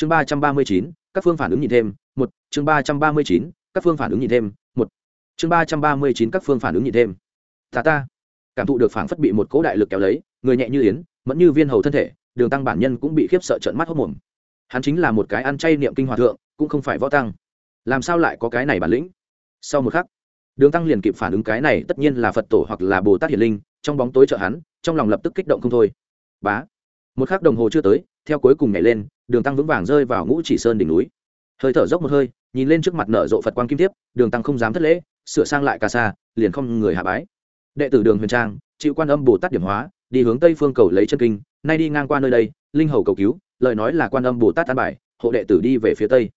chương ba trăm ba mươi chín, các phương phản ứng nhìn thêm, một. Chương ba trăm ba mươi chín, các phương phản ứng nhìn thêm, một. Chương ba trăm ba mươi chín, các phương phản ứng nhìn thêm. Ta ta. Cảm thụ được phảng phất bị một cỗ đại lực kéo lấy, người nhẹ như yến, mẫn như viên hầu thân thể, đường tăng bản nhân cũng bị khiếp sợ trợn mắt hốc mồm. Hắn chính là một cái ăn chay niệm kinh hòa thượng, cũng không phải võ tăng. Làm sao lại có cái này bản lĩnh? Sau một khắc, đường tăng liền kịp phản ứng cái này tất nhiên là phật tổ hoặc là bồ tát hiền linh, trong bóng tối trợ hắn, trong lòng lập tức kích động không thôi. Bá. Một khắc đồng hồ chưa tới, theo cuối cùng nhảy lên đường tăng vững vàng rơi vào ngũ chỉ sơn đỉnh núi. Hơi thở dốc một hơi, nhìn lên trước mặt nở rộ phật quan kim tiếp đường tăng không dám thất lễ, sửa sang lại ca xa liền không người hạ bái. Đệ tử đường huyền trang, chịu quan âm bồ tát điểm hóa, đi hướng tây phương cầu lấy chân kinh, nay đi ngang qua nơi đây, linh hầu cầu cứu, lời nói là quan âm bồ tát an bài, hộ đệ tử đi về phía tây.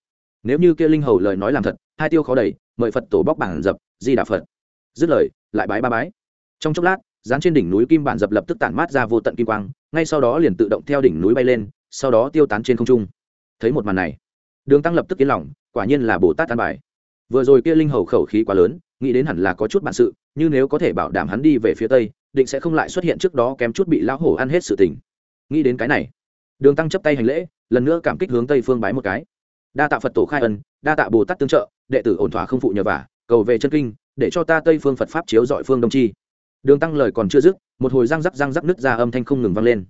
Nếu như kia linh hầu lời nói làm thật, hai tiêu khó đầy mời phật tổ bóc bản dập, di đà phật. Dứt lời, lại bái ba bái. Trong chốc lát, dán trên đỉnh núi kim bản dập lập tức tản mát ra vô tận kim quang, ngay sau đó liền tự động theo đỉnh núi bay lên sau đó tiêu tán trên không trung. Thấy một màn này, đường tăng lập tức yên lòng, quả nhiên là bồ tát an bài. Vừa rồi kia linh hầu khẩu khí quá lớn, nghĩ đến hẳn là có chút bản sự, như nếu có thể bảo đảm hắn đi về phía tây, định sẽ không lại xuất hiện trước đó kém chút bị lão hổ ăn hết sự tình. Nghĩ đến cái này, đường tăng chấp tay hành lễ, lần nữa cảm kích hướng tây phương bái một cái. Đa tạ phật tổ khai ân, đa tạ bồ tát tương trợ, đệ tử ổn thỏa không phụ nhờ vả, cầu về chân kinh, để cho ta tây phương phật pháp chiếu dọi phương đông chi. Đường tăng lời còn chưa dứt, một hồi răng rắc răng rắc nứt ra âm thanh không ngừng vang lên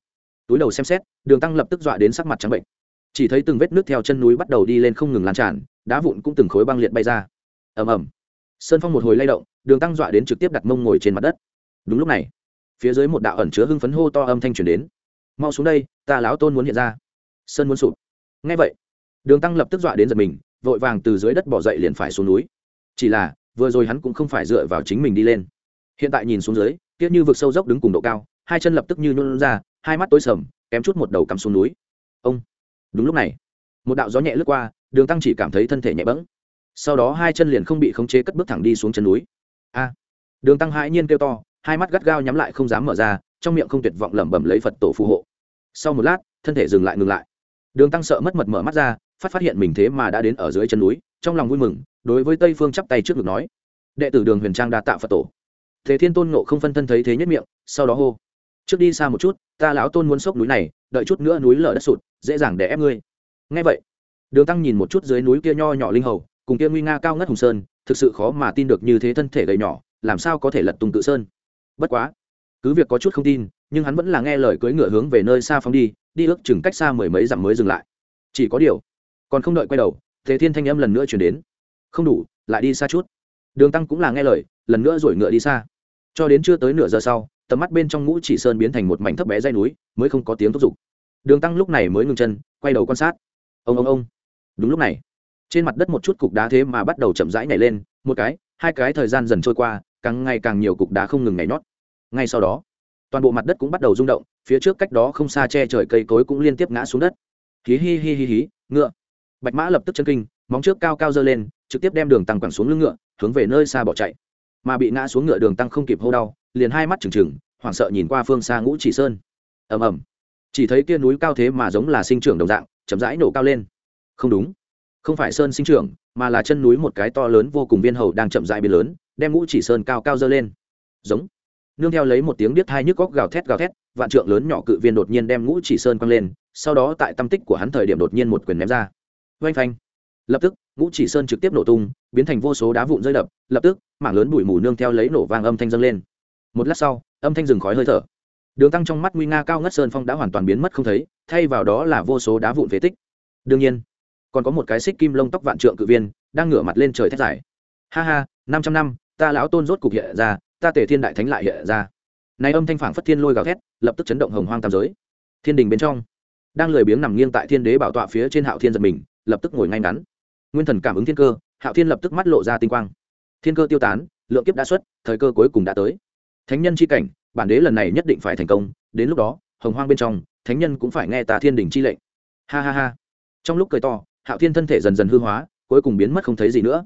túi đầu xem xét, đường tăng lập tức dọa đến sắc mặt trắng bệnh. Chỉ thấy từng vết nước theo chân núi bắt đầu đi lên không ngừng lan tràn, đá vụn cũng từng khối băng liệt bay ra. Ầm ầm. Sơn phong một hồi lay động, đường tăng dọa đến trực tiếp đặt mông ngồi trên mặt đất. Đúng lúc này, phía dưới một đạo ẩn chứa hưng phấn hô to âm thanh truyền đến. Mau xuống đây, ta lão tôn muốn hiện ra. Sơn muốn sụp. Ngay vậy, đường tăng lập tức dọa đến giật mình, vội vàng từ dưới đất bỏ dậy liền phải xuống núi. Chỉ là, vừa rồi hắn cũng không phải dựa vào chính mình đi lên. Hiện tại nhìn xuống dưới tiếc như vực sâu dốc đứng cùng độ cao, hai chân lập tức như nhún ra hai mắt tối sầm, kém chút một đầu cắm xuống núi. Ông, đúng lúc này, một đạo gió nhẹ lướt qua, đường tăng chỉ cảm thấy thân thể nhẹ bẫng. Sau đó hai chân liền không bị khống chế cất bước thẳng đi xuống chân núi. A, đường tăng hãi nhiên kêu to, hai mắt gắt gao nhắm lại không dám mở ra, trong miệng không tuyệt vọng lẩm bẩm lấy phật tổ phù hộ. Sau một lát, thân thể dừng lại ngừng lại. Đường tăng sợ mất mật mở mắt ra, phát phát hiện mình thế mà đã đến ở dưới chân núi, trong lòng vui mừng, đối với tây phương chắp tay trước ngực nói, đệ tử đường huyền trang đa tạ phật tổ. Thế thiên tôn nộ không phân thân thấy thế nhất miệng, sau đó hô, trước đi xa một chút ta lão tôn muốn sốc núi này, đợi chút nữa núi lở đất sụt, dễ dàng để ép ngươi. Ngay vậy, đường tăng nhìn một chút dưới núi kia nho nhỏ linh hầu, cùng kia nguy nga cao ngất hùng sơn, thực sự khó mà tin được như thế thân thể gầy nhỏ, làm sao có thể lật tung tự sơn. Bất quá, cứ việc có chút không tin, nhưng hắn vẫn là nghe lời cưỡi ngựa hướng về nơi xa phóng đi đi ước chừng cách xa mười mấy dặm mới dừng lại. Chỉ có điều, còn không đợi quay đầu, thế thiên thanh âm lần nữa chuyển đến. Không đủ, lại đi xa chút. Đường tăng cũng là nghe lời, lần nữa rồi ngựa đi xa. Cho đến chưa tới nửa giờ sau tầm mắt bên trong ngũ chỉ sơn biến thành một mảnh thấp bé dây núi, mới không có tiếng thúc giục. Đường tăng lúc này mới ngừng chân, quay đầu quan sát. Ông ông ông. Đúng lúc này, trên mặt đất một chút cục đá thế mà bắt đầu chậm rãi nhảy lên, một cái, hai cái thời gian dần trôi qua, càng ngày càng nhiều cục đá không ngừng nhảy nhót. Ngay sau đó, toàn bộ mặt đất cũng bắt đầu rung động, phía trước cách đó không xa che trời cây cối cũng liên tiếp ngã xuống đất. Hí hi hi hi hí, ngựa. Bạch mã lập tức chân kinh, móng trước cao cao dơ lên, trực tiếp đem đường tăng quẳng xuống lưng ngựa, hướng về nơi xa bỏ chạy. Mà bị ngã xuống ngựa đường tăng không kịp hô đau liền hai mắt trừng trừng, hoảng sợ nhìn qua phương xa ngũ chỉ sơn. Ầm ầm. Chỉ thấy kia núi cao thế mà giống là sinh trưởng đồng dạng, chậm rãi nổ cao lên. Không đúng. Không phải sơn sinh trưởng, mà là chân núi một cái to lớn vô cùng viên hầu đang chậm rãi biến lớn, đem ngũ chỉ sơn cao cao dơ lên. Giống. Nương theo lấy một tiếng điếc hai nhức góc gào thét gào thét, vạn trượng lớn nhỏ cự viên đột nhiên đem ngũ chỉ sơn quăng lên, sau đó tại tâm tích của hắn thời điểm đột nhiên một quyền ném ra. Oanh phanh. Lập tức, ngũ chỉ sơn trực tiếp nổ tung, biến thành vô số đá vụn rơi đập, lập tức, mảng lớn bụi mù nương theo lấy nổ vang âm thanh dâng lên một lát sau, âm thanh dừng khói hơi thở. Đường tăng trong mắt nguy nga cao ngất sơn phong đã hoàn toàn biến mất không thấy, thay vào đó là vô số đá vụn phế tích. Đương nhiên, còn có một cái xích kim lông tóc vạn trượng cự viên đang ngửa mặt lên trời thét dài. Ha ha, năm trăm năm, ta lão tôn rốt cục hiện ra, ta tể thiên đại thánh lại hiện ra. Này âm thanh phảng phất thiên lôi gào thét, lập tức chấn động hồng hoang tam giới. Thiên đình bên trong, đang lười biếng nằm nghiêng tại thiên đế bảo tọa phía trên hạo thiên giật mình, lập tức ngồi ngay ngắn. Nguyên thần cảm ứng thiên cơ, hạo thiên lập tức mắt lộ ra tinh quang. Thiên cơ tiêu tán, lượng kiếp đã xuất, thời cơ cuối cùng đã tới thánh nhân c h i cảnh, bản đế lần này nhất định phải thành công, đến lúc đó, hồng hoang bên trong, thánh nhân cũng phải nghe tà thiên đình chi lệnh. Ha ha ha. Trong lúc cười to, hạo thiên thân thể dần dần hư hóa, cuối cùng biến mất không thấy gì nữa.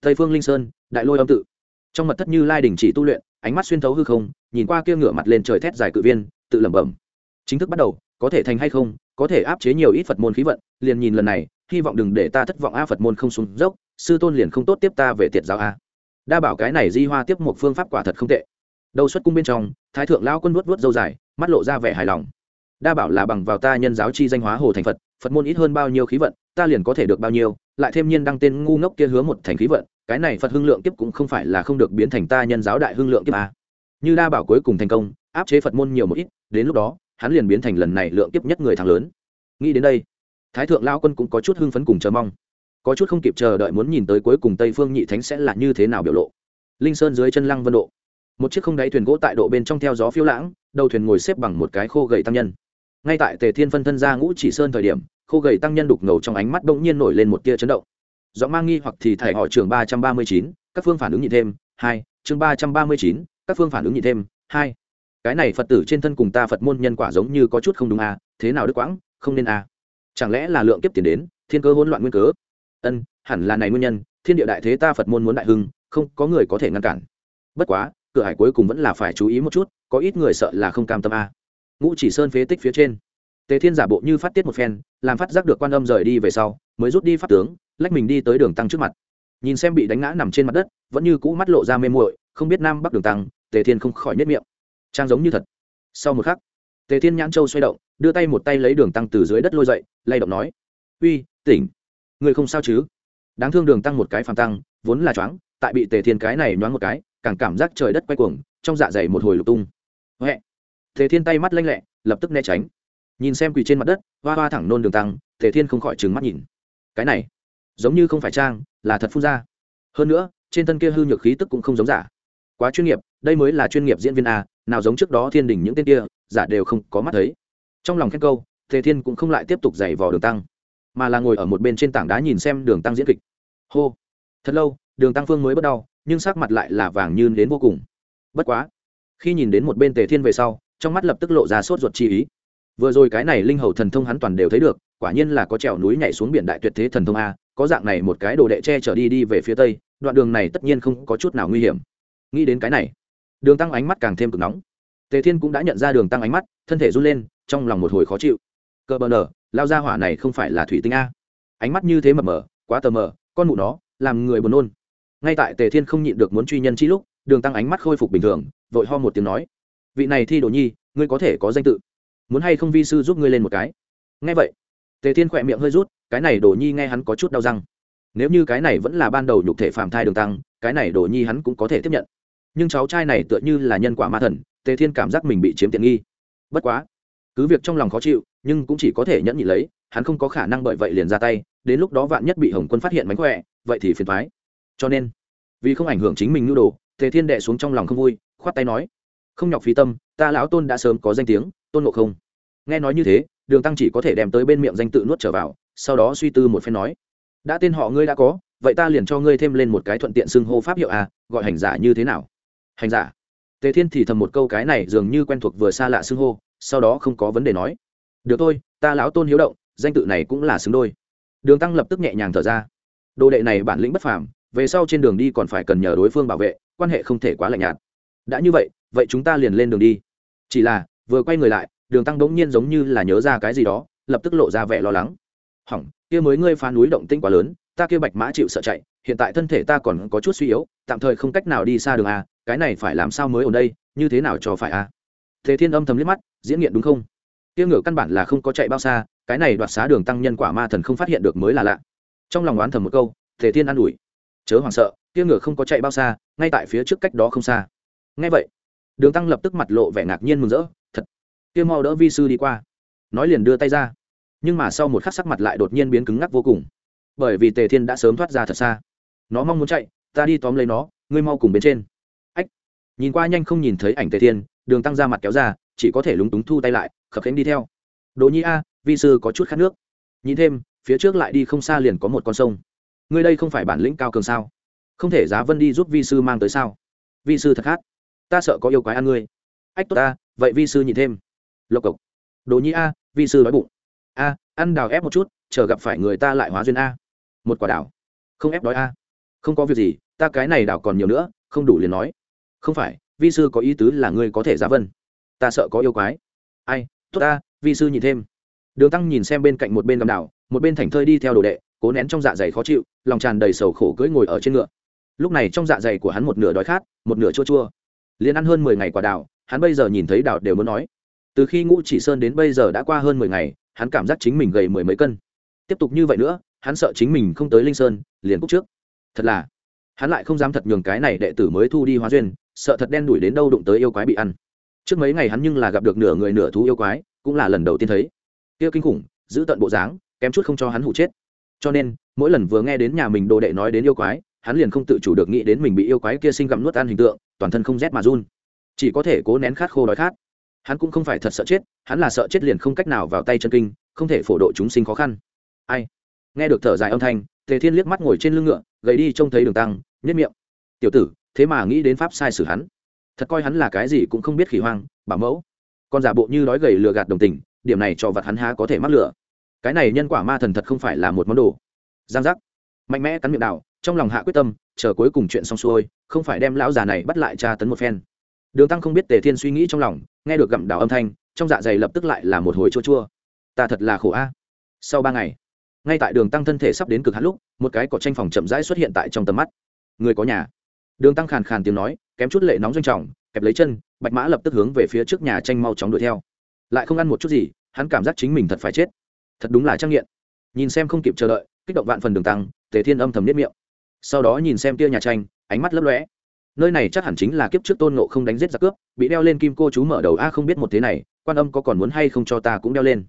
Tây phương linh sơn, đại lôi âm tự. Trong mật thất như lai đình chỉ tu luyện, ánh mắt xuyên thấu hư không, nhìn qua kia ngửa mặt lên trời thét dài cự viên, tự lẩm bẩm. Chính thức bắt đầu, có thể thành hay không, có thể áp chế nhiều ít phật môn khí vận, liền nhìn lần này, hy vọng đừng để ta thất vọng a, phật môn không xuống dốc, sư tôn liền không tốt tiếp ta về tiệt giáo a. Đa bảo cái này di hoa tiếp một phương pháp quả thật không tệ đầu xuất cung bên trong, thái thượng lao quân vuốt vuốt dâu dài, mắt lộ ra vẻ hài lòng. Đa bảo là bằng vào ta nhân giáo chi danh hóa hồ thành phật phật môn ít hơn bao nhiêu khí vận, ta liền có thể được bao nhiêu, lại thêm nhiên đăng tên ngu ngốc kia hứa một thành khí vận, cái này phật hưng lượng kiếp cũng không phải là không được biến thành ta nhân giáo đại hưng lượng kiếp à. như đa bảo cuối cùng thành công, áp chế phật môn nhiều một ít, đến lúc đó, hắn liền biến thành lần này lượng kiếp nhất người thắng lớn. Nghĩ đến đây, thái thượng lao quân cũng có chút hưng phấn cùng chờ mong. Có chút không kịp chờ đợi muốn nhìn tới cuối cùng tây phương nhị thánh sẽ là như thế nào biểu lộ. Linh sơn dưới chân lăng vân độ một chiếc không đáy thuyền gỗ tại độ bên trong theo gió phiêu lãng, đầu thuyền ngồi xếp bằng một cái khô gầy tăng nhân. Ngay tại tề thiên phân thân ra ngũ chỉ sơn thời điểm, khô gầy tăng nhân đục ngầu trong ánh mắt bỗng nhiên nổi lên một tia chấn động. Do mang nghi hoặc thì thải họ trường ba trăm ba mươi chín, các phương phản ứng nhị thêm, hai, chương ba trăm ba mươi chín, các phương phản ứng nhị thêm, hai. Cái này phật tử trên thân cùng ta phật môn nhân quả giống như có chút không đúng à thế nào đức quãng, không nên à. Chẳng lẽ là lượng kiếp tiền đến, thiên cơ hỗn loạn nguyên cớ? Ân, hẳn là này nguyên nhân, thiên địa đại thế ta phật môn muốn đại hưng, không có người có thể ngăn cản. Bất quá cửa hải cuối cùng vẫn là phải chú ý một chút, có ít người sợ là không cam tâm a. Ngũ chỉ sơn phế tích phía trên. Tề thiên giả bộ như phát tiết một phen, làm phát giác được quan âm rời đi về sau, mới rút đi phát tướng, lách mình đi tới đường tăng trước mặt. Nhìn xem bị đánh ngã nằm trên mặt đất, vẫn như cũ mắt lộ ra mê muội, không biết nam bắc đường tăng, tề thiên không khỏi nhất miệng. Trang giống như thật. Sau một khắc, tề thiên nhãn châu xoay động, đưa tay một tay lấy đường tăng từ dưới đất lôi dậy, lay động nói, uy, tỉnh. Người không sao chứ? Đáng thương đường tăng một cái phàm tăng, vốn là choáng, tại bị tề thiên cái này nhoáng một cái càng cảm giác trời đất quay cuồng, trong dạ dày một hồi lục tung. Huệ. Thế thiên tay mắt lanh lẹ, lập tức né tránh. Nhìn xem quỳ trên mặt đất, hoa hoa thẳng nôn đường tăng thế thiên không khỏi trừng mắt nhìn. Cái này, giống như không phải trang, là thật phun ra. Hơn nữa, trên thân kia hư nhược khí tức cũng không giống giả. Quá chuyên nghiệp, đây mới là chuyên nghiệp diễn viên a, nào giống trước đó thiên đình những tên kia, giả đều không có mắt thấy. Trong lòng khen câu thế thiên cũng không lại tiếp tục giày vò đường tăng, mà là ngồi ở một bên trên tảng đá nhìn xem đường tăng diễn kịch. Hô. Thật lâu, đường tăng phương mới bất đau nhưng sắc mặt lại là vàng như đến vô cùng. Bất quá, khi nhìn đến một bên tề thiên về sau, trong mắt lập tức lộ ra sốt ruột chi ý. Vừa rồi cái này linh hầu thần thông hắn toàn đều thấy được, quả nhiên là có trèo núi nhảy xuống biển đại tuyệt thế thần thông a, có dạng này một cái đồ đệ che trở đi đi về phía tây, đoạn đường này tất nhiên không có chút nào nguy hiểm. Nghĩ đến cái này, đường tăng ánh mắt càng thêm cực nóng. Tề thiên cũng đã nhận ra đường tăng ánh mắt, thân thể run lên, trong lòng một hồi khó chịu. Cờ bờ nở, lao ra hỏa này không phải là thủy tinh a. Ánh mắt như thế mập mờ, quá tờ mờ, con mụ nó, làm người buồn nôn ngay tại tề thiên không nhịn được muốn truy nhân chi lúc, đường tăng ánh mắt khôi phục bình thường, vội ho một tiếng nói, vị này thi đồ nhi, ngươi có thể có danh tự. Muốn hay không vi sư giúp ngươi lên một cái? Ngay vậy, tề thiên khỏe miệng hơi rút, cái này đồ nhi nghe hắn có chút đau răng. Nếu như cái này vẫn là ban đầu nhục thể phạm thai đường tăng, cái này đồ nhi hắn cũng có thể tiếp nhận. Nhưng cháu trai này tựa như là nhân quả ma thần, tề thiên cảm giác mình bị chiếm tiện nghi. Bất quá, cứ việc trong lòng khó chịu, nhưng cũng chỉ có thể nhẫn nhị lấy, hắn không có khả năng bởi vậy liền ra tay, đến lúc đó vạn nhất bị hồng quân phát hiện mánh khỏe, vậy thì phiền thoái cho nên, vì không ảnh hưởng chính mình nhu đồ, tề thiên đệ xuống trong lòng không vui, khoát tay nói, không nhọc phí tâm, ta lão tôn đã sớm có danh tiếng, tôn ngộ không? Nghe nói như thế, đường tăng chỉ có thể đem tới bên miệng danh tự nuốt trở vào, sau đó suy tư một phen nói, đã tên họ ngươi đã có, vậy ta liền cho ngươi thêm lên một cái thuận tiện xưng hô pháp hiệu à gọi hành giả như thế nào? Hành giả? Tề thiên thì thầm một câu cái này dường như quen thuộc vừa xa lạ xưng hô, sau đó không có vấn đề nói, được thôi, ta lão tôn hiếu động, danh tự này cũng là xứng đôi. Đường tăng lập tức nhẹ nhàng thở ra, đồ đệ này bản lĩnh bất phàm về sau trên đường đi còn phải cần nhờ đối phương bảo vệ, quan hệ không thể quá lạnh nhạt. Đã như vậy vậy chúng ta liền lên đường đi. Chỉ là, vừa quay người lại, đường tăng đống nhiên giống như là nhớ ra cái gì đó, lập tức lộ ra vẻ lo lắng. Hỏng, kia mới ngươi phá núi động tinh quá lớn, ta kia bạch mã chịu sợ chạy, hiện tại thân thể ta còn có chút suy yếu, tạm thời không cách nào đi xa đường a cái này phải làm sao mới ở đây, như thế nào cho phải a thế thiên âm thầm liếc mắt, diễn nghiện đúng không? Kia ngựa căn bản là không có chạy bao xa, cái này đoạt xá đường tăng nhân quả ma thần không phát hiện được mới là lạ. Trong lòng oán thầm một câu, thế thiên an ủi chớ hoảng sợ, kia ngựa không có chạy bao xa, ngay tại phía trước cách đó không xa. Ngay vậy, đường tăng lập tức mặt lộ vẻ ngạc nhiên mừng rỡ, thật, kia mau đỡ vi sư đi qua. Nói liền đưa tay ra. Nhưng mà sau một khắc sắc mặt lại đột nhiên biến cứng ngắc vô cùng. Bởi vì tề thiên đã sớm thoát ra thật xa. Nó mong muốn chạy, ta đi tóm lấy nó, ngươi mau cùng bên trên. Ách, nhìn qua nhanh không nhìn thấy ảnh tề thiên, đường tăng ra mặt kéo ra, chỉ có thể lúng túng thu tay lại, khập khánh đi theo. Đồ nhi a, vi sư có chút khát nước. Nhìn thêm, phía trước lại đi không xa liền có một con sông ngươi đây không phải bản lĩnh cao cường sao? Không thể giá vân đi giúp vi sư mang tới sao? Vi sư thật khát ta sợ có yêu quái ăn ngươi. Ách, tốt ta, vậy vi sư nhìn thêm. Lộc cộc. Đồ nhi a, vi sư đói bụng. A, ăn đào ép một chút, chờ gặp phải người ta lại hóa duyên a. Một quả đào không ép đói a. Không có việc gì, ta cái này đào còn nhiều nữa, không đủ liền nói. Không phải, vi sư có ý tứ là ngươi có thể giá vân. Ta sợ có yêu quái. Ai, tốt ta, vi sư nhìn thêm. Đường tăng nhìn xem bên cạnh một bên gầm đảo, một bên thành thơi đi theo đồ đệ cố nén trong dạ dày khó chịu, lòng tràn đầy sầu khổ cưỡi ngồi ở trên ngựa. Lúc này trong dạ dày của hắn một nửa đói khát, một nửa chua chua. Liền ăn hơn mười ngày quả đào, hắn bây giờ nhìn thấy đào đều muốn nói. Từ khi ngũ chỉ sơn đến bây giờ đã qua hơn mười ngày, hắn cảm giác chính mình gầy mười mấy cân. Tiếp tục như vậy nữa, hắn sợ chính mình không tới linh sơn, liền cúc trước. Thật là, hắn lại không dám thật nhường cái này đệ tử mới thu đi hóa duyên, sợ thật đen đuổi đến đâu đụng tới yêu quái bị ăn. Trước mấy ngày hắn nhưng là gặp được nửa người nửa thú yêu quái, cũng là lần đầu tiên thấy. Kia kinh khủng, giữ tận bộ dáng, kém chút không cho hắn hụ chết cho nên, mỗi lần vừa nghe đến nhà mình đồ đệ nói đến yêu quái, hắn liền không tự chủ được nghĩ đến mình bị yêu quái kia sinh gặm nuốt ăn hình tượng, toàn thân không rét mà run. Chỉ có thể cố nén khát khô đói khát. Hắn cũng không phải thật sợ chết, hắn là sợ chết liền không cách nào vào tay chân kinh, không thể phổ độ chúng sinh khó khăn. Ai? Nghe được thở dài âm thanh, tề thiên liếc mắt ngồi trên lưng ngựa, gầy đi trông thấy đường tăng nhất miệng. Tiểu tử, thế mà nghĩ đến pháp sai sử hắn. Thật coi hắn là cái gì cũng không biết khỉ hoang, bảo mẫu. Còn giả bộ như đói gầy lừa gạt đồng tình, điểm này cho vật hắn há có thể mắc lửa cái này nhân quả ma thần thật không phải là một món đồ. Giang giác. Mạnh mẽ cắn miệng đạo, trong lòng hạ quyết tâm, chờ cuối cùng chuyện xong xuôi, không phải đem lão già này bắt lại tra tấn một phen. Đường tăng không biết tề thiên suy nghĩ trong lòng, nghe được gặm đào âm thanh, trong dạ dày lập tức lại là một hồi chua chua. Ta thật là khổ a. Sau ba ngày, ngay tại đường tăng thân thể sắp đến cực hạn lúc, một cái cỏ tranh phòng chậm rãi xuất hiện tại trong tầm mắt. Người có nhà. Đường tăng khàn khàn tiếng nói, kém chút lệ nóng doanh trọng, kẹp lấy chân, bạch mã lập tức hướng về phía trước nhà tranh mau chóng đuổi theo. Lại không ăn một chút gì, hắn cảm giác chính mình thật phải chết thật đúng là trang nghiện. Nhìn xem không kịp chờ đợi, kích động vạn phần đường tăng, tề thiên âm thầm nếp miệng. Sau đó nhìn xem kia nhà tranh, ánh mắt lấp lóe. Nơi này chắc hẳn chính là kiếp trước tôn nộ không đánh giết giặc cướp, bị đeo lên kim cô chú mở đầu. A, không biết một thế này, quan âm có còn muốn hay không cho ta cũng đeo lên.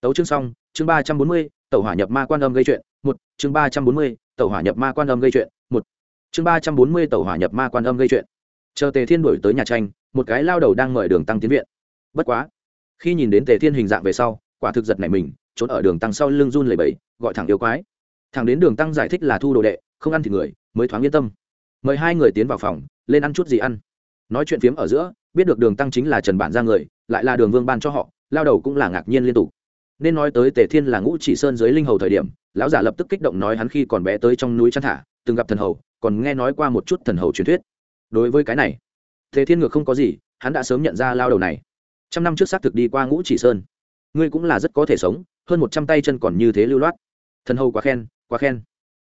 Tấu chương xong, chương ba trăm bốn mươi tàu hỏa nhập ma quan âm gây chuyện, một, chương ba trăm bốn mươi tàu hỏa nhập ma quan âm gây chuyện, một, chương ba trăm bốn mươi tàu hỏa nhập ma quan âm gây chuyện. Chờ tề thiên đổi tới nhà tranh, một cái lao đầu đang mời đường tăng tiến viện. Bất quá, khi nhìn đến tề thiên hình dạng về sau, quả thực giật này mình trốn ở đường tăng sau lưng run lầy bẫy gọi thẳng yêu quái. Thằng đến đường tăng giải thích là thu đồ đệ, không ăn thì người, mới thoáng yên tâm. Mời hai người tiến vào phòng, lên ăn chút gì ăn. Nói chuyện phiếm ở giữa, biết được đường tăng chính là trần bản ra người, lại là đường vương ban cho họ, lao đầu cũng là ngạc nhiên liên tục. Nên nói tới tề thiên là ngũ chỉ sơn dưới linh hầu thời điểm, lão giả lập tức kích động nói hắn khi còn bé tới trong núi chăn thả, từng gặp thần hầu, còn nghe nói qua một chút thần hầu truyền thuyết. Đối với cái này, tề thiên ngược không có gì, hắn đã sớm nhận ra lao đầu này. Trăm năm trước xác thực đi qua ngũ chỉ sơn ngươi cũng là rất có thể sống, hơn một trăm tay chân còn như thế lưu loát. Thần hầu quá khen quá khen.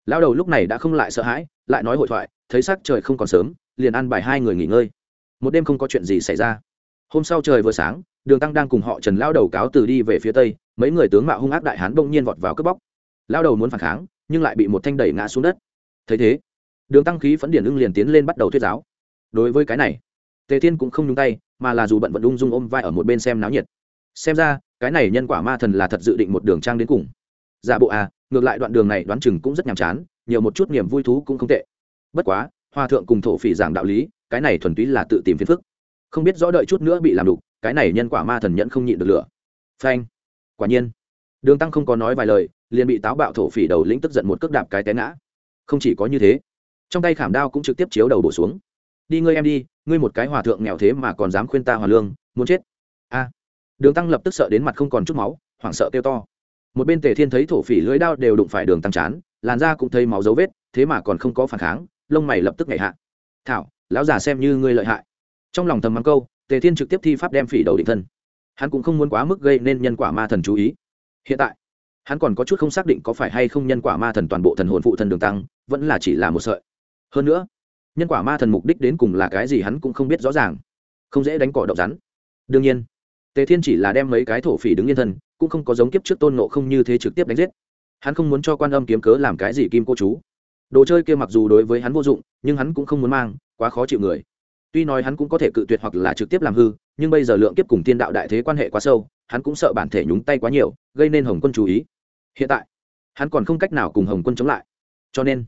Lao đầu lúc này đã không lại sợ hãi, lại nói hội thoại, thấy sắc trời không còn sớm, liền ăn bài hai người nghỉ ngơi. Một đêm không có chuyện gì xảy ra. Hôm sau trời vừa sáng, đường tăng đang cùng họ trần lao đầu cáo từ đi về phía tây, mấy người tướng mạo hung ác đại hán bỗng nhiên vọt vào cướp bóc. Lao đầu muốn phản kháng, nhưng lại bị một thanh đẩy ngã xuống đất. Thấy thế, đường tăng khí phấn điển ưng liền tiến lên bắt đầu thuyết giáo. Đối với cái này, tề thiên cũng không nhúng tay, mà là dù bận vận ung dung ôm vai ở một bên xem náo nhiệt. Xem ra cái này nhân quả ma thần là thật dự định một đường trang đến cùng. Giả bộ à ngược lại đoạn đường này đoán chừng cũng rất nhàm chán, nhiều một chút niềm vui thú cũng không tệ. Bất quá, hòa thượng cùng thổ phỉ giảng đạo lý, cái này thuần túy là tự tìm phiền phức. Không biết rõ đợi chút nữa bị làm đục, cái này nhân quả ma thần nhẫn không nhịn được lửa. Phanh. Quả nhiên. Đường tăng không có nói vài lời, liền bị táo bạo thổ phỉ đầu lĩnh tức giận một cước đạp cái té ngã. Không chỉ có như thế, trong tay khảm đao cũng trực tiếp chiếu đầu bổ xuống. Đi ngươi em đi, ngươi một cái hòa thượng nghèo thế mà còn dám khuyên ta hòa lương, muốn chết. A đường tăng lập tức sợ đến mặt không còn chút máu, hoảng sợ kêu to. Một bên tề thiên thấy thổ phỉ lưỡi đao đều đụng phải đường tăng chán, làn da cũng thấy máu dấu vết, thế mà còn không có phản kháng, lông mày lập tức nhảy hạ. Thảo, lão già xem như ngươi lợi hại. Trong lòng thầm mắng câu, tề thiên trực tiếp thi pháp đem phỉ đầu định thân. Hắn cũng không muốn quá mức gây nên nhân quả ma thần chú ý. Hiện tại, hắn còn có chút không xác định có phải hay không nhân quả ma thần toàn bộ thần hồn phụ thần đường tăng, vẫn là chỉ là một sợi. Hơn nữa, nhân quả ma thần mục đích đến cùng là cái gì hắn cũng không biết rõ ràng, không dễ đánh cỏ độc rắn. Đương nhiên tề thiên chỉ là đem mấy cái thổ phỉ đứng yên thân, cũng không có giống kiếp trước tôn nộ không như thế trực tiếp đánh giết. Hắn không muốn cho quan âm kiếm cớ làm cái gì kim cô chú. Đồ chơi kia mặc dù đối với hắn vô dụng, nhưng hắn cũng không muốn mang, quá khó chịu người. Tuy nói hắn cũng có thể cự tuyệt hoặc là trực tiếp làm hư, nhưng bây giờ lượng kiếp cùng tiên đạo đại thế quan hệ quá sâu, hắn cũng sợ bản thể nhúng tay quá nhiều, gây nên hồng quân chú ý. Hiện tại, hắn còn không cách nào cùng hồng quân chống lại. Cho nên,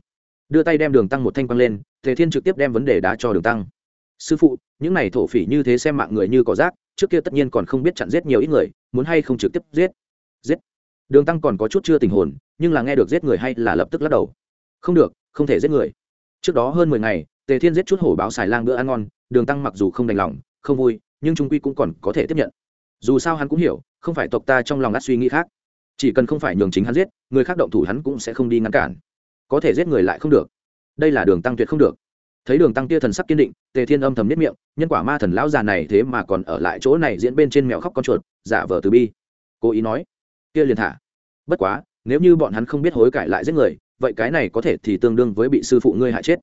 đưa tay đem đường tăng một thanh quăng lên, tề thiên trực tiếp đem vấn đề đá cho đường tăng. Sư phụ, những này thổ phỉ như thế xem mạng người như cỏ rác trước kia tất nhiên còn không biết chặn giết nhiều ít người, muốn hay không trực tiếp giết. Giết. Đường tăng còn có chút chưa tình hồn, nhưng là nghe được giết người hay là lập tức lắc đầu. Không được, không thể giết người. Trước đó hơn mười ngày, tề thiên giết chút hổ báo xài lang bữa ăn ngon, đường tăng mặc dù không đành lòng, không vui, nhưng trung quy cũng còn có thể tiếp nhận. Dù sao hắn cũng hiểu, không phải tộc ta trong lòng ngắt suy nghĩ khác. Chỉ cần không phải nhường chính hắn giết, người khác động thủ hắn cũng sẽ không đi ngăn cản. Có thể giết người lại không được. Đây là đường tăng tuyệt không được thấy đường tăng tia thần sắc kiên định, tề thiên âm thầm nhất miệng, nhân quả ma thần lão già này thế mà còn ở lại chỗ này diễn bên trên mèo khóc con chuột, giả vờ từ bi. Cố ý nói, kia liền thả. Bất quá, nếu như bọn hắn không biết hối cải lại giết người, vậy cái này có thể thì tương đương với bị sư phụ ngươi hại chết.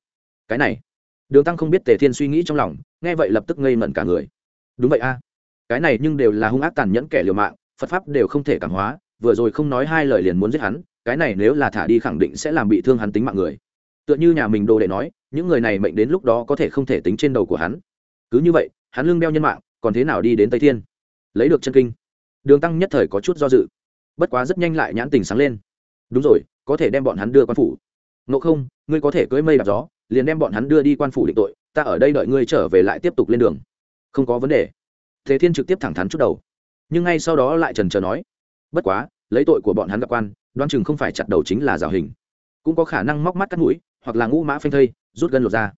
Cái này, đường tăng không biết tề thiên suy nghĩ trong lòng, nghe vậy lập tức ngây mẩn cả người. Đúng vậy a. Cái này nhưng đều là hung ác tàn nhẫn kẻ liều mạng, phật pháp đều không thể cảm hóa, vừa rồi không nói hai lời liền muốn giết hắn, cái này nếu là thả đi khẳng định sẽ làm bị thương hắn tính mạng người. Tựa như nhà mình đồ đệ nói những người này mệnh đến lúc đó có thể không thể tính trên đầu của hắn. Cứ như vậy, hắn lưng đeo nhân mạng, còn thế nào đi đến tây thiên? Lấy được chân kinh. Đường tăng nhất thời có chút do dự. Bất quá rất nhanh lại nhãn tình sáng lên. Đúng rồi, có thể đem bọn hắn đưa quan phủ. Ngộ không, ngươi có thể cưỡi mây đạp gió, liền đem bọn hắn đưa đi quan phủ định tội, ta ở đây đợi ngươi trở về lại tiếp tục lên đường. Không có vấn đề. Thế thiên trực tiếp thẳng thắn chút đầu. Nhưng ngay sau đó lại trần trờ nói, bất quá, lấy tội của bọn hắn gặp quan đoan chừng không phải chặt đầu chính là rào hình. Cũng có khả năng móc mắt cắt mũi, hoặc là ngũ mã phanh thây rút gân lột ra.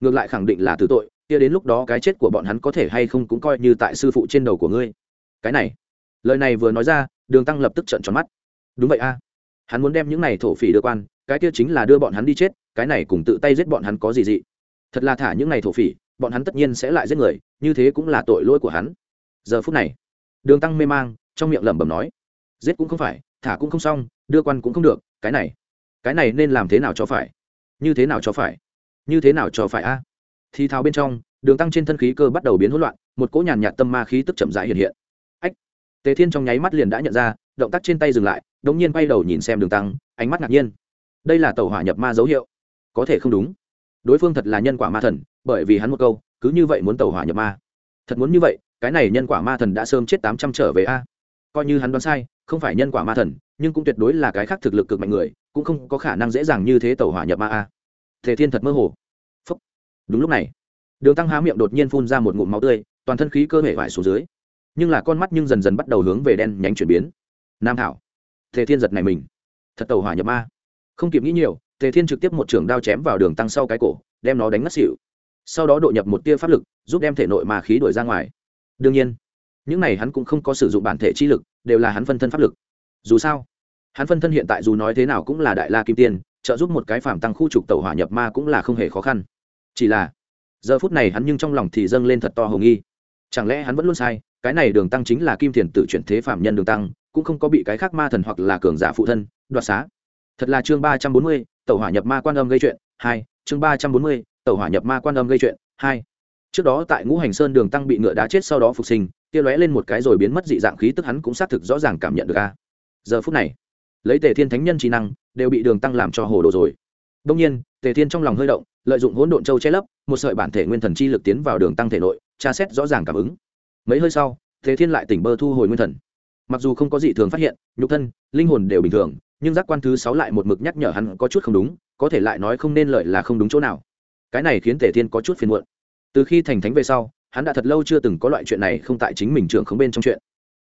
Ngược lại khẳng định là tử tội, kia đến lúc đó cái chết của bọn hắn có thể hay không cũng coi như tại sư phụ trên đầu của ngươi. Cái này, lời này vừa nói ra, đường tăng lập tức trợn tròn mắt. Đúng vậy a. Hắn muốn đem những này thổ phỉ đưa quan, cái kia chính là đưa bọn hắn đi chết, cái này cùng tự tay giết bọn hắn có gì dị. Thật là thả những này thổ phỉ, bọn hắn tất nhiên sẽ lại giết người, như thế cũng là tội lỗi của hắn. Giờ phút này, đường tăng mê mang, trong miệng lẩm bẩm nói, giết cũng không phải, thả cũng không xong, đưa quan cũng không được, cái này cái này nên làm thế nào cho phải? Như thế nào cho phải? Như thế nào cho phải a? Thì thao bên trong, đường tăng trên thân khí cơ bắt đầu biến hỗn loạn, một cỗ nhàn nhạt tâm ma khí tức chậm rãi hiện hiện. Ách! Tề thiên trong nháy mắt liền đã nhận ra, động tác trên tay dừng lại đống nhiên bay đầu nhìn xem đường tăng, ánh mắt ngạc nhiên. Đây là tàu hỏa nhập ma dấu hiệu. Có thể không đúng. Đối phương thật là nhân quả ma thần, bởi vì hắn một câu, cứ như vậy muốn tàu hỏa nhập ma. Thật muốn như vậy, cái này nhân quả ma thần đã sớm chết tám trăm trở về a. Coi như hắn đoán sai, không phải nhân quả ma thần, nhưng cũng tuyệt đối là cái khác thực lực cực mạnh người, cũng không có khả năng dễ dàng như thế tàu hỏa nhập ma a. Thề thiên thật mơ hồ. Phúc. đúng lúc này, đường tăng há miệng đột nhiên phun ra một ngụm máu tươi, toàn thân khí cơ hệ vải xuống dưới. Nhưng là con mắt nhưng dần dần bắt đầu hướng về đen nhánh chuyển biến. Nam thảo. Thề thiên giật này mình. Thật tàu hỏa nhập ma. Không kịp nghĩ nhiều, tề thiên trực tiếp một trường đao chém vào đường tăng sau cái cổ, đem nó đánh ngất xỉu. Sau đó độ nhập một tia pháp lực, giúp đem thể nội ma khí đuổi ra ngoài. Đương nhiên, những này hắn cũng không có sử dụng bản thể chi lực, đều là hắn phân thân pháp lực. Dù sao, hắn phân thân hiện tại dù nói thế nào cũng là đại la kim tiên trợ giúp một cái phàm tăng khu trục tàu hỏa nhập ma cũng là không hề khó khăn. Chỉ là, giờ phút này hắn nhưng trong lòng thì dâng lên thật to hồng nghi. Chẳng lẽ hắn vẫn luôn sai, cái này đường tăng chính là kim thiền tự chuyển thế phạm nhân đường tăng, cũng không có bị cái khác ma thần hoặc là cường giả phụ thân, đoạt xá. Thật là chương ba trăm bốn mươi tàu hỏa nhập ma quan âm gây chuyện, hai, chương ba trăm bốn mươi tàu hỏa nhập ma quan âm gây chuyện, hai. Trước đó tại ngũ hành sơn đường tăng bị ngựa đá chết sau đó phục sinh, kia lóe lên một cái rồi biến mất dị dạng khí tức hắn cũng xác thực rõ ràng cảm nhận được a. Giờ phút này lấy tề thiên thánh nhân trí năng, đều bị đường tăng làm cho hồ đồ rồi. Đông nhiên, tề thiên trong lòng hơi động, lợi dụng hỗn độn châu che lấp, một sợi bản thể nguyên thần chi lực tiến vào đường tăng thể nội, tra xét rõ ràng cảm ứng. Mấy hơi sau, tề thiên lại tỉnh bơ thu hồi nguyên thần. Mặc dù không có gì thường phát hiện, nhục thân, linh hồn đều bình thường, nhưng giác quan thứ sáu lại một mực nhắc nhở hắn có chút không đúng, có thể lại nói không nên lợi là không đúng chỗ nào. Cái này khiến tề thiên có chút phiền muộn. Từ khi thành thánh về sau, hắn đã thật lâu chưa từng có loại chuyện này không tại chính mình trưởng không bên trong chuyện.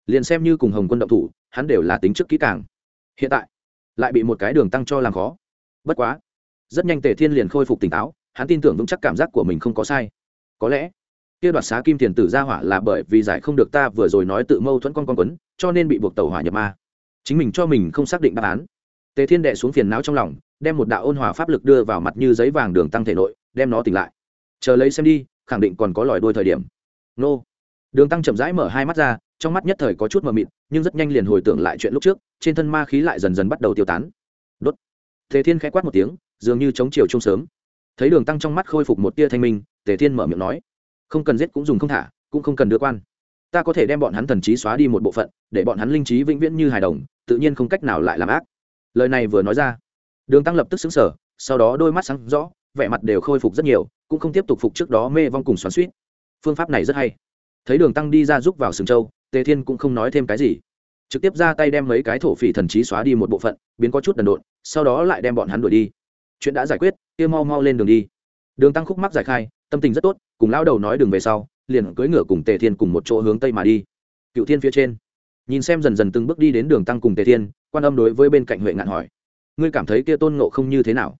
Liền xem như cùng hồng quân động thủ, hắn đều là tính trước kỹ càng hiện tại lại bị một cái đường tăng cho làm khó. Bất quá, rất nhanh tề thiên liền khôi phục tỉnh táo, hắn tin tưởng vững chắc cảm giác của mình không có sai. Có lẽ, kia đoạt xá kim tiền tử ra hỏa là bởi vì giải không được ta vừa rồi nói tự mâu thuẫn con con quấn, cho nên bị buộc tàu hỏa nhập ma. Chính mình cho mình không xác định đáp án. Tề thiên đệ xuống phiền não trong lòng, đem một đạo ôn hòa pháp lực đưa vào mặt như giấy vàng đường tăng thể nội, đem nó tỉnh lại. Chờ lấy xem đi, khẳng định còn có lòi đôi thời điểm. Nô. Đường tăng chậm rãi mở hai mắt ra trong mắt nhất thời có chút mờ mịt, nhưng rất nhanh liền hồi tưởng lại chuyện lúc trước, trên thân ma khí lại dần dần bắt đầu tiêu tán. Đốt. Tề thiên khẽ quát một tiếng, dường như chống chiều trông sớm. Thấy đường tăng trong mắt khôi phục một tia thanh minh, tề thiên mở miệng nói, không cần giết cũng dùng không thả, cũng không cần đưa quan. Ta có thể đem bọn hắn thần trí xóa đi một bộ phận, để bọn hắn linh trí vĩnh viễn như hài đồng, tự nhiên không cách nào lại làm ác. Lời này vừa nói ra, đường tăng lập tức xứng sở sau đó đôi mắt sáng rõ, vẻ mặt đều khôi phục rất nhiều, cũng không tiếp tục phục trước đó mê vong cùng xoắn suýt phương pháp này rất hay. Thấy đường tăng đi ra giúp vào sừng châu tề thiên cũng không nói thêm cái gì. Trực tiếp ra tay đem mấy cái thổ phỉ thần trí xóa đi một bộ phận, biến có chút đần độn, sau đó lại đem bọn hắn đuổi đi. Chuyện đã giải quyết, kia mau mau lên đường đi. Đường tăng khúc mắc giải khai, tâm tình rất tốt, cùng lao đầu nói đường về sau, liền cưỡi ngựa cùng tề thiên cùng một chỗ hướng tây mà đi. Cựu thiên phía trên. Nhìn xem dần dần từng bước đi đến đường tăng cùng tề thiên, quan âm đối với bên cạnh huệ ngạn hỏi. Ngươi cảm thấy kia tôn ngộ không như thế nào?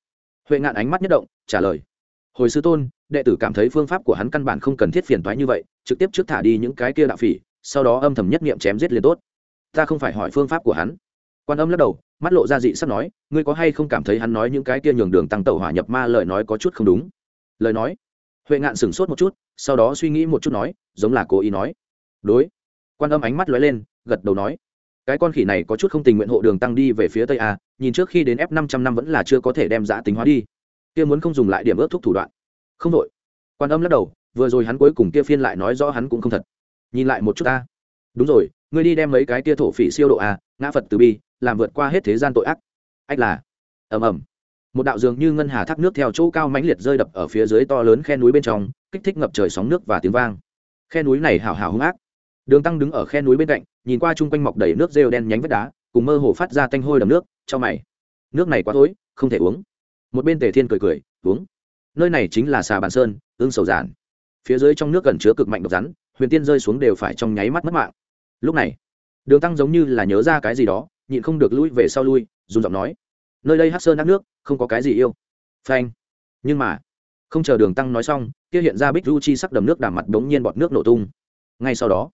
Huệ ngạn ánh mắt nhất động, trả lời. Hồi sư tôn, đệ tử cảm thấy phương pháp của hắn căn bản không cần thiết phiền toái như vậy, trực tiếp trước thả đi những cái kia đạo phỉ sau đó âm thầm nhất nghiệm chém giết liền tốt. Ta không phải hỏi phương pháp của hắn. Quan âm lắc đầu, mắt lộ ra dị sắp nói, ngươi có hay không cảm thấy hắn nói những cái kia nhường đường tăng tẩu hỏa nhập ma lời nói có chút không đúng? Lời nói. Huệ ngạn sửng sốt một chút, sau đó suy nghĩ một chút nói, giống là cố ý nói. Đối. Quan âm ánh mắt lóe lên, gật đầu nói. Cái con khỉ này có chút không tình nguyện hộ đường tăng đi về phía tây a, nhìn trước khi đến f năm trăm năm vẫn là chưa có thể đem giã tính hóa đi. Kia muốn không dùng lại điểm ước thúc thủ đoạn. Không đội quan âm lắc đầu, vừa rồi hắn cuối cùng kia phiên lại nói rõ hắn cũng không thật nhìn lại một chút ta. Đúng rồi, ngươi đi đem mấy cái kia thổ phỉ siêu độ à ngã phật từ bi, làm vượt qua hết thế gian tội ác. Ách là. Ầm ầm. Một đạo dường như ngân hà thác nước theo chỗ cao mãnh liệt rơi đập ở phía dưới to lớn khe núi bên trong, kích thích ngập trời sóng nước và tiếng vang. Khe núi này hào hào hung ác. Đường tăng đứng ở khe núi bên cạnh, nhìn qua chung quanh mọc đầy nước rêu đen nhánh vách đá, cùng mơ hồ phát ra tanh hôi đầm nước cho mày. Nước này quá tối không thể uống. Một bên tề thiên cười cười, uống. Nơi này chính là xà bàn sơn, ương sầu giản. Phía dưới trong nước gần chứa cực mạnh độc rắn huyền tiên rơi xuống đều phải trong nháy mắt mất mạng. Lúc này, đường tăng giống như là nhớ ra cái gì đó, nhịn không được lui về sau lui, dùng giọng nói. Nơi đây hát sơn ác nước, không có cái gì yêu. Phanh. Nhưng mà, không chờ đường tăng nói xong, kia hiện ra bích ru chi sắc đầm nước đàm mặt đống nhiên bọt nước nổ tung. Ngay sau đó,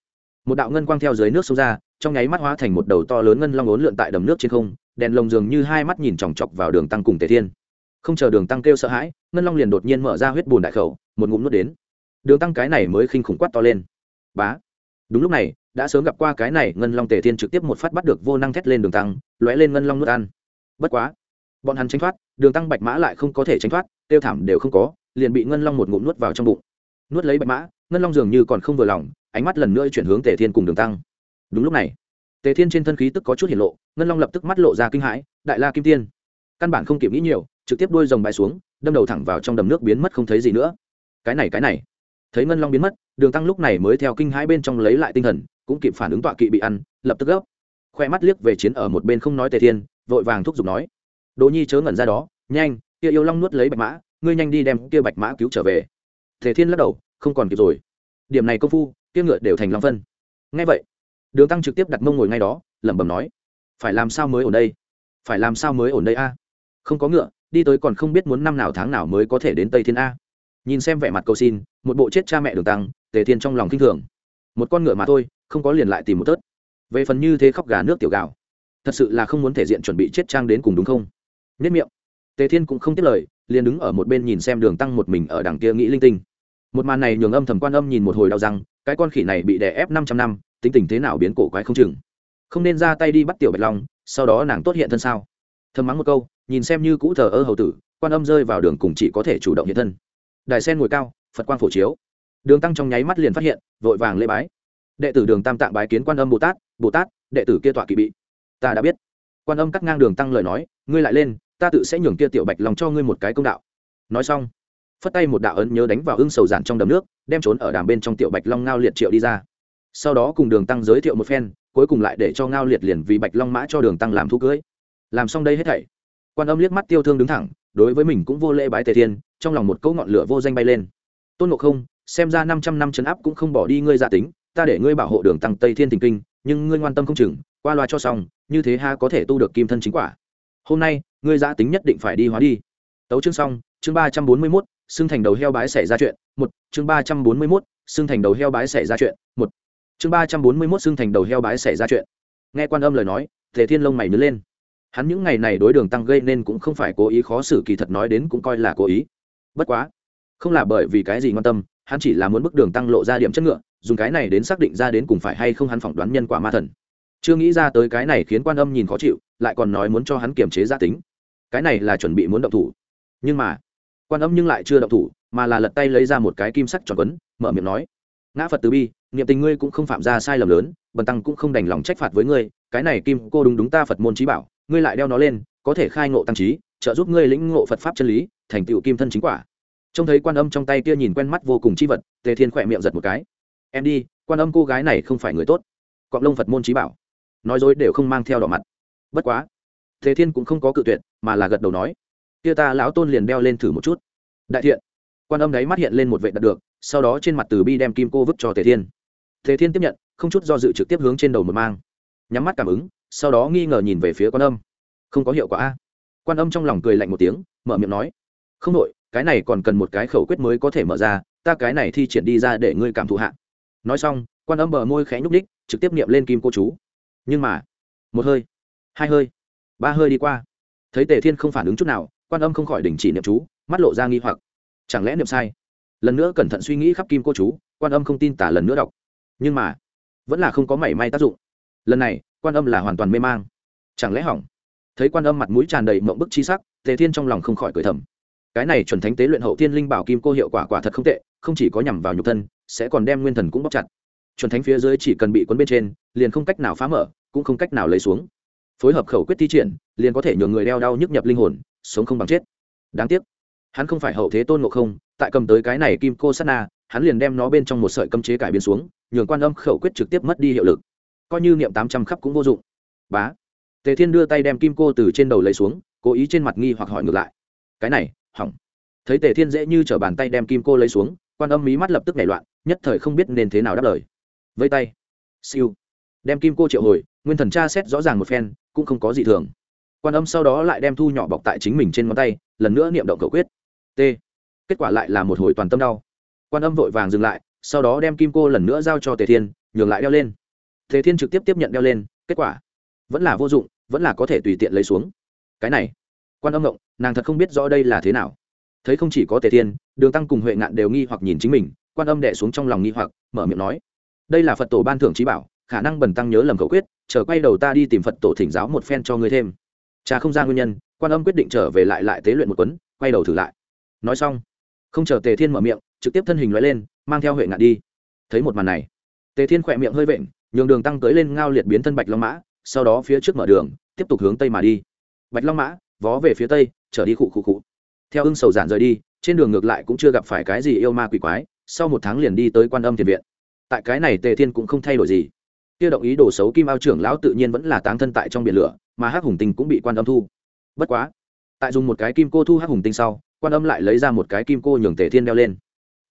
một đạo ngân quang theo dưới nước sâu ra, trong nháy mắt hóa thành một đầu to lớn ngân long ốn lượn tại đầm nước trên không, đèn lồng dường như hai mắt nhìn chòng chọc vào đường tăng cùng tề thiên. Không chờ đường tăng kêu sợ hãi, ngân long liền đột nhiên mở ra huyết bùn đại khẩu, một ngụm nuốt đến. Đường tăng cái này mới khinh khủng quát to lên bá. Đúng lúc này, đã sớm gặp qua cái này ngân long tề thiên trực tiếp một phát bắt được vô năng thét lên đường tăng, lóe lên ngân long nuốt ăn. Bất quá, bọn hắn tránh thoát, đường tăng bạch mã lại không có thể tránh thoát, tiêu thảm đều không có, liền bị ngân long một ngụm nuốt vào trong bụng. Nuốt lấy bạch mã, ngân long dường như còn không vừa lòng, ánh mắt lần nữa chuyển hướng tề thiên cùng đường tăng. Đúng lúc này, tề thiên trên thân khí tức có chút hiển lộ, ngân long lập tức mắt lộ ra kinh hãi, đại la kim tiên, căn bản không kịp nghĩ nhiều, trực tiếp đuôi rồng bay xuống, đâm đầu thẳng vào trong đầm nước biến mất không thấy gì nữa. Cái này cái này thấy ngân long biến mất, đường tăng lúc này mới theo kinh hãi bên trong lấy lại tinh thần, cũng kịp phản ứng tọa kỵ bị ăn, lập tức gấp. Khoe mắt liếc về chiến ở một bên không nói tề thiên, vội vàng thúc giục nói. Đỗ nhi chớ ngẩn ra đó, nhanh, kia yêu long nuốt lấy bạch mã, ngươi nhanh đi đem kia bạch mã cứu trở về. Tề thiên lắc đầu, không còn kịp rồi. Điểm này công phu, kia ngựa đều thành long phân. Ngay vậy, đường tăng trực tiếp đặt mông ngồi ngay đó, lẩm bẩm nói. Phải làm sao mới ổn đây? Phải làm sao mới ổn đây a? Không có ngựa, đi tới còn không biết muốn năm nào tháng nào mới có thể đến tây thiên a nhìn xem vẻ mặt cầu xin, một bộ chết cha mẹ đường tăng, tề thiên trong lòng kinh thường. Một con ngựa mà thôi, không có liền lại tìm một tớt. Về phần như thế khóc gà nước tiểu gạo, thật sự là không muốn thể diện chuẩn bị chết trang đến cùng đúng không? Nhất miệng. Tề thiên cũng không tiếc lời, liền đứng ở một bên nhìn xem đường tăng một mình ở đằng kia nghĩ linh tinh. Một màn này nhường âm thầm quan âm nhìn một hồi đau răng, cái con khỉ này bị đè ép năm trăm năm, tính tình thế nào biến cổ quái không chừng. Không nên ra tay đi bắt tiểu bạch long, sau đó nàng tốt hiện thân sao? Thầm mắng một câu, nhìn xem như cũ thờ ơ hầu tử, quan âm rơi vào đường cùng chỉ có thể chủ động hiện thân đài sen ngồi cao, phật quang phổ chiếu. Đường tăng trong nháy mắt liền phát hiện, vội vàng lễ bái. Đệ tử đường tam tạng bái kiến quan âm bồ tát bồ tát, đệ tử kia tọa kỵ bị. Ta đã biết. Quan âm cắt ngang đường tăng lời nói, ngươi lại lên, ta tự sẽ nhường kia tiểu bạch lòng cho ngươi một cái công đạo. Nói xong, phất tay một đạo ấn nhớ đánh vào ưng sầu giản trong đầm nước, đem trốn ở đàm bên trong tiểu bạch long ngao liệt triệu đi ra. Sau đó cùng đường tăng giới thiệu một phen, cuối cùng lại để cho ngao liệt liền vì bạch long mã cho đường tăng làm thu cưới. Làm xong đây hết thảy, quan âm liếc mắt tiêu thương đứng thẳng đối với mình cũng vô lễ bái tề thiên, trong lòng một câu ngọn lửa vô danh bay lên. Tôn ngộ không, xem ra năm trăm năm chấn áp cũng không bỏ đi ngươi giả tính, ta để ngươi bảo hộ đường tăng tây thiên thình kinh, nhưng ngươi ngoan tâm không chừng, qua loa cho xong, như thế ha có thể tu được kim thân chính quả. Hôm nay, ngươi giả tính nhất định phải đi hóa đi. Tấu chương xong, chương ba trăm bốn mươi mốt, xưng thành đầu heo bái xảy ra chuyện, một, chương ba trăm bốn mươi mốt, xưng thành đầu heo bái xảy ra chuyện, một, chương ba trăm bốn mươi mốt xưng thành đầu heo bái xảy ra chuyện. Nghe quan âm lời nói, tề thiên lông mày nứt lên hắn những ngày này đối đường tăng gây nên cũng không phải cố ý, khó xử kỳ thật nói đến cũng coi là cố ý. Bất quá, không là bởi vì cái gì quan tâm, hắn chỉ là muốn bức đường tăng lộ ra điểm chất ngựa, dùng cái này đến xác định ra đến cùng phải hay không hắn phỏng đoán nhân quả ma thần. Chưa nghĩ ra tới cái này khiến quan âm nhìn khó chịu, lại còn nói muốn cho hắn kiềm chế gia tính. Cái này là chuẩn bị muốn động thủ. Nhưng mà, quan âm nhưng lại chưa động thủ, mà là lật tay lấy ra một cái kim sắc tròn quấn, mở miệng nói, ngã phật từ bi, niệm tình ngươi cũng không phạm ra sai lầm lớn, bần tăng cũng không đành lòng trách phạt với ngươi, cái này kim cô đúng đúng ta phật môn trí bảo ngươi lại đeo nó lên, có thể khai ngộ tăng trí, trợ giúp ngươi lĩnh ngộ phật pháp chân lý, thành tựu kim thân chính quả. Trông thấy quan âm trong tay kia nhìn quen mắt vô cùng chi vật, tề thiên khỏe miệng giật một cái. Em đi, quan âm cô gái này không phải người tốt. Cọng lông phật môn trí bảo. Nói dối đều không mang theo đỏ mặt. Bất quá, tề thiên cũng không có cự tuyệt, mà là gật đầu nói. Kia ta lão tôn liền đeo lên thử một chút. Đại thiện. Quan âm đấy mắt hiện lên một vệ đặt được, sau đó trên mặt từ bi đem kim cô vứt cho tề thiên. Tề thiên tiếp nhận, không chút do dự trực tiếp hướng trên đầu một mang. Nhắm mắt cảm ứng sau đó nghi ngờ nhìn về phía quan âm. Không có hiệu quả a. Quan âm trong lòng cười lạnh một tiếng, mở miệng nói, không đội cái này còn cần một cái khẩu quyết mới có thể mở ra, ta cái này thi triển đi ra để ngươi cảm thụ hạ. Nói xong, quan âm bờ môi khẽ nhúc đích trực tiếp niệm lên kim cô chú. Nhưng mà, một hơi, hai hơi, ba hơi đi qua. Thấy tề thiên không phản ứng chút nào, quan âm không khỏi đình chỉ niệm chú, mắt lộ ra nghi hoặc. Chẳng lẽ niệm sai? Lần nữa cẩn thận suy nghĩ khắp kim cô chú, quan âm không tin tả lần nữa đọc. Nhưng mà, vẫn là không có mảy may tác dụng. Lần này quan âm là hoàn toàn mê mang. Chẳng lẽ hỏng? Thấy quan âm mặt mũi tràn đầy mộng bức chi sắc, tề thiên trong lòng không khỏi cười thầm. Cái này chuẩn thánh tế luyện hậu thiên linh bảo kim cô hiệu quả quả thật không tệ, không chỉ có nhằm vào nhục thân, sẽ còn đem nguyên thần cũng bóc chặt. Chuẩn thánh phía dưới chỉ cần bị cuốn bên trên, liền không cách nào phá mở, cũng không cách nào lấy xuống. Phối hợp khẩu quyết thi triển, liền có thể nhường người đeo đau nhức nhập linh hồn, sống không bằng chết. Đáng tiếc, hắn không phải hậu thế tôn ngộ không, tại cầm tới cái này kim cô sát na, hắn liền đem nó bên trong một sợi cấm chế cải biến xuống, nhường quan âm khẩu quyết trực tiếp mất đi hiệu lực coi như niệm tám trăm khắp cũng vô dụng. Bá. Tề thiên đưa tay đem kim cô từ trên đầu lấy xuống, cố ý trên mặt nghi hoặc hỏi ngược lại. Cái này, hỏng. Thấy tề thiên dễ như t r ở bàn tay đem kim cô lấy xuống, quan âm mí mắt lập tức nảy loạn, nhất thời không biết nên thế nào đáp lời. Vây tay. Siêu. Đem kim cô triệu hồi, nguyên thần tra xét rõ ràng một phen, cũng không có gì thường. Quan âm sau đó lại đem thu nhỏ bọc tại chính mình trên ngón tay, lần nữa niệm động cầu quyết. T. Kết quả lại là một hồi toàn tâm đau. Quan âm vội vàng dừng lại, sau đó đem kim cô lần nữa giao cho tề thiên, nhường lại đeo lên. Thế thiên trực tiếp tiếp nhận đeo lên, kết quả vẫn là vô dụng, vẫn là có thể tùy tiện lấy xuống. Cái này, quan âm ngộng, nàng thật không biết rõ đây là thế nào. Thấy không chỉ có tề thiên, đường tăng cùng huệ ngạn đều nghi hoặc nhìn chính mình, quan âm đẻ xuống trong lòng nghi hoặc, mở miệng nói, đây là phật tổ ban thưởng trí bảo, khả năng bần tăng nhớ lầm khẩu quyết, chờ quay đầu ta đi tìm phật tổ thỉnh giáo một phen cho ngươi thêm. Cha không ra nguyên nhân, quan âm quyết định trở về lại lại tế luyện một quấn quay đầu thử lại. Nói xong, không chờ tề thiên mở miệng, trực tiếp thân hình loại lên, mang theo huệ ngạn đi. Thấy một màn này, tề thiên khỏe miệng hơi vện nhường đường tăng tới lên ngao liệt biến thân bạch long mã, sau đó phía trước mở đường, tiếp tục hướng tây mà đi. Bạch long mã, vó về phía tây, trở đi khụ khụ khụ. Theo ưng sầu giản rời đi, trên đường ngược lại cũng chưa gặp phải cái gì yêu ma quỷ quái, sau một tháng liền đi tới quan âm thiền viện. Tại cái này tề thiên cũng không thay đổi gì. Tiêu động ý đồ xấu kim ao trưởng lão tự nhiên vẫn là táng thân tại trong biển lửa, mà hắc hùng tinh cũng bị quan âm thu. Bất quá, tại dùng một cái kim cô thu hắc hùng tinh sau, quan âm lại lấy ra một cái kim cô nhường tề thiên đeo lên.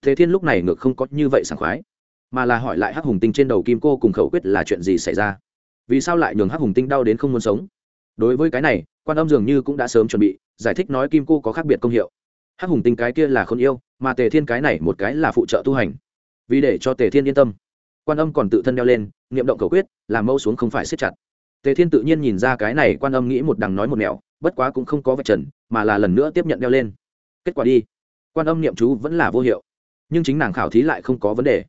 Tề thiên lúc này ngược không có như vậy sảng khoái mà là hỏi lại hắc hùng tinh trên đầu kim cô cùng khẩu quyết là chuyện gì xảy ra? Vì sao lại nhường hắc hùng tinh đau đến không muốn sống? Đối với cái này, quan âm dường như cũng đã sớm chuẩn bị, giải thích nói kim cô có khác biệt công hiệu. Hắc hùng tinh cái kia là không yêu, mà tề thiên cái này một cái là phụ trợ tu hành. Vì để cho tề thiên yên tâm, quan âm còn tự thân đeo lên, niệm động khẩu quyết, làm mâu xuống không phải siết chặt. Tề thiên tự nhiên nhìn ra cái này, quan âm nghĩ một đằng nói một nẻo, bất quá cũng không có vạch trần, mà là lần nữa tiếp nhận đeo lên. Kết quả đi, quan âm niệm chú vẫn là vô hiệu, nhưng chính nàng khảo thí lại không có vấn đề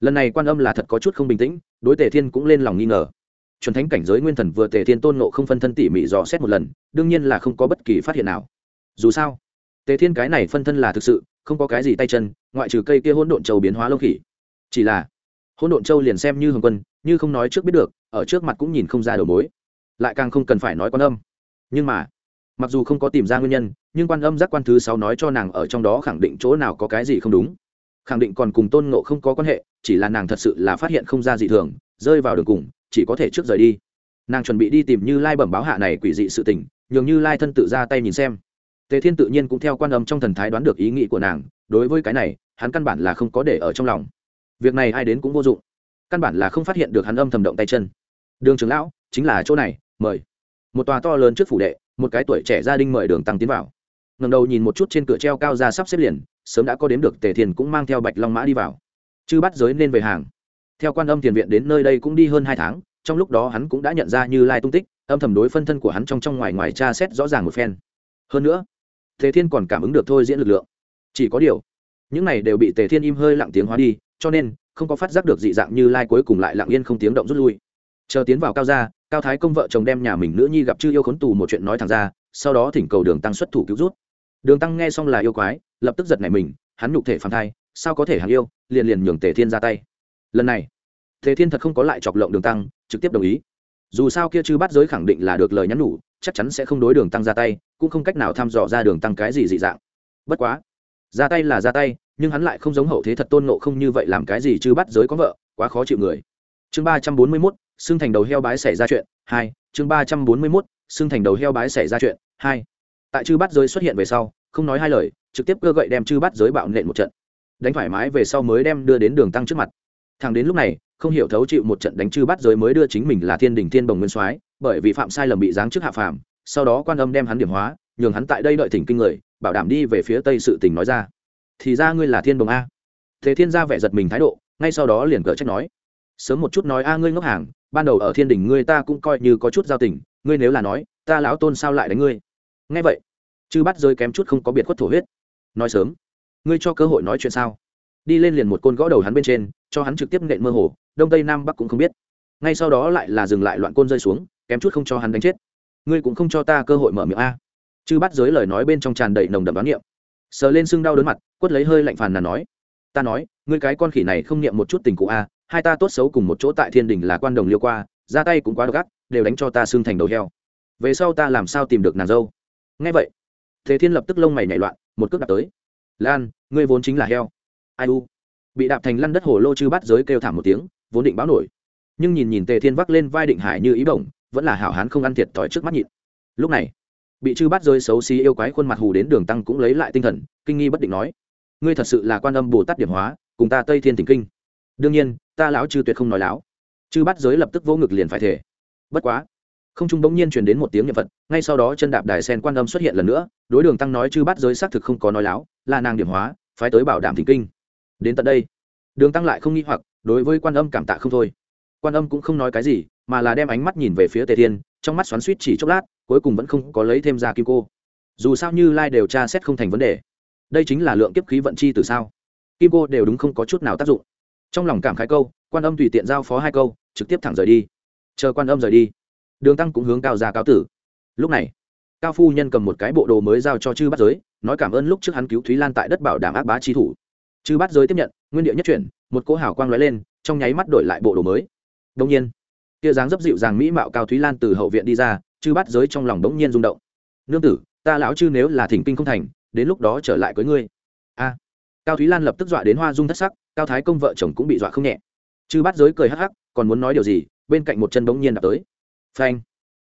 lần này quan âm là thật có chút không bình tĩnh, đối tề thiên cũng lên lòng nghi ngờ. Chuẩn thánh cảnh giới nguyên thần vừa tề thiên tôn nộ không phân thân tỉ mỉ dò xét một lần, đương nhiên là không có bất kỳ phát hiện nào. Dù sao, tề thiên cái này phân thân là thực sự, không có cái gì tay chân, ngoại trừ cây kia hỗn độn châu biến hóa lông khỉ. Chỉ là, hỗn độn châu liền xem như hồng quân, như không nói trước biết được, ở trước mặt cũng nhìn không ra đầu mối. Lại càng không cần phải nói quan âm. Nhưng mà, mặc dù không có tìm ra nguyên nhân, nhưng quan âm giác quan thứ sáu nói cho nàng ở trong đó khẳng định chỗ nào có cái gì không đúng. Khẳng định còn cùng tôn ngộ không có quan hệ chỉ là nàng thật sự là phát hiện không ra dị thường, rơi vào đường cùng, chỉ có thể trước rời đi. Nàng chuẩn bị đi tìm như lai bẩm báo hạ này quỷ dị sự tình, nhường như lai thân tự ra tay nhìn xem. Tề thiên tự nhiên cũng theo quan âm trong thần thái đoán được ý nghĩ của nàng, đối với cái này, hắn căn bản là không có để ở trong lòng. Việc này ai đến cũng vô dụng. Căn bản là không phát hiện được hắn âm thầm động tay chân. Đường trưởng lão, chính là chỗ này, mời. Một tòa to lớn trước phủ đệ, một cái tuổi trẻ gia đình mời đường tăng tiến vào. Ngầm đầu nhìn một chút trên cửa treo cao ra sắp xếp liền, sớm đã có đếm được tề Thiên cũng mang theo bạch long mã đi vào chư bắt giới nên về hàng. Theo quan âm tiền viện đến nơi đây cũng đi hơn hai tháng, trong lúc đó hắn cũng đã nhận ra như lai tung tích, âm thầm đối phân thân của hắn trong trong ngoài ngoài tra xét rõ ràng một phen. Hơn nữa, tề thiên còn cảm ứng được thôi diễn lực lượng. Chỉ có điều, những này đều bị tề thiên im hơi lặng tiếng hóa đi, cho nên không có phát giác được dị dạng như lai cuối cùng lại lặng yên không tiếng động rút lui. Chờ tiến vào cao gia, cao thái công vợ chồng đem nhà mình nữ nhi gặp chư yêu khốn tù một chuyện nói thẳng ra, sau đó thỉnh cầu đường tăng xuất thủ cứu rút đường tăng nghe xong là yêu quái, lập tức giật nảy mình, hắn nhục thể phản thai sao có thể hàng yêu, liền liền nhường tề thiên ra tay. Lần này, tề thiên thật không có lại chọc lộng đường tăng, trực tiếp đồng ý. Dù sao kia chư bắt giới khẳng định là được lời nhắn nhủ, chắc chắn sẽ không đối đường tăng ra tay, cũng không cách nào thăm dò ra đường tăng cái gì dị dạng. Bất quá, ra tay là ra tay, nhưng hắn lại không giống hậu thế thật tôn nộ không như vậy làm cái gì chứ bắt giới có vợ, quá khó chịu người. Chương ba trăm bốn mươi mốt xưng thành đầu heo bái xảy ra chuyện, hai. Chương ba trăm bốn mươi mốt xưng thành đầu heo bái xảy ra chuyện, hai. Tại chư bắt giới xuất hiện về sau, không nói hai lời, trực tiếp cơ gậy đem chư bắt giới bạo nện một trận đánh thoải mái về sau mới đem đưa đến đường tăng trước mặt. Thằng đến lúc này, không hiểu thấu chịu một trận đánh chư bắt giới mới đưa chính mình là thiên đình thiên bồng nguyên soái, bởi vì phạm sai lầm bị giáng trước hạ phàm, sau đó quan âm đem hắn điểm hóa, nhường hắn tại đây đợi thỉnh kinh người, bảo đảm đi về phía tây sự tình nói ra. Thì ra ngươi là thiên bồng a. Thế thiên gia vẻ giật mình thái độ, ngay sau đó liền cỡ trách nói. Sớm một chút nói a ngươi ngốc hàng, ban đầu ở thiên đình ngươi ta cũng coi như có chút giao tình, ngươi nếu là nói, ta lão tôn sao lại đánh ngươi? Nghe vậy, chư bắt rơi kém chút không có biệt khuất thổ huyết. Nói sớm ngươi cho cơ hội nói chuyện sao? Đi lên liền một côn gõ đầu hắn bên trên, cho hắn trực tiếp nện mơ hồ, đông tây nam bắc cũng không biết. Ngay sau đó lại là dừng lại loạn côn rơi xuống, kém chút không cho hắn đánh chết. Ngươi cũng không cho ta cơ hội mở miệng a. Chư bắt giới lời nói bên trong tràn đầy nồng đậm đoán niệm. Sờ lên sưng đau đớn mặt, quất lấy hơi lạnh phàn là nói. Ta nói, ngươi cái con khỉ này không niệm một chút tình cụ a, hai ta tốt xấu cùng một chỗ tại thiên đình là quan đồng liêu qua, ra tay cũng quá độc ác, đều đánh cho ta xưng thành đầu heo. Về sau ta làm sao tìm được nàng dâu? Ngay vậy thế thiên lập tức lông mày nhảy loạn, một cước đạp tới lan, ngươi vốn chính là heo. Ai u? Bị đạp thành lăn đất hồ lô chư bắt giới kêu thảm một tiếng, vốn định báo nổi. Nhưng nhìn nhìn tề thiên vác lên vai định hải như ý bổng, vẫn là hảo hán không ăn thiệt thòi trước mắt nhịn. Lúc này, bị chư bắt rơi xấu xí yêu quái khuôn mặt hù đến đường tăng cũng lấy lại tinh thần, kinh nghi bất định nói, ngươi thật sự là quan âm bồ tát điểm hóa, cùng ta tây thiên thỉnh kinh. Đương nhiên, ta lão chư tuyệt không nói láo. Chư bắt giới lập tức vô ngực liền phải thể bất quá không trung bỗng nhiên truyền đến một tiếng niệm phật, ngay sau đó chân đạp đài sen quan âm xuất hiện lần nữa, đối đường tăng nói chư bắt giới xác thực không có nói láo, là nàng điểm hóa, phái tới bảo đảm thỉnh kinh. Đến tận đây, đường tăng lại không nghĩ hoặc, đối với quan âm cảm tạ không thôi. Quan âm cũng không nói cái gì, mà là đem ánh mắt nhìn về phía tề thiên, trong mắt xoắn suýt chỉ chốc lát, cuối cùng vẫn không có lấy thêm ra kim cô. Dù sao như lai đều tra xét không thành vấn đề. Đây chính là lượng kiếp khí vận chi từ sao? Kim cô đều đúng không có chút nào tác dụng. Trong lòng cảm khái câu, quan âm tùy tiện giao phó hai câu, trực tiếp thẳng rời đi. Chờ quan âm rời đi đường tăng cũng hướng cao ra cáo tử. Lúc này, cao phu nhân cầm một cái bộ đồ mới giao cho chư bắt giới, nói cảm ơn lúc trước hắn cứu thúy lan tại đất bảo đảm ác bá chi thủ. Chư bắt giới tiếp nhận, nguyên địa nhất chuyển, một cỗ hào quang lóe lên, trong nháy mắt đổi lại bộ đồ mới. Đông nhiên kia dáng dấp dịu dàng mỹ mạo cao thúy lan từ hậu viện đi ra, chư bắt giới trong lòng đống nhiên rung động. Nương tử, ta lão chư nếu là thỉnh kinh không thành, đến lúc đó trở lại với ngươi. A. Cao thúy lan lập tức dọa đến hoa dung thất sắc, cao thái công vợ chồng cũng bị dọa không nhẹ. Chư bắt giới cười hắc hắc, còn muốn nói điều gì, bên cạnh một chân bỗng nhiên đạp tới phanh.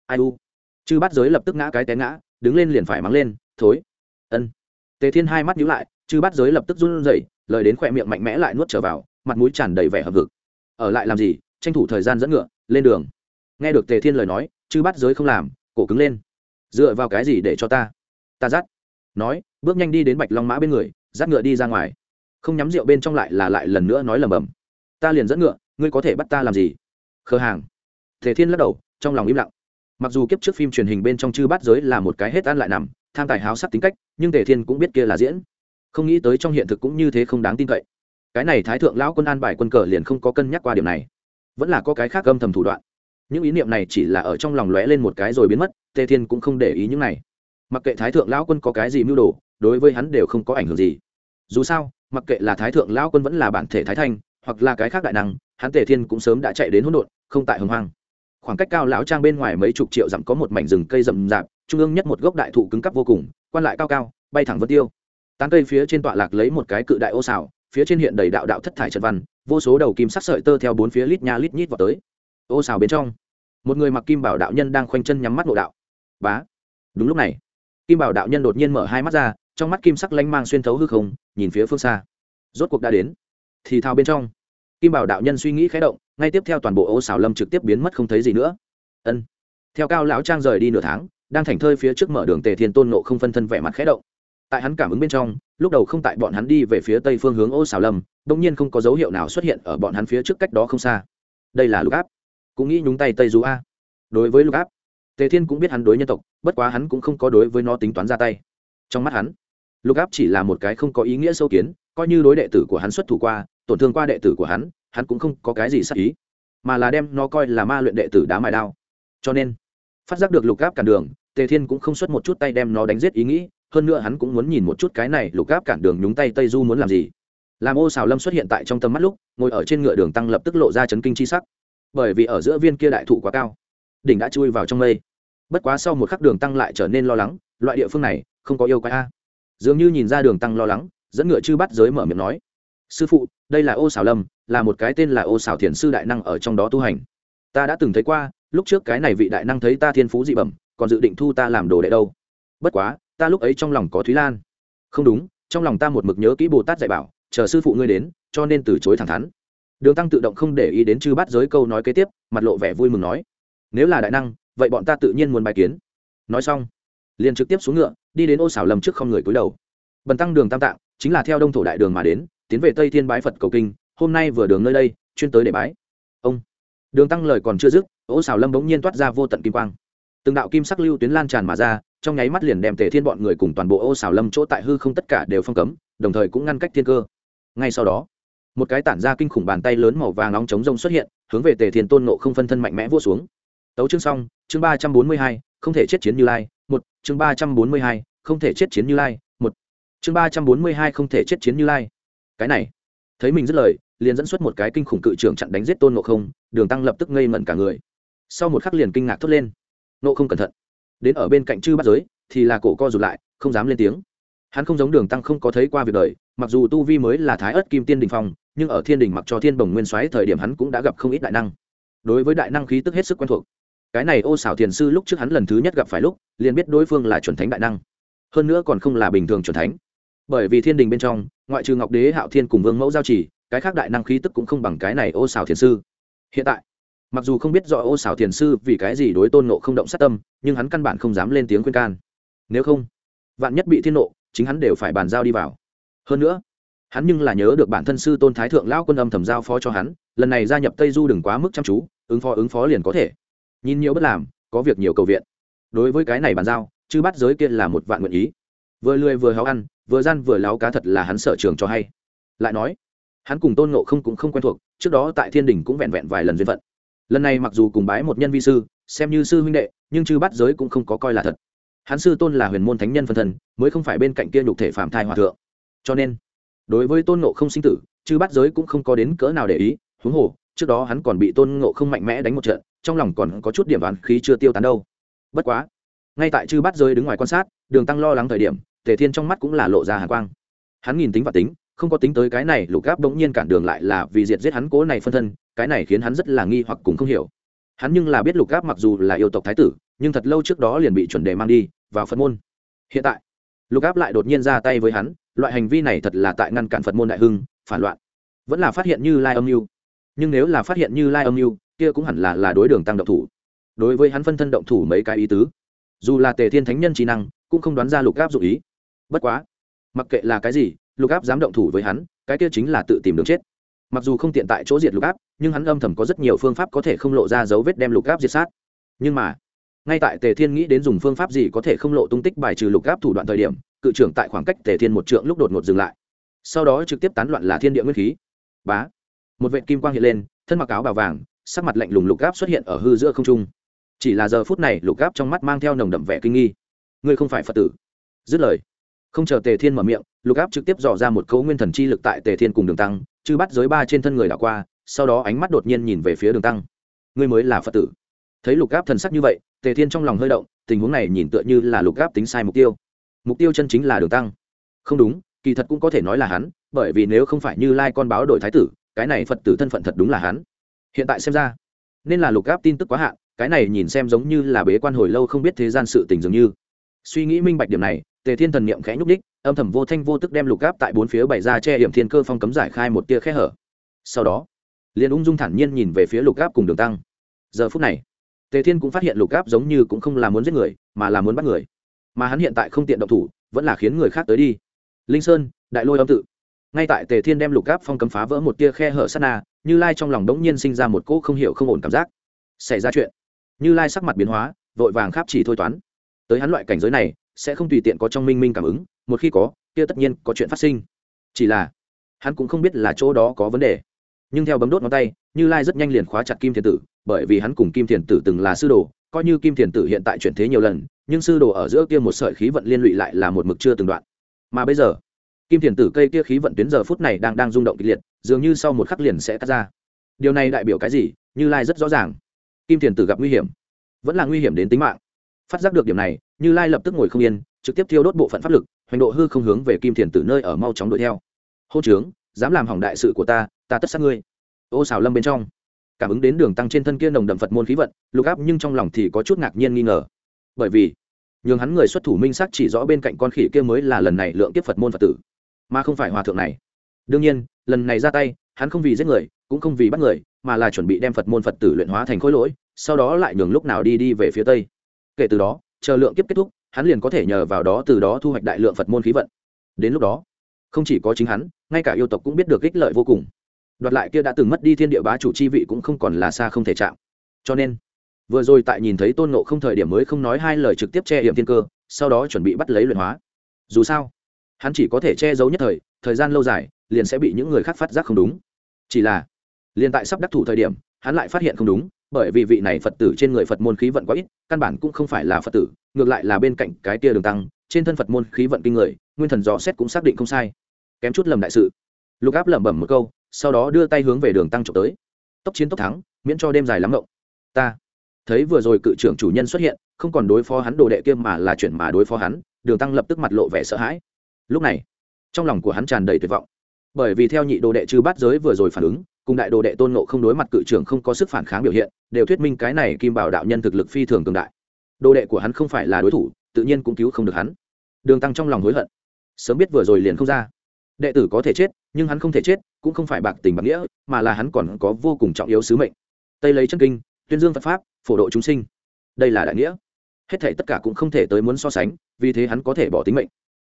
Ai u. Chư bắt giới lập tức ngã cái té ngã, đứng lên liền phải mắng lên, thối. Ân. Tề thiên hai mắt nhíu lại, chư bắt giới lập tức run rẩy, lời đến khỏe miệng mạnh mẽ lại nuốt trở vào, mặt mũi tràn đầy vẻ hợp vực ở lại làm gì? Tranh thủ thời gian dẫn ngựa, lên đường. Nghe được tề thiên lời nói, chư bắt giới không làm, cổ cứng lên. Dựa vào cái gì để cho ta? Ta dắt. Nói, bước nhanh đi đến bạch long mã bên người, dắt ngựa đi ra ngoài. Không nhắm rượu bên trong lại là lại lần nữa nói lầm bầm. Ta liền dẫn ngựa, ngươi có thể bắt ta làm gì? Khờ hàng. Tề thiên lắc đầu trong lòng im lặng. Mặc dù kiếp trước phim truyền hình bên trong chư bát giới là một cái hết ăn lại nằm, tham tài háo sắc tính cách, nhưng tề thiên cũng biết kia là diễn. Không nghĩ tới trong hiện thực cũng như thế không đáng tin cậy. Cái này thái thượng lão quân an bài quân cờ liền không có cân nhắc qua điểm này. Vẫn là có cái khác âm thầm thủ đoạn. Những ý niệm này chỉ là ở trong lòng lóe lên một cái rồi biến mất, tề thiên cũng không để ý những này. Mặc kệ thái thượng lão quân có cái gì mưu đồ, đối với hắn đều không có ảnh hưởng gì. Dù sao, mặc kệ là thái thượng lão quân vẫn là bản thể thái thanh, hoặc là cái khác đại năng, hắn tề thiên cũng sớm đã chạy đến hỗn độn, không tại hồng hoang khoảng cách cao lão trang bên ngoài mấy chục triệu dặm có một mảnh rừng cây rậm rạp, trung ương nhất một gốc đại thụ cứng cắp vô cùng, quan lại cao cao, bay thẳng vân tiêu. Tán cây phía trên tọa lạc lấy một cái cự đại ô xào, phía trên hiện đầy đạo đạo thất thải trận văn, vô số đầu kim sắc sợi tơ theo bốn phía lít nha lít nhít vào tới. Ô xào bên trong, một người mặc kim bảo đạo nhân đang khoanh chân nhắm mắt nội đạo. Bá. Đúng lúc này, kim bảo đạo nhân đột nhiên mở hai mắt ra, trong mắt kim sắc lanh mang xuyên thấu hư không, nhìn phía phương xa. Rốt cuộc đã đến. Thì thao bên trong kim bảo đạo nhân suy nghĩ khé động, ngay tiếp theo toàn bộ ô xào lâm trực tiếp biến mất không thấy gì nữa. Ân. Theo cao lão trang rời đi nửa tháng, đang thành thơi phía trước mở đường tề thiên tôn nộ không phân thân vẻ mặt khé động. Tại hắn cảm ứng bên trong, lúc đầu không tại bọn hắn đi về phía tây phương hướng ô xào lâm đông nhiên không có dấu hiệu nào xuất hiện ở bọn hắn phía trước cách đó không xa. Đây là lục áp. Cũng nghĩ nhúng tay tây du a. Đối với lục áp, tề thiên cũng biết hắn đối nhân tộc, bất quá hắn cũng không có đối với nó tính toán ra tay. Trong mắt hắn, lục áp chỉ là một cái không có ý nghĩa sâu kiến, coi như đối đệ tử của hắn xuất thủ qua tổn thương qua đệ tử của hắn hắn cũng không có cái gì sắc ý, mà là đem nó coi là ma luyện đệ tử đá mài đao. Cho nên, phát giác được lục gáp cản đường, tề thiên cũng không xuất một chút tay đem nó đánh giết ý nghĩ, hơn nữa hắn cũng muốn nhìn một chút cái này lục gáp cản đường nhúng tay tây du muốn làm gì. Làm ô xào lâm xuất hiện tại trong tầm mắt lúc, ngồi ở trên ngựa đường tăng lập tức lộ ra chấn kinh c h i sắc. Bởi vì ở giữa viên kia đại thụ quá cao, đỉnh đã chui vào trong mây. Bất quá sau một khắc đường tăng lại trở nên lo lắng, loại địa phương này, không có yêu quái a. Dường như nhìn ra đường tăng lo lắng, dẫn ngựa chư bắt giới mở miệng nói sư phụ, đây là ô xảo lâm, là một cái tên là ô xảo thiền sư đại năng ở trong đó tu hành. Ta đã từng thấy qua, lúc trước cái này vị đại năng thấy ta thiên phú dị bẩm, còn dự định thu ta làm đồ đệ đâu. Bất quá, ta lúc ấy trong lòng có thúy lan. Không đúng, trong lòng ta một mực nhớ kỹ bồ tát dạy bảo, chờ sư phụ ngươi đến, cho nên từ chối thẳng thắn. Đường tăng tự động không để ý đến chư bắt giới câu nói kế tiếp, mặt lộ vẻ vui mừng nói, nếu là đại năng, vậy bọn ta tự nhiên muốn bài kiến. Nói xong, liền trực tiếp xuống ngựa, đi đến ô xảo lâm trước không người cúi đầu. Bần tăng đường tam tạng, chính là theo đông thổ đại đường mà đến tiến về tây thiên bái phật cầu kinh, hôm nay vừa đường nơi đây, chuyên tới để bái. Ông. Đường tăng lời còn chưa dứt, ô xảo lâm bỗng nhiên toát ra vô tận kim quang. Từng đạo kim sắc lưu tuyến lan tràn mà ra, trong nháy mắt liền đem tề thiên bọn người cùng toàn bộ ô xảo lâm chỗ tại hư không tất cả đều phong cấm, đồng thời cũng ngăn cách thiên cơ. Ngay sau đó, một cái tản ra kinh khủng bàn tay lớn màu vàng nóng chống rông xuất hiện, hướng về tề thiên tôn nộ không phân thân mạnh mẽ vua xuống. Tấu chương xong, chương ba trăm bốn mươi hai, không thể chết chiến như lai, một, chương ba trăm bốn mươi hai, không thể chết chiến như lai, một, chương ba trăm bốn mươi hai, không thể chết chiến như lai cái này. Thấy mình dứt lời, liền dẫn xuất một cái kinh khủng cự trưởng chặn đánh giết tôn nộ không, đường tăng lập tức ngây mẩn cả người. Sau một khắc liền kinh ngạc thốt lên. Nộ không cẩn thận. Đến ở bên cạnh chư bắt giới, thì là cổ co rụt lại, không dám lên tiếng. Hắn không giống đường tăng không có thấy qua việc đời, mặc dù tu vi mới là thái ớt kim tiên đình phong, nhưng ở thiên đình mặc cho thiên bồng nguyên soái thời điểm hắn cũng đã gặp không ít đại năng. Đối với đại năng khí tức hết sức quen thuộc. Cái này ô xảo thiền sư lúc trước hắn lần thứ nhất gặp phải lúc, liền biết đối phương là chuẩn thánh đại năng. Hơn nữa còn không là bình thường chuẩn thánh bởi vì thiên đình bên trong, ngoại trừ ngọc đế, hạo thiên cùng vương mẫu giao chỉ, cái khác đại năng khí tức cũng không bằng cái này ô xảo thiền sư. Hiện tại, mặc dù không biết rõ ô xảo thiền sư vì cái gì đối tôn nộ không động sát tâm, nhưng hắn căn bản không dám lên tiếng khuyên can. Nếu không, vạn nhất bị thiên nộ chính hắn đều phải bàn giao đi vào. Hơn nữa, hắn nhưng là nhớ được bản thân sư tôn thái thượng lão quân âm thầm giao phó cho hắn, lần này gia nhập tây du đừng quá mức chăm chú, ứng phó ứng phó liền có thể. Nhìn nhiều bất làm, có việc nhiều cầu viện. Đối với cái này bàn giao chứ bắt giới kia là một vạn nguyện ý vừa lười vừa háo ăn vừa gian vừa láo cá thật là hắn sợ trường cho hay. Lại nói hắn cùng tôn nộ không cũng không quen thuộc trước đó tại thiên đình cũng vẹn vẹn vài lần duyên phận. Lần này mặc dù cùng bái một nhân vi sư xem như sư huynh đệ nhưng chư bắt giới cũng không có coi là thật. Hắn sư tôn là huyền môn thánh nhân phân thần, mới không phải bên cạnh kia nhục thể phạm thai hòa thượng. Cho nên đối với tôn nộ không sinh tử chư bắt giới cũng không có đến cỡ nào để ý huống hồ trước đó hắn còn bị tôn ngộ không mạnh mẽ đánh một trận trong lòng còn có chút điểm đoán khí chưa tiêu tán đâu. Bất quá ngay tại chư bắt giới đứng ngoài quan sát đường tăng lo lắng thời điểm tề thiên trong mắt cũng là lộ ra hà quang. Hắn nhìn tính và tính, không có tính tới cái này, lục gáp bỗng nhiên cản đường lại là vì diệt giết hắn cố này phân thân, cái này khiến hắn rất là nghi hoặc cùng không hiểu. Hắn nhưng là biết lục gáp mặc dù là yêu tộc thái tử, nhưng thật lâu trước đó liền bị chuẩn đề mang đi, vào phật môn. Hiện tại, lục áp lại đột nhiên ra tay với hắn, loại hành vi này thật là tại ngăn cản phật môn đại hưng, phản loạn. Vẫn là phát hiện như lai âm mưu. Nhưng nếu là phát hiện như lai âm mưu, kia cũng hẳn là là đối đường tăng động thủ. Đối với hắn phân thân động thủ mấy cái ý tứ. Dù là tề thiên thánh nhân trí năng, cũng không đoán ra lục áp dụ ý bất quá, mặc kệ là cái gì, lục áp dám động thủ với hắn, cái kia chính là tự tìm đường chết. Mặc dù không tiện tại chỗ diệt lục áp, nhưng hắn âm thầm có rất nhiều phương pháp có thể không lộ ra dấu vết đem lục áp diệt sát. Nhưng mà, ngay tại tề thiên nghĩ đến dùng phương pháp gì có thể không lộ tung tích bài trừ lục áp thủ đoạn thời điểm, cự trưởng tại khoảng cách tề thiên một trượng lúc đột ngột dừng lại. Sau đó trực tiếp tán loạn là thiên địa nguyên khí. Bá! Một vệ kim quang hiện lên, thân mặc áo bào vàng, sắc mặt lạnh lùng lục áp xuất hiện ở hư giữa không trung. Chỉ là giờ phút này, lục áp trong mắt mang theo nồng đậm vẻ kinh nghi. Ngươi không phải phật tử. Dứt lời không chờ tề thiên mở miệng, lục áp trực tiếp dò ra một cấu nguyên thần chi lực tại tề thiên cùng đường tăng chứ bắt giới ba trên thân người đảo qua, sau đó ánh mắt đột nhiên nhìn về phía đường tăng. Ngươi mới là phật tử. Thấy lục áp thần sắc như vậy, tề thiên trong lòng hơi động, tình huống này nhìn tựa như là lục áp tính sai mục tiêu. Mục tiêu chân chính là đường tăng. Không đúng, kỳ thật cũng có thể nói là hắn, bởi vì nếu không phải như lai con báo đổi thái tử, cái này phật tử thân phận thật đúng là hắn. Hiện tại xem ra, nên là lục áp tin tức quá hạn, cái này nhìn xem giống như là bế quan hồi lâu không biết thế gian sự tình dường như. Suy nghĩ minh bạch điểm này tề thiên thần niệm khẽ nhúc đích âm thầm vô thanh vô tức đem lục áp tại bốn phía bày ra che hiểm thiên cơ phong cấm giải khai một tia khe hở. Sau đó, liền ung dung thản nhiên nhìn về phía lục áp cùng đường tăng. Giờ phút này, tề thiên cũng phát hiện lục áp giống như cũng không là muốn giết người, mà là muốn bắt người. Mà hắn hiện tại không tiện động thủ, vẫn là khiến người khác tới đi. Linh sơn, đại lôi âm tự. Ngay tại tề thiên đem lục áp phong cấm phá vỡ một tia khe hở sát na, như lai trong lòng đống nhiên sinh ra một cỗ không hiểu không ổn cảm giác. Xảy ra chuyện. Như lai sắc mặt biến hóa, vội vàng kháp chỉ thôi toán. Tới hắn loại cảnh giới này sẽ không tùy tiện có trong minh minh cảm ứng, một khi có, kia tất nhiên có chuyện phát sinh. Chỉ là, hắn cũng không biết là chỗ đó có vấn đề. Nhưng theo bấm đốt ngón tay, như lai rất nhanh liền khóa chặt kim thiền tử, bởi vì hắn cùng kim thiền tử từng là sư đồ, coi như kim thiền tử hiện tại chuyển thế nhiều lần, nhưng sư đồ ở giữa kia một sợi khí vận liên lụy lại là một mực chưa từng đoạn. Mà bây giờ, kim thiền tử cây kia khí vận tuyến giờ phút này đang đang rung động kịch liệt, dường như sau một khắc liền sẽ cắt ra. Điều này đại biểu cái gì? Như lai rất rõ ràng. Kim thiền tử gặp nguy hiểm, vẫn là nguy hiểm đến tính mạng. Phát giác được điểm này như lai lập tức ngồi không yên, trực tiếp thiêu đốt bộ phận pháp lực, hoành độ hư không hướng về kim thiền tử nơi ở mau chóng đuổi theo. Hô trướng, dám làm hỏng đại sự của ta ta tất sát ngươi. Ô xào lâm bên trong, cảm ứng đến đường tăng trên thân kia nồng đậm phật môn khí vận, lục áp nhưng trong lòng thì có chút ngạc nhiên nghi ngờ. Bởi vì, nhường hắn người xuất thủ minh sắc chỉ rõ bên cạnh con khỉ kia mới là lần này lượng kiếp phật môn phật tử, mà không phải hòa thượng này. Đương nhiên, lần này ra tay, hắn không vì giết người, cũng không vì bắt người, mà là chuẩn bị đem phật môn phật tử luyện hóa thành khối lỗi, sau đó lại nhường lúc nào đi đi về phía tây. Kể từ đó chờ lượng kiếp kết thúc, hắn liền có thể nhờ vào đó từ đó thu hoạch đại lượng phật môn khí vận. Đến lúc đó, không chỉ có chính hắn, ngay cả yêu tộc cũng biết được ích lợi vô cùng. Đoạt lại kia đã từng mất đi thiên địa bá chủ chi vị cũng không còn là xa không thể chạm. Cho nên, vừa rồi tại nhìn thấy tôn nộ không thời điểm mới không nói hai lời trực tiếp che hiểm thiên cơ, sau đó chuẩn bị bắt lấy luyện hóa. Dù sao, hắn chỉ có thể che giấu nhất thời thời gian lâu dài, liền sẽ bị những người khác phát giác không đúng. Chỉ là, liền tại sắp đắc thủ thời điểm, hắn lại phát hiện không đúng bởi vì vị này phật tử trên người phật môn khí vận quá ít, căn bản cũng không phải là phật tử, ngược lại là bên cạnh cái tia đường tăng, trên thân phật môn khí vận kinh người, nguyên thần dò xét cũng xác định không sai. Kém chút lầm đại sự. Lục áp lẩm bẩm một câu, sau đó đưa tay hướng về đường tăng trộm tới. Tốc chiến tốc thắng, miễn cho đêm dài lắm ngộng. Ta thấy vừa rồi cự trưởng chủ nhân xuất hiện, không còn đối phó hắn đồ đệ kia mà là chuyển mà đối phó hắn, đường tăng lập tức mặt lộ vẻ sợ hãi. Lúc này, trong lòng của hắn tràn đầy tuyệt vọng bởi vì theo nhị đồ đệ chư bát giới vừa rồi phản ứng, cùng đại đồ đệ tôn nộ không đối mặt cự trưởng không có sức phản kháng biểu hiện, đều thuyết minh cái này kim bảo đạo nhân thực lực phi thường cường đại. Đồ đệ của hắn không phải là đối thủ, tự nhiên cũng cứu không được hắn. Đường tăng trong lòng hối hận. Sớm biết vừa rồi liền không ra. Đệ tử có thể chết, nhưng hắn không thể chết, cũng không phải bạc tình bạc nghĩa, mà là hắn còn có vô cùng trọng yếu sứ mệnh. Tây lấy chân kinh, tuyên dương phật pháp, phổ độ chúng sinh. Đây là đại nghĩa. Hết thể tất cả cũng không thể tới muốn so sánh, vì thế hắn có thể bỏ tính mệnh.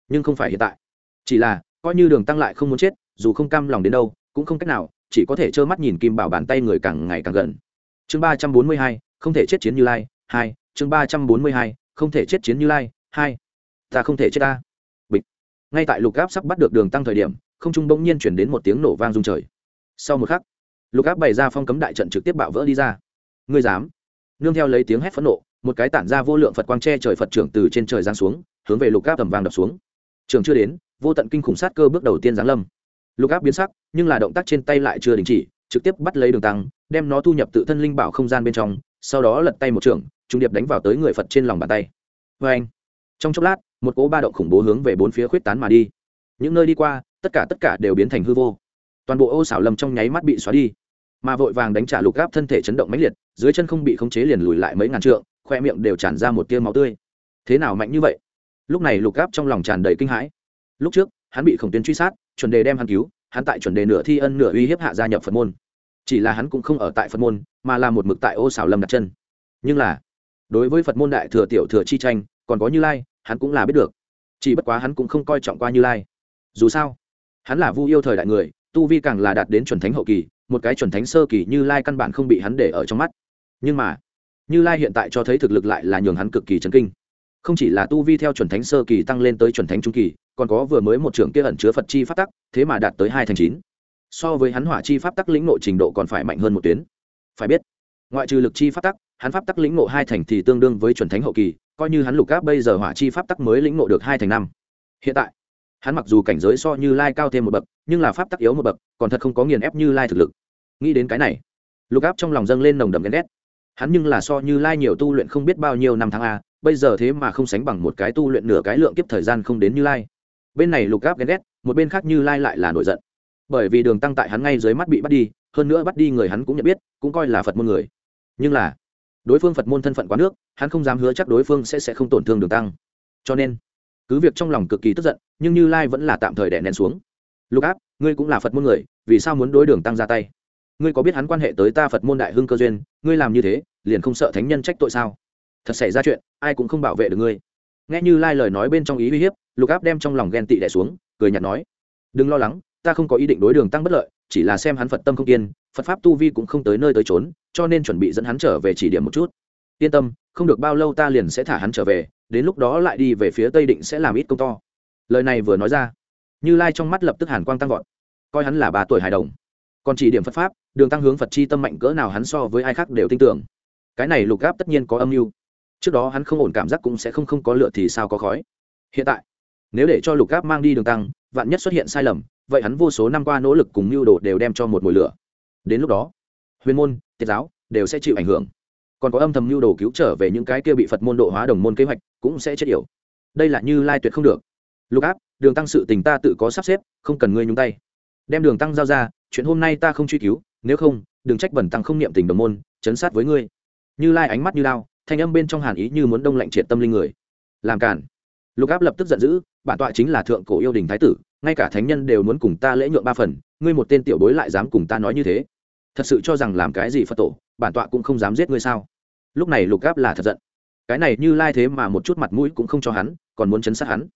Nhưng không phải hiện tại. Chỉ là, coi như đường tăng lại không muốn chết dù không cam lòng đến đâu, cũng không cách nào, chỉ có thể trơ mắt nhìn kim bảo bàn tay người càng ngày càng gần. Chương ba trăm bốn mươi hai, không thể chết chiến như lai, hai, chương ba trăm bốn mươi hai, không thể chết chiến như lai, hai. Ta không thể chết ta. Bịch. Ngay tại lục áp sắp bắt được đường tăng thời điểm, không trung bỗng nhiên chuyển đến một tiếng nổ vang rung trời. Sau một khắc, lục áp bày ra phong cấm đại trận trực tiếp bạo vỡ đi ra. Ngươi dám? Nương theo lấy tiếng hét phẫn nộ, một cái tản ra vô lượng phật quang tre trời phật trưởng từ trên trời giáng xuống, hướng về lục áp tầm vang đập xuống. Trường chưa đến, vô tận kinh khủng sát cơ bước đầu tiên giáng lâm lục áp biến sắc, nhưng là động tác trên tay lại chưa đình chỉ, trực tiếp bắt lấy đường tăng, đem nó thu nhập tự thân linh bảo không gian bên trong, sau đó lật tay một trường, trung điệp đánh vào tới người phật trên lòng bàn tay. Vê anh, trong chốc lát, một cỗ ba động khủng bố hướng về bốn phía khuyết tán mà đi. Những nơi đi qua, tất cả tất cả đều biến thành hư vô. Toàn bộ ô xảo lâm trong nháy mắt bị xóa đi. Mà vội vàng đánh trả lục gáp thân thể chấn động mãnh liệt, dưới chân không bị khống chế liền lùi lại mấy ngàn trượng, khoe miệng đều tràn ra một tia máu tươi. Thế nào mạnh như vậy? Lúc này lục gáp trong lòng tràn đầy kinh hãi. Lúc trước hắn bị khổng tuyến truy sát, chuẩn đề đem hắn cứu, hắn tại chuẩn đề nửa thi ân nửa uy hiếp hạ gia nhập phật môn. Chỉ là hắn cũng không ở tại phật môn, mà là một mực tại ô xảo lâm đặt chân. Nhưng là, đối với phật môn đại thừa tiểu thừa chi tranh, còn có như lai, hắn cũng là biết được. Chỉ bất quá hắn cũng không coi trọng qua như lai. Dù sao, hắn là vu yêu thời đại người, tu vi càng là đạt đến chuẩn thánh hậu kỳ, một cái chuẩn thánh sơ kỳ như lai căn bản không bị hắn để ở trong mắt. Nhưng mà, như lai hiện tại cho thấy thực lực lại là nhường hắn cực kỳ chấn kinh không chỉ là tu vi theo chuẩn thánh sơ kỳ tăng lên tới chuẩn thánh trung kỳ, còn có vừa mới một trường kia ẩn chứa phật chi pháp tắc, thế mà đạt tới hai thành chín. So với hắn hỏa chi pháp tắc lĩnh nội trình độ còn phải mạnh hơn một tuyến. Phải biết, ngoại trừ lực chi pháp tắc, hắn pháp tắc lĩnh ngộ hai thành thì tương đương với chuẩn thánh hậu kỳ, coi như hắn lục áp bây giờ hỏa chi pháp tắc mới lĩnh ngộ được hai thành năm. Hiện tại, hắn mặc dù cảnh giới so như lai cao thêm một bậc, nhưng là pháp tắc yếu một bậc, còn thật không có nghiền ép như lai thực lực. Nghĩ đến cái này, lục áp trong lòng dâng lên nồng đầm ghen ghét. Hắn nhưng là so như lai nhiều tu luyện không biết bao nhiêu năm tháng a bây giờ thế mà không sánh bằng một cái tu luyện nửa cái lượng kiếp thời gian không đến như lai. Bên này lục áp ghen ghét, một bên khác như lai lại là nổi giận. Bởi vì đường tăng tại hắn ngay dưới mắt bị bắt đi, hơn nữa bắt đi người hắn cũng nhận biết, cũng coi là phật môn người. Nhưng là, đối phương phật môn thân phận quá nước, hắn không dám hứa chắc đối phương sẽ sẽ không tổn thương đường tăng. Cho nên, cứ việc trong lòng cực kỳ tức giận, nhưng như lai vẫn là tạm thời đè nén xuống. Lục áp ngươi cũng là phật môn người, vì sao muốn đối đường tăng ra tay? Ngươi có biết hắn quan hệ tới ta phật môn đại hưng cơ duyên, ngươi làm như thế, liền không sợ thánh nhân trách tội sao? Thật xảy ra chuyện ai cũng không bảo vệ được ngươi. Nghe như lai lời nói bên trong ý uy hiếp lục áp đem trong lòng ghen tị đẻ xuống cười nhạt nói đừng lo lắng ta không có ý định đối đường tăng bất lợi chỉ là xem hắn phật tâm không yên, phật pháp tu vi cũng không tới nơi tới trốn cho nên chuẩn bị dẫn hắn trở về chỉ điểm một chút. Yên tâm không được bao lâu ta liền sẽ thả hắn trở về đến lúc đó lại đi về phía tây định sẽ làm ít công to. Lời này vừa nói ra như lai trong mắt lập tức hàn quang tăng vọt. Coi hắn là ba tuổi hài đồng còn chỉ điểm phật pháp đường tăng hướng phật chi tâm mạnh cỡ nào hắn so với ai khác đều tin tưởng. Cái này lục gáp tất nhiên có âm mưu trước đó hắn không ổn cảm giác cũng sẽ không không có lựa thì sao có khói. Hiện tại, nếu để cho lục gáp mang đi đường tăng, vạn nhất xuất hiện sai lầm, vậy hắn vô số năm qua nỗ lực cùng mưu đồ đều đem cho một mùi lửa. Đến lúc đó, huyền môn, tiết giáo đều sẽ chịu ảnh hưởng. Còn có âm thầm mưu đồ cứu trở về những cái kia bị phật môn độ hóa đồng môn kế hoạch cũng sẽ chết yểu. Đây là như lai tuyệt không được. Lục áp đường tăng sự tình ta tự có sắp xếp, không cần ngươi nhúng tay. Đem đường tăng giao ra, chuyện hôm nay ta không truy cứu, nếu không, đừng trách bẩn tăng không niệm tình đồng môn, chấn sát với ngươi. Như lai ánh mắt như lao thanh âm bên trong hàn ý như muốn đông lạnh triệt tâm linh người. Làm cản lục áp lập tức giận dữ, bản tọa chính là thượng cổ yêu đình thái tử, ngay cả thánh nhân đều muốn cùng ta lễ nhượng ba phần, ngươi một tên tiểu bối lại dám cùng ta nói như thế. Thật sự cho rằng làm cái gì phật tổ, bản tọa cũng không dám giết ngươi sao? Lúc này lục áp là thật giận. Cái này như lai thế mà một chút mặt mũi cũng không cho hắn, còn muốn chấn sát hắn.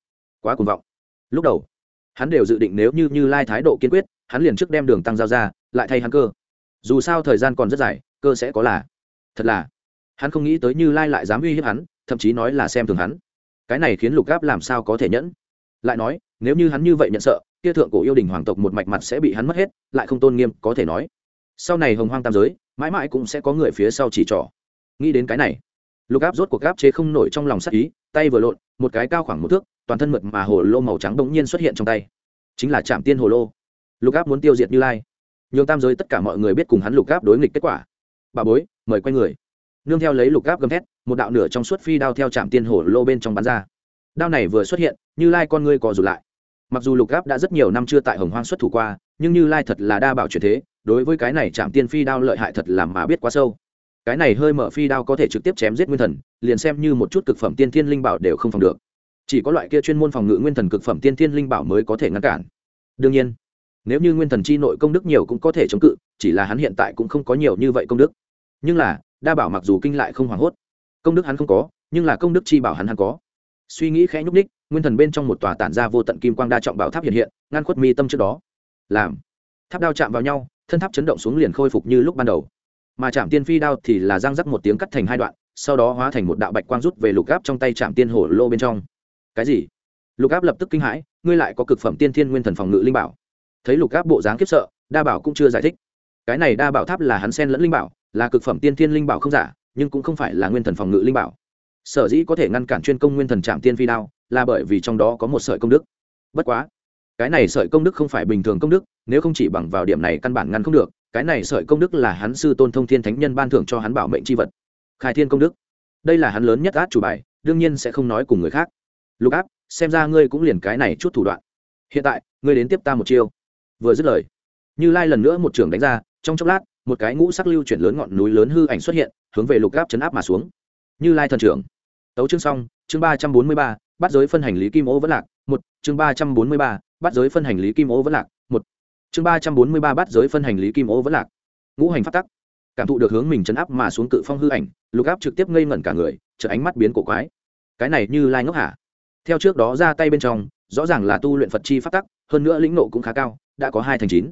Quá cuồng vọng. Lúc đầu, hắn đều dự định nếu như như lai thái độ kiên quyết, hắn liền trước đem đường tăng giao ra, lại thay hắn cơ. Dù sao thời gian còn rất dài, cơ sẽ có là. Thật là hắn không nghĩ tới như lai lại dám uy hiếp hắn, thậm chí nói là xem thường hắn. Cái này khiến lục gáp làm sao có thể nhẫn? Lại nói, nếu như hắn như vậy nhận sợ, kia thượng cổ yêu đình hoàng tộc một mạch mặt sẽ bị hắn mất hết, lại không tôn nghiêm, có thể nói. Sau này hồng hoang tam giới, mãi mãi cũng sẽ có người phía sau chỉ trỏ. Nghĩ đến cái này, lục áp rốt cuộc gáp chế không nổi trong lòng sắc ý, tay vừa lộn, một cái cao khoảng một thước, toàn thân mượt mà hồ lô màu trắng bỗng nhiên xuất hiện trong tay. Chính là trạm tiên hồ lô. Lục áp muốn tiêu diệt như lai. Nhường tam giới tất cả mọi người biết cùng hắn lục áp đối nghịch kết quả. Bà bối, mời quay người nương theo lấy lục gáp gầm thét, một đạo nửa trong suốt phi đao theo trạm tiên hổ lô bên trong bắn ra. Đao này vừa xuất hiện, như lai con ngươi cò rụt lại. Mặc dù lục gáp đã rất nhiều năm chưa tại hồng hoang xuất thủ qua, nhưng như lai thật là đa bảo truyền thế, đối với cái này trạm tiên phi đao lợi hại thật làm mà biết quá sâu. Cái này hơi mở phi đao có thể trực tiếp chém giết nguyên thần, liền xem như một chút cực phẩm tiên thiên linh bảo đều không phòng được. Chỉ có loại kia chuyên môn phòng ngự nguyên thần cực phẩm tiên thiên linh bảo mới có thể ngăn cản. Đương nhiên, nếu như nguyên thần chi nội công đức nhiều cũng có thể chống cự, chỉ là hắn hiện tại cũng không có nhiều như vậy công đức. Nhưng là đa bảo mặc dù kinh lại không hoảng hốt. Công đức hắn không có, nhưng là công đức chi bảo hắn hắn có. Suy nghĩ khẽ nhúc ních nguyên thần bên trong một tòa tản ra vô tận kim quang đa trọng bảo tháp hiện hiện, ngăn khuất mi tâm trước đó. Làm. Tháp đao chạm vào nhau, thân tháp chấn động xuống liền khôi phục như lúc ban đầu. Mà chạm tiên phi đao thì là giang rắc một tiếng cắt thành hai đoạn, sau đó hóa thành một đạo bạch quang rút về lục gáp trong tay chạm tiên hổ lô bên trong. Cái gì? Lục áp lập tức kinh hãi, ngươi lại có cực phẩm tiên thiên nguyên thần phòng ngự linh bảo. Thấy lục áp bộ dáng khiếp sợ, đa bảo cũng chưa giải thích. Cái này đa bảo tháp là hắn sen lẫn linh bảo là cực phẩm tiên thiên linh bảo không giả, nhưng cũng không phải là nguyên thần phòng ngự linh bảo. Sở dĩ có thể ngăn cản chuyên công nguyên thần trạm tiên phi đao, là bởi vì trong đó có một sợi công đức. Bất quá, cái này sợi công đức không phải bình thường công đức, nếu không chỉ bằng vào điểm này căn bản ngăn không được, cái này sợi công đức là hắn sư tôn thông thiên thánh nhân ban thưởng cho hắn bảo mệnh c h i vật. Khai thiên công đức. Đây là hắn lớn nhất át chủ bài, đương nhiên sẽ không nói cùng người khác. Lục áp, xem ra ngươi cũng liền cái này chút thủ đoạn. Hiện tại, ngươi đến tiếp ta một chiêu. Vừa dứt lời, như lai lần nữa một trường đánh ra, trong chốc lát một cái ngũ sắc lưu chuyển lớn ngọn núi lớn hư ảnh xuất hiện, hướng về lục áp chấn áp mà xuống. Như lai thần trưởng. Tấu chương xong, chương ba trăm bốn mươi ba, bắt giới phân hành lý kim ô vẫn lạc, một, chương ba trăm bốn mươi ba, bắt giới phân hành lý kim ô vẫn lạc, một, chương ba trăm bốn mươi ba, bắt giới phân hành lý kim ô vẫn lạc. Ngũ hành phát tắc. Cảm thụ được hướng mình chấn áp mà xuống cự phong hư ảnh, lục áp trực tiếp ngây ngẩn cả người chợ ánh mắt biến cổ quái. Cái này như lai ngốc hả? Theo trước đó ra tay bên trong, rõ ràng là tu luyện phật chi phát tắc, hơn nữa lĩnh nộ cũng khá cao, đã có hai thành chín.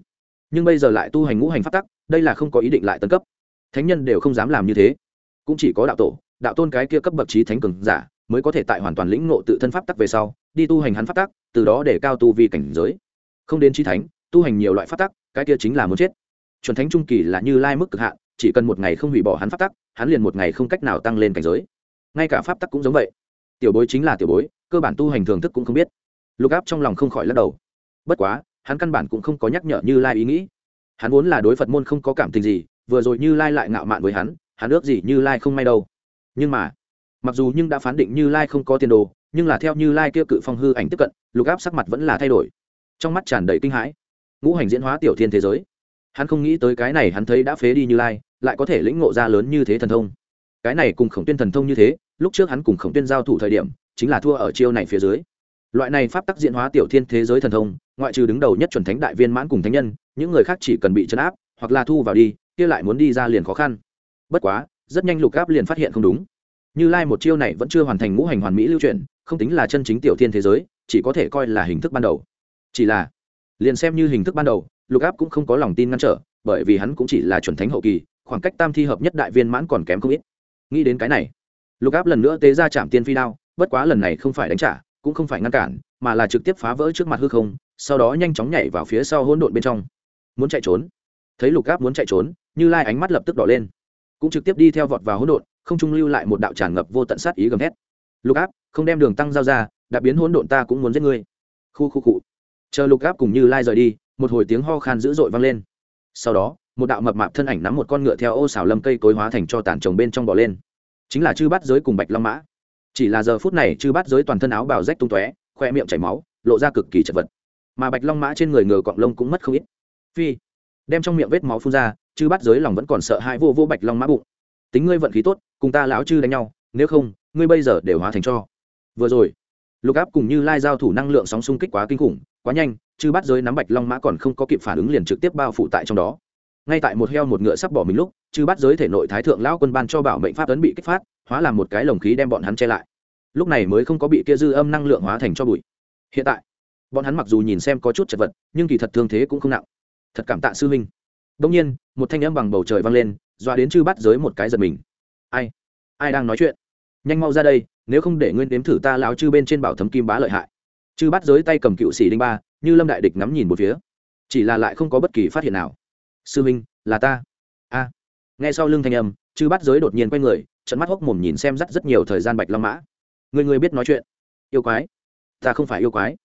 Nhưng bây giờ lại tu hành ngũ hành phát tắc đây là không có ý định lại tấn cấp. Thánh nhân đều không dám làm như thế. Cũng chỉ có đạo tổ, đạo tôn cái kia cấp bậc trí thánh cường giả, mới có thể tại hoàn toàn lĩnh ngộ tự thân pháp tắc về sau, đi tu hành hắn pháp tắc, từ đó để cao tu vi cảnh giới. Không đến trí thánh, tu hành nhiều loại pháp tắc, cái kia chính là muốn chết. Chuẩn thánh trung kỳ là như lai mức cực hạn, chỉ cần một ngày không hủy bỏ hắn pháp tắc, hắn liền một ngày không cách nào tăng lên cảnh giới. Ngay cả pháp tắc cũng giống vậy. Tiểu bối chính là tiểu bối, cơ bản tu hành thường thức cũng không biết. Lục áp trong lòng không khỏi lắc đầu. Bất quá, hắn căn bản cũng không có nhắc nhở như lai ý nghĩ hắn vốn là đối phật môn không có cảm tình gì, vừa rồi như lai lại ngạo mạn với hắn hắn ước gì như lai không may đâu. Nhưng mà, mặc dù nhưng đã phán định như lai không có tiền đồ, nhưng là theo như lai kia cự phong hư ảnh tiếp cận, lục áp sắc mặt vẫn là thay đổi. Trong mắt tràn đầy kinh hãi. Ngũ hành diễn hóa tiểu thiên thế giới. Hắn không nghĩ tới cái này hắn thấy đã phế đi như lai, lại có thể lĩnh ngộ ra lớn như thế thần thông. Cái này cùng khổng tuyên thần thông như thế, lúc trước hắn cùng khổng tuyên giao thủ thời điểm, chính là thua ở chiêu này phía dưới loại này pháp tắc diễn hóa tiểu thiên thế giới thần thông, ngoại trừ đứng đầu nhất chuẩn thánh đại viên mãn cùng thánh nhân, những người khác chỉ cần bị chấn áp, hoặc là thu vào đi, kia lại muốn đi ra liền khó khăn. Bất quá, rất nhanh lục áp liền phát hiện không đúng. Như lai một chiêu này vẫn chưa hoàn thành ngũ hành hoàn mỹ lưu truyền, không tính là chân chính tiểu thiên thế giới, chỉ có thể coi là hình thức ban đầu. Chỉ là, liền xem như hình thức ban đầu, lục áp cũng không có lòng tin ngăn trở, bởi vì hắn cũng chỉ là chuẩn thánh hậu kỳ, khoảng cách tam thi hợp nhất đại viên mãn còn kém không ít. Nghĩ đến cái này, lục áp lần nữa tế ra chạm tiên phi đao, bất quá lần này không phải đánh trả cũng không phải ngăn cản, mà là trực tiếp phá vỡ trước mặt hư không, sau đó nhanh chóng nhảy vào phía sau hỗn độn bên trong. Muốn chạy trốn? Thấy lục áp muốn chạy trốn, như lai ánh mắt lập tức đỏ lên. Cũng trực tiếp đi theo vọt vào hỗn độn, không trung lưu lại một đạo tràn ngập vô tận sát ý gầm thét. Lục áp không đem đường tăng giao ra, đã biến hỗn độn ta cũng muốn giết ngươi. Khu khu cụ chờ lục áp cùng như lai rời đi, một hồi tiếng ho khan dữ dội vang lên. Sau đó, một đạo mập mạp thân ảnh nắm một con ngựa theo ô xảo lâm cây cối hóa thành cho tàn trồng bên trong bỏ lên. Chính là chư bắt giới cùng bạch long mã chỉ là giờ phút này chư bát giới toàn thân áo bào rách tung tóe, khoe miệng chảy máu, lộ ra cực kỳ chật vật. Mà bạch long mã trên người ngựa cọng lông cũng mất không ít. Phi, đem trong miệng vết máu phun ra, chư bát giới lòng vẫn còn sợ hãi vô vô bạch long mã bụng. Tính ngươi vận khí tốt, cùng ta lão chư đánh nhau, nếu không, ngươi bây giờ đều hóa thành cho. Vừa rồi, lục áp cùng như lai giao thủ năng lượng sóng xung kích quá kinh khủng, quá nhanh, chư bát giới nắm bạch long mã còn không có kịp phản ứng liền trực tiếp bao phủ tại trong đó ngay tại một heo một ngựa sắp bỏ mình lúc, chư bát giới thể nội thái thượng lão quân ban cho bảo mệnh pháp ấn bị kích phát, hóa làm một cái lồng khí đem bọn hắn che lại. Lúc này mới không có bị kia dư âm năng lượng hóa thành cho bụi. Hiện tại, bọn hắn mặc dù nhìn xem có chút chật vật, nhưng kỳ thật thương thế cũng không nặng. Thật cảm tạ sư huynh. Đông nhiên, một thanh âm bằng bầu trời vang lên doa đến chư bắt giới một cái giật mình. Ai? Ai đang nói chuyện? Nhanh mau ra đây, nếu không để nguyên đếm thử ta lão chư bên trên bảo thấm kim bá lợi hại. Chư bắt giới tay cầm cựu sĩ đinh ba, như lâm đại địch ngắm nhìn một phía. Chỉ là lại không có bất kỳ phát hiện nào sư Minh, là ta. A. Nghe sau lưng thanh âm chư bắt giới đột nhiên quay người trận mắt hốc mồm nhìn xem rất rất nhiều thời gian bạch long mã. Người người biết nói chuyện. Yêu quái. Ta không phải yêu quái.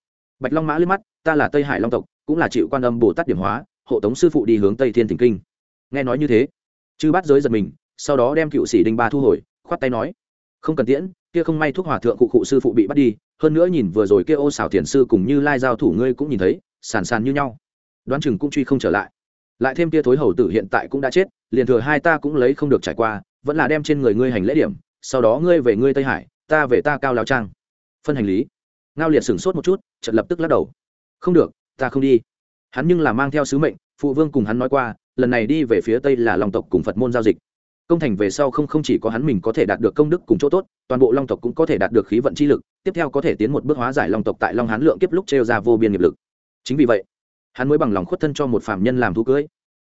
Bạch long mã liếc mắt ta là tây hải long tộc cũng là chịu quan âm bồ tát điểm hóa hộ tống sư phụ đi hướng tây thiên thỉnh kinh. Nghe nói như thế chư bắt giới giật mình sau đó đem cựu sĩ đinh ba thu hồi khoát tay nói không cần tiễn kia không may thuốc hòa thượng cụ cụ sư phụ bị bắt đi hơn nữa nhìn vừa rồi kia ô xảo thiền sư cùng như lai giao thủ ngươi cũng nhìn thấy sàn sàn như nhau. Đoán chừng cũng truy không trở lại lại thêm tia thối hầu tử hiện tại cũng đã chết, liền thừa hai ta cũng lấy không được trải qua, vẫn là đem trên người ngươi hành lễ điểm, sau đó ngươi về ngươi tây hải, ta về ta cao lao trang. Phân hành lý. Ngao liệt sửng sốt một chút, chợt lập tức lắc đầu. Không được, ta không đi. Hắn nhưng là mang theo sứ mệnh, phụ vương cùng hắn nói qua, lần này đi về phía tây là long tộc cùng phật môn giao dịch. Công thành về sau không không chỉ có hắn mình có thể đạt được công đức cùng chỗ tốt, toàn bộ long tộc cũng có thể đạt được khí vận chi lực, tiếp theo có thể tiến một bước hóa giải long tộc tại long hán lượng kiếp lúc trêu ra vô biên nghiệp lực. Chính vì vậy hắn mới bằng lòng khuất thân cho một phạm nhân làm thú cưới.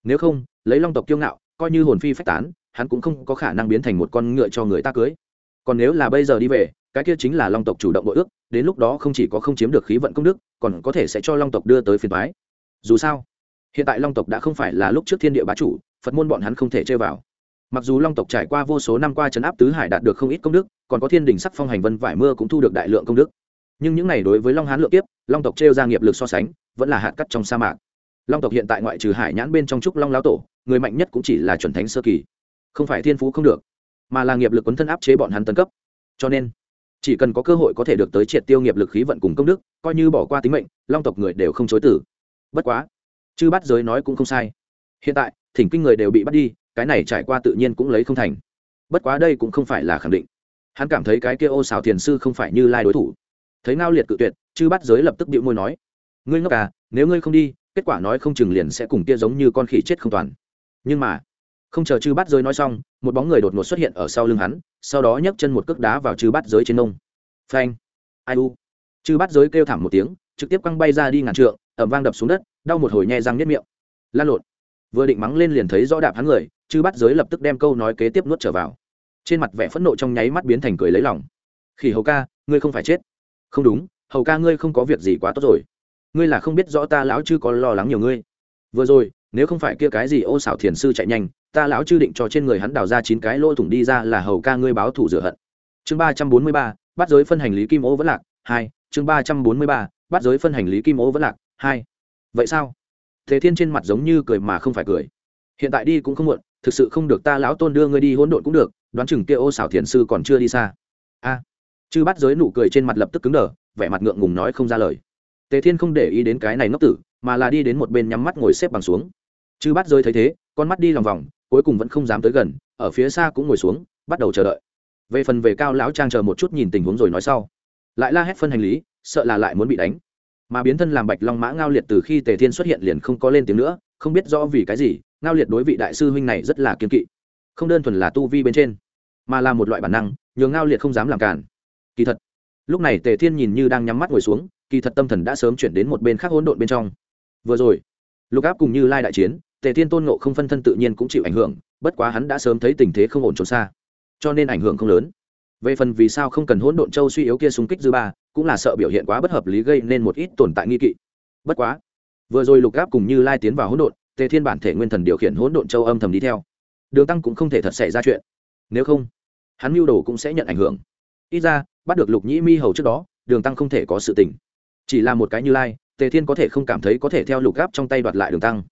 Nếu không, lấy long tộc kiêu ngạo, coi như hồn phi phách tán, hắn cũng không có khả năng biến thành một con ngựa cho người ta cưới. Còn nếu là bây giờ đi về, cái kia chính là long tộc chủ động bội ước, đến lúc đó không chỉ có không chiếm được khí vận công đức, còn có thể sẽ cho long tộc đưa tới phiền thoái dù sao, hiện tại long tộc đã không phải là lúc trước thiên địa bá chủ, phật môn bọn hắn không thể chơi vào. Mặc dù long tộc trải qua vô số năm qua chấn áp tứ hải đạt được không ít công đức, còn có thiên đình sắc phong hành vân vải mưa cũng thu được đại lượng công đức nhưng những này đối với long hán lượng tiếp long tộc trêu ra nghiệp lực so sánh, vẫn là hạt cắt trong sa mạc. Long tộc hiện tại ngoại trừ hải nhãn bên trong trúc long lão tổ, người mạnh nhất cũng chỉ là chuẩn thánh sơ kỳ. Không phải thiên phú không được, mà là nghiệp lực quấn thân áp chế bọn hắn tân cấp. Cho nên, chỉ cần có cơ hội có thể được tới triệt tiêu nghiệp lực khí vận cùng công đức, coi như bỏ qua tính mệnh, long tộc người đều không chối tử bất quá, chư bắt giới nói cũng không sai. Hiện tại, thỉnh kinh người đều bị bắt đi, cái này trải qua tự nhiên cũng lấy không thành. Bất quá đây cũng không phải là khẳng định. Hắn cảm thấy cái kia ô xào thiền sư không phải như lai đối thủ thấy ngao liệt cự tuyệt, chư bắt giới lập tức bịu môi nói, ngươi ngốc à nếu ngươi không đi, kết quả nói không chừng liền sẽ cùng kia giống như con khỉ chết không toàn. Nhưng mà, không chờ chư bắt giới nói xong, một bóng người đột ngột xuất hiện ở sau lưng hắn, sau đó nhấc chân một cước đá vào chư bắt giới trên nông phanh! Ai u! Chư bắt giới kêu thảm một tiếng, trực tiếp căng bay ra đi ngàn trượng ẩm vang đập xuống đất, đau một hồi nhe răng nhất miệng. Lan lộn! Vừa định mắng lên liền thấy rõ đạp hắn người, chư bắt giới lập tức đem câu nói kế tiếp nuốt trở vào. Trên mặt vẻ phẫn nộ trong nháy mắt biến thành cười lấy lòng. Khỉ hầu ca, ngươi không phải chết không đúng, hầu ca ngươi không có việc gì quá tốt rồi. Ngươi là không biết rõ ta lão chư có lo lắng nhiều ngươi. Vừa rồi, nếu không phải kia cái gì ô xảo thiền sư chạy nhanh, ta lão chư định cho trên người hắn đào ra chín cái lỗ thủng đi ra là hầu ca ngươi báo thủ rửa hận. Chương ba trăm bốn mươi ba, bắt giới phân hành lý kim ô vẫn lạc, hai. Chương ba trăm bốn mươi ba, bắt giới phân hành lý kim ô vẫn lạc, hai. Vậy sao? Thế thiên trên mặt giống như cười mà không phải cười. Hiện tại đi cũng không muộn, thực sự không được ta lão tôn đưa ngươi đi hỗn độn cũng được, đoán chừng kia ô xảo thiền sư còn chưa đi xa. A chư bắt giới nụ cười trên mặt lập tức cứng đờ, vẻ mặt ngượng ngùng nói không ra lời. Tề thiên không để ý đến cái này ngốc tử, mà là đi đến một bên nhắm mắt ngồi xếp bằng xuống. Chư bắt giới thấy thế, con mắt đi lòng vòng, cuối cùng vẫn không dám tới gần, ở phía xa cũng ngồi xuống, bắt đầu chờ đợi. Về phần về cao lão trang chờ một chút nhìn tình huống rồi nói sau. Lại la hét phân hành lý, sợ là lại muốn bị đánh. Mà biến thân làm bạch long mã ngao liệt từ khi tề thiên xuất hiện liền không có lên tiếng nữa, không biết rõ vì cái gì, ngao liệt đối vị đại sư huynh này rất là kiên kỵ. Không đơn thuần là tu vi bên trên, mà là một loại bản năng, nhường ngao liệt không dám làm cản kỳ thật, lúc này tề thiên nhìn như đang nhắm mắt ngồi xuống, kỳ thật tâm thần đã sớm chuyển đến một bên khác hỗn độn bên trong. Vừa rồi, lục áp cùng như lai đại chiến, tề thiên tôn nộ không phân thân tự nhiên cũng chịu ảnh hưởng, bất quá hắn đã sớm thấy tình thế không ổn trốn xa, cho nên ảnh hưởng không lớn. Về phần vì sao không cần hỗn độn châu suy yếu kia xung kích dư ba, cũng là sợ biểu hiện quá bất hợp lý gây nên một ít tồn tại nghi kỵ. Bất quá, vừa rồi lục áp cùng như lai tiến vào hỗn độn, tề thiên bản thể nguyên thần điều khiển hỗn độn châu âm thầm đi theo. Đường tăng cũng không thể thật xảy ra chuyện. Nếu không, hắn mưu đồ cũng sẽ nhận ảnh hưởng. Ít ra bắt được lục nhĩ mi hầu trước đó, đường tăng không thể có sự tình. Chỉ là một cái như lai, tề thiên có thể không cảm thấy có thể theo lục gáp trong tay đoạt lại đường tăng.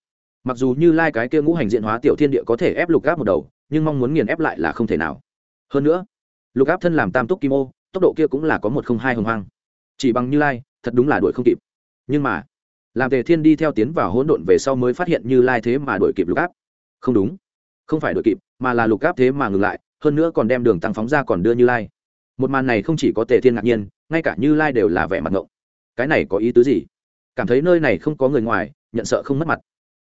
Mặc dù như lai cái kia ngũ hành diện hóa tiểu thiên địa có thể ép lục gáp một đầu, nhưng mong muốn nghiền ép lại là không thể nào. Hơn nữa, lục áp thân làm tam túc kim ô, tốc độ kia cũng là có một không hai hồng hoang. Chỉ bằng như lai, thật đúng là đuổi không kịp. Nhưng mà, làm tề thiên đi theo tiến vào hỗn độn về sau mới phát hiện như lai thế mà đuổi kịp lục áp không đúng. Không phải đuổi kịp, mà là lục áp thế mà ngừng lại, hơn nữa còn đem đường tăng phóng ra còn đưa như lai một màn này không chỉ có tề thiên ngạc nhiên, ngay cả như lai đều là vẻ mặt ngộng. Cái này có ý tứ gì? Cảm thấy nơi này không có người ngoài, nhận sợ không mất mặt.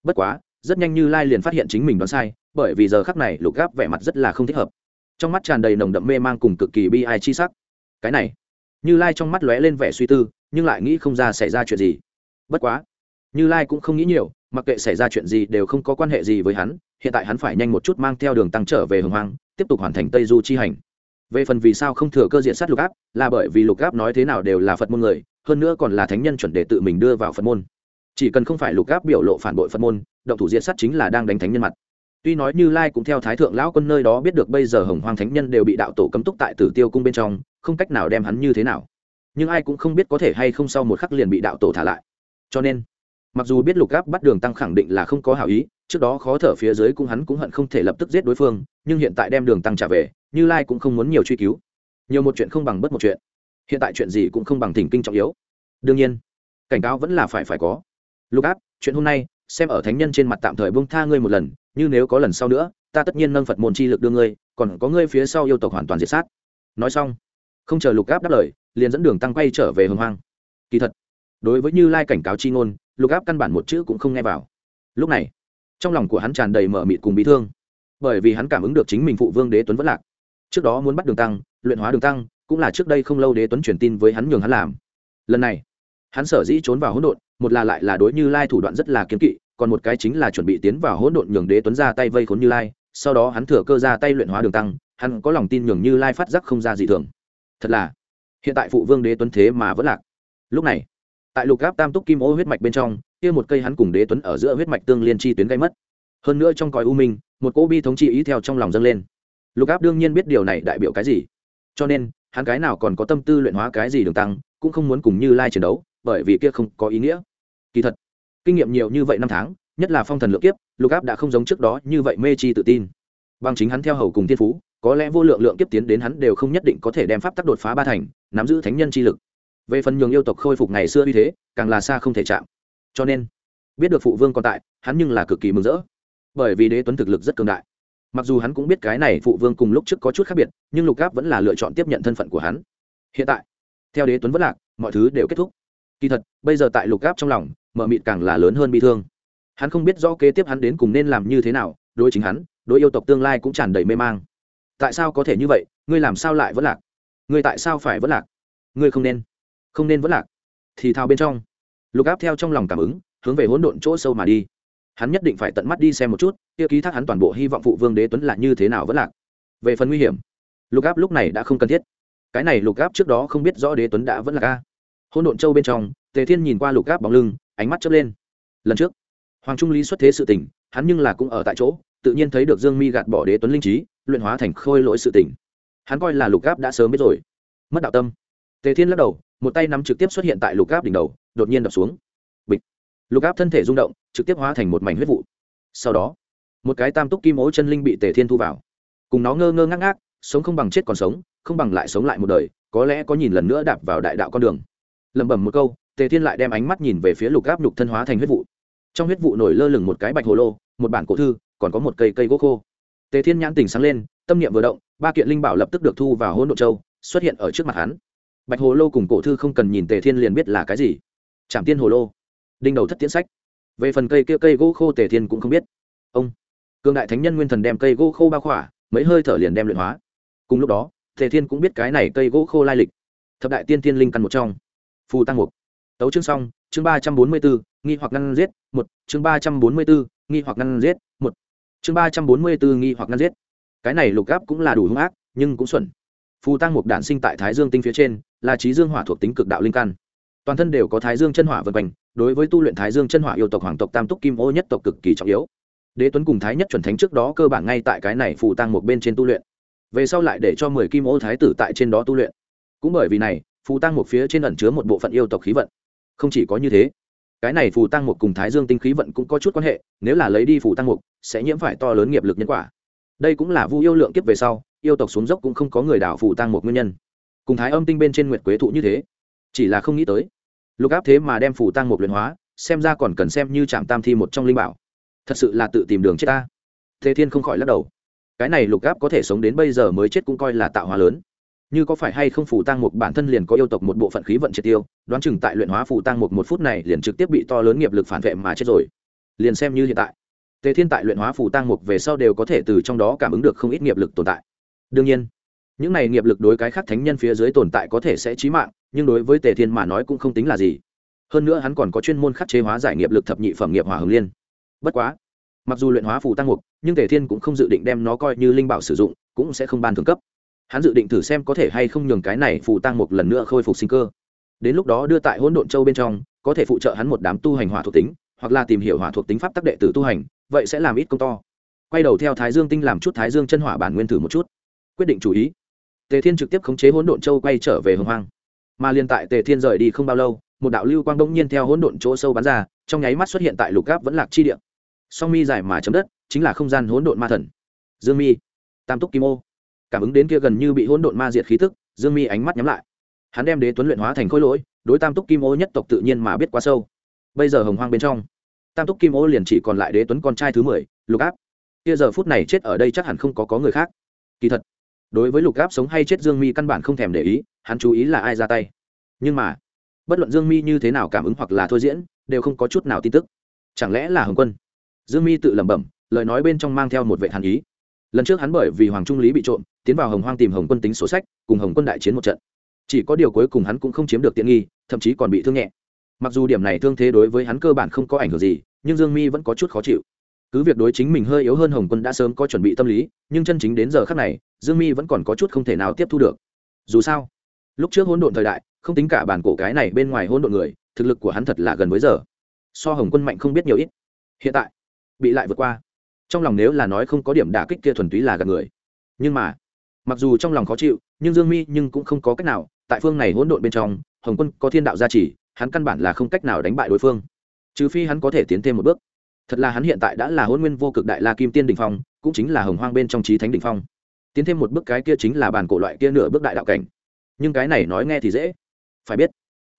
Bất quá, rất nhanh như lai liền phát hiện chính mình đoán sai, bởi vì giờ khắc này lục gáp vẻ mặt rất là không thích hợp. Trong mắt tràn đầy nồng đậm mê mang cùng cực kỳ bi ai chi sắc. Cái này, như lai trong mắt lóe lên vẻ suy tư, nhưng lại nghĩ không ra xảy ra chuyện gì. Bất quá, như lai cũng không nghĩ nhiều, mặc kệ xảy ra chuyện gì đều không có quan hệ gì với hắn, hiện tại hắn phải nhanh một chút mang theo đường tăng trở về hồng hoang, tiếp tục hoàn thành tây du chi hành về phần vì sao không thừa cơ diện sát lục áp, là bởi vì lục áp nói thế nào đều là phật môn người, hơn nữa còn là thánh nhân chuẩn để tự mình đưa vào phật môn. Chỉ cần không phải lục áp biểu lộ phản bội phật môn, động thủ diện sát chính là đang đánh thánh nhân mặt. Tuy nói như lai cũng theo thái thượng lão quân nơi đó biết được bây giờ hồng hoàng thánh nhân đều bị đạo tổ cấm túc tại tử tiêu cung bên trong, không cách nào đem hắn như thế nào. Nhưng ai cũng không biết có thể hay không sau một khắc liền bị đạo tổ thả lại. Cho nên, mặc dù biết lục áp bắt đường tăng khẳng định là không có hảo ý trước đó khó thở phía dưới cũng hắn cũng hận không thể lập tức giết đối phương, nhưng hiện tại đem đường tăng trả về, như lai cũng không muốn nhiều truy cứu. Nhiều một chuyện không bằng bất một chuyện. Hiện tại chuyện gì cũng không bằng thỉnh kinh trọng yếu. Đương nhiên, cảnh cáo vẫn là phải phải có. Lục áp, chuyện hôm nay, xem ở thánh nhân trên mặt tạm thời bông tha ngươi một lần, như nếu có lần sau nữa, ta tất nhiên nâng phật môn chi lực đưa ngươi, còn có ngươi phía sau yêu tộc hoàn toàn diệt sát. Nói xong, không chờ lục áp đáp lời, liền dẫn đường tăng quay trở về hồng hoang. Kỳ thật, đối với như lai cảnh cáo chi ngôn, lục áp căn bản một chữ cũng không nghe vào. Lúc này trong lòng của hắn tràn đầy mở mịt cùng bị thương. Bởi vì hắn cảm ứng được chính mình phụ vương đế tuấn vẫn lạc. Trước đó muốn bắt đường tăng, luyện hóa đường tăng, cũng là trước đây không lâu đế tuấn truyền tin với hắn nhường hắn làm. Lần này, hắn sở dĩ trốn vào hỗn độn, một là lại là đối như lai thủ đoạn rất là kiếm kỵ, còn một cái chính là chuẩn bị tiến vào hỗn độn nhường đế tuấn ra tay vây khốn như lai, sau đó hắn thừa cơ ra tay luyện hóa đường tăng, hắn có lòng tin nhường như lai phát giác không ra gì thường. Thật là, hiện tại phụ vương đế tuấn thế mà vẫn lạc. Lúc này tại lục gáp tam túc kim ô huyết mạch bên trong, kia một cây hắn cùng đế tuấn ở giữa huyết mạch tương liên chi tuyến gây mất. Hơn nữa trong còi u minh, một cỗ bi thống chi ý theo trong lòng dâng lên. Lục áp đương nhiên biết điều này đại biểu cái gì. Cho nên, hắn cái nào còn có tâm tư luyện hóa cái gì đường tăng, cũng không muốn cùng như lai chiến đấu, bởi vì kia không có ý nghĩa. Kỳ thật, kinh nghiệm nhiều như vậy năm tháng, nhất là phong thần lượng kiếp, lục áp đã không giống trước đó như vậy mê chi tự tin. Bằng chính hắn theo hầu cùng thiên phú, có lẽ vô lượng lượng kiếp tiến đến hắn đều không nhất định có thể đem pháp tắc đột phá ba thành, nắm giữ thánh nhân chi lực về phần nhường yêu tộc khôi phục ngày xưa uy thế, càng là xa không thể chạm. Cho nên, biết được phụ vương còn tại, hắn nhưng là cực kỳ mừng rỡ. Bởi vì đế tuấn thực lực rất cường đại. Mặc dù hắn cũng biết cái này phụ vương cùng lúc trước có chút khác biệt, nhưng lục gáp vẫn là lựa chọn tiếp nhận thân phận của hắn. Hiện tại, theo đế tuấn vẫn lạc, mọi thứ đều kết thúc. Kỳ thật, bây giờ tại lục gáp trong lòng mở mịt càng là lớn hơn bị thương. Hắn không biết rõ kế tiếp hắn đến cùng nên làm như thế nào, đối chính hắn, đối yêu tộc tương lai cũng tràn đầy mê mang. Tại sao có thể như vậy? Ngươi làm sao lại vẫn lạc? Ngươi tại sao phải vẫn lạc? Ngươi không nên không nên vẫn lạc. Thì thao bên trong. Lục áp theo trong lòng cảm ứng, hướng về hỗn độn chỗ sâu mà đi. Hắn nhất định phải tận mắt đi xem một chút, kia ký thác hắn toàn bộ hy vọng phụ vương đế tuấn là như thế nào vẫn lạc. Về phần nguy hiểm, lục áp lúc này đã không cần thiết. Cái này lục áp trước đó không biết rõ đế tuấn đã vẫn là ca hôn độn châu bên trong, tề thiên nhìn qua lục áp bóng lưng, ánh mắt chớp lên. Lần trước, hoàng trung lý xuất thế sự tỉnh hắn nhưng là cũng ở tại chỗ, tự nhiên thấy được dương mi gạt bỏ đế tuấn linh trí, luyện hóa thành khôi lỗi sự tỉnh hắn coi là lục áp đã sớm biết rồi. Mất đạo tâm. Tề thiên lắc đầu một tay nắm trực tiếp xuất hiện tại lục áp đỉnh đầu, đột nhiên đập xuống. Bịch. Lục áp thân thể rung động, trực tiếp hóa thành một mảnh huyết vụ. Sau đó, một cái tam túc kim ố chân linh bị tề thiên thu vào. Cùng nó ngơ ngơ ngác ngác, sống không bằng chết còn sống, không bằng lại sống lại một đời, có lẽ có nhìn lần nữa đạp vào đại đạo con đường. Lẩm bẩm một câu, tề thiên lại đem ánh mắt nhìn về phía lục áp lục thân hóa thành huyết vụ. Trong huyết vụ nổi lơ lửng một cái bạch hồ lô, một bản cổ thư, còn có một cây cây gỗ khô. Tề thiên nhãn tỉnh sáng lên, tâm niệm vừa động, ba kiện linh bảo lập tức được thu vào hỗn độ châu, xuất hiện ở trước mặt hắn bạch hồ lô cùng cổ thư không cần nhìn tề thiên liền biết là cái gì. Trảm tiên hồ lô. Đinh đầu thất tiễn sách. Về phần cây kia cây gỗ khô tề thiên cũng không biết. Ông. Cường đại thánh nhân nguyên thần đem cây gỗ khô bao khỏa, mấy hơi thở liền đem luyện hóa. Cùng lúc đó, tề thiên cũng biết cái này cây gỗ khô lai lịch. Thập đại tiên tiên linh căn một trong. Phù tăng mục. Tấu chương xong, chương ba trăm bốn mươi bốn nghi hoặc ngăn giết, một, chương ba trăm bốn mươi bốn nghi hoặc ngăn giết, một, chương ba trăm bốn mươi bốn nghi hoặc ngăn giết. Cái này lục gáp cũng là đủ hung ác, nhưng cũng xuẩn. Phù tăng mục đản sinh tại thái dương tinh phía trên là trí dương hỏa thuộc tính cực đạo linh căn. Toàn thân đều có thái dương chân hỏa vân quanh, đối với tu luyện thái dương chân hỏa yêu tộc hoàng tộc tam túc kim ô nhất tộc cực kỳ trọng yếu. Đế tuấn cùng thái nhất chuẩn thánh trước đó cơ bản ngay tại cái này phù tăng một bên trên tu luyện. Về sau lại để cho mười kim ô thái tử tại trên đó tu luyện. Cũng bởi vì này, phù tăng một phía trên ẩn chứa một bộ phận yêu tộc khí vận. Không chỉ có như thế, cái này phù tăng một cùng thái dương tinh khí vận cũng có chút quan hệ, nếu là lấy đi phù tăng một, sẽ nhiễm phải to lớn nghiệp lực nhân quả. Đây cũng là vu yêu lượng kiếp về sau, yêu tộc xuống dốc cũng không có người đảo phù tăng một nguyên nhân cùng thái âm tinh bên trên nguyệt quế thụ như thế. Chỉ là không nghĩ tới, lục áp thế mà đem phủ tăng một luyện hóa, xem ra còn cần xem như trạm tam thi một trong linh bảo. Thật sự là tự tìm đường chết ta. Thế thiên không khỏi lắc đầu. Cái này lục áp có thể sống đến bây giờ mới chết cũng coi là tạo hóa lớn. Như có phải hay không phủ tăng một bản thân liền có yêu tộc một bộ phận khí vận triệt tiêu, đoán chừng tại luyện hóa phủ tăng một một phút này liền trực tiếp bị to lớn nghiệp lực phản vệ mà chết rồi. Liền xem như hiện tại tề thiên tại luyện hóa phủ tăng một về sau đều có thể từ trong đó cảm ứng được không ít nghiệp lực tồn tại. Đương nhiên những này nghiệp lực đối cái khác thánh nhân phía dưới tồn tại có thể sẽ chí mạng, nhưng đối với tề thiên mà nói cũng không tính là gì. Hơn nữa hắn còn có chuyên môn khắc chế hóa giải nghiệp lực thập nhị phẩm nghiệp hỏa hồng liên. Bất quá, mặc dù luyện hóa phù tăng mục, nhưng tề thiên cũng không dự định đem nó coi như linh bảo sử dụng, cũng sẽ không ban thường cấp. Hắn dự định thử xem có thể hay không nhường cái này phù tăng mục lần nữa khôi phục sinh cơ. Đến lúc đó đưa tại hỗn độn châu bên trong, có thể phụ trợ hắn một đám tu hành hỏa thuộc tính, hoặc là tìm hiểu hỏa thuộc tính pháp tắc đệ tử tu hành, vậy sẽ làm ít công to. Quay đầu theo thái dương tinh làm chút thái dương chân hỏa bản nguyên thử một chút. Quyết định chủ ý tề thiên trực tiếp khống chế hỗn độn châu quay trở về hồng hoang. Mà liên tại tề thiên rời đi không bao lâu, một đạo lưu quang đông nhiên theo hỗn độn chỗ sâu bắn ra, trong nháy mắt xuất hiện tại lục gáp vẫn lạc chi địa. Song mi dài mà chấm đất, chính là không gian hỗn độn ma thần. Dương mi, tam túc kim ô. Cảm ứng đến kia gần như bị hỗn độn ma diệt khí tức, dương mi ánh mắt nhắm lại. Hắn đem đế tuấn luyện hóa thành khối lỗi, đối tam túc kim ô nhất tộc tự nhiên mà biết quá sâu. Bây giờ hồng hoang bên trong, tam túc kim ô liền chỉ còn lại đế tuấn con trai thứ mười, lục áp kia giờ phút này chết ở đây chắc hẳn không có có người khác. Kỳ thật đối với lục gáp sống hay chết dương mi căn bản không thèm để ý, hắn chú ý là ai ra tay. Nhưng mà, bất luận dương mi như thế nào cảm ứng hoặc là thôi diễn, đều không có chút nào tin tức. Chẳng lẽ là hồng quân? Dương mi tự lẩm bẩm, lời nói bên trong mang theo một vệ hàn ý. Lần trước hắn bởi vì hoàng trung lý bị trộm, tiến vào hồng hoang tìm hồng quân tính sổ sách, cùng hồng quân đại chiến một trận. Chỉ có điều cuối cùng hắn cũng không chiếm được tiện nghi, thậm chí còn bị thương nhẹ. Mặc dù điểm này thương thế đối với hắn cơ bản không có ảnh hưởng gì, nhưng dương mi vẫn có chút khó chịu cứ việc đối chính mình hơi yếu hơn hồng quân đã sớm có chuẩn bị tâm lý, nhưng chân chính đến giờ khác này, dương mi vẫn còn có chút không thể nào tiếp thu được. Dù sao, lúc trước hỗn độn thời đại, không tính cả bản cổ cái này bên ngoài hỗn độn người, thực lực của hắn thật là gần với giờ. So hồng quân mạnh không biết nhiều ít. Hiện tại, bị lại vượt qua. Trong lòng nếu là nói không có điểm đả kích kia thuần túy là gần người. Nhưng mà, mặc dù trong lòng khó chịu, nhưng dương mi nhưng cũng không có cách nào, tại phương này hỗn độn bên trong, hồng quân có thiên đạo gia trì, hắn căn bản là không cách nào đánh bại đối phương. Trừ phi hắn có thể tiến thêm một bước thật là hắn hiện tại đã là hôn nguyên vô cực đại la kim tiên đình phong, cũng chính là hồng hoang bên trong trí thánh đình phong. Tiến thêm một bước cái kia chính là bản cổ loại kia nửa bước đại đạo cảnh. Nhưng cái này nói nghe thì dễ. Phải biết,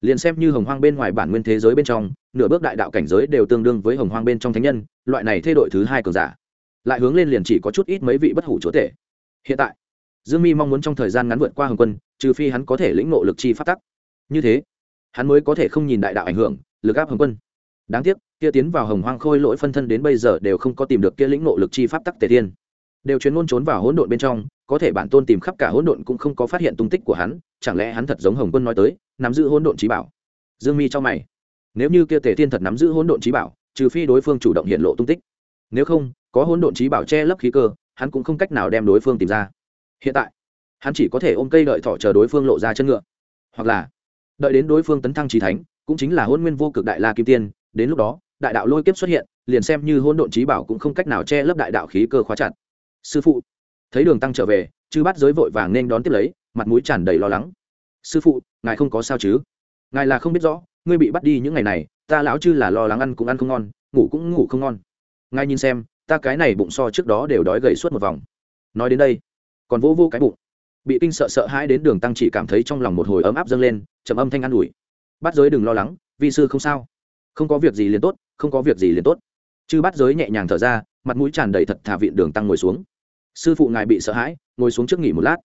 liền xem như hồng hoang bên ngoài bản nguyên thế giới bên trong, nửa bước đại đạo cảnh giới đều tương đương với hồng hoang bên trong thánh nhân, loại này thay đổi thứ hai cường giả. Lại hướng lên liền chỉ có chút ít mấy vị bất hủ chúa tể. Hiện tại, dương mi mong muốn trong thời gian ngắn vượt qua hồng quân, trừ phi hắn có thể lĩnh nộ lực chi phát tắc. Như thế, hắn mới có thể không nhìn đại đạo ảnh hưởng, lực áp hồng quân. Đáng tiếc kia tiến vào hồng hoang khôi lỗi phân thân đến bây giờ đều không có tìm được kia lĩnh nộ lực chi pháp tắc tề thiên. Đều chuyến ngôn trốn vào hỗn độn bên trong, có thể bản tôn tìm khắp cả hỗn độn cũng không có phát hiện tung tích của hắn, chẳng lẽ hắn thật giống hồng quân nói tới, nắm giữ hỗn độn trí bảo? Dương mi cho mày. Nếu như kia tề thiên thật nắm giữ hỗn độn trí bảo, trừ phi đối phương chủ động hiện lộ tung tích. Nếu không, có hỗn độn trí bảo che lấp khí cơ, hắn cũng không cách nào đem đối phương tìm ra. Hiện tại, hắn chỉ có thể ôm cây đợi thọ chờ đối phương lộ ra chân ngựa. Hoặc là, đợi đến đối phương tấn thăng trí thánh, cũng chính là hôn nguyên vô cực đại la kim tiên, đến lúc đó đại đạo lôi kiếp xuất hiện, liền xem như hôn độn trí bảo cũng không cách nào che lấp đại đạo khí cơ khóa chặt. Sư phụ, thấy đường tăng trở về, chư bắt giới vội vàng nên đón tiếp lấy, mặt mũi tràn đầy lo lắng. Sư phụ, ngài không có sao chứ? Ngài là không biết rõ, ngươi bị bắt đi những ngày này, ta lão chư là lo lắng ăn cũng ăn không ngon, ngủ cũng ngủ không ngon. Ngài nhìn xem, ta cái này bụng so trước đó đều đói gầy suốt một vòng. Nói đến đây, còn vô vô cái bụng. Bị kinh sợ sợ hãi đến đường tăng chỉ cảm thấy trong lòng một hồi ấm áp dâng lên, trầm âm thanh an ủi. Bắt giới đừng lo lắng, vi sư không sao không có việc gì liền tốt, không có việc gì liền tốt. Chư bắt giới nhẹ nhàng thở ra, mặt mũi tràn đầy thật thả vịn đường tăng ngồi xuống. Sư phụ ngài bị sợ hãi, ngồi xuống trước nghỉ một lát.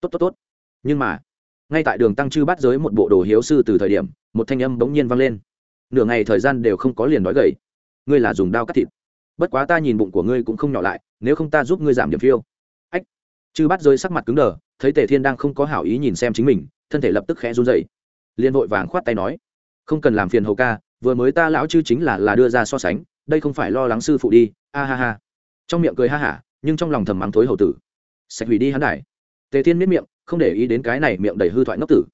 Tốt tốt tốt. Nhưng mà, ngay tại đường tăng chư bắt giới một bộ đồ hiếu sư từ thời điểm, một thanh âm bỗng nhiên vang lên. Nửa ngày thời gian đều không có liền nói gầy. Ngươi là dùng đao cắt thịt. Bất quá ta nhìn bụng của ngươi cũng không nhỏ lại, nếu không ta giúp ngươi giảm điểm phiêu. Ách. Chư bắt giới sắc mặt cứng đờ, thấy tề thiên đang không có hảo ý nhìn xem chính mình, thân thể lập tức khẽ run dậy liền vội vàng khoát tay nói, không cần làm phiền hầu ca vừa mới ta lão chư chính là là đưa ra so sánh, đây không phải lo lắng sư phụ đi. A ha ha. Trong miệng cười ha hả, nhưng trong lòng thầm mắng thối hầu tử. Sạch hủy đi hắn đài. Tề thiên miết miệng, không để ý đến cái này miệng đầy hư thoại ngốc tử.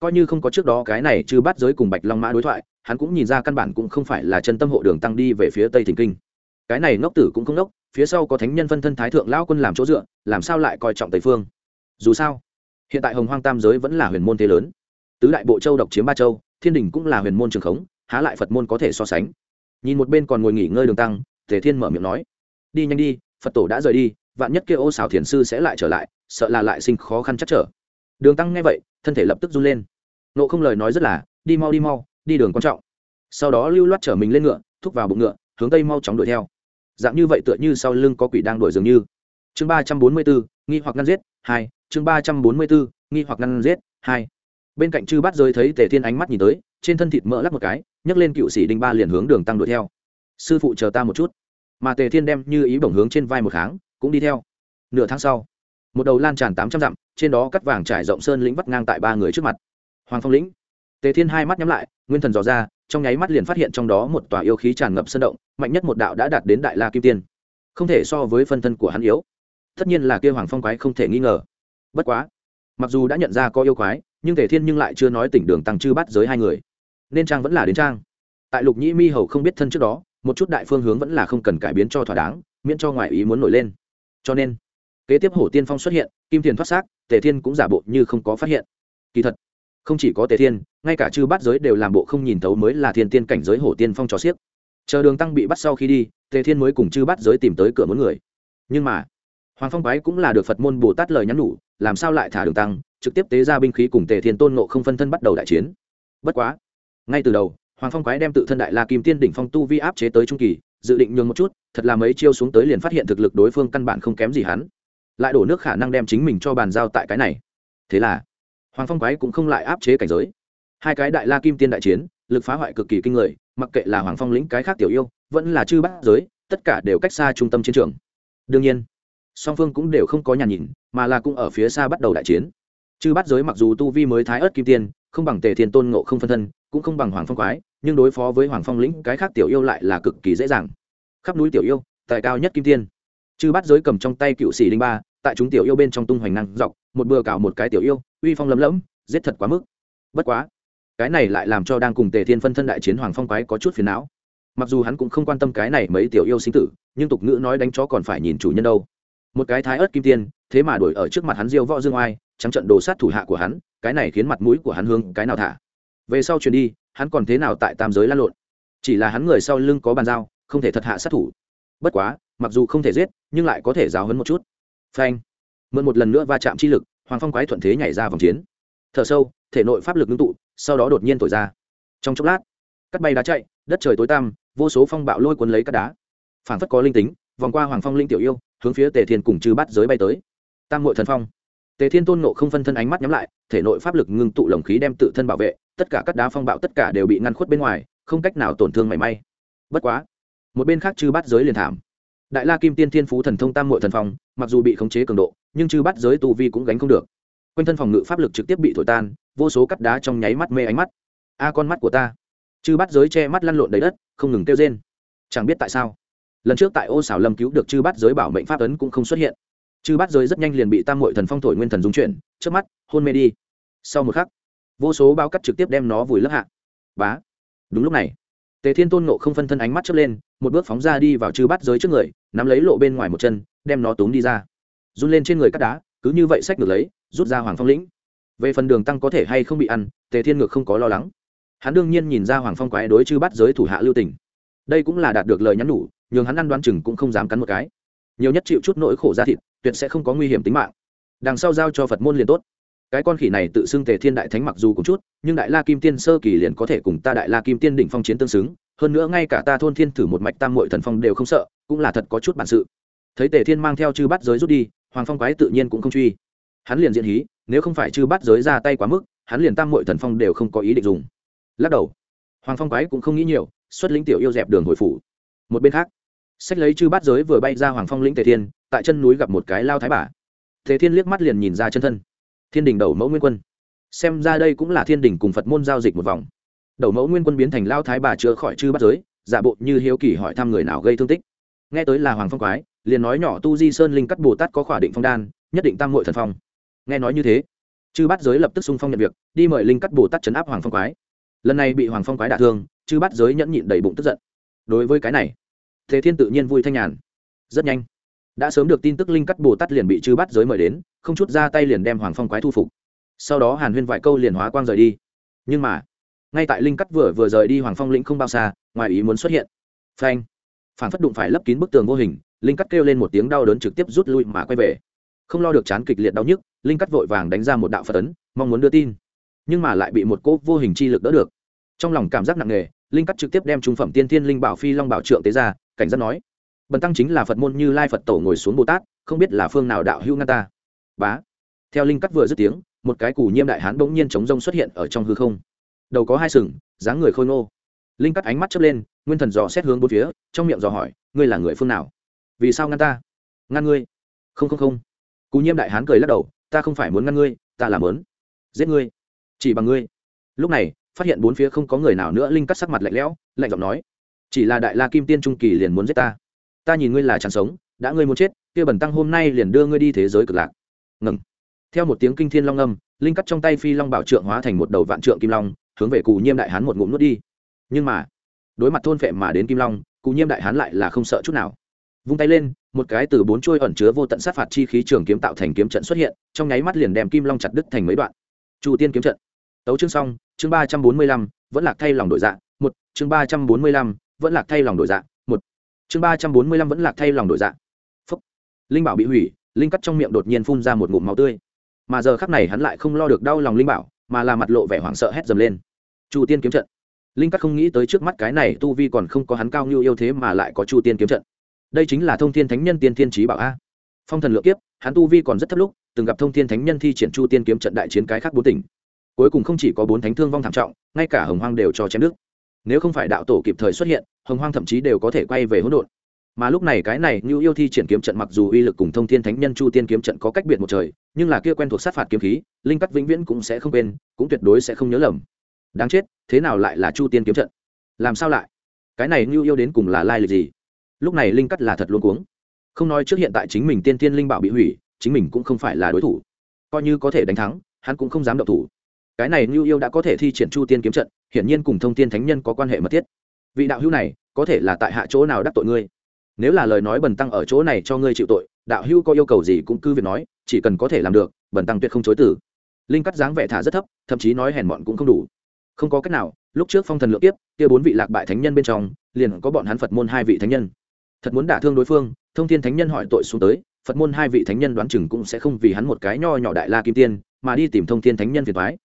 Coi như không có trước đó cái này chứ bắt giới cùng bạch long mã đối thoại, hắn cũng nhìn ra căn bản cũng không phải là chân tâm hộ đường tăng đi về phía tây thỉnh kinh. Cái này ngốc tử cũng không ngốc, phía sau có thánh nhân phân thân thái thượng lão quân làm chỗ dựa, làm sao lại coi trọng tây phương? Dù sao, hiện tại hồng hoang tam giới vẫn là huyền môn thế lớn. Tứ đại bộ châu độc chiếm ba châu, thiên đình cũng là huyền môn trường khống há lại phật môn có thể so sánh. Nhìn một bên còn ngồi nghỉ ngơi đường tăng, tề thiên mở miệng nói, đi nhanh đi, phật tổ đã rời đi, vạn nhất kia ô xảo thiền sư sẽ lại trở lại, sợ là lại sinh khó khăn chắc trở. Đường tăng nghe vậy, thân thể lập tức run lên. Nộ không lời nói rất là, đi mau đi mau, đi đường quan trọng. Sau đó lưu loát chở mình lên ngựa, thúc vào bụng ngựa, hướng tây mau chóng đuổi theo. Dạng như vậy tựa như sau lưng có quỷ đang đuổi dường như. Chương ba trăm bốn mươi bốn, nghi hoặc ngăn giết, hai, chương ba trăm bốn mươi bốn, nghi hoặc ngăn giết, hai. Bên cạnh chư bát rơi thấy tề thiên ánh mắt nhìn tới, trên thân thịt mỡ lắc một cái nhấc lên cựu sĩ đinh ba liền hướng đường tăng đuổi theo. Sư phụ chờ ta một chút. Mà tề thiên đem như ý bổng hướng trên vai một tháng cũng đi theo. Nửa tháng sau, một đầu lan tràn tám trăm dặm, trên đó cắt vàng trải rộng sơn lĩnh vắt ngang tại ba người trước mặt. Hoàng phong lĩnh, tề thiên hai mắt nhắm lại, nguyên thần dò ra, trong nháy mắt liền phát hiện trong đó một tòa yêu khí tràn ngập sơn động, mạnh nhất một đạo đã đạt đến đại la kim tiên. Không thể so với phân thân của hắn yếu. Tất nhiên là kia hoàng phong quái không thể nghi ngờ. Bất quá, mặc dù đã nhận ra có yêu quái, nhưng tề thiên nhưng lại chưa nói tỉnh đường tăng chư bắt giới hai người nên trang vẫn là đến trang. Tại lục nhĩ mi hầu không biết thân trước đó, một chút đại phương hướng vẫn là không cần cải biến cho thỏa đáng, miễn cho ngoại ý muốn nổi lên. Cho nên, kế tiếp hổ tiên phong xuất hiện, kim thiền thoát xác, tề thiên cũng giả bộ như không có phát hiện. Kỳ thật, không chỉ có tề thiên, ngay cả chư bát giới đều làm bộ không nhìn thấu mới là thiên tiên cảnh giới hổ tiên phong trò xiếc chờ đường tăng bị bắt sau khi đi, tề thiên mới cùng chư bát giới tìm tới cửa muốn người. Nhưng mà, hoàng phong bái cũng là được phật môn bồ tát lời nhắn nhủ, làm sao lại thả đường tăng, trực tiếp tế ra binh khí cùng tề thiên tôn nộ không phân thân bắt đầu đại chiến. Bất quá ngay từ đầu, hoàng phong quái đem tự thân đại la kim tiên đỉnh phong tu vi áp chế tới trung kỳ, dự định nhường một chút, thật là mấy chiêu xuống tới liền phát hiện thực lực đối phương căn bản không kém gì hắn. Lại đổ nước khả năng đem chính mình cho bàn giao tại cái này. Thế là, hoàng phong quái cũng không lại áp chế cảnh giới. Hai cái đại la kim tiên đại chiến, lực phá hoại cực kỳ kinh người, mặc kệ là hoàng phong lĩnh cái khác tiểu yêu, vẫn là chư bát giới, tất cả đều cách xa trung tâm chiến trường. Đương nhiên, song phương cũng đều không có nhà nhìn mà là cũng ở phía xa bắt đầu đại chiến. Chư bát giới mặc dù tu vi mới thái ớt kim tiên không bằng tề thiên tôn ngộ không phân thân, cũng không bằng hoàng phong quái, nhưng đối phó với hoàng phong lĩnh, cái khác tiểu yêu lại là cực kỳ dễ dàng. Khắp núi tiểu yêu, tại cao nhất kim tiên. Chư bát giới cầm trong tay cựu sĩ linh ba, tại chúng tiểu yêu bên trong tung hoành năng dọc, một bừa cào một cái tiểu yêu, uy phong lấm lẫm giết thật quá mức. Bất quá, cái này lại làm cho đang cùng tề thiên phân thân đại chiến hoàng phong quái có chút phiền não. Mặc dù hắn cũng không quan tâm cái này mấy tiểu yêu sinh tử, nhưng tục ngữ nói đánh chó còn phải nhìn chủ nhân đâu. Một cái thái ớt kim tiên, thế mà đuổi ở trước mặt hắn diêu võ dương oai trắng trận đồ sát thủ hạ của hắn, cái này khiến mặt mũi của hắn hướng cái nào thả? Về sau chuyển đi, hắn còn thế nào tại tam giới lan lộn? Chỉ là hắn người sau lưng có bàn giao, không thể thật hạ sát thủ. Bất quá, mặc dù không thể giết, nhưng lại có thể giáo hấn một chút. Phanh. Mượn một lần nữa va chạm chi lực, hoàng phong quái thuận thế nhảy ra vòng chiến. Thở sâu, thể nội pháp lực ngưng tụ, sau đó đột nhiên thổi ra. Trong chốc lát, cắt bay đá chạy, đất trời tối tăm, vô số phong bạo lôi cuốn lấy các đá. Phản phất có linh tính, vòng qua hoàng phong linh tiểu yêu, hướng phía tề thiên cùng chư bắt giới bay tới. Tam hội thần phong tề thiên tôn nộ không phân thân ánh mắt nhắm lại, thể nội pháp lực ngưng tụ lồng khí đem tự thân bảo vệ, tất cả các đá phong bạo tất cả đều bị ngăn khuất bên ngoài, không cách nào tổn thương mảy may. Bất quá, một bên khác chư bắt giới liền thảm. Đại la kim tiên thiên phú thần thông tam mội thần phong, mặc dù bị khống chế cường độ, nhưng chư bắt giới tu vi cũng gánh không được. Quanh thân phòng ngự pháp lực trực tiếp bị thổi tan, vô số cắt đá trong nháy mắt mê ánh mắt. A, con mắt của ta. Chư bắt giới che mắt lăn lộn đầy đất, không ngừng kêu rên. Chẳng biết tại sao, lần trước tại ô xảo lâm cứu được chư bắt giới bảo mệnh pháp ấn cũng không xuất hiện chư bát giới rất nhanh liền bị tam mội thần phong thổi nguyên thần dung chuyển trước mắt, hôn mê đi. Sau một khắc, vô số bao cắt trực tiếp đem nó vùi lấp hạ. Bá. Đúng lúc này, tề thiên tôn nộ không phân thân ánh mắt chớp lên, một bước phóng ra đi vào chư bát giới trước người, nắm lấy lộ bên ngoài một chân, đem nó túm đi ra. Run lên trên người cắt đá, cứ như vậy sách ngược lấy, rút ra hoàng phong lĩnh. Về phần đường tăng có thể hay không bị ăn, tề thiên ngược không có lo lắng. Hắn đương nhiên nhìn ra hoàng phong quái đối chư bắt giới thủ hạ lưu tình. Đây cũng là đạt được lời nhắn nhủ, nhường hắn ăn đoán chừng cũng không dám cắn một cái nhiều nhất chịu chút nỗi khổ ra thịt, tuyệt sẽ không có nguy hiểm tính mạng. Đằng sau giao cho phật môn liền tốt. Cái con khỉ này tự xưng tề thiên đại thánh mặc dù cũng chút, nhưng đại la kim tiên sơ kỳ liền có thể cùng ta đại la kim tiên đỉnh phong chiến tương xứng. Hơn nữa ngay cả ta thôn thiên thử một mạch tam mội thần phong đều không sợ, cũng là thật có chút bản sự. Thấy tề thiên mang theo chư bắt giới rút đi, hoàng phong quái tự nhiên cũng không truy. Hắn liền diện hí, nếu không phải chư bắt giới ra tay quá mức, hắn liền tam mội thần phong đều không có ý định dùng. Lắc đầu. Hoàng phong quái cũng không nghĩ nhiều, xuất lĩnh tiểu yêu dẹp đường hồi phủ. Một bên khác sách lấy chư bát giới vừa bay ra hoàng phong lĩnh tề thiên, tại chân núi gặp một cái lao thái bà. Tề thiên liếc mắt liền nhìn ra chân thân. Thiên đình đầu mẫu nguyên quân. Xem ra đây cũng là thiên đình cùng phật môn giao dịch một vòng. Đầu mẫu nguyên quân biến thành lao thái bà chữa khỏi chư bát giới, giả bộ như hiếu kỳ hỏi thăm người nào gây thương tích. Nghe tới là hoàng phong quái, liền nói nhỏ tu di sơn linh cắt bồ tát có khỏa định phong đan, nhất định tam hội thần phong. Nghe nói như thế, chư bát giới lập tức xung phong nhận việc, đi mời linh cắt bồ tát chấn áp hoàng phong quái. Lần này bị hoàng phong quái đả thương, chư bát giới nhẫn nhịn đầy bụng tức giận. Đối với cái này thế thiên tự nhiên vui thanh nhàn. Rất nhanh, đã sớm được tin tức linh cắt bồ tát liền bị chư bắt giới mời đến, không chút ra tay liền đem hoàng phong quái thu phục. Sau đó hàn huyên vài câu liền hóa quang rời đi. Nhưng mà, ngay tại linh cắt vừa vừa rời đi hoàng phong lĩnh không bao xa, ngoài ý muốn xuất hiện. Phanh! Phản phất đụng phải lấp kín bức tường vô hình, linh cắt kêu lên một tiếng đau đớn trực tiếp rút lui mà quay về. Không lo được chán kịch liệt đau nhức, linh cắt vội vàng đánh ra một đạo phật ấn, mong muốn đưa tin. Nhưng mà lại bị một cỗ vô hình chi lực đỡ được. Trong lòng cảm giác nặng nề linh cắt trực tiếp đem trung phẩm tiên thiên linh bảo phi long bảo trượng tế ra, cảnh giác nói, bần tăng chính là phật môn như lai phật tổ ngồi xuống bồ tát, không biết là phương nào đạo hữu ngăn ta. Bá. Theo linh cắt vừa dứt tiếng, một cái củ nhiêm đại hán bỗng nhiên chống rông xuất hiện ở trong hư không. Đầu có hai sừng, dáng người khôi ngô. Linh cắt ánh mắt chớp lên, nguyên thần dò xét hướng bốn phía, trong miệng dò hỏi, ngươi là người phương nào? Vì sao ngăn ta? Ngăn ngươi? Không không không. Cú nhiêm đại hán cười lắc đầu, ta không phải muốn ngăn ngươi, ta làm lớn giết ngươi, chỉ bằng ngươi. Lúc này phát hiện bốn phía không có người nào nữa, linh cắt sắc mặt lạnh lẽo, lạnh giọng nói, chỉ là đại la kim tiên trung kỳ liền muốn giết ta. Ta nhìn ngươi là chẳng sống, đã ngươi muốn chết, kia bẩn tăng hôm nay liền đưa ngươi đi thế giới cực lạc. Ngừng. Theo một tiếng kinh thiên long âm, linh cắt trong tay phi long bảo trượng hóa thành một đầu vạn trượng kim long, hướng về cù nhiêm đại hán một ngụm nuốt đi. Nhưng mà, đối mặt thôn phệ mà đến kim long, cù nhiêm đại hán lại là không sợ chút nào. Vung tay lên, một cái từ bốn chuôi ẩn chứa vô tận sát phạt chi khí trường kiếm tạo thành kiếm trận xuất hiện, trong nháy mắt liền đem kim long chặt đứt thành mấy đoạn. Chu tiên kiếm trận tấu chương xong, chương ba trăm bốn mươi lăm, vẫn lạc thay lòng đổi dạ một, chương ba trăm bốn mươi lăm, vẫn lạc thay lòng đổi dạ một. Chương ba trăm bốn mươi lăm vẫn lạc thay lòng đổi dạ. Phúc. Linh bảo bị hủy, linh cắt trong miệng đột nhiên phun ra một ngụm máu tươi. Mà giờ khắc này hắn lại không lo được đau lòng linh bảo, mà là mặt lộ vẻ hoảng sợ hét dầm lên. Chu tiên kiếm trận. Linh cắt không nghĩ tới trước mắt cái này tu vi còn không có hắn cao như yêu thế mà lại có chu tiên kiếm trận. Đây chính là thông thiên thánh nhân tiên thiên trí bảo a. Phong thần lựa kiếp, hắn tu vi còn rất thấp lúc, từng gặp thông thiên thánh nhân thi triển chu tiên kiếm trận đại chiến cái khác bốn tỉnh cuối cùng không chỉ có bốn thánh thương vong thảm trọng, ngay cả hồng hoang đều cho chém nước nếu không phải đạo tổ kịp thời xuất hiện, hồng hoang thậm chí đều có thể quay về hỗn độn. Mà lúc này cái này như yêu thi triển kiếm trận mặc dù uy lực cùng thông thiên thánh nhân chu tiên kiếm trận có cách biệt một trời, nhưng là kia quen thuộc sát phạt kiếm khí, linh cắt vĩnh viễn cũng sẽ không quên, cũng tuyệt đối sẽ không nhớ lầm. Đáng chết, thế nào lại là chu tiên kiếm trận? Làm sao lại? Cái này như yêu đến cùng là lai lịch gì? Lúc này linh cắt là thật luôn cuống. Không nói trước hiện tại chính mình tiên tiên linh bảo bị hủy, chính mình cũng không phải là đối thủ. Coi như có thể đánh thắng, hắn cũng không dám động thủ cái này như yêu đã có thể thi triển chu tiên kiếm trận, hiển nhiên cùng thông tiên thánh nhân có quan hệ mật thiết. Vị đạo hữu này, có thể là tại hạ chỗ nào đắc tội ngươi? Nếu là lời nói bần tăng ở chỗ này cho ngươi chịu tội, đạo hữu có yêu cầu gì cũng cứ việc nói, chỉ cần có thể làm được, bần tăng tuyệt không chối từ. Linh cắt dáng vẻ thả rất thấp, thậm chí nói hèn mọn cũng không đủ. Không có cách nào, lúc trước phong thần lượng tiếp kia bốn vị lạc bại thánh nhân bên trong, liền có bọn hắn phật môn hai vị thánh nhân. Thật muốn đả thương đối phương, thông thiên thánh nhân hỏi tội xuống tới, phật môn hai vị thánh nhân đoán chừng cũng sẽ không vì hắn một cái nho nhỏ đại la kim tiên, mà đi tìm thông thiên thánh nhân phiền thoái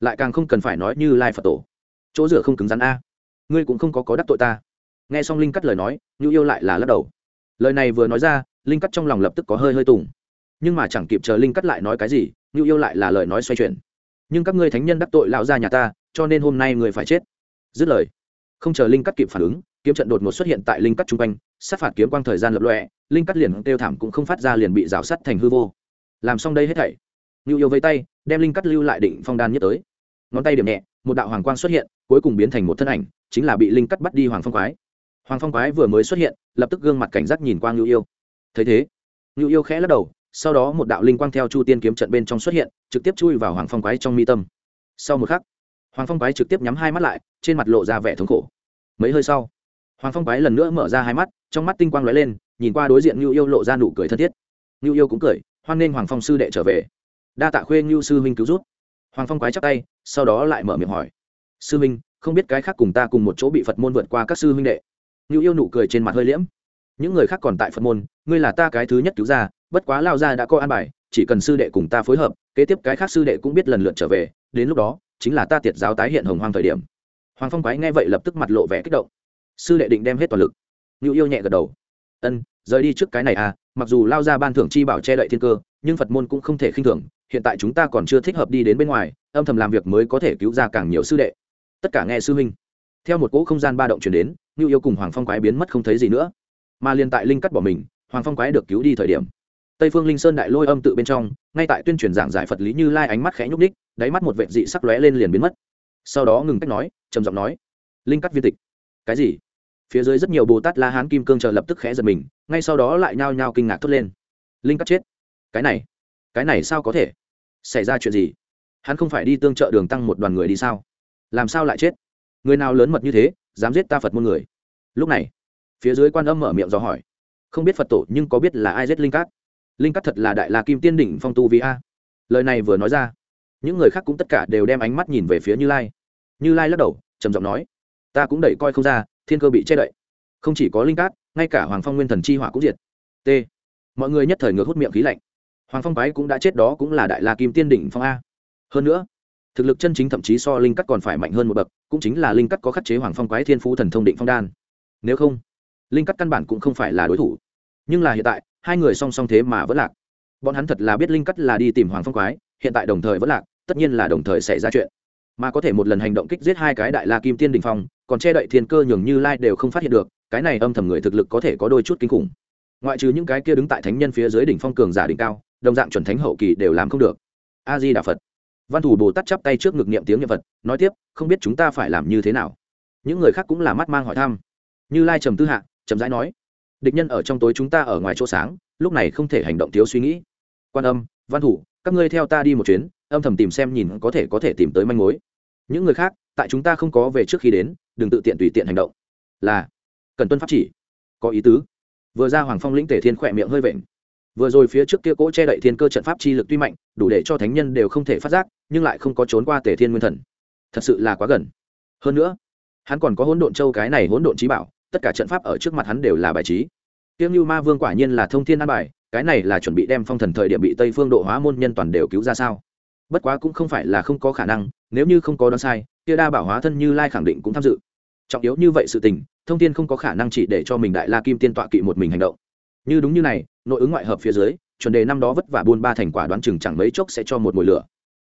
lại càng không cần phải nói như lai phật tổ. Chỗ rửa không cứng rắn a. Ngươi cũng không có có đắc tội ta. Nghe xong linh cắt lời nói, nhu yêu lại là lắc đầu. Lời này vừa nói ra, linh cắt trong lòng lập tức có hơi hơi tùng. Nhưng mà chẳng kịp chờ linh cắt lại nói cái gì, nhu yêu lại là lời nói xoay chuyển. Nhưng các ngươi thánh nhân đắc tội lão ra nhà ta, cho nên hôm nay người phải chết. Dứt lời, không chờ linh cắt kịp phản ứng, kiếm trận đột ngột xuất hiện tại linh cắt chung quanh, sát phạt kiếm quang thời gian lập lọe linh cắt liền kêu thảm cũng không phát ra liền bị rào sắt thành hư vô. Làm xong đây hết thảy, nhu yêu vây tay, đem linh cắt lưu lại định phong đan nhất tới ngón tay điểm nhẹ, một đạo hoàng quang xuất hiện, cuối cùng biến thành một thân ảnh, chính là bị linh cắt bắt đi hoàng phong quái. Hoàng phong quái vừa mới xuất hiện, lập tức gương mặt cảnh giác nhìn qua ngưu yêu. Thấy thế, ngưu yêu khẽ lắc đầu, sau đó một đạo linh quang theo chu tiên kiếm trận bên trong xuất hiện, trực tiếp chui vào hoàng phong quái trong mi tâm. Sau một khắc, hoàng phong quái trực tiếp nhắm hai mắt lại, trên mặt lộ ra vẻ thống khổ. Mấy hơi sau, hoàng phong quái lần nữa mở ra hai mắt, trong mắt tinh quang lóe lên, nhìn qua đối diện ngưu yêu lộ ra nụ cười thân thiết. Ngưu yêu cũng cười, hoan nghênh hoàng phong sư đệ trở về. Đa tạ khuê ngưu sư huynh cứu rút hoàng phong quái chắc tay, sau đó lại mở miệng hỏi. Sư huynh không biết cái khác cùng ta cùng một chỗ bị phật môn vượt qua các sư huynh đệ? Ngưu yêu nụ cười trên mặt hơi liễm. Những người khác còn tại phật môn, ngươi là ta cái thứ nhất cứu ra, bất quá lao ra đã có an bài, chỉ cần sư đệ cùng ta phối hợp, kế tiếp cái khác sư đệ cũng biết lần lượt trở về, đến lúc đó, chính là ta tiệt giáo tái hiện hồng hoang thời điểm. Hoàng phong quái nghe vậy lập tức mặt lộ vẻ kích động. Sư đệ định đem hết toàn lực. Ngưu yêu nhẹ gật đầu. Ân, rời đi trước cái này à mặc dù lao ra ban thưởng chi bảo che đậy thiên cơ, nhưng phật môn cũng không thể khinh thường hiện tại chúng ta còn chưa thích hợp đi đến bên ngoài, âm thầm làm việc mới có thể cứu ra càng nhiều sư đệ. Tất cả nghe sư huynh. Theo một cỗ không gian ba động chuyển đến như yêu cùng hoàng phong quái biến mất không thấy gì nữa. Mà liền tại linh cắt bỏ mình, hoàng phong quái được cứu đi thời điểm. Tây phương linh sơn đại lôi âm tự bên trong, ngay tại tuyên truyền giảng giải phật lý như lai ánh mắt khẽ nhúc ních đáy mắt một vệ dị sắc lóe lên liền biến mất. Sau đó ngừng cách nói, trầm giọng nói, linh cắt viên tịch. Cái gì? Phía dưới rất nhiều bồ tát la hán kim cương chờ lập tức khẽ giật mình, ngay sau đó lại nhao nhao kinh ngạc thốt lên. Linh cắt chết? Cái này cái này sao có thể? Xảy ra chuyện gì? Hắn không phải đi tương trợ đường tăng một đoàn người đi sao? Làm sao lại chết? Người nào lớn mật như thế, dám giết ta phật môn người? Lúc này, phía dưới quan âm mở miệng do hỏi. Không biết phật tổ nhưng có biết là ai giết linh cát? Linh cát thật là đại la kim tiên đỉnh phong tu vì a. Lời này vừa nói ra, những người khác cũng tất cả đều đem ánh mắt nhìn về phía như lai. Như lai lắc đầu, trầm giọng nói, ta cũng đẩy coi không ra, thiên cơ bị che đậy. Không chỉ có linh cát, ngay cả hoàng phong nguyên thần chi hỏa cũng diệt. T. Mọi người nhất thời ngược hút miệng khí lạnh hoàng phong bái cũng đã chết đó cũng là đại la kim tiên đỉnh phong a. Hơn nữa, thực lực chân chính thậm chí so linh cắt còn phải mạnh hơn một bậc, cũng chính là linh cắt có khắc chế hoàng phong quái thiên phú thần thông định phong đan. Nếu không, linh cắt căn bản cũng không phải là đối thủ. Nhưng là hiện tại, hai người song song thế mà vẫn lạc. Bọn hắn thật là biết linh cắt là đi tìm hoàng phong quái hiện tại đồng thời vẫn lạc, tất nhiên là đồng thời xảy ra chuyện. Mà có thể một lần hành động kích giết hai cái đại la kim tiên đình phong, còn che đậy thiên cơ nhường như lai đều không phát hiện được, cái này âm thầm người thực lực có thể có đôi chút kinh khủng. Ngoại trừ những cái kia đứng tại thánh nhân phía dưới đỉnh phong cường giả đỉnh cao đồng dạng chuẩn thánh hậu kỳ đều làm không được. A di đà phật. Văn thủ bồ tát chắp tay trước ngực niệm tiếng niệm phật, nói tiếp, không biết chúng ta phải làm như thế nào? Những người khác cũng là mắt mang hỏi thăm. Như lai trầm tư hạ trầm rãi nói, địch nhân ở trong tối chúng ta ở ngoài chỗ sáng, lúc này không thể hành động thiếu suy nghĩ. Quan âm, văn thủ, các ngươi theo ta đi một chuyến, âm thầm tìm xem nhìn có thể có thể tìm tới manh mối. Những người khác, tại chúng ta không có về trước khi đến, đừng tự tiện tùy tiện hành động. Là, cần tuân pháp chỉ. Có ý tứ. Vừa ra hoàng phong lĩnh tể thiên khỏe miệng hơi vện vừa rồi phía trước kia cỗ che đậy thiên cơ trận pháp chi lực tuy mạnh, đủ để cho thánh nhân đều không thể phát giác, nhưng lại không có trốn qua Tề thiên nguyên thần. Thật sự là quá gần. Hơn nữa, hắn còn có hỗn độn châu cái này hỗn độn trí bảo, tất cả trận pháp ở trước mặt hắn đều là bài trí. Tiêu như ma vương quả nhiên là thông thiên an bài, cái này là chuẩn bị đem phong thần thời điểm bị tây phương độ hóa môn nhân toàn đều cứu ra sao? Bất quá cũng không phải là không có khả năng, nếu như không có đoán sai Tiêu đa bảo hóa thân như lai khẳng định cũng tham dự. Trọng yếu như vậy sự tình, thông tin không có khả năng chỉ để cho mình đại la kim tiên tọa kỵ một mình hành động như đúng như này, nội ứng ngoại hợp phía dưới, chuẩn đề năm đó vất vả buôn ba thành quả đoán chừng chẳng mấy chốc sẽ cho một mùi lửa.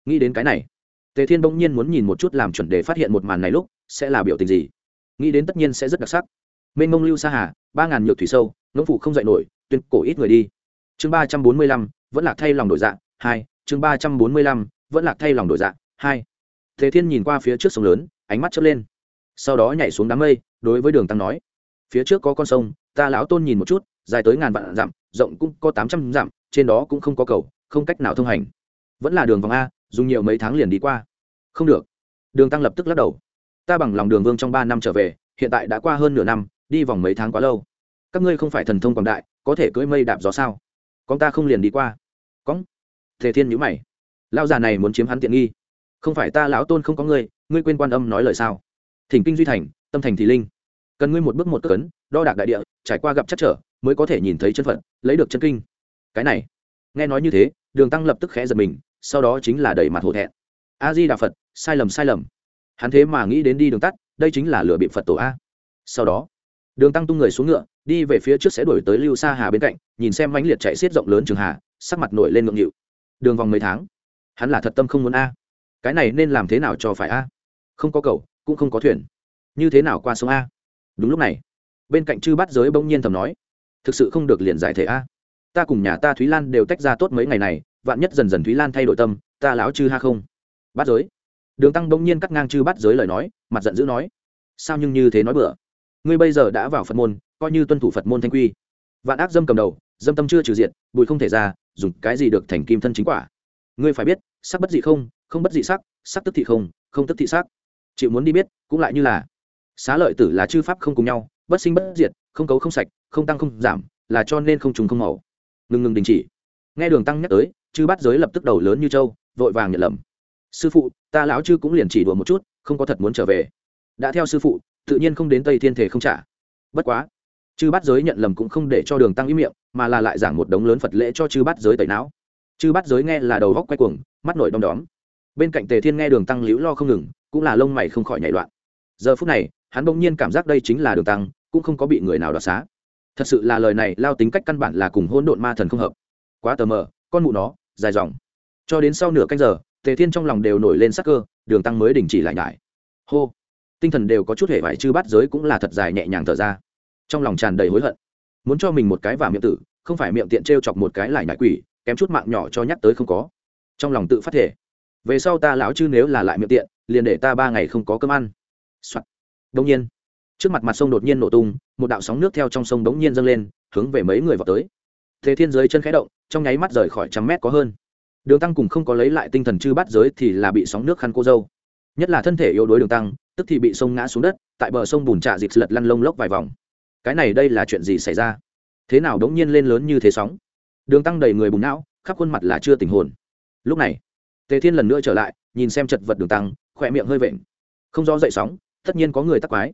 Nghĩ đến cái này, tề thiên bỗng nhiên muốn nhìn một chút làm chuẩn đề phát hiện một màn này lúc, sẽ là biểu tình gì. Nghĩ đến tất nhiên sẽ rất đặc sắc. Mênh mông lưu sa hà, ba ngàn nhược thủy sâu, ngỗng phụ không dạy nổi, tuyên cổ ít người đi. Chương ba trăm bốn mươi lăm, vẫn là thay lòng đổi dạng hai, chương ba trăm bốn mươi lăm, vẫn là thay lòng đổi dạng hai. Tề thiên nhìn qua phía trước sông lớn, ánh mắt chớp lên. Sau đó nhảy xuống đám mây, đối với đường tăng nói, phía trước có con sông, ta lão tôn nhìn một chút dài tới ngàn vạn dặm, rộng cũng có tám trăm dặm, trên đó cũng không có cầu, không cách nào thông hành. Vẫn là đường vòng a, dùng nhiều mấy tháng liền đi qua. Không được. Đường tăng lập tức lắc đầu. Ta bằng lòng đường vương trong ba năm trở về, hiện tại đã qua hơn nửa năm, đi vòng mấy tháng quá lâu. Các ngươi không phải thần thông quảng đại, có thể cưỡi mây đạp gió sao? Con ta không liền đi qua. Cóng thể thiên nhữ mày. Lao già này muốn chiếm hắn tiện nghi. Không phải ta lão tôn không có ngươi ngươi quên quan âm nói lời sao? Thỉnh kinh duy thành, tâm thành thì linh. Cần ngươi một bước một cấn đo đạc đại địa, trải qua gặp chắc trở mới có thể nhìn thấy chân phận, lấy được chân kinh. Cái này, nghe nói như thế, đường tăng lập tức khẽ giật mình, sau đó chính là đẩy mặt hổ thẹn. A di đà phật, sai lầm sai lầm. Hắn thế mà nghĩ đến đi đường tắt, đây chính là lửa bị phật tổ a. Sau đó, đường tăng tung người xuống ngựa, đi về phía trước sẽ đổi tới lưu sa hà bên cạnh, nhìn xem mãnh liệt chạy xiết rộng lớn trường hà, sắc mặt nổi lên ngượng nghịu. Đường vòng mấy tháng, hắn là thật tâm không muốn a. Cái này nên làm thế nào cho phải a? Không có cầu, cũng không có thuyền. Như thế nào qua sông a? Đúng lúc này, bên cạnh chư bắt giới bỗng nhiên thầm nói thực sự không được liền giải thể a. Ta cùng nhà ta thúy lan đều tách ra tốt mấy ngày này, vạn nhất dần dần thúy lan thay đổi tâm, ta lão chư ha không? Bắt giới. Đường tăng bỗng nhiên cắt ngang chư bắt giới lời nói, mặt giận dữ nói, sao nhưng như thế nói bữa ngươi bây giờ đã vào phật môn, coi như tuân thủ phật môn thanh quy. Vạn ác dâm cầm đầu, dâm tâm chưa trừ diện bụi không thể ra, dùng cái gì được thành kim thân chính quả? Ngươi phải biết, sắc bất dị không không bất dị sắc sắc tức thị không không tức thị sắc. Chịu muốn đi biết, cũng lại như là, xá lợi tử là chư pháp không cùng nhau, bất sinh bất diệt không cấu không sạch, không tăng không giảm, là cho nên không trùng không màu. Ngừng ngừng đình chỉ. Nghe đường tăng nhắc tới, chư bắt giới lập tức đầu lớn như trâu, vội vàng nhận lầm. Sư phụ, ta lão chư cũng liền chỉ đùa một chút, không có thật muốn trở về. Đã theo sư phụ, tự nhiên không đến tây thiên thể không trả. Bất quá, chư bắt giới nhận lầm cũng không để cho đường tăng ý miệng, mà là lại giảng một đống lớn phật lễ cho chư bắt giới tẩy não. Chư bắt giới nghe là đầu góc quay cuồng, mắt nổi đom đóm. Bên cạnh tề thiên nghe đường tăng liễu lo không ngừng, cũng là lông mày không khỏi nhảy loạn. Giờ phút này, hắn bỗng nhiên cảm giác đây chính là đường tăng cũng không có bị người nào đoạt xá. Thật sự là lời này lao tính cách căn bản là cùng hôn độn ma thần không hợp. Quá tờ mờ, con mụ nó, dài dòng. Cho đến sau nửa canh giờ, tề thiên trong lòng đều nổi lên sắc cơ, đường tăng mới đình chỉ lại nhải. Hô! Tinh thần đều có chút hệ vải chư bắt giới cũng là thật dài nhẹ nhàng thở ra. Trong lòng tràn đầy hối hận. Muốn cho mình một cái và miệng tử, không phải miệng tiện t r e o chọc một cái lại nhải quỷ, kém chút mạng nhỏ cho nhắc tới không có. Trong lòng tự phát thể. Về sau ta lão chư nếu là lại miệng tiện, liền để ta ba ngày không có cơm ăn、Soạn. đông nhiên trước mặt mặt sông đột nhiên nổ tung, một đạo sóng nước theo trong sông đống nhiên dâng lên, hướng về mấy người vào tới. Thế thiên giới chân khẽ động, trong nháy mắt rời khỏi trăm mét có hơn. Đường tăng cùng không có lấy lại tinh thần chư bắt giới thì là bị sóng nước khăn cô dâu. Nhất là thân thể yếu đuối đường tăng, tức thì bị sông ngã xuống đất, tại bờ sông bùn trạ dịp lật lăn lông lốc vài vòng. Cái này đây là chuyện gì xảy ra? Thế nào đống nhiên lên lớn như thế sóng? Đường tăng đầy người bùn não, khắp khuôn mặt là chưa tình hồn. Lúc này, tề thiên lần nữa trở lại, nhìn xem chật vật đường tăng, khỏe miệng hơi vện. Không do dậy sóng, tất nhiên có người tắc quái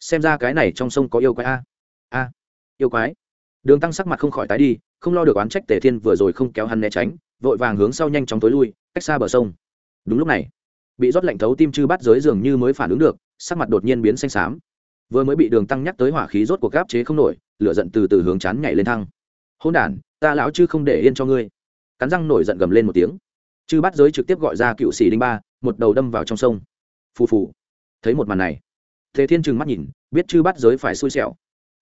xem ra cái này trong sông có yêu quái a. A, yêu quái. Đường tăng sắc mặt không khỏi tái đi, không lo được oán trách tề thiên vừa rồi không kéo hắn né tránh, vội vàng hướng sau nhanh chóng tối lui, cách xa bờ sông. Đúng lúc này, bị rót lạnh thấu tim chư bắt giới dường như mới phản ứng được, sắc mặt đột nhiên biến xanh xám. Vừa mới bị đường tăng nhắc tới hỏa khí rốt cuộc gáp chế không nổi, lửa giận từ từ hướng chán nhảy lên thăng. Hôn đản, ta lão chư không để yên cho ngươi. Cắn răng nổi giận gầm lên một tiếng. Chư bắt giới trực tiếp gọi ra cựu sĩ đinh ba, một đầu đâm vào trong sông. Phù phù. Thấy một màn này Tề thiên trừng mắt nhìn, biết chư bắt giới phải xui xẻo.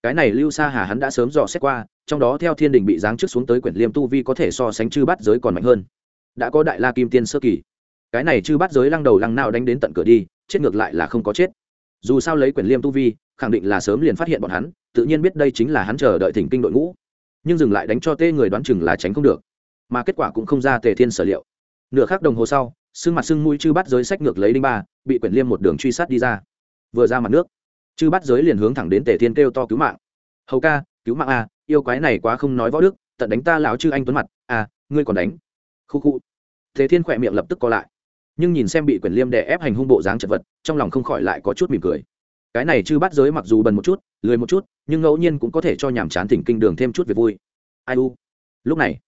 Cái này lưu sa hà hắn đã sớm dò xét qua, trong đó theo thiên đình bị giáng trước xuống tới quyển liêm tu vi có thể so sánh chư bắt giới còn mạnh hơn. Đã có đại la kim tiên sơ kỳ. Cái này chư bắt giới lăng đầu lăng nào đánh đến tận cửa đi, chết ngược lại là không có chết. Dù sao lấy quyển liêm tu vi, khẳng định là sớm liền phát hiện bọn hắn, tự nhiên biết đây chính là hắn chờ đợi thỉnh kinh đội ngũ. Nhưng dừng lại đánh cho tê người đoán chừng là tránh không được. Mà kết quả cũng không ra tề thiên sở liệu. Nửa khắc đồng hồ sau, xương mặt xương mũi chư bắt giới sách ngược lấy đinh ba, bị quyển liêm một đường truy sát đi ra vừa ra mặt nước. Chư bắt giới liền hướng thẳng đến tề thiên kêu to cứu mạng. Hầu ca, cứu mạng a yêu quái này quá không nói võ đức, tận đánh ta lão chư anh tuấn mặt a ngươi còn đánh. Khu khu. Tề thiên khỏe miệng lập tức co lại. Nhưng nhìn xem bị quyển liêm đè ép hành hung bộ dáng chật vật, trong lòng không khỏi lại có chút mỉm cười. Cái này chư bắt giới mặc dù bần một chút, lười một chút, nhưng ngẫu nhiên cũng có thể cho nhàm chán thỉnh kinh đường thêm chút việc vui. Ai u? Lúc này,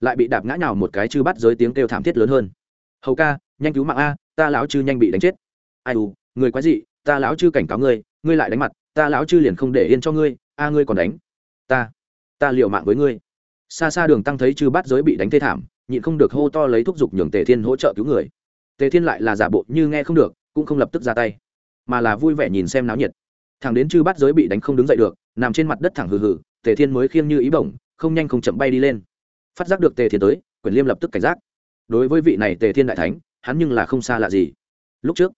lại bị đạp ngã nhào một cái chư bắt giới tiếng kêu thảm thiết lớn hơn. Hầu ca, nhanh cứu mạng a, ta lão chư nhanh bị đánh chết. Ai u, người quái dị ta lão chư cảnh cáo ngươi ngươi lại đánh mặt, ta lão chư liền không để yên cho ngươi, a ngươi còn đánh. Ta ta liều mạng với ngươi. Xa xa đường tăng thấy chư bắt giới bị đánh thê thảm, nhịn không được hô to lấy thúc giục nhường tề thiên hỗ trợ cứu người. Tề thiên lại là giả bộ như nghe không được, cũng không lập tức ra tay, mà là vui vẻ nhìn xem náo nhiệt. Thằng đến chư bắt giới bị đánh không đứng dậy được, nằm trên mặt đất thẳng hừ hừ, tề thiên mới khiêng như ý bổng, không nhanh không chậm bay đi lên. Phát giác được tề thiên tới, quyền liêm lập tức cảnh giác. Đối với vị này tề thiên đại thánh, hắn nhưng là không xa lạ gì. Lúc trước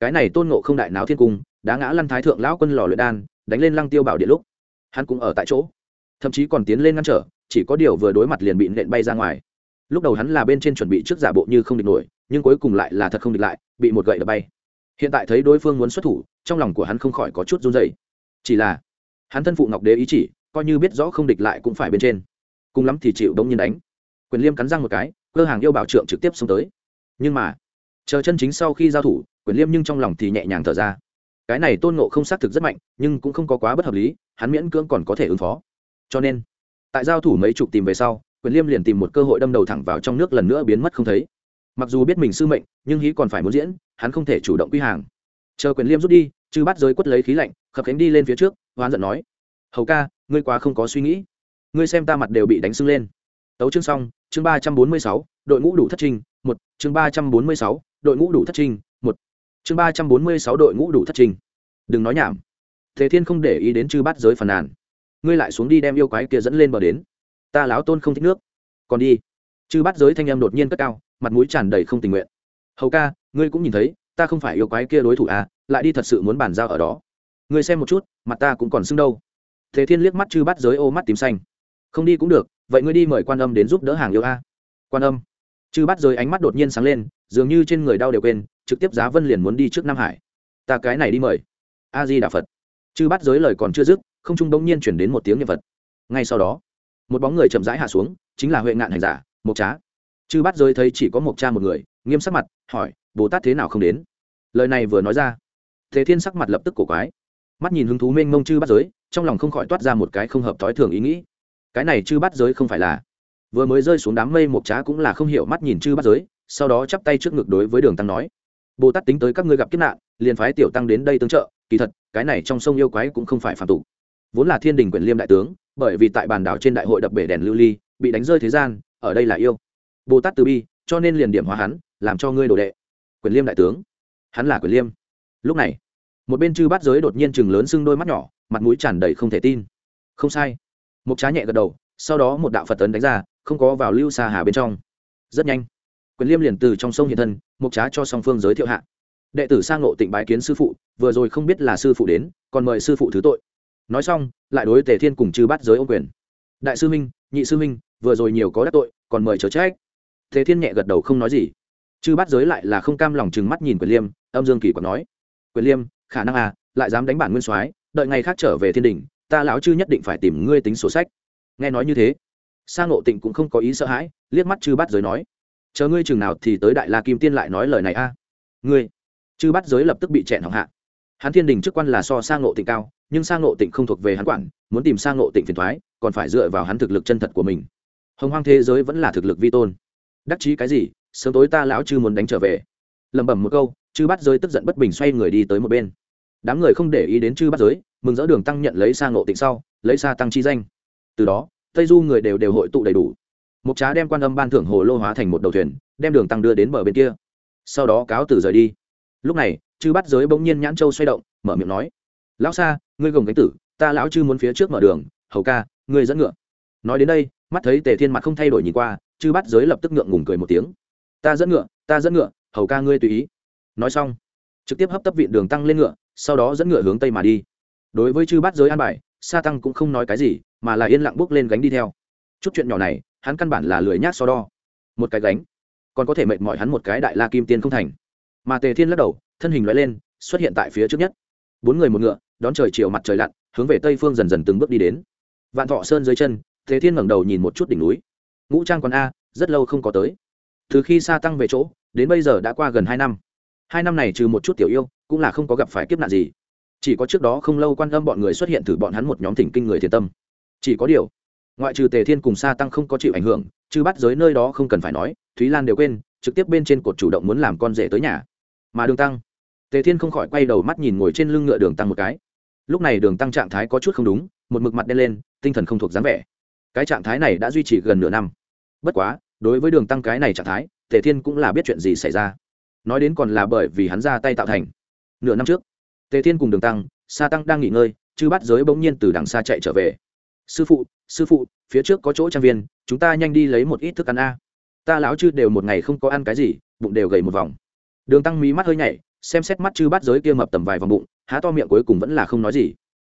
cái này tôn ngộ không đại náo thiên cung đã ngã lăn thái thượng lão quân lò luyện đan, đánh lên lăng tiêu bảo điện lúc, hắn cũng ở tại chỗ. Thậm chí còn tiến lên ngăn trở, chỉ có điều vừa đối mặt liền bị nện bay ra ngoài. Lúc đầu hắn là bên trên chuẩn bị trước giả bộ như không địch nổi, nhưng cuối cùng lại là thật không địch lại, bị một gậy đập bay. Hiện tại thấy đối phương muốn xuất thủ, trong lòng của hắn không khỏi có chút run dày chỉ là, hắn thân phụ ngọc đế ý chỉ, coi như biết rõ không địch lại cũng phải bên trên. Cùng lắm thì chịu đống nhiên đánh. Quyền liêm cắn răng một cái, cơ hàng yêu bảo trượng trực tiếp xông tới. Nhưng mà, chờ chân chính sau khi giao thủ quyền liêm nhưng trong lòng thì nhẹ nhàng thở ra. Cái này tôn ngộ không xác thực rất mạnh, nhưng cũng không có quá bất hợp lý, hắn miễn cưỡng còn có thể ứng phó. Cho nên, tại giao thủ mấy chục tìm về sau, quyền liêm liền tìm một cơ hội đâm đầu thẳng vào trong nước lần nữa biến mất không thấy. Mặc dù biết mình sư mệnh, nhưng hí còn phải muốn diễn, hắn không thể chủ động quy hàng. Chờ quyền liêm rút đi, chư bắt giới quất lấy khí lạnh, khập cánh đi lên phía trước, hoán giận nói, hầu ca, ngươi quá không có suy nghĩ. Ngươi xem ta mặt đều bị đánh sưng lên. Tấu chương xong, chương ba trăm bốn mươi sáu, đội ngũ đủ thất trinh một, chương ba trăm bốn mươi sáu, đội ngũ đủ thất trinh chương ba trăm bốn mươi sáu đội ngũ đủ thất trình, đừng nói nhảm. Thế thiên không để ý đến chư bát giới phàn nàn. Ngươi lại xuống đi đem yêu quái kia dẫn lên bờ đến. Ta láo tôn không thích nước. Còn đi. Chư bát giới thanh em đột nhiên cất cao mặt mũi tràn đầy không tình nguyện. Hầu ca ngươi cũng nhìn thấy ta không phải yêu quái kia đối thủ à lại đi thật sự muốn bàn giao ở đó. Ngươi xem một chút mặt ta cũng còn sưng đâu. Thế thiên liếc mắt chư bát giới ô mắt tím xanh. Không đi cũng được vậy ngươi đi mời quan âm đến giúp đỡ hàng yêu a. Quan âm chư bắt giới ánh mắt đột nhiên sáng lên, dường như trên người đau đều quên, trực tiếp giá vân liền muốn đi trước nam hải. Ta cái này đi mời. A di đà phật chư bắt giới lời còn chưa dứt, không trung bỗng nhiên chuyển đến một tiếng nhân vật ngay sau đó, một bóng người chậm rãi hạ xuống, chính là huệ ngạn hành giả, mộc trá. Chư bắt giới thấy chỉ có mộc cha một người, nghiêm sắc mặt, hỏi, bồ tát thế nào không đến? Lời này vừa nói ra, thế thiên sắc mặt lập tức cổ quái. Mắt nhìn hứng thú mênh mông chư bắt giới, trong lòng không khỏi toát ra một cái không hợp thói thường ý nghĩ. Cái này chư bắt giới không phải là vừa mới rơi xuống đám mây một trá cũng là không hiểu mắt nhìn chư bắt giới, sau đó chắp tay trước ngực đối với đường tăng nói, bồ tát tính tới các ngươi gặp kiếp nạn, liền phái tiểu tăng đến đây tương trợ, kỳ thật, cái này trong sông yêu quái cũng không phải phạm tụ vốn là thiên đình quyền liêm đại tướng, bởi vì tại bàn đảo trên đại hội đập bể đèn lưu ly, bị đánh rơi thế gian, ở đây là yêu. Bồ tát từ bi, cho nên liền điểm hóa hắn, làm cho ngươi đồ đệ. Quyền liêm đại tướng. Hắn là quyền liêm. Lúc này, một bên chư bát giới đột nhiên chừng lớn sưng đôi mắt nhỏ, mặt mũi tràn đầy không thể tin. Không sai. Mục trá nhẹ gật đầu, sau đó một đạo phật tấn đánh ra không có vào lưu xa hà bên trong. Rất nhanh, quyền liêm liền từ trong sông hiện thân, mục trá cho song phương giới thiệu hạ. Đệ tử sang ngộ tịnh bái kiến sư phụ, vừa rồi không biết là sư phụ đến, còn mời sư phụ thứ tội. Nói xong, lại đối tề thiên cùng chư bát giới ô quyền. Đại sư minh, nhị sư minh, vừa rồi nhiều có đắc tội, còn mời chớ trách. Thế thiên nhẹ gật đầu không nói gì. Chư bát giới lại là không cam lòng chừng mắt nhìn quyền liêm, âm dương kỳ còn nói. Quyền liêm, khả năng à lại dám đánh bản nguyên soái, đợi ngày khác trở về thiên đình, ta lão chư nhất định phải tìm ngươi tính sổ sách. Nghe nói như thế sang ngộ tịnh cũng không có ý sợ hãi, liếc mắt chư bát giới nói, chờ ngươi chừng nào thì tới đại la kim tiên lại nói lời này a. Ngươi? Chư bát giới lập tức bị chẹn hỏng hạ. Hắn thiên đình chức quan là so sang ngộ tịnh cao, nhưng sang ngộ tịnh không thuộc về hắn quản, muốn tìm sang ngộ tịnh phiền thoái còn phải dựa vào hắn thực lực chân thật của mình. Hồng hoang thế giới vẫn là thực lực vi tôn. Đắc chí cái gì, sớm tối ta lão chư muốn đánh trở về. Lẩm bẩm một câu, chư bắt giới tức giận bất bình xoay người đi tới một bên. Đám người không để ý đến chư bắt giới, mừng dỡ đường tăng nhận lấy sang ngộ tịnh sau, lấy xa tăng chi danh. Từ đó tây du người đều đều hội tụ đầy đủ. Mục trá đem quan âm ban thưởng hồ lô hóa thành một đầu thuyền, đem đường tăng đưa đến bờ bên kia. Sau đó cáo từ rời đi. Lúc này, chư bắt giới bỗng nhiên nhãn châu xoay động, mở miệng nói, lão xa ngươi gồng cánh tử, ta lão chư muốn phía trước mở đường, hầu ca, ngươi dẫn ngựa. Nói đến đây, mắt thấy tề thiên mặt không thay đổi nhìn qua, chư bắt giới lập tức ngượng ngùng cười một tiếng. Ta dẫn ngựa, ta dẫn ngựa, hầu ca ngươi tùy ý. Nói xong, trực tiếp hấp tấp viện đường tăng lên ngựa, sau đó dẫn ngựa hướng tây mà đi. Đối với chư bắt giới an bài, sa tăng cũng không nói cái gì mà là yên lặng bước lên gánh đi theo. Chút chuyện nhỏ này, hắn căn bản là lười nhác so đo. Một cái gánh, còn có thể mệt mỏi hắn một cái đại la kim tiên không thành. Mà tề thiên lắc đầu, thân hình loại lên, xuất hiện tại phía trước nhất. Bốn người một ngựa, đón trời chiều mặt trời lặn, hướng về tây phương dần dần từng bước đi đến. Vạn thọ sơn dưới chân, Tề thiên ngẩng đầu nhìn một chút đỉnh núi. Ngũ trang còn a, rất lâu không có tới. Từ khi xa tăng về chỗ, đến bây giờ đã qua gần hai năm. Hai năm này trừ một chút tiểu yêu, cũng là không có gặp phải kiếp nạn gì. Chỉ có trước đó không lâu quan tâm bọn người xuất hiện thử bọn hắn một nhóm thỉnh kinh người thiền tâm chỉ có điều. Ngoại trừ tề thiên cùng sa tăng không có chịu ảnh hưởng, chứ bắt giới nơi đó không cần phải nói, thúy lan đều quên, trực tiếp bên trên cột chủ động muốn làm con rể tới nhà. Mà đường tăng, tề thiên không khỏi quay đầu mắt nhìn ngồi trên lưng ngựa đường tăng một cái. Lúc này đường tăng trạng thái có chút không đúng, một mực mặt đen lên, tinh thần không thuộc dáng vẻ. Cái trạng thái này đã duy trì gần nửa năm. Bất quá, đối với đường tăng cái này trạng thái, tề thiên cũng là biết chuyện gì xảy ra. Nói đến còn là bởi vì hắn ra tay tạo thành. Nửa năm trước, tề thiên cùng đường tăng, sa tăng đang nghỉ ngơi chư bắt giới bỗng nhiên từ đằng xa chạy trở về sư phụ sư phụ, phía trước có chỗ trang viên, chúng ta nhanh đi lấy một ít thức ăn a. Ta lão chư đều một ngày không có ăn cái gì, bụng đều gầy một vòng. Đường tăng mí mắt hơi nhảy, xem xét mắt chư bắt giới kia mập tầm vài vòng bụng, há to miệng cuối cùng vẫn là không nói gì.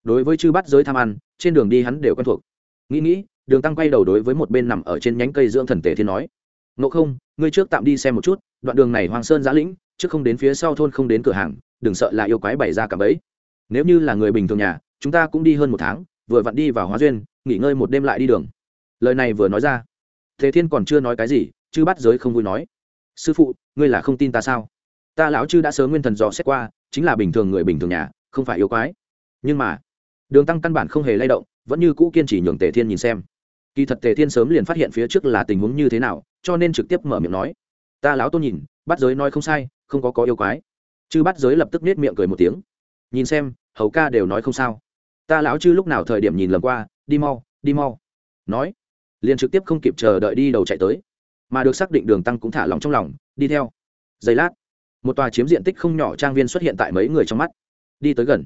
Đối với chư bắt giới tham ăn, trên đường đi hắn đều quen thuộc. Nghĩ nghĩ, đường tăng quay đầu đối với một bên nằm ở trên nhánh cây dưỡng thần tề thiên nói, ngộ không, ngươi trước tạm đi xem một chút, đoạn đường này hoàng sơn giã lĩnh, trước không đến phía sau thôn không đến cửa hàng, đừng sợ là yêu quái bày ra cả bẫy. Nếu như là người bình thường nhà, chúng ta cũng đi hơn một tháng vừa vặn đi vào hóa duyên, nghỉ ngơi một đêm lại đi đường. Lời này vừa nói ra, thế thiên còn chưa nói cái gì chứ bắt giới không vui nói. Sư phụ, ngươi là không tin ta sao? Ta lão chư đã sớm nguyên thần dò xét qua, chính là bình thường người bình thường nhà, không phải yêu quái. Nhưng mà, đường tăng căn bản không hề lay động, vẫn như cũ kiên trì nhường tề thiên nhìn xem. Kỳ thật tề thiên sớm liền phát hiện phía trước là tình huống như thế nào, cho nên trực tiếp mở miệng nói. Ta lão tôn nhìn bắt giới nói không sai, không có có yêu quái. Chư bắt giới lập tức nết miệng cười một tiếng. Nhìn xem, hầu ca đều nói không sao ta lão chư lúc nào thời điểm nhìn lầm qua, đi mau đi mau. Nói, liền trực tiếp không kịp chờ đợi đi đầu chạy tới. Mà được xác định đường tăng cũng thả lòng trong lòng, đi theo. Giây lát, một tòa chiếm diện tích không nhỏ trang viên xuất hiện tại mấy người trong mắt. Đi tới gần.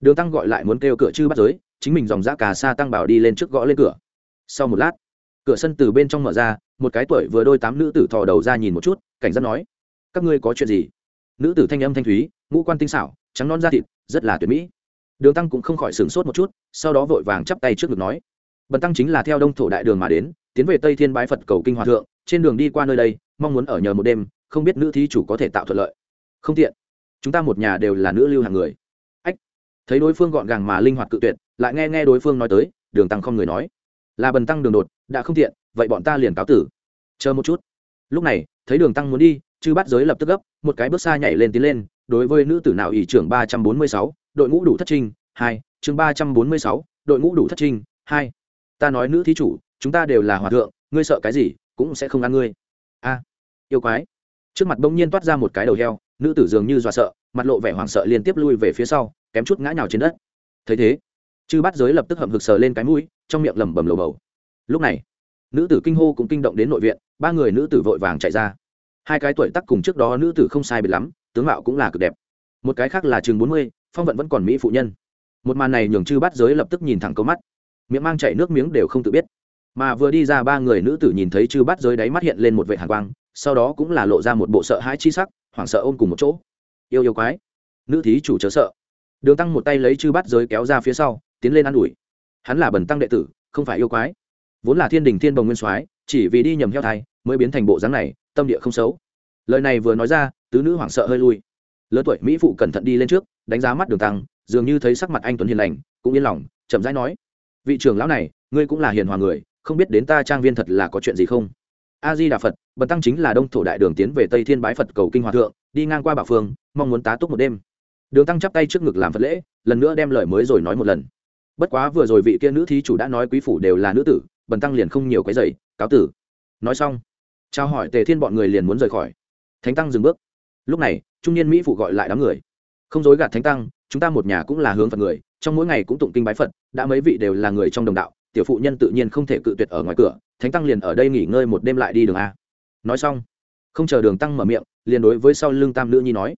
Đường tăng gọi lại muốn kêu cửa chư bắt giới, chính mình dòng giã cà sa tăng bảo đi lên trước gõ lên cửa. Sau một lát, cửa sân từ bên trong mở ra, một cái tuổi vừa đôi tám nữ tử thò đầu ra nhìn một chút, cảnh giác nói, các ngươi có chuyện gì? Nữ tử thanh âm thanh thúy, ngũ quan tinh xảo, trắng non da thịt, rất là tuyệt mỹ đường tăng cũng không khỏi sửng sốt một chút, sau đó vội vàng chắp tay trước ngực nói, bần tăng chính là theo đông thổ đại đường mà đến, tiến về tây thiên bái phật cầu kinh hòa thượng, trên đường đi qua nơi đây, mong muốn ở nhờ một đêm, không biết nữ thí chủ có thể tạo thuận lợi. Không tiện, chúng ta một nhà đều là nữ lưu hàng người. Ách, thấy đối phương gọn gàng mà linh hoạt cự tuyệt, lại nghe nghe đối phương nói tới, đường tăng không người nói, là bần tăng đường đột, đã không tiện, vậy bọn ta liền cáo tử. Chờ một chút. Lúc này, thấy đường tăng muốn đi, chư bắt giới lập tức gấp, một cái bước xa nhảy lên tiến lên, đối với nữ tử nào ỷ trưởng ba trăm bốn mươi sáu đội ngũ đủ thất trinh, hai, chương ba trăm bốn mươi sáu, đội ngũ đủ thất trinh, hai. Ta nói nữ thí chủ, chúng ta đều là hòa thượng, ngươi sợ cái gì, cũng sẽ không ăn ngươi. A, yêu quái. Trước mặt bỗng nhiên toát ra một cái đầu heo, nữ tử dường như dọa sợ, mặt lộ vẻ hoảng sợ liên tiếp lui về phía sau, kém chút ngã nhào trên đất. Thấy thế, chư bắt giới lập tức hậm hực sờ lên cái mũi, trong miệng lẩm bẩm lầu bầu. Lúc này, nữ tử kinh hô cũng kinh động đến nội viện, ba người nữ tử vội vàng chạy ra. Hai cái tuổi tắc cùng trước đó nữ tử không sai biệt lắm, tướng mạo cũng là cực đẹp. Một cái khác là chừng bốn mươi phong vận vẫn còn mỹ phụ nhân. Một màn này nhường chư bắt giới lập tức nhìn thẳng câu mắt. Miệng mang chảy nước miếng đều không tự biết. Mà vừa đi ra ba người nữ tử nhìn thấy chư bắt giới đáy mắt hiện lên một vệ hàn quang, sau đó cũng là lộ ra một bộ sợ hãi chi sắc, hoảng sợ ôm cùng một chỗ. Yêu yêu quái. Nữ thí chủ chớ sợ. Đường tăng một tay lấy chư bắt giới kéo ra phía sau, tiến lên ă n ủi. Hắn là bần tăng đệ tử, không phải yêu quái. Vốn là thiên đình thiên bồng nguyên soái, chỉ vì đi nhầm heo thai, mới biến thành bộ dáng này, tâm địa không xấu. Lời này vừa nói ra, tứ nữ hoảng sợ hơi lui. Lớn tuổi mỹ phụ cẩn thận đi lên trước đánh giá mắt đường tăng, dường như thấy sắc mặt anh tuấn hiền lành, cũng yên lòng, chậm rãi nói, vị trưởng lão này, ngươi cũng là hiền hòa người, không biết đến ta trang viên thật là có chuyện gì không? A di đà phật bần tăng chính là đông thổ đại đường tiến về tây thiên bái phật cầu kinh hòa thượng, đi ngang qua bảo phương, mong muốn tá túc một đêm. Đường tăng chắp tay trước ngực làm phật lễ, lần nữa đem lời mới rồi nói một lần. Bất quá vừa rồi vị kia nữ thí chủ đã nói quý phủ đều là nữ tử, bần tăng liền không nhiều cái giày cáo tử. Nói xong trao hỏi tề thiên bọn người liền muốn rời khỏi. Thánh tăng dừng bước. Lúc này, trung niên mỹ phụ gọi lại đám người không dối gạt thánh tăng chúng ta một nhà cũng là hướng phật người trong mỗi ngày cũng tụng kinh bái phật đã mấy vị đều là người trong đồng đạo tiểu phụ nhân tự nhiên không thể cự tuyệt ở ngoài cửa thánh tăng liền ở đây nghỉ ngơi một đêm lại đi đường a. Nói xong không chờ đường tăng mở miệng liền đối với sau lưng tam nữ nhi nói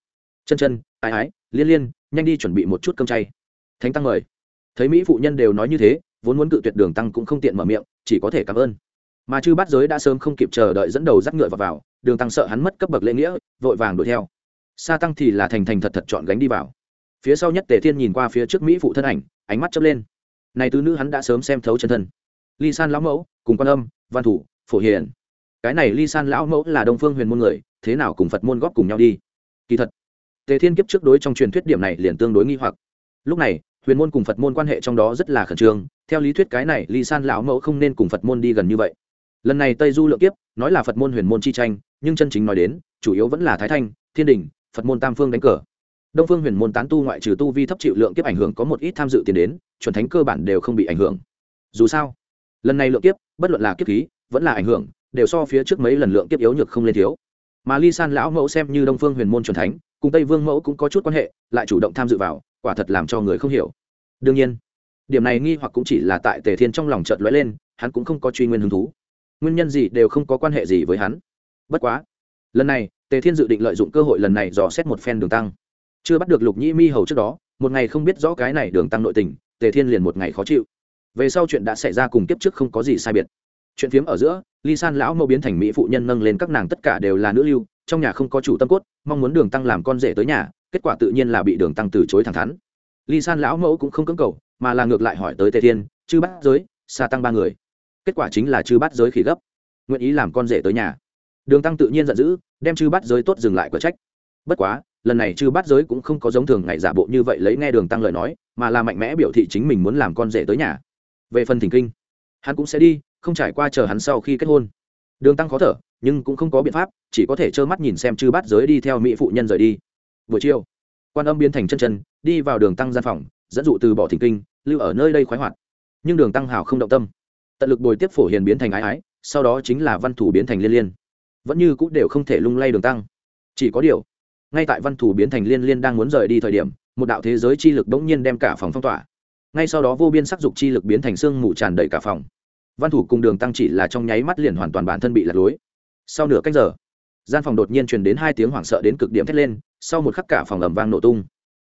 chân chân ái ái liên liên nhanh đi chuẩn bị một chút cơm chay. Thánh tăng mời. Thấy mỹ phụ nhân đều nói như thế vốn muốn cự tuyệt đường tăng cũng không tiện mở miệng chỉ có thể cảm ơn. Mà chư bát giới đã sớm không kịp chờ đợi dẫn đầu dắt ngựa vào, vào đường tăng sợ hắn mất cấp bậc lễ nghĩa vội vàng đuổi theo sa tăng thì là thành thành thật thật chọn gánh đi vào. Phía sau nhất tề thiên nhìn qua phía trước mỹ phụ thân ảnh, ánh mắt chớp lên. Này tứ nữ hắn đã sớm xem thấu chân thân. Ly san lão mẫu, cùng quan âm, văn thủ, phổ hiền. Cái này ly san lão mẫu là đông phương huyền môn người, thế nào cùng phật môn góp cùng nhau đi? Kỳ thật, tề thiên kiếp trước đối trong truyền thuyết điểm này liền tương đối nghi hoặc. Lúc này, huyền môn cùng phật môn quan hệ trong đó rất là khẩn trương, theo lý thuyết cái này ly san lão mẫu không nên cùng phật môn đi gần như vậy. Lần này tây du lượng kiếp, nói là phật môn huyền môn chi tranh, nhưng chân chính nói đến, chủ yếu vẫn là thái thanh, thiên đình phật môn tam phương đánh cờ. Đông phương huyền môn tán tu ngoại trừ tu vi thấp chịu lượng kiếp ảnh hưởng có một ít tham dự tiền đến, chuẩn thánh cơ bản đều không bị ảnh hưởng. Dù sao, lần này lượng kiếp, bất luận là kiếp khí, vẫn là ảnh hưởng, đều so phía trước mấy lần lượng kiếp yếu nhược không lên thiếu. Mà ly san lão mẫu xem như đông phương huyền môn c thánh, cùng tây vương mẫu cũng có chút quan hệ, lại chủ động tham dự vào, quả thật làm cho người không hiểu. Đương nhiên, điểm này nghi hoặc cũng chỉ là tại tề thiên trong lòng chợt lóe lên, hắn cũng không có truy nguyên hứng thú. Nguyên nhân gì đều không có quan hệ gì với hắn. Bất quá, lần này tề thiên dự định lợi dụng cơ hội lần này dò xét một phen đường tăng. Chưa bắt được lục nhĩ mi hầu trước đó, một ngày không biết rõ cái này đường tăng nội tình, tề thiên liền một ngày khó chịu. Về sau chuyện đã xảy ra cùng kiếp trước không có gì sai biệt. Chuyện phiếm ở giữa, ly san lão mẫu biến thành mỹ phụ nhân nâng lên các nàng tất cả đều là nữ lưu, trong nhà không có chủ tâm cốt, mong muốn đường tăng làm con rể tới nhà, kết quả tự nhiên là bị đường tăng từ chối thẳng thắn. Ly san lão mẫu cũng không cưỡng cầu, mà là ngược lại hỏi tới tề thiên, chư bắt giới xa tăng ba người, kết quả chính là chư bắt giới khỉ gấp, nguyện ý làm con rể tới nhà đường tăng tự nhiên giận dữ, đem chư bắt giới tốt dừng lại cửa trách. Bất quá, lần này chư bắt giới cũng không có giống thường ngày giả bộ như vậy lấy nghe đường tăng lời nói, mà là mạnh mẽ biểu thị chính mình muốn làm con rể tới nhà. Về phần thỉnh kinh, hắn cũng sẽ đi, không trải qua chờ hắn sau khi kết hôn. Đường tăng khó thở, nhưng cũng không có biện pháp, chỉ có thể trơ mắt nhìn xem chư bắt giới đi theo mỹ phụ nhân rời đi. Buổi chiều, quan âm biến thành chân chân, đi vào đường tăng gian phòng, dẫn dụ từ bỏ thỉnh kinh, lưu ở nơi đây khoái hoạt. Nhưng đường tăng hào không động tâm. Tận lực bồi tiếp phổ hiền biến thành ái ái, sau đó chính là văn thủ biến thành liên liên vẫn như cũng đều không thể lung lay đường tăng. Chỉ có điều, ngay tại văn thủ biến thành liên liên đang muốn rời đi thời điểm, một đạo thế giới chi lực bỗng nhiên đem cả phòng phong tỏa. Ngay sau đó vô biên sắc dục chi lực biến thành xương mù tràn đầy cả phòng. Văn thủ cùng đường tăng chỉ là trong nháy mắt liền hoàn toàn bản thân bị lạc lối. Sau nửa cách giờ, gian phòng đột nhiên truyền đến hai tiếng hoảng sợ đến cực điểm thét lên, sau một khắc cả phòng ầm vang nổ tung.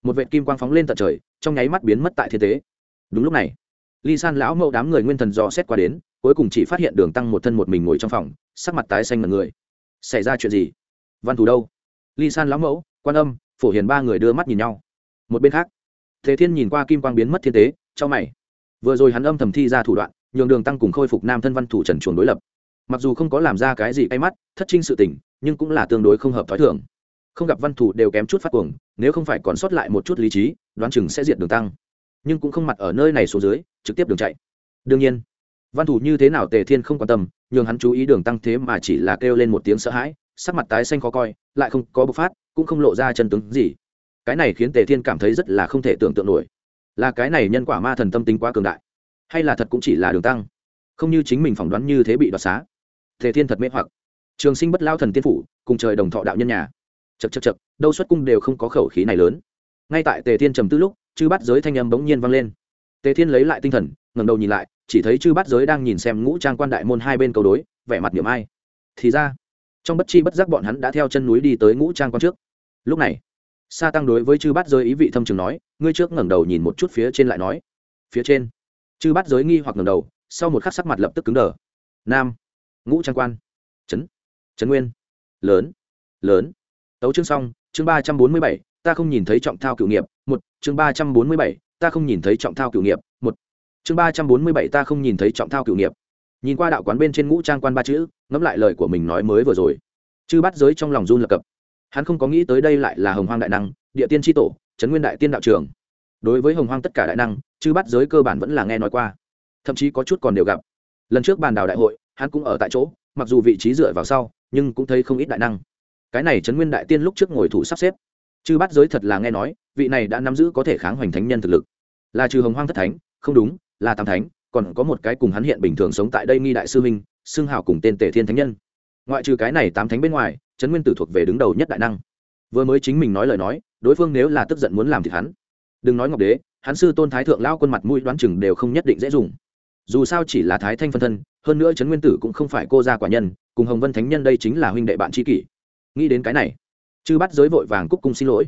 Một vệ kim quang phóng lên tận trời, trong nháy mắt biến mất tại thiên tế. Đúng lúc này, ly san lão mẫu đám người nguyên thần dò xét qua đến, cuối cùng chỉ phát hiện đường tăng một thân một mình ngồi trong phòng, sắc mặt tái xanh mật người xảy ra chuyện gì? Văn thủ đâu? Ly san lão mẫu, quan âm, phổ hiền ba người đưa mắt nhìn nhau. Một bên khác, thế thiên nhìn qua kim quang biến mất thiên tế trong mày. Vừa rồi hắn âm thầm thi ra thủ đoạn, nhường đường tăng cùng khôi phục nam thân văn thủ trần chuồn đối lập. Mặc dù không có làm ra cái gì cay mắt, thất trinh sự tình, nhưng cũng là tương đối không hợp t h ó i thường. Không gặp văn thủ đều kém chút phát cuồng, nếu không phải còn sót lại một chút lý trí, đoán chừng sẽ diệt đường tăng. Nhưng cũng không mặt ở nơi này xuống dưới, trực tiếp đường chạy. Đương nhiên văn thủ như thế nào tề thiên không quan tâm, nhường hắn chú ý đường tăng thế mà chỉ là kêu lên một tiếng sợ hãi, sắc mặt tái xanh khó coi, lại không có bộc phát, cũng không lộ ra chân tướng gì. Cái này khiến tề thiên cảm thấy rất là không thể tưởng tượng nổi. Là cái này nhân quả ma thần tâm tính quá cường đại, hay là thật cũng chỉ là đường tăng? Không như chính mình phỏng đoán như thế bị đoạt xá. Tề thiên thật mê hoặc. Trường sinh bất lao thần tiên phủ, cùng trời đồng thọ đạo nhân nhà. Chật chật chật đâu xuất cung đều không có khẩu khí này lớn. Ngay tại tề thiên trầm tư lúc, chư bắt giới thanh âm bỗng nhiên vang lên. Tề thiên lấy lại tinh thần ngẩng đầu nhìn lại, chỉ thấy chư Bát giới đang nhìn xem ngũ trang quan đại môn hai bên cầu đối, vẻ mặt niệm ai. Thì ra, trong bất chi bất giác bọn hắn đã theo chân núi đi tới ngũ trang quan trước. Lúc này, sa tăng đối với chư bát giới ý vị thâm trường nói, ngươi trước ngẩng đầu nhìn một chút phía trên lại nói. Phía trên, chư bát giới nghi hoặc ngẩng đầu, sau một khắc sắc mặt lập tức cứng đờ. Nam, ngũ trang quan. Trấn trấn nguyên. Lớn lớn. Tấu chương xong, chương ba trăm bốn mươi bảy, ta không nhìn thấy trọng thao cựu nghiệp. Một, chương ba trăm bốn mươi bảy, ta không nhìn thấy trọng thao cựu nghiệp. Một chương ba trăm bốn mươi bảy ta không nhìn thấy trọng thao cựu nghiệp. Nhìn qua đạo quán bên trên ngũ trang quan ba chữ, ngẫm lại lời của mình nói mới vừa rồi. Chư bắt giới trong lòng run lập cập. Hắn không có nghĩ tới đây lại là hồng hoang đại năng, địa tiên tri tổ trấn nguyên đại tiên đạo trường đối với hồng hoang tất cả đại năng, chư bắt giới cơ bản vẫn là nghe nói qua. Thậm chí có chút còn đều gặp. Lần trước bàn đào đại hội, hắn cũng ở tại chỗ, mặc dù vị trí dựa vào sau, nhưng cũng thấy không ít đại năng. Cái này trấn nguyên đại tiên lúc trước ngồi thủ sắp xếp. Chư bắt giới thật là nghe nói, vị này đã nắm giữ có thể kháng hoành thánh nhân thực lực. Là trừ hồng hoang thất thánh, không đúng là tam thánh, còn có một cái cùng hắn hiện bình thường sống tại đây nghi đại sư minh xưng hào cùng tên tể thiên thánh nhân. Ngoại trừ cái này tám thánh bên ngoài, trấn nguyên tử thuộc về đứng đầu nhất đại năng. Vừa mới chính mình nói lời nói, đối phương nếu là tức giận muốn làm thì hắn. Đừng nói ngọc đế, hắn sư tôn thái thượng lao quân mặt mũi đoán chừng đều không nhất định dễ dùng. Dù sao chỉ là thái thanh phân thân, hơn nữa trấn nguyên tử cũng không phải cô gia quả nhân, cùng hồng vân thánh nhân đây chính là huynh đệ bạn tri kỷ. Nghĩ đến cái này, chư bắt giới vội vàng cúc cung xin lỗi.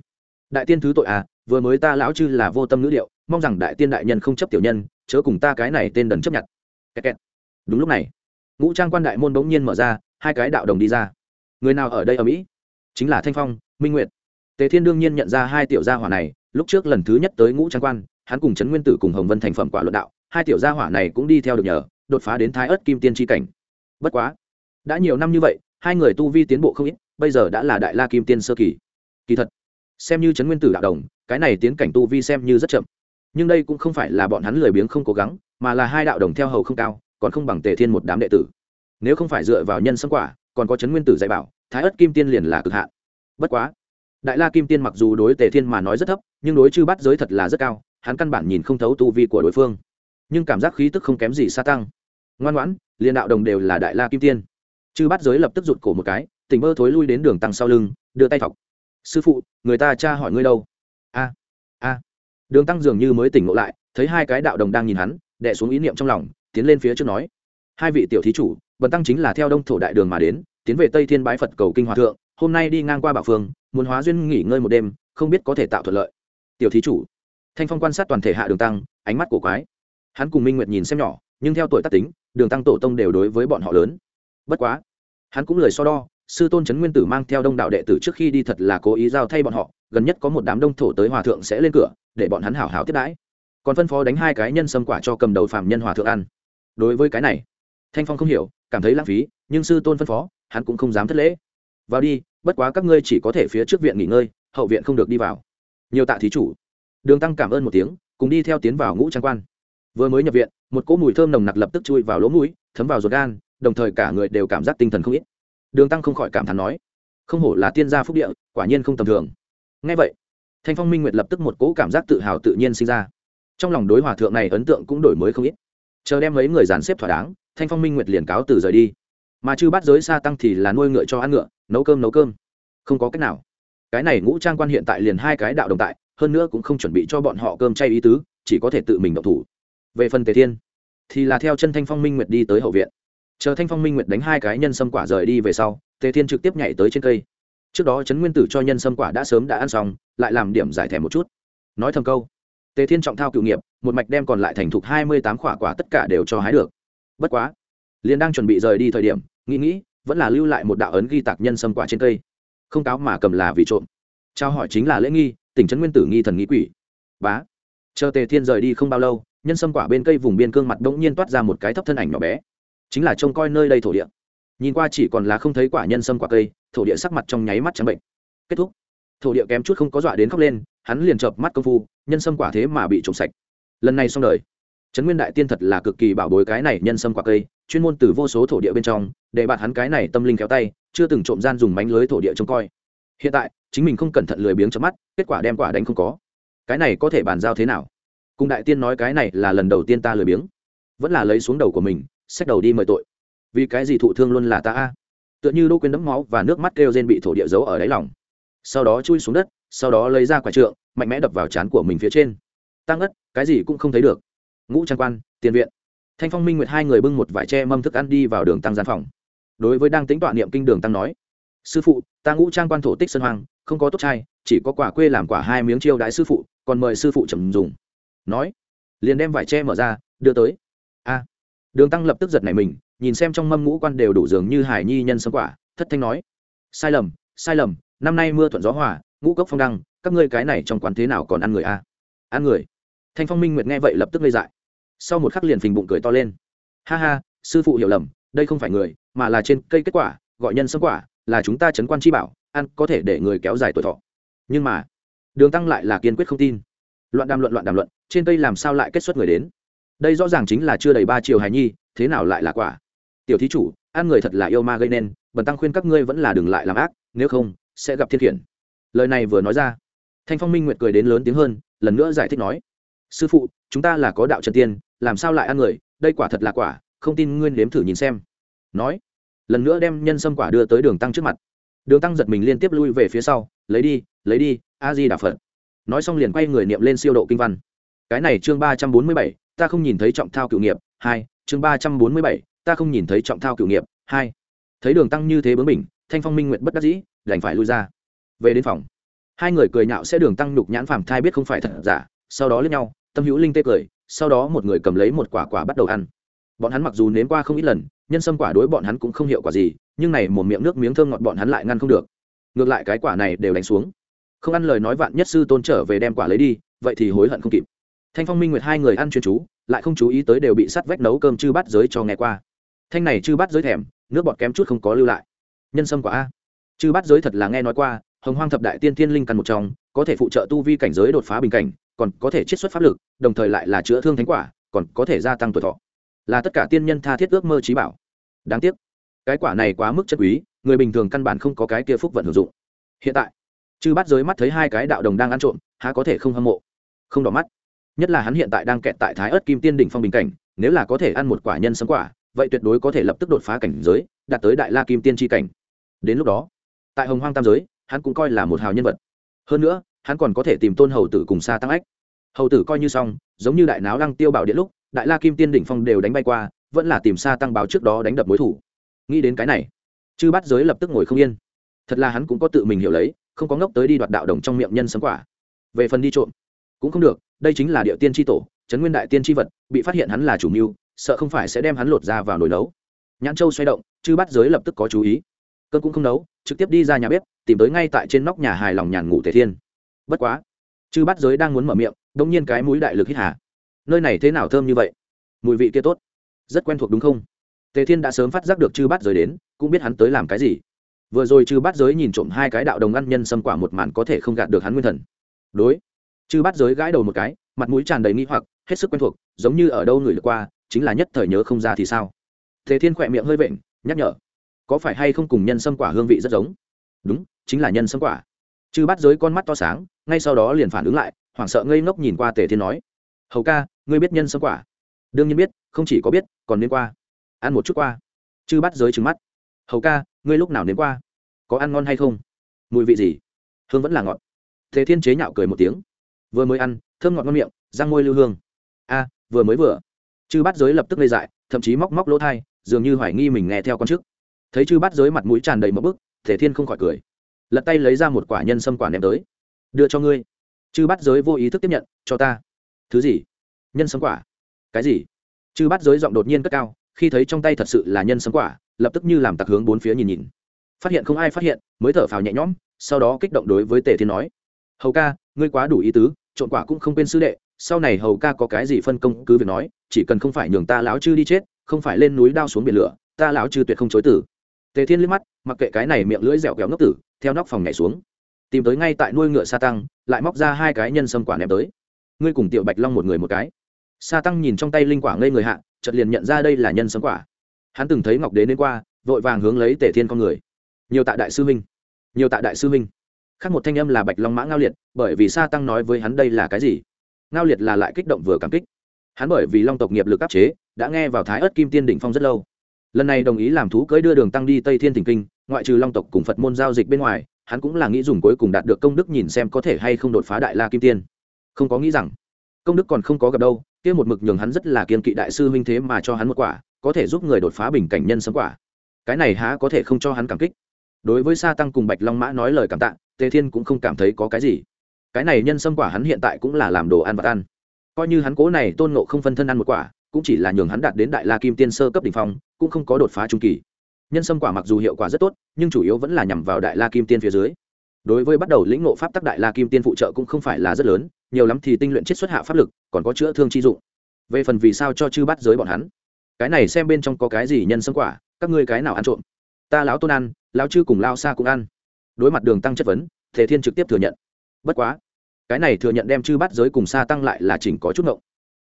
Đại tiên thứ tội à vừa mới ta lão chư là vô tâm ngữ liệu mong rằng đại tiên đại nhân không chấp tiểu nhân chớ cùng ta cái này tên đần chấp nhận. Kẹt kẹt. đúng lúc này, ngũ trang quan đại môn bỗng nhiên mở ra, hai cái đạo đồng đi ra. Người nào ở đây ở mỹ? Chính là thanh phong, minh nguyệt. Tề thiên đương nhiên nhận ra hai tiểu gia hỏa này, lúc trước lần thứ nhất tới ngũ trang quan, hắn cùng trấn nguyên tử cùng hồng vân thành phẩm quả luận đạo, hai tiểu gia hỏa này cũng đi theo được nhờ, đột phá đến thái ớt kim tiên tri cảnh. Bất quá, đã nhiều năm như vậy, hai người tu vi tiến bộ không ít, bây giờ đã là đại la kim tiên sơ kỳ. Kỳ thật, xem như trấn nguyên tử đạo đồng, cái này tiến cảnh tu vi xem như rất chậm nhưng đây cũng không phải là bọn hắn lười biếng không cố gắng, mà là hai đạo đồng theo hầu không cao, còn không bằng tề thiên một đám đệ tử. Nếu không phải dựa vào nhân sâm quả, còn có chấn nguyên tử dạy bảo, thái ất kim tiên liền là cực hạn. Bất quá, đại la kim tiên mặc dù đối tề thiên mà nói rất thấp, nhưng đối chư bắt giới thật là rất cao, hắn căn bản nhìn không thấu tu vi của đối phương. Nhưng cảm giác khí tức không kém gì xa tăng. Ngoan ngoãn, liền đạo đồng đều là đại la kim tiên. Chư bắt giới lập tức rụt cổ một cái, tỉnh mơ thối lui đến đường tăng sau lưng, đưa tay thọc. Sư phụ, người ta cha hỏi ngươi đâu? Đường tăng dường như mới tỉnh ngộ lại, thấy hai cái đạo đồng đang nhìn hắn đẻ xuống ý niệm trong lòng, tiến lên phía trước nói, hai vị tiểu thí chủ, bần tăng chính là theo đông thổ đại đường mà đến, tiến về tây thiên bái phật cầu kinh hòa thượng, hôm nay đi ngang qua bảo phương, muốn hóa duyên nghỉ ngơi một đêm, không biết có thể tạo thuận lợi. Tiểu thí chủ. Thanh phong quan sát toàn thể hạ đường tăng, ánh mắt của quái. Hắn cùng minh nguyệt nhìn xem nhỏ, nhưng theo tuổi tác tính, đường tăng tổ tông đều đối với bọn họ lớn. Bất quá, hắn cũng lời so đo, sư tôn trấn nguyên tử mang theo đông đạo đệ tử trước khi đi thật là cố ý giao thay bọn họ gần nhất có một đám đông thổ tới hòa thượng sẽ lên cửa, để bọn hắn hảo hảo tiếp đãi. Còn phân phó đánh hai cái nhân xâm quả cho cầm đầu phạm nhân hòa thượng ăn. Đối với cái này, thanh phong không hiểu, cảm thấy lãng phí, nhưng sư tôn phân phó, hắn cũng không dám thất lễ. Vào đi, bất quá các ngươi chỉ có thể phía trước viện nghỉ ngơi, hậu viện không được đi vào. Nhiều tạ thí chủ. Đường tăng cảm ơn một tiếng, cùng đi theo tiến vào ngũ trang quan. Vừa mới nhập viện, một cỗ mùi thơm nồng nặc lập tức chui vào lỗ mũi, thấm vào ruột gan, đồng thời cả người đều cảm giác tinh thần không ít. Đường tăng không khỏi cảm thán nói, không hổ là tiên gia phúc địa, quả nhiên không tầm thường ngay vậy, thanh phong minh nguyệt lập tức một cỗ cảm giác tự hào tự nhiên sinh ra. Trong lòng đối hòa thượng này ấn tượng cũng đổi mới không ít. Chờ đem mấy người dàn xếp thỏa đáng, thanh phong minh nguyệt liền cáo từ rời đi. Mà chư bắt giới xa tăng thì là nuôi ngựa cho ăn ngựa, nấu cơm nấu cơm. Không có cách nào. Cái này ngũ trang quan hiện tại liền hai cái đạo đồng tại, hơn nữa cũng không chuẩn bị cho bọn họ cơm chay ý tứ, chỉ có thể tự mình động thủ. Về phần tề thiên, thì là theo chân thanh phong minh nguyệt đi tới hậu viện. Chờ thanh phong minh nguyệt đánh hai cái nhân sâm quả rời đi về sau, tề thiên trực tiếp nhảy tới trên cây trước đó trấn nguyên tử cho nhân sâm quả đã sớm đã ăn xong, lại làm điểm giải thèm một chút. Nói thầm câu, tề thiên trọng thao cựu nghiệp, một mạch đem còn lại thành thục hai mươi tám quả quả tất cả đều cho hái được. Bất quá, liền đang chuẩn bị rời đi thời điểm, nghĩ nghĩ, vẫn là lưu lại một đạo ấn ghi tạc nhân sâm quả trên cây. Không cáo mà cầm là vì trộm. Trao hỏi chính là lễ nghi, tỉnh trấn nguyên tử nghi thần nghĩ quỷ. Bá, chờ tề thiên rời đi không bao lâu, nhân sâm quả bên cây vùng biên cương mặt đ ỗ n g nhiên toát ra một cái thấp thân ảnh nhỏ bé. Chính là trông coi nơi đây thổ địa. Nhìn qua chỉ còn là không thấy quả nhân sâm quả cây thổ địa sắc mặt trong nháy mắt trắng bệnh. Kết thúc. Thổ địa kém chút không có dọa đến khóc lên, hắn liền chợp mắt công phu, nhân sâm quả thế mà bị trộm sạch. Lần này xong đời. Trấn nguyên đại tiên thật là cực kỳ bảo bối cái này nhân sâm quả cây, chuyên môn từ vô số thổ địa bên trong, để bạn hắn cái này tâm linh kéo tay, chưa từng trộm gian dùng mánh lưới thổ địa trông coi. Hiện tại, chính mình không cẩn thận lười biếng chớp mắt, kết quả đem quả đánh không có. Cái này có thể bàn giao thế nào? Cùng đại tiên nói cái này là lần đầu tiên ta lười biếng. Vẫn là lấy xuống đầu của mình, xách đầu đi mời tội. Vì cái gì thụ thương luôn là ta a? Tựa như đô quyền đấm máu và nước mắt kêu rên bị thổ địa giấu ở đáy lòng. Sau đó chui xuống đất, sau đó lấy ra quả trượng, mạnh mẽ đập vào trán của mình phía trên. Tăng ất cái gì cũng không thấy được. Ngũ trang quan, tiền viện. Thanh phong minh nguyệt hai người bưng một vải tre mâm thức ăn đi vào đường tăng gian phòng. Đối với đang tính tọa niệm kinh đường tăng nói, sư phụ, ta ngũ trang quan thổ tích sân hoàng không có tốt trai, chỉ có quả quê làm quả hai miếng chiêu đãi sư phụ, còn mời sư phụ trầm dùng. Nói, liền đem vải tre mở ra, đưa tới. A, đường tăng lập tức giật này mình nhìn xem trong mâm ngũ quan đều đủ dường như hải nhi nhân sâm quả, thất thanh nói, sai lầm sai lầm, năm nay mưa thuận gió hòa, ngũ cốc phong đăng, các ngươi cái này trong quán thế nào còn ăn người a ăn người? Thanh phong minh nguyệt nghe vậy lập tức gây dại. Sau một khắc liền phình bụng cười to lên. Ha ha, sư phụ hiểu lầm, đây không phải người, mà là trên cây kết quả, gọi nhân sâm quả, là chúng ta chấn quan chi bảo, ăn có thể để người kéo dài tuổi thọ. Nhưng mà, đường tăng lại là kiên quyết không tin. Loạn đàm luận, loạn đàm luận, trên cây làm sao lại kết xuất người đến? Đây rõ ràng chính là chưa đầy ba chiều hài nhi, thế nào lại là quả? Tiểu thí chủ, ăn người thật là yêu ma gây nên, bần tăng khuyên các ngươi vẫn là đừng lại làm ác, nếu không, sẽ gặp thiên khiển lời này vừa nói ra, thanh phong minh nguyệt cười đến lớn tiếng hơn, lần nữa giải thích nói, sư phụ, chúng ta là có đạo trần tiên, làm sao lại ăn người, đây quả thật là quả, không tin nguyên nếm thử nhìn xem. Nói, lần nữa đem nhân sâm quả đưa tới đường tăng trước mặt. Đường tăng giật mình liên tiếp lui về phía sau, lấy đi lấy đi a di đà phật. Nói xong liền quay người niệm lên siêu độ kinh văn. Cái này chương ba trăm bốn mươi bảy, ta không nhìn thấy trọng thao cựu nghiệp. Hai, chương ba trăm bốn mươi bảy ta không nhìn thấy trọng thao cựu nghiệp, hai, thấy đường tăng như thế bướng mình thanh phong minh nguyện bất đắc dĩ, đành phải lui ra. Về đến phòng, hai người cười nhạo sẽ đường tăng nhục nhãn phàm thai biết không phải thật giả, sau đó lướt nhau, tâm hữu linh tê cười, sau đó một người cầm lấy một quả quả bắt đầu ăn. Bọn hắn mặc dù nếm qua không ít lần, nhân sâm quả đối bọn hắn cũng không hiệu quả gì, nhưng này một miệng nước miếng thơm ngọt bọn hắn lại ngăn không được. Ngược lại cái quả này đều đánh xuống. Không ăn lời nói vạn nhất sư tôn trở về đem quả lấy đi, vậy thì hối hận không kịp. Thanh phong minh nguyệt hai người ăn chuyên chú, lại không chú ý tới đều bị sắt vách nấu cơm chư bắt giới cho nghe qua thanh này chư bắt giới thèm, nước bọt kém chút không có lưu lại. Nhân sâm quả a. Chư bắt giới thật là nghe nói qua, hồng hoang thập đại tiên thiên linh căn một trong, có thể phụ trợ tu vi cảnh giới đột phá bình cảnh, còn có thể chiết xuất pháp lực, đồng thời lại là chữa thương thánh quả, còn có thể gia tăng tuổi thọ. Là tất cả tiên nhân tha thiết ước mơ trí bảo. Đáng tiếc, cái quả này quá mức chất quý, người bình thường căn bản không có cái kia phúc vận hưởng dụng. Hiện tại, chư bắt giới mắt thấy hai cái đạo đồng đang ăn trộm, há có thể không hâm mộ. Không đỏ mắt. Nhất là hắn hiện tại đang kẹt tại thái ớt kim tiên đỉnh phong bình cảnh, nếu là có thể ăn một quả nhân sấm quả vậy tuyệt đối có thể lập tức đột phá cảnh giới, đạt tới đại la kim tiên tri cảnh. Đến lúc đó, tại hồng hoang tam giới, hắn cũng coi là một hào nhân vật. Hơn nữa, hắn còn có thể tìm tôn hầu tử cùng xa tăng ách. Hầu tử coi như xong, giống như đại náo lăng tiêu bảo điện lúc, đại la kim tiên đỉnh phong đều đánh bay qua, vẫn là tìm xa tăng báo trước đó đánh đập mối thủ. Nghĩ đến cái này, chư bắt giới lập tức ngồi không yên. Thật là hắn cũng có tự mình hiểu lấy, không có ngốc tới đi đoạt đạo đồng trong miệng nhân sấm quả. Về phần đi trộm, cũng không được, đây chính là địa tiên tri tổ trấn nguyên đại tiên tri vật, bị phát hiện hắn là chủ mưu sợ không phải sẽ đem hắn lột ra vào nồi nấu. Nhãn châu xoay động, chư bắt giới lập tức có chú ý. Cơn cũng không nấu, trực tiếp đi ra nhà bếp, tìm tới ngay tại trên nóc nhà hài lòng nhàn ngủ tề thiên. Bất quá, chư bắt giới đang muốn mở miệng đ nhiên cái mũi đại lực hít hà. Nơi này thế nào thơm như vậy? Mùi vị kia tốt. Rất quen thuộc đúng không? Tề thiên đã sớm phát giác được chư bắt giới đến, cũng biết hắn tới làm cái gì. Vừa rồi chư bắt giới nhìn trộm hai cái đạo đồng ăn nhân xâm quả một màn có thể không gạt được hắn nguyên thần. Đối, chư bắt giới gãi đầu một cái, mặt mũi tràn đầy nghi hoặc, hết sức quen thuộc, giống như ở đâu người lượt qua chính là nhất thời nhớ không ra thì sao? Tề thiên khỏe miệng hơi vện, nhắc nhở, có phải hay không cùng nhân sâm quả hương vị rất giống? Đúng, chính là nhân sâm quả. Chư bắt giới con mắt to sáng, ngay sau đó liền phản ứng lại, hoảng sợ ngây ngốc nhìn qua tề thiên nói, hầu ca, ngươi biết nhân sâm quả? Đương nhiên biết, không chỉ có biết, còn nên qua. Ăn một chút qua. Chư bắt giới trứng mắt, hầu ca, ngươi lúc nào nếm qua? Có ăn ngon hay không? Mùi vị gì? Hương vẫn là ngọt. Tề thiên chế nhạo cười một tiếng, vừa mới ăn, thơm ngọt ngon miệng, răng môi lưu hương. A, vừa mới vừa chư bắt giới lập tức lây dại, thậm chí móc móc lỗ thai, dường như hoài nghi mình nghe theo con trước. Thấy chư bắt giới mặt mũi tràn đầy mẫu bức, thể thiên không khỏi cười. Lật tay lấy ra một quả nhân sâm quả ném tới. Đưa cho ngươi. Chư bắt giới vô ý thức tiếp nhận, cho ta. Thứ gì? Nhân sâm quả. Cái gì? Chư bắt giới giọng đột nhiên cất cao, khi thấy trong tay thật sự là nhân sâm quả, lập tức như làm tặc hướng bốn phía nhìn nhìn. Phát hiện không ai phát hiện, mới thở phào nhẹ nhõm, sau đó kích động đối với tề thiên nói, hầu ca, ngươi quá đủ ý tứ, trộn quả cũng không quên sư đệ, sau này hầu ca có cái gì phân công cứ việc nói chỉ cần không phải nhường ta láo chư đi chết, không phải lên núi đao xuống biển lửa, ta láo chư tuyệt không chối tử. Tề thiên liếc mắt, mặc kệ cái này miệng lưỡi dẻo kéo ngốc tử, theo nóc phòng nhảy xuống. Tìm tới ngay tại nuôi ngựa sa tăng, lại móc ra hai cái nhân sâm quả ném tới. Ngươi cùng tiểu bạch long một người một cái. Sa tăng nhìn trong tay linh quả ngây người hạ, chợt liền nhận ra đây là nhân sâm quả. Hắn từng thấy ngọc đế đến qua, vội vàng hướng lấy tề thiên con người. Nhiều tạ đại sư minh nhiều tạ đại sư minh khác một thanh âm là bạch long mã ngao liệt, bởi vì sa tăng nói với hắn đây là cái gì? Ngao liệt là lại kích động vừa cảm kích hắn bởi vì long tộc nghiệp lực áp chế, đã nghe vào thái ớt kim tiên đỉnh phong rất lâu. Lần này đồng ý làm thú cưới đưa đường tăng đi tây thiên thỉnh kinh, ngoại trừ long tộc cùng phật môn giao dịch bên ngoài, hắn cũng là nghĩ dùng cuối cùng đạt được công đức nhìn xem có thể hay không đột phá đại la kim tiên. Không có nghĩ rằng, công đức còn không có gặp đâu, kia một mực nhường hắn rất là kiên kỵ đại sư huynh thế mà cho hắn một quả, có thể giúp người đột phá bình cảnh nhân sấm quả. Cái này há có thể không cho hắn cảm kích. Đối với sa tăng cùng bạch long mã nói lời cảm tạ, tề thiên cũng không cảm thấy có cái gì. Cái này nhân sâm quả hắn hiện tại cũng là làm đồ ăn vật ăn coi như hắn cố này tôn nộ không phân thân ăn một quả, cũng chỉ là nhường hắn đạt đến đại la kim tiên sơ cấp đ ỉ n h phong, cũng không có đột phá trung kỳ. Nhân sâm quả mặc dù hiệu quả rất tốt, nhưng chủ yếu vẫn là nhằm vào đại la kim tiên phía dưới. Đối với bắt đầu lĩnh ngộ pháp tắc đại la kim tiên phụ trợ cũng không phải là rất lớn, nhiều lắm thì tinh luyện chiết xuất hạ pháp lực, còn có chữa thương chi dụng. Về phần vì sao cho chư bắt giới bọn hắn, cái này xem bên trong có cái gì nhân sâm quả, các ngươi cái nào ăn trộm? Ta lão tôn ăn, lão chư cùng lao xa cũng ăn. Đối mặt đường tăng chất vấn thể thiên trực tiếp thừa nhận. Bất quá cái này thừa nhận đem chư bắt giới cùng xa tăng lại là chỉnh có chút ngộng.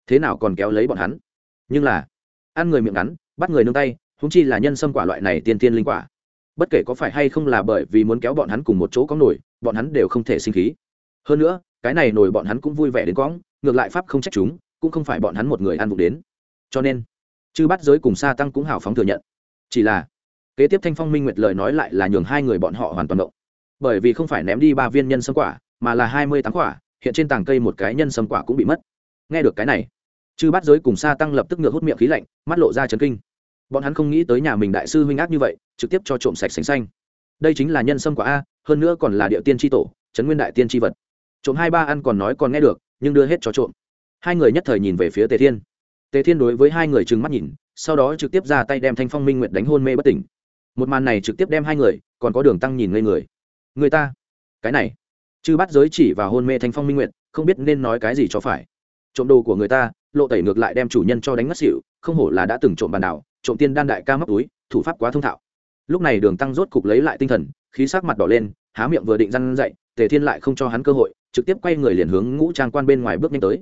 Thế nào còn kéo lấy bọn hắn? Nhưng là, ăn người miệng ngắn, bắt người nương tay húng chi là nhân sâm quả loại này tiên tiên linh quả. Bất kể có phải hay không là bởi vì muốn kéo bọn hắn cùng một chỗ có nổi, bọn hắn đều không thể sinh khí. Hơn nữa, cái này nổi bọn hắn cũng vui vẻ đến quõng ngược lại pháp không trách chúng, cũng không phải bọn hắn một người ăn vụ đến. Cho nên, chư bắt giới cùng xa tăng cũng hào phóng thừa nhận. Chỉ là, kế tiếp thanh phong minh nguyệt lời nói lại là nhường hai người bọn họ hoàn toàn động bởi vì không phải ném đi ba viên nhân sâm quả mà là hai mươi tám quả, hiện trên tảng cây một cái nhân sâm quả cũng bị mất. Nghe được cái này, chư bát giới cùng sa tăng lập tức ngược hút miệng khí lạnh, mắt lộ ra chấn kinh. Bọn hắn không nghĩ tới nhà mình đại sư huynh ác như vậy, trực tiếp cho trộm sạch sành xanh. Đây chính là nhân sâm quả a, hơn nữa còn là địa tiên tri tổ trấn nguyên đại tiên tri vật. Trộm hai ba ăn còn nói còn nghe được, nhưng đưa hết cho trộm. Hai người nhất thời nhìn về phía tề thiên. Tề thiên đối với hai người trừng mắt nhìn, sau đó trực tiếp ra tay đem thanh phong minh nguyệt đánh hôn mê bất tỉnh. Một màn này trực tiếp đem hai người, còn có đường tăng nhìn ngây người. Người ta, cái này chư bắt giới chỉ và hôn mê thanh phong minh nguyện không biết nên nói cái gì cho phải. Trộm đồ của người ta, lộ tẩy ngược lại đem chủ nhân cho đánh ngất xỉu, không hổ là đã từng trộm bàn đảo, trộm tiên đan đại ca móc túi, thủ pháp quá thông thạo. Lúc này đường tăng rốt cục lấy lại tinh thần, khí sắc mặt đỏ lên, há miệng vừa định răn dậy tề thiên lại không cho hắn cơ hội, trực tiếp quay người liền hướng ngũ trang quan bên ngoài bước nhanh tới.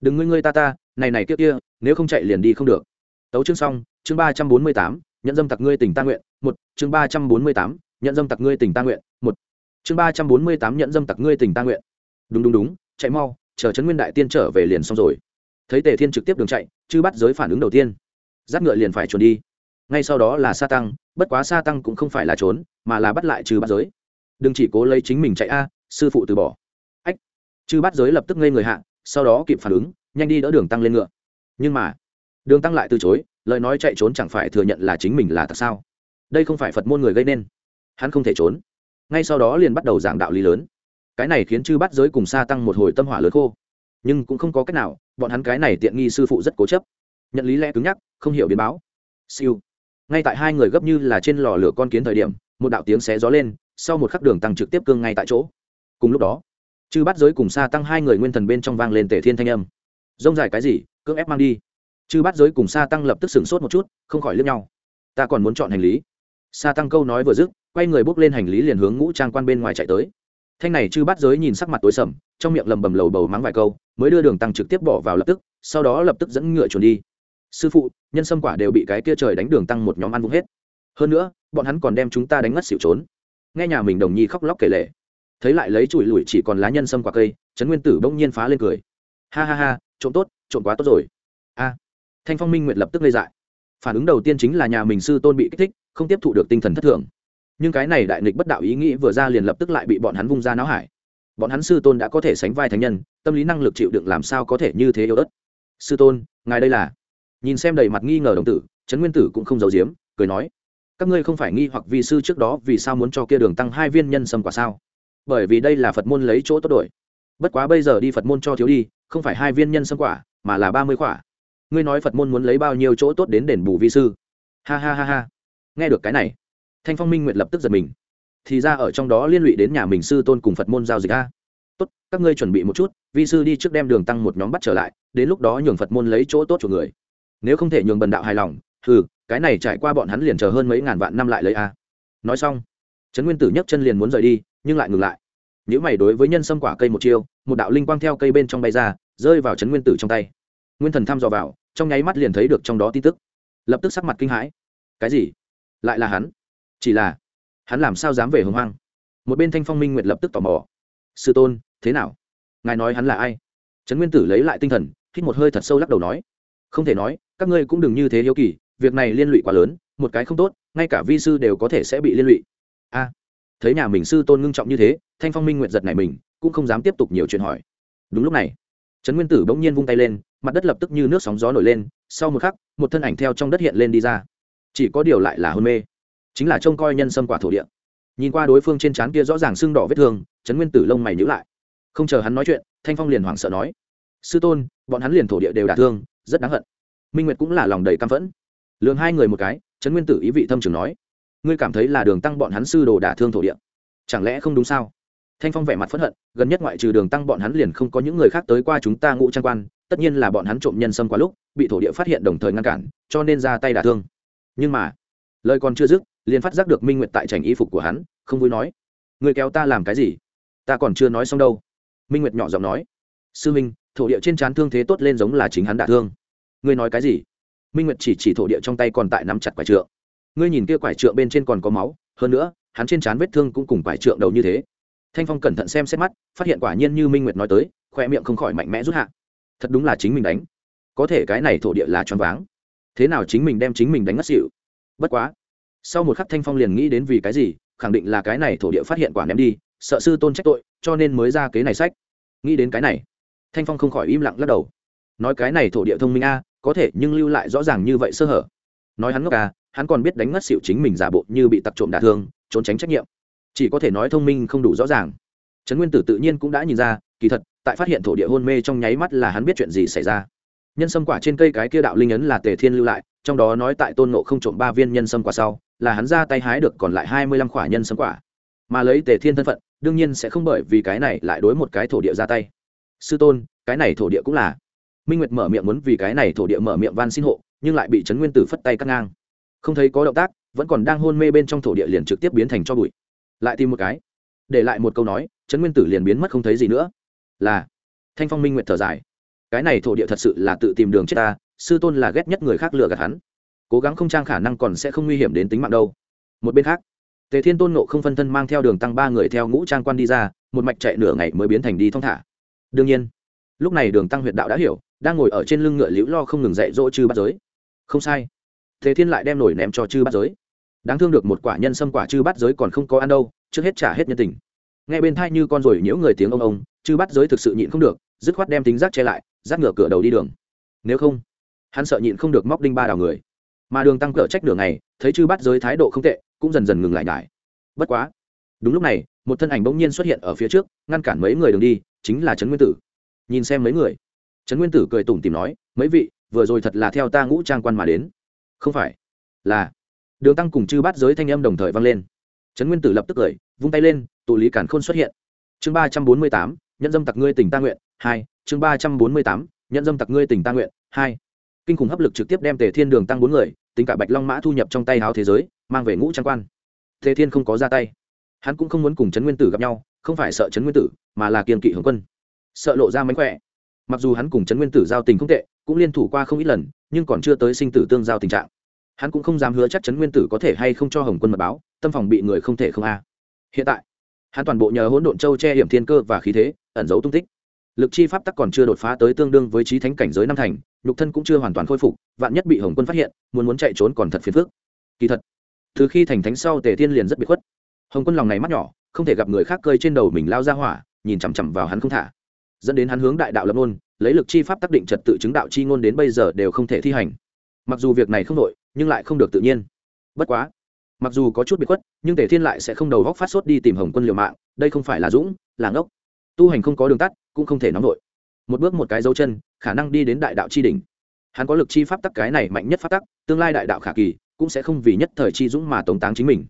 Đừng ngươi ngươi ta ta, này này kia kia, nếu không chạy liền đi không được. Tấu chương xong, chương ba trăm bốn mươi tám, nhận dâm tặc ngươi tỉnh ta nguyện, một, chương ba trăm bốn mươi tám, nhận dâm tặc ngươi tỉnh ta nguyện, một chương ba trăm bốn mươi tám nhận dâm tặc ngươi tình ta nguyện. Đúng đúng đúng, chạy mau, chờ trấn nguyên đại tiên trở về liền xong rồi. Thấy tề thiên trực tiếp đường chạy, chư bắt giới phản ứng đầu tiên. Giáp ngựa liền phải chuồn đi. Ngay sau đó là sa tăng, bất quá sa tăng cũng không phải là trốn, mà là bắt lại trừ bắt giới. Đừng chỉ cố lấy chính mình chạy a, sư phụ từ bỏ. Ách, chư bắt giới lập tức ngây người hạ, sau đó kịp phản ứng, nhanh đi đỡ đường tăng lên ngựa. Nhưng mà, đường tăng lại từ chối, lời nói chạy trốn chẳng phải thừa nhận là chính mình là thật sao? Đây không phải phật môn người gây nên. Hắn không thể trốn ngay sau đó liền bắt đầu giảng đạo lý lớn. Cái này khiến chư bắt giới cùng sa tăng một hồi tâm hỏa lớn khô. Nhưng cũng không có cách nào, bọn hắn cái này tiện nghi sư phụ rất cố chấp. Nhận lý lẽ cứng nhắc, không hiểu biến báo. Siêu. Ngay tại hai người gấp như là trên lò lửa con kiến thời điểm, một đạo tiếng xé gió lên, sau một khắc đường tăng trực tiếp cương ngay tại chỗ. Cùng lúc đó, chư bắt giới cùng sa tăng hai người nguyên thần bên trong vang lên tể thiên thanh âm. Rông dài cái gì, cưỡng ép mang đi. Chư bắt giới cùng sa tăng lập tức sửng sốt một chút, không khỏi lướt nhau. Ta còn muốn chọn hành lý. Sa tăng câu nói vừa dứt quay người bốc lên hành lý liền hướng ngũ trang quan bên ngoài chạy tới. Thanh này chư bắt giới nhìn sắc mặt tối sầm, trong miệng lầm bầm lầu bầu mắng vài câu, mới đưa đường tăng trực tiếp bỏ vào lập tức, sau đó lập tức dẫn ngựa chuồn đi. Sư phụ, nhân sâm quả đều bị cái kia trời đánh đường tăng một nhóm ăn vung hết. Hơn nữa, bọn hắn còn đem chúng ta đánh ngất xỉu trốn. Nghe nhà mình đồng nhi khóc lóc kể lệ thấy lại lấy chùi lùi chỉ còn lá nhân sâm quả cây, trấn nguyên tử bỗng nhiên phá lên cười. Ha ha ha, trộm tốt, trộm quá tốt rồi. A. Thanh phong minh nguyện lập tức lê dại. Phản ứng đầu tiên chính là nhà mình sư tôn bị kích thích, không tiếp thụ được tinh thần thất thường nhưng cái này đại nghịch bất đạo ý nghĩ vừa ra liền lập tức lại bị bọn hắn vung ra náo hải. Bọn hắn sư tôn đã có thể sánh vai thánh nhân, tâm lý năng lực chịu đựng làm sao có thể như thế yếu ớt? Sư tôn, ngài đây là? Nhìn xem đầy mặt nghi ngờ đồng tử, trấn nguyên tử cũng không giấu giếm, cười nói, các ngươi không phải nghi hoặc vì sư trước đó vì sao muốn cho kia đường tăng hai viên nhân sâm quả sao? Bởi vì đây là phật môn lấy chỗ tốt đổi. Bất quá bây giờ đi phật môn cho thiếu đi, không phải hai viên nhân sâm quả, mà là ba mươi quả. Ngươi nói phật môn muốn lấy bao nhiêu chỗ tốt đến đền bù vi sư? Ha ha ha ha. Nghe được cái này thanh phong minh Nguyệt lập tức giật mình. Thì ra ở trong đó liên lụy đến nhà mình sư tôn cùng phật môn giao dịch a. Tốt, các ngươi chuẩn bị một chút, vi sư đi trước đem đường tăng một nhóm bắt trở lại, đến lúc đó nhường phật môn lấy chỗ tốt của người. Nếu không thể nhường bần đạo hài lòng ừ cái này trải qua bọn hắn liền chờ hơn mấy ngàn vạn năm lại lấy a. Nói xong, trấn nguyên tử nhấc chân liền muốn rời đi, nhưng lại ngừng lại. Những mày đối với nhân sâm quả cây một chiêu, một đạo linh quang theo cây bên trong bay ra, rơi vào trấn nguyên tử trong tay. Nguyên thần thăm dò vào, trong nháy mắt liền thấy được trong đó tin tức. Lập tức sắc mặt kinh hãi. Cái gì? Lại là hắn? Chỉ là, hắn làm sao dám về hồng hoang? Một bên thanh phong minh nguyệt lập tức tò mò. Sư tôn, thế nào? Ngài nói hắn là ai? Trấn nguyên tử lấy lại tinh thần, hít một hơi thật sâu lắc đầu nói. Không thể nói, các ngươi cũng đừng như thế hiếu kỳ, việc này liên lụy quá lớn, một cái không tốt, ngay cả vi sư đều có thể sẽ bị liên lụy. A, thấy nhà mình sư tôn ngưng trọng như thế, thanh phong minh nguyệt giật này mình, cũng không dám tiếp tục nhiều chuyện hỏi. Đúng lúc này, trấn nguyên tử bỗng nhiên vung tay lên, mặt đất lập tức như nước sóng gió nổi lên, sau một khắc, một thân ảnh theo trong đất hiện lên đi ra. Chỉ có điều lại là hôn mê chính là trông coi nhân sâm quả thổ địa. Nhìn qua đối phương trên trán kia rõ ràng sưng đỏ vết thương, trấn nguyên tử lông mày nhữ lại. Không chờ hắn nói chuyện, thanh phong liền hoảng sợ nói, sư tôn, bọn hắn liền thổ địa đều đả thương, rất đáng hận. Minh nguyệt cũng là lòng đầy căm phẫn. Lường hai người một cái, trấn nguyên tử ý vị thâm trường nói, ngươi cảm thấy là đường tăng bọn hắn sư đồ đả thương thổ địa? Chẳng lẽ không đúng sao? Thanh phong vẻ mặt phẫn hận, gần nhất ngoại trừ đường tăng bọn hắn liền không có những người khác tới qua chúng ta ngũ trang quan, tất nhiên là bọn hắn trộm nhân sâm quá lúc, bị thổ địa phát hiện đồng thời ngăn cản, cho nên ra tay đả thương. Nhưng mà, lời còn chưa dứt liền phát giác được minh nguyệt tại trành y phục của hắn, không vui nói người kéo ta làm cái gì? Ta còn chưa nói xong đâu. Minh nguyệt nhỏ giọng nói, sư minh, thổ địa trên trán thương thế tốt lên giống là chính hắn đả thương. Ngươi nói cái gì? Minh nguyệt chỉ chỉ thổ địa trong tay còn tại nắm chặt quải trượng. Ngươi nhìn kia quải trượng bên trên còn có máu, hơn nữa, hắn trên trán vết thương cũng cùng quải trượng đầu như thế. Thanh phong cẩn thận xem xét mắt, phát hiện quả nhiên như minh nguyệt nói tới khoe miệng không khỏi mạnh mẽ rút hạ. Thật đúng là chính mình đánh. Có thể cái này thổ địa là choáng váng. Thế nào chính mình đem chính mình đánh ngất xỉu? Bất quá sau một khắc thanh phong liền nghĩ đến vì cái gì, khẳng định là cái này thổ địa phát hiện quả ném đi, sợ sư tôn trách tội, cho nên mới ra kế này sách. Nghĩ đến cái này, thanh phong không khỏi im lặng lắc đầu. Nói cái này thổ địa thông minh a, có thể nhưng lưu lại rõ ràng như vậy sơ hở. Nói hắn ngốc à hắn còn biết đánh ngất xỉu chính mình giả bộ như bị tặc trộm đả thương, trốn tránh trách nhiệm. Chỉ có thể nói thông minh không đủ rõ ràng. Trấn nguyên tử tự nhiên cũng đã nhìn ra, kỳ thật, tại phát hiện thổ địa hôn mê trong nháy mắt là hắn biết chuyện gì xảy ra. Nhân sâm quả trên cây cái kia đạo linh ấn là tề thiên lưu lại, trong đó nói tại tôn nộ không trộm ba viên nhân sâm quả sau là hắn ra tay hái được còn lại hai mươi lăm quả nhân sâm quả. Mà lấy tề thiên thân phận, đương nhiên sẽ không bởi vì cái này lại đối một cái thổ địa ra tay. Sư tôn, cái này thổ địa cũng là. Minh nguyệt mở miệng muốn vì cái này thổ địa mở miệng van xin hộ, nhưng lại bị trấn nguyên tử phất tay cắt ngang. Không thấy có động tác, vẫn còn đang hôn mê bên trong thổ địa liền trực tiếp biến thành cho bụi. Lại tìm một cái. Để lại một câu nói, trấn nguyên tử liền biến mất không thấy gì nữa. Là, thanh phong minh nguyệt thở dài. Cái này thổ địa thật sự là tự tìm đường chết ta, sư tôn là ghét nhất người khác lừa gạt hắn cố gắng không trang khả năng còn sẽ không nguy hiểm đến tính mạng đâu. Một bên khác, tề thiên tôn nộ không phân thân mang theo đường tăng ba người theo ngũ trang quan đi ra, một mạch chạy nửa ngày mới biến thành đi thong thả. Đương nhiên, lúc này đường tăng huyện đạo đã hiểu, đang ngồi ở trên lưng ngựa liễu lo không ngừng dạy dỗ chư bắt giới. Không sai. Thế thiên lại đem nổi ném cho chư bắt giới. Đáng thương được một quả nhân xâm quả chư bắt giới còn không có ăn đâu, trước hết trả hết nhân tình. Nghe bên thai như con rồi nhiễu người tiếng ông ông, chư bắt giới thực sự nhịn không được, dứt khoát đem tính giác che lại, rác ngựa cửa đầu đi đường. Nếu không, hắn sợ nhịn không được móc đinh ba đào người mà đường tăng cỡ trách đường này thấy chư bắt giới thái độ không tệ, cũng dần dần ngừng lại nhải. Bất quá, đúng lúc này, một thân ảnh bỗng nhiên xuất hiện ở phía trước, ngăn cản mấy người đường đi, chính là trấn nguyên tử. Nhìn xem mấy người, trấn nguyên tử cười tủm tìm nói, mấy vị, vừa rồi thật là theo ta ngũ trang quan mà đến. Không phải, là đường tăng cùng chư bát giới thanh âm đồng thời vang lên. Trấn nguyên tử lập tức cười, vung tay lên, tụ lý cản khôn xuất hiện. Chương ba trăm bốn mươi tám, nhân dâm tặc ngươi tỉnh ta nguyện, hai, chương ba trăm bốn mươi tám, nhân dâm tặc ngươi tỉnh ta nguyện, hai kinh khủng hấp lực trực tiếp đem tề thiên đường tăng bốn người, tính cả bạch long mã thu nhập trong tay háo thế giới, mang về ngũ trang quan. Tề thiên không có ra tay. Hắn cũng không muốn cùng trấn nguyên tử gặp nhau, không phải sợ trấn nguyên tử, mà là kiềm kỵ hướng quân. Sợ lộ ra mánh khỏe. Mặc dù hắn cùng trấn nguyên tử giao tình không tệ, cũng liên thủ qua không ít lần, nhưng còn chưa tới sinh tử tương giao tình trạng. Hắn cũng không dám hứa chắc trấn nguyên tử có thể hay không cho hồng quân mật báo, tâm phòng bị người không thể không a. Hiện tại, hắn toàn bộ nhờ hỗn độn châu che hiểm thiên cơ và khí thế, ẩn giấu tung tích lực chi pháp tắc còn chưa đột phá tới tương đương với trí thánh cảnh giới năm thành, nhục thân cũng chưa hoàn toàn khôi phục, vạn nhất bị hồng quân phát hiện, muốn muốn chạy trốn còn thật phiền phức. Kỳ thật, từ khi thành thánh sau tề thiên liền rất bị khuất. Hồng quân lòng này mắt nhỏ, không thể gặp người khác cơi trên đầu mình lao ra hỏa, nhìn chằm chằm vào hắn không thả. Dẫn đến hắn hướng đại đạo lập ngôn, lấy lực chi pháp tác định trật tự chứng đạo chi ngôn đến bây giờ đều không thể thi hành. Mặc dù việc này không nội, nhưng lại không được tự nhiên. Bất quá, mặc dù có chút bị khuất, nhưng tề thiên lại sẽ không đầu góc phát sốt đi tìm hồng quân liều mạng, đây không phải là dũng, là ngốc tu hành không có đường tắt, cũng không thể nóng nổi một bước một cái dấu chân, khả năng đi đến đại đạo chi đỉnh. Hắn có lực chi pháp tắc cái này mạnh nhất pháp tắc, tương lai đại đạo khả kỳ, cũng sẽ không vì nhất thời chi dũng mà tống táng chính mình.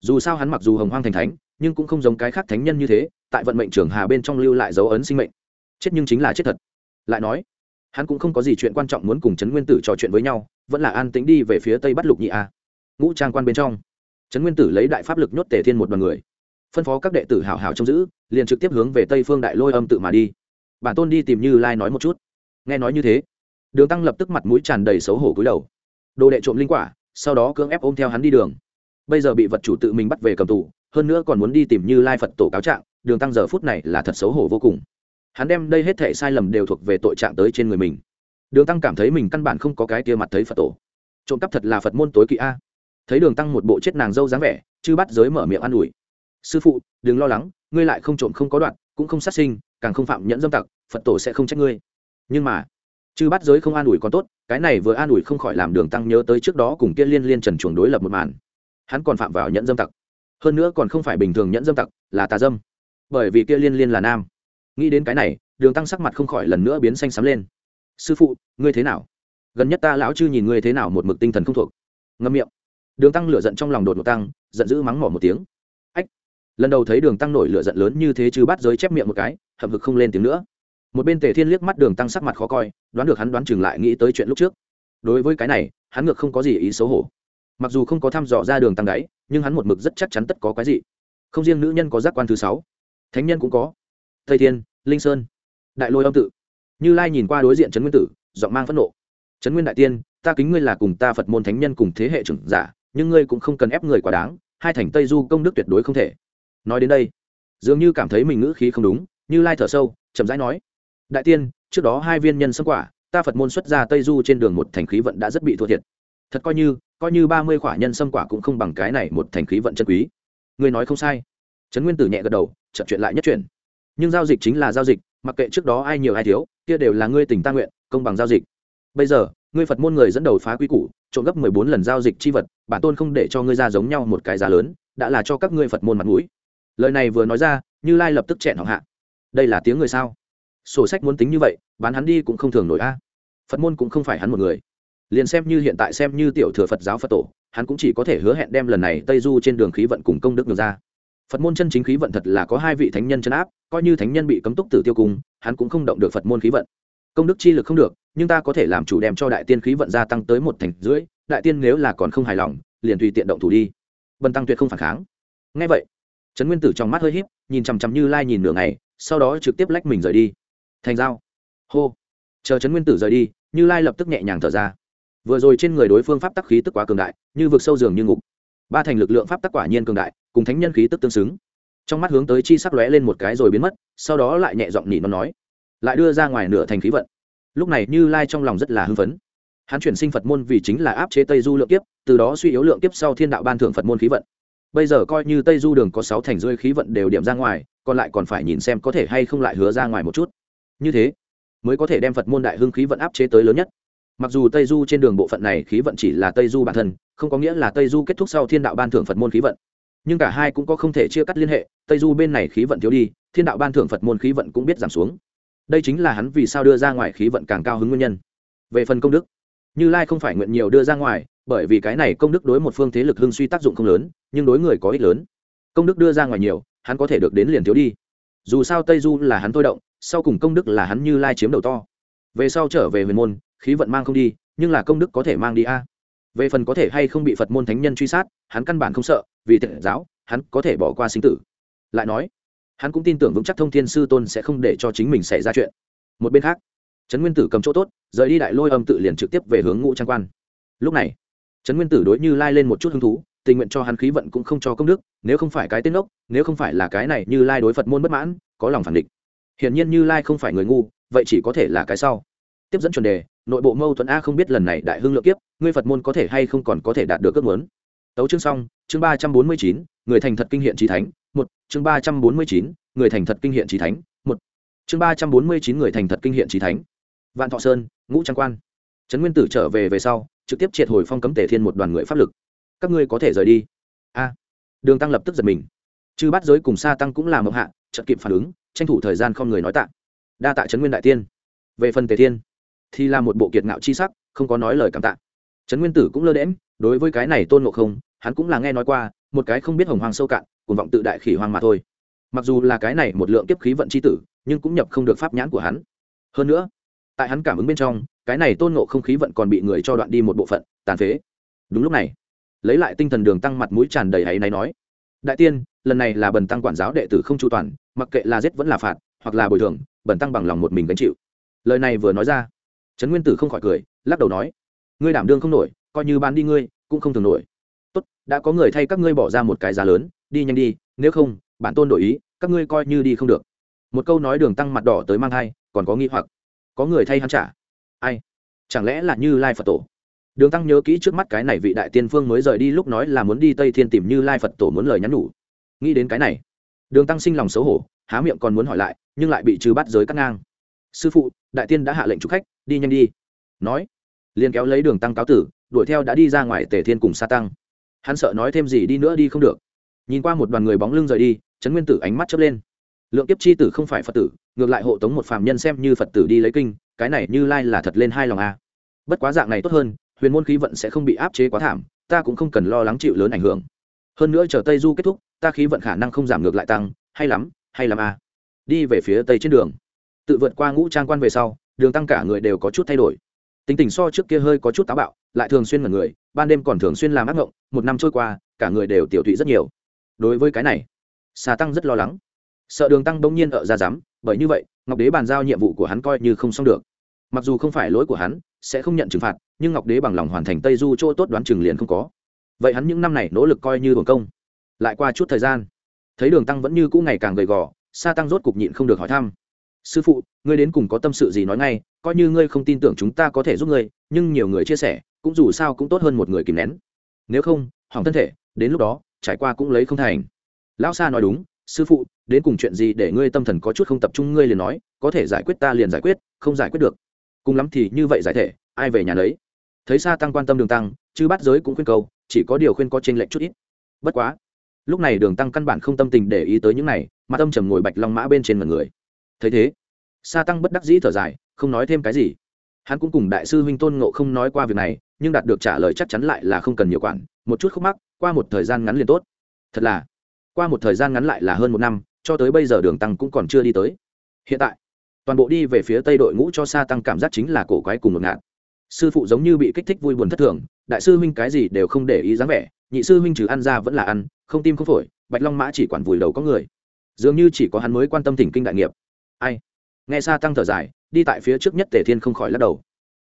Dù sao hắn mặc dù hồng hoang thành thánh, nhưng cũng không giống cái khác thánh nhân như thế, tại vận mệnh trường hà bên trong lưu lại dấu ấn sinh mệnh. Chết nhưng chính là chết thật. Lại nói, hắn cũng không có gì chuyện quan trọng muốn cùng trấn nguyên tử trò chuyện với nhau, vẫn là an tĩnh đi về phía tây bắt lục nhị a. Ngũ trang quan bên trong, trấn nguyên tử lấy đại pháp lực nhốt tề thiên một đoàn người phân phó các đệ tử hảo hảo trông giữ, liền trực tiếp hướng về tây phương đại lôi âm tự mà đi. Bản tôn đi tìm như lai nói một chút. Nghe nói như thế, đường tăng lập tức mặt mũi tràn đầy xấu hổ cúi đầu. Đồ đệ trộm linh quả, sau đó cưỡng ép ôm theo hắn đi đường. Bây giờ bị vật chủ tự mình bắt về cầm tù, hơn nữa còn muốn đi tìm như lai phật tổ cáo trạng, đường tăng giờ phút này là thật xấu hổ vô cùng. Hắn đem đây hết thể sai lầm đều thuộc về tội trạng tới trên người mình. Đường tăng cảm thấy mình căn bản không có cái tia mặt thấy phật tổ. Trộm cắp thật là phật môn tối kỵ a. Thấy đường tăng một bộ chết nàng dâu dáng vẻ chứ bắt giới mở miệng an ủi sư phụ, đừng lo lắng, ngươi lại không trộm không có đoạn, cũng không sát sinh, càng không phạm nhẫn dâm tặc, phật tổ sẽ không trách ngươi. Nhưng mà, chư bắt giới không an ủi còn tốt, cái này vừa an ủi không khỏi làm đường tăng nhớ tới trước đó cùng kia liên liên trần chuồng đối lập một màn. Hắn còn phạm vào nhẫn dâm tặc. Hơn nữa còn không phải bình thường nhẫn dâm tặc, là tà dâm. Bởi vì kia liên liên là nam. Nghĩ đến cái này, đường tăng sắc mặt không khỏi lần nữa biến xanh xám lên. Sư phụ, ngươi thế nào? Gần nhất ta lão chư nhìn ngươi thế nào một mực tinh thần không thuộc. Ngâm miệng. Đường tăng lửa giận trong lòng đột một tăng, giận dữ mắng mỏ một tiếng lần đầu thấy đường tăng nổi lửa giận lớn như thế chứ bắt giới chép miệng một cái, hậm hực không lên tiếng nữa. Một bên tề thiên liếc mắt đường tăng sắc mặt khó coi, đoán được hắn đoán chừng lại nghĩ tới chuyện lúc trước. Đối với cái này, hắn ngược không có gì ý xấu hổ. Mặc dù không có thăm dò ra đường tăng đáy nhưng hắn một mực rất chắc chắn tất có cái gì không riêng nữ nhân có giác quan thứ sáu, thánh nhân cũng có. Tây thiên, linh sơn, đại lôi âm tự. Như lai nhìn qua đối diện trấn nguyên tử, giọng mang phẫn nộ. Trấn nguyên đại tiên, ta kính ngươi là cùng ta phật môn thánh nhân cùng thế hệ trưởng giả, nhưng ngươi cũng không cần ép người quá đáng, hai thành tây du công đức tuyệt đối không thể nói đến đây, dường như cảm thấy mình ngữ khí không đúng, như lai thở sâu, chậm rãi nói, đại tiên, trước đó hai viên nhân sâm quả, ta phật môn xuất ra tây du trên đường một thành khí vận đã rất bị thua thiệt. Thật coi như coi như ba mươi quả nhân sâm quả cũng không bằng cái này một thành khí vận chân quý. Ngươi nói không sai. Trấn nguyên tử nhẹ gật đầu chậm chuyện lại nhất chuyện nhưng giao dịch chính là giao dịch, mặc kệ trước đó ai nhiều ai thiếu, kia đều là ngươi tình ta nguyện, công bằng giao dịch. Bây giờ, ngươi phật môn người dẫn đầu phá quy củ, trộm gấp mười bốn lần giao dịch chi vật, bản tôn không để cho ngươi ra giống nhau một cái giá lớn, đã là cho các ngươi phật môn mặt mũi lời này vừa nói ra, như lai lập tức chẹn họng hạ. Đây là tiếng người sao? Sổ sách muốn tính như vậy, bán hắn đi cũng không thường nổi a. Phật môn cũng không phải hắn một người. Liền xem như hiện tại xem như tiểu thừa phật giáo phật tổ, hắn cũng chỉ có thể hứa hẹn đem lần này tây du trên đường khí vận cùng công đức được ra. Phật môn chân chính khí vận thật là có hai vị thánh nhân chân áp, coi như thánh nhân bị cấm túc tử tiêu cung hắn cũng không động được phật môn khí vận. Công đức chi lực không được, nhưng ta có thể làm chủ đem cho đại tiên khí vận gia tăng tới một thành rưỡi, đại tiên nếu là còn không hài lòng, liền tùy tiện động thủ đi. Bần tăng tuyệt không phản kháng. Ngay vậy trấn nguyên tử trong mắt hơi híp, nhìn chằm chằm như lai nhìn nửa ngày, sau đó trực tiếp lách mình rời đi. Thành giao. Hô. Chờ trấn nguyên tử rời đi, như lai lập tức nhẹ nhàng thở ra. Vừa rồi trên người đối phương pháp tắc khí tức quá cường đại, như vực sâu giường như ngục. Ba thành lực lượng pháp tắc quả nhiên cường đại, cùng thánh nhân khí tức tương xứng. Trong mắt hướng tới chi sắc lóe lên một cái rồi biến mất, sau đó lại nhẹ giọng nhỉ nó nói, lại đưa ra ngoài nửa thành khí vận. Lúc này như lai trong lòng rất là hưng phấn. Hắn chuyển sinh phật môn vì chính là áp chế tây du lượng kiếp, từ đó suy yếu lượng kiếp sau thiên đạo ban thưởng phật môn khí vận bây giờ coi như tây du đường có sáu thành rơi khí vận đều điểm ra ngoài, còn lại còn phải nhìn xem có thể hay không lại hứa ra ngoài một chút. Như thế, mới có thể đem phật môn đại hưng khí vận áp chế tới lớn nhất. Mặc dù tây du trên đường bộ phận này khí vận chỉ là tây du bản thân, không có nghĩa là tây du kết thúc sau thiên đạo ban thưởng phật môn khí vận. Nhưng cả hai cũng có không thể chia cắt liên hệ, tây du bên này khí vận thiếu đi, thiên đạo ban thưởng phật môn khí vận cũng biết giảm xuống. Đây chính là hắn vì sao đưa ra ngoài khí vận càng cao hứng nguyên nhân. Về phần công đức, như lai không phải nguyện nhiều đưa ra ngoài bởi vì cái này công đức đối một phương thế lực hưng suy tác dụng không lớn, nhưng đối người có ích lớn. Công đức đưa ra ngoài nhiều, hắn có thể được đến liền thiếu đi. Dù sao tây du là hắn thôi động, sau cùng công đức là hắn như lai chiếm đầu to. Về sau trở về huyền môn, khí vận mang không đi, nhưng là công đức có thể mang đi a. Về phần có thể hay không bị phật môn thánh nhân truy sát, hắn căn bản không sợ, vì tệ giáo, hắn có thể bỏ qua sinh tử. Lại nói, hắn cũng tin tưởng vững chắc thông thiên sư tôn sẽ không để cho chính mình xảy ra chuyện. Một bên khác, trấn nguyên tử cầm chỗ tốt, rời đi đại lôi âm tự liền trực tiếp về hướng ngũ trang quan. Lúc này trấn nguyên tử đối như lai lên một chút hứng thú, tình nguyện cho hắn khí vận cũng không cho công đức, nếu không phải cái tên ốc nếu không phải là cái này như lai đối phật môn bất mãn, có lòng phản địch. Hiển nhiên như lai không phải người ngu, vậy chỉ có thể là cái sau. Tiếp dẫn chuẩn đề, nội bộ mâu thuẫn a không biết lần này đại hưng lượng kiếp, ngươi phật môn có thể hay không còn có thể đạt được ước muốn. Tấu chương xong, chương ba trăm bốn mươi chín, người thành thật kinh hiện trí thánh, một, chương ba trăm bốn mươi chín, người thành thật kinh hiện trí thánh, một, chương ba trăm bốn mươi chín, người thành thật kinh hiện trí thánh. Vạn thọ sơn, ngũ trang quan. Trấn nguyên tử trở về về sau trực tiếp triệt hồi phong cấm tề thiên một đoàn người pháp lực. Các ngươi có thể rời đi. A. Đường tăng lập tức giật mình. Chư bắt giới cùng sa tăng cũng làm mộng hạ, chợt kịp phản ứng, tranh thủ thời gian không người nói tạ. Đa tạ trấn nguyên đại tiên. Về phần tề thiên, thì là một bộ kiệt ngạo chi sắc, không có nói lời cảm tạ. Trấn nguyên tử cũng lơ đễm đối với cái này tôn ngộ không, hắn cũng là nghe nói qua, một cái không biết hồng hoàng sâu cạn cùng vọng tự đại khỉ hoàng mà thôi. Mặc dù là cái này một lượng kiếp khí vận c h i tử, nhưng cũng nhập không được pháp nhãn của hắn. Hơn nữa tại hắn cảm ứng bên trong, cái này tôn ngộ không khí vận còn bị người cho đoạn đi một bộ phận, tàn phế. Đúng lúc này, lấy lại tinh thần đường tăng mặt mũi tràn đầy hay này nói, đại tiên, lần này là bần tăng quản giáo đệ tử không chu toàn, mặc kệ là giết vẫn là phạt, hoặc là bồi thường, bần tăng bằng lòng một mình gánh chịu. Lời này vừa nói ra, trấn nguyên tử không khỏi cười, lắc đầu nói, ngươi đảm đương không nổi, coi như bán đi ngươi, cũng không thường nổi. Tốt, đã có người thay các ngươi bỏ ra một cái giá lớn, đi nhanh đi, nếu không, bản tôn đổi ý, các ngươi coi như đi không được. Một câu nói đường tăng mặt đỏ tới mang thai, còn có nghi hoặc có người thay hắn trả. Ai? Chẳng lẽ là như lai phật tổ? Đường tăng nhớ kỹ trước mắt cái này vị đại tiên phương mới rời đi lúc nói là muốn đi tây thiên tìm như lai phật tổ muốn lời nhắn nhủ. Nghĩ đến cái này, đường tăng sinh lòng xấu hổ, há miệng còn muốn hỏi lại, nhưng lại bị trừ bắt giới cắt ngang. Sư phụ, đại tiên đã hạ lệnh chúc khách, đi nhanh đi. Nói, liền kéo lấy đường tăng cáo tử, đuổi theo đã đi ra ngoài tề thiên cùng sa tăng. Hắn sợ nói thêm gì đi nữa đi không được. Nhìn qua một đoàn người bóng lưng rời đi trấn nguyên tử ánh mắt chớp lên. Lượng kiếp chi tử không phải phật tử ngược lại hộ tống một phàm nhân xem như phật tử đi lấy kinh, cái này như lai là thật lên hai lòng a. Bất quá dạng này tốt hơn, huyền môn khí vận sẽ không bị áp chế quá thảm, ta cũng không cần lo lắng chịu lớn ảnh hưởng. Hơn nữa chờ tây du kết thúc, ta khí vận khả năng không giảm ngược lại tăng, hay lắm hay lắm a. Đi về phía tây trên đường. Tự vượt qua ngũ trang quan về sau, đường tăng cả người đều có chút thay đổi. Tính tình so trước kia hơi có chút táo bạo, lại thường xuyên mật người, ban đêm còn thường xuyên làm ác ngộng, một năm trôi qua, cả người đều tiểu thụy rất nhiều. Đối với cái này xà tăng rất lo lắng. Sợ đường tăng bỗng nhiên ở ra dám bởi như vậy, ngọc đế bàn giao nhiệm vụ của hắn coi như không xong được. Mặc dù không phải lỗi của hắn, sẽ không nhận trừng phạt, nhưng ngọc đế bằng lòng hoàn thành tây du chỗ tốt đoán chừng liền không có. Vậy hắn những năm này nỗ lực coi như hồn công. Lại qua chút thời gian, thấy đường tăng vẫn như cũ ngày càng gầy gò, sa tăng rốt cục nhịn không được hỏi thăm. Sư phụ, ngươi đến cùng có tâm sự gì nói ngay, coi như ngươi không tin tưởng chúng ta có thể giúp ngươi, nhưng nhiều người chia sẻ, cũng dù sao cũng tốt hơn một người kìm nén. Nếu không, hỏng thân thể, đến lúc đó, trải qua cũng lấy không thành. Lão sa nói đúng sư phụ, đến cùng chuyện gì để ngươi tâm thần có chút không tập trung, ngươi liền nói, có thể giải quyết ta liền giải quyết, không giải quyết được. Cùng lắm thì như vậy giải thể, ai về nhà lấy thấy sa tăng quan tâm đường tăng chứ bắt giới cũng khuyên cầu, chỉ có điều khuyên có tranh lệch chút ít. Bất quá, lúc này đường tăng căn bản không tâm tình để ý tới những này, mà tâm trầm ngồi bạch long mã bên trên mặt người. Thấy thế, sa tăng bất đắc dĩ thở dài, không nói thêm cái gì. Hắn cũng cùng đại sư huynh tôn ngộ không nói qua việc này, nhưng đạt được trả lời chắc chắn lại là không cần nhiều quản, một chút khúc mắc, qua một thời gian ngắn liền tốt. Thật là qua một thời gian ngắn lại là hơn một năm, cho tới bây giờ đường tăng cũng còn chưa đi tới. Hiện tại, toàn bộ đi về phía tây đội ngũ cho sa tăng cảm giác chính là cổ quái cùng một ngạn sư phụ giống như bị kích thích vui buồn thất thường, đại sư huynh cái gì đều không để ý dáng vẻ, nhị sư huynh trừ ăn ra vẫn là ăn, không tim không phổi, bạch long mã chỉ quản vùi đầu có người. Dường như chỉ có hắn mới quan tâm thỉnh kinh đại nghiệp. Ai? Nghe sa tăng thở dài, đi tại phía trước nhất tề thiên không khỏi lắc đầu.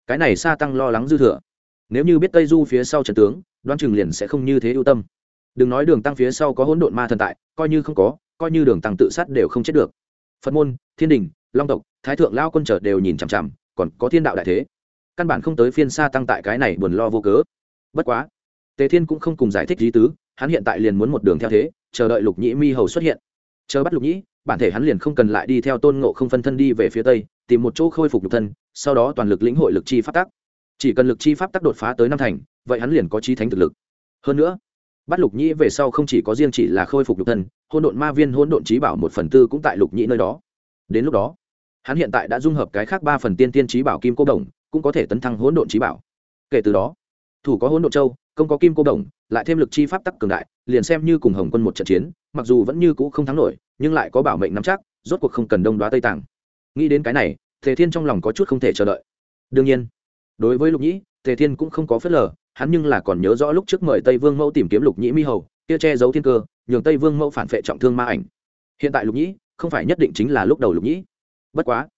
Cái này sa tăng lo lắng dư thừa. Nếu như biết tây du phía sau trần tướng đoan chừng liền sẽ không như thế ưu tâm đừng nói đường tăng phía sau có hỗn độn ma thần tại, coi như không có, coi như đường tăng tự sát đều không chết được. Phật môn, thiên đình, long tộc, thái thượng lao quân trở đều nhìn chằm chằm, còn có thiên đạo đại thế. Căn bản không tới phiên xa tăng tại cái này buồn lo vô cớ. Bất quá, tề thiên cũng không cùng giải thích lý tứ, hắn hiện tại liền muốn một đường theo thế, chờ đợi lục nhĩ mi hầu xuất hiện. Chờ bắt lục nhĩ, bản thể hắn liền không cần lại đi theo tôn ngộ không phân thân đi về phía tây, tìm một chỗ khôi phục nhục thân, sau đó toàn lực lĩnh hội lực chi pháp tắc. Chỉ cần lực chi pháp tắc đột phá tới năm thành, vậy hắn liền có trí thánh thực lực. Hơn nữa bắt lục nhĩ về sau không chỉ có riêng chỉ là khôi phục nhục thân hôn độn ma viên hôn độn trí bảo một phần tư cũng tại lục nhĩ nơi đó. Đến lúc đó, hắn hiện tại đã dung hợp cái khác ba phần tiên tiên trí bảo kim cô đồng, cũng có thể tấn thăng hỗn độn trí bảo. Kể từ đó, thủ có hỗn độn châu không có kim cô đồng, lại thêm lực chi pháp tắc cường đại, liền xem như cùng hồng quân một trận chiến, mặc dù vẫn như cũ không thắng nổi, nhưng lại có bảo mệnh nắm chắc, rốt cuộc không cần đông đoá tây tàng nghĩ đến cái này, tề thiên trong lòng có chút không thể chờ đợi. Đương nhiên, đối với lục nhĩ, tề thiên cũng không có phớt lờ hắn nhưng là còn nhớ rõ lúc trước mời tây vương mẫu tìm kiếm lục nhĩ mi hầu, kia che giấu thiên cơ, nhường tây vương mẫu phản vệ trọng thương ma ảnh. Hiện tại lục nhĩ, không phải nhất định chính là lúc đầu lục nhĩ. Bất quá,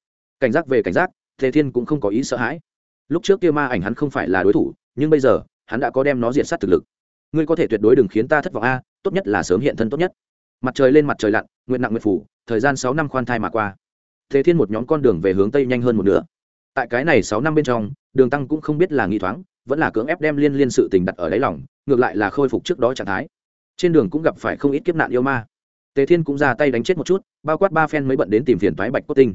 cảnh giác về cảnh giác Thế thiên cũng không có ý sợ hãi. Lúc trước kia ma ảnh hắn không phải là đối thủ, nhưng bây giờ, hắn đã có đem nó diện sát thực lực. Ngươi có thể tuyệt đối đừng khiến ta thất vọng a, tốt nhất là sớm hiện thân tốt nhất. Mặt trời lên mặt trời lặn nguyện nặng nguyện phủ, thời gian sáu năm khoan thai mà qua. Thế thiên một nhóm con đường về hướng tây nhanh hơn một nửa. Tại cái này sáu năm bên trong, đường tăng cũng không biết là nghi thoáng vẫn là cưỡng ép đem liên liên sự tình đặt ở đáy lòng, ngược lại là khôi phục trước đó trạng thái. Trên đường cũng gặp phải không ít kiếp nạn yêu ma. Tề thiên cũng ra tay đánh chết một chút, bao quát ba phen mới bận đến tìm phiền thoái bạch cốt tinh.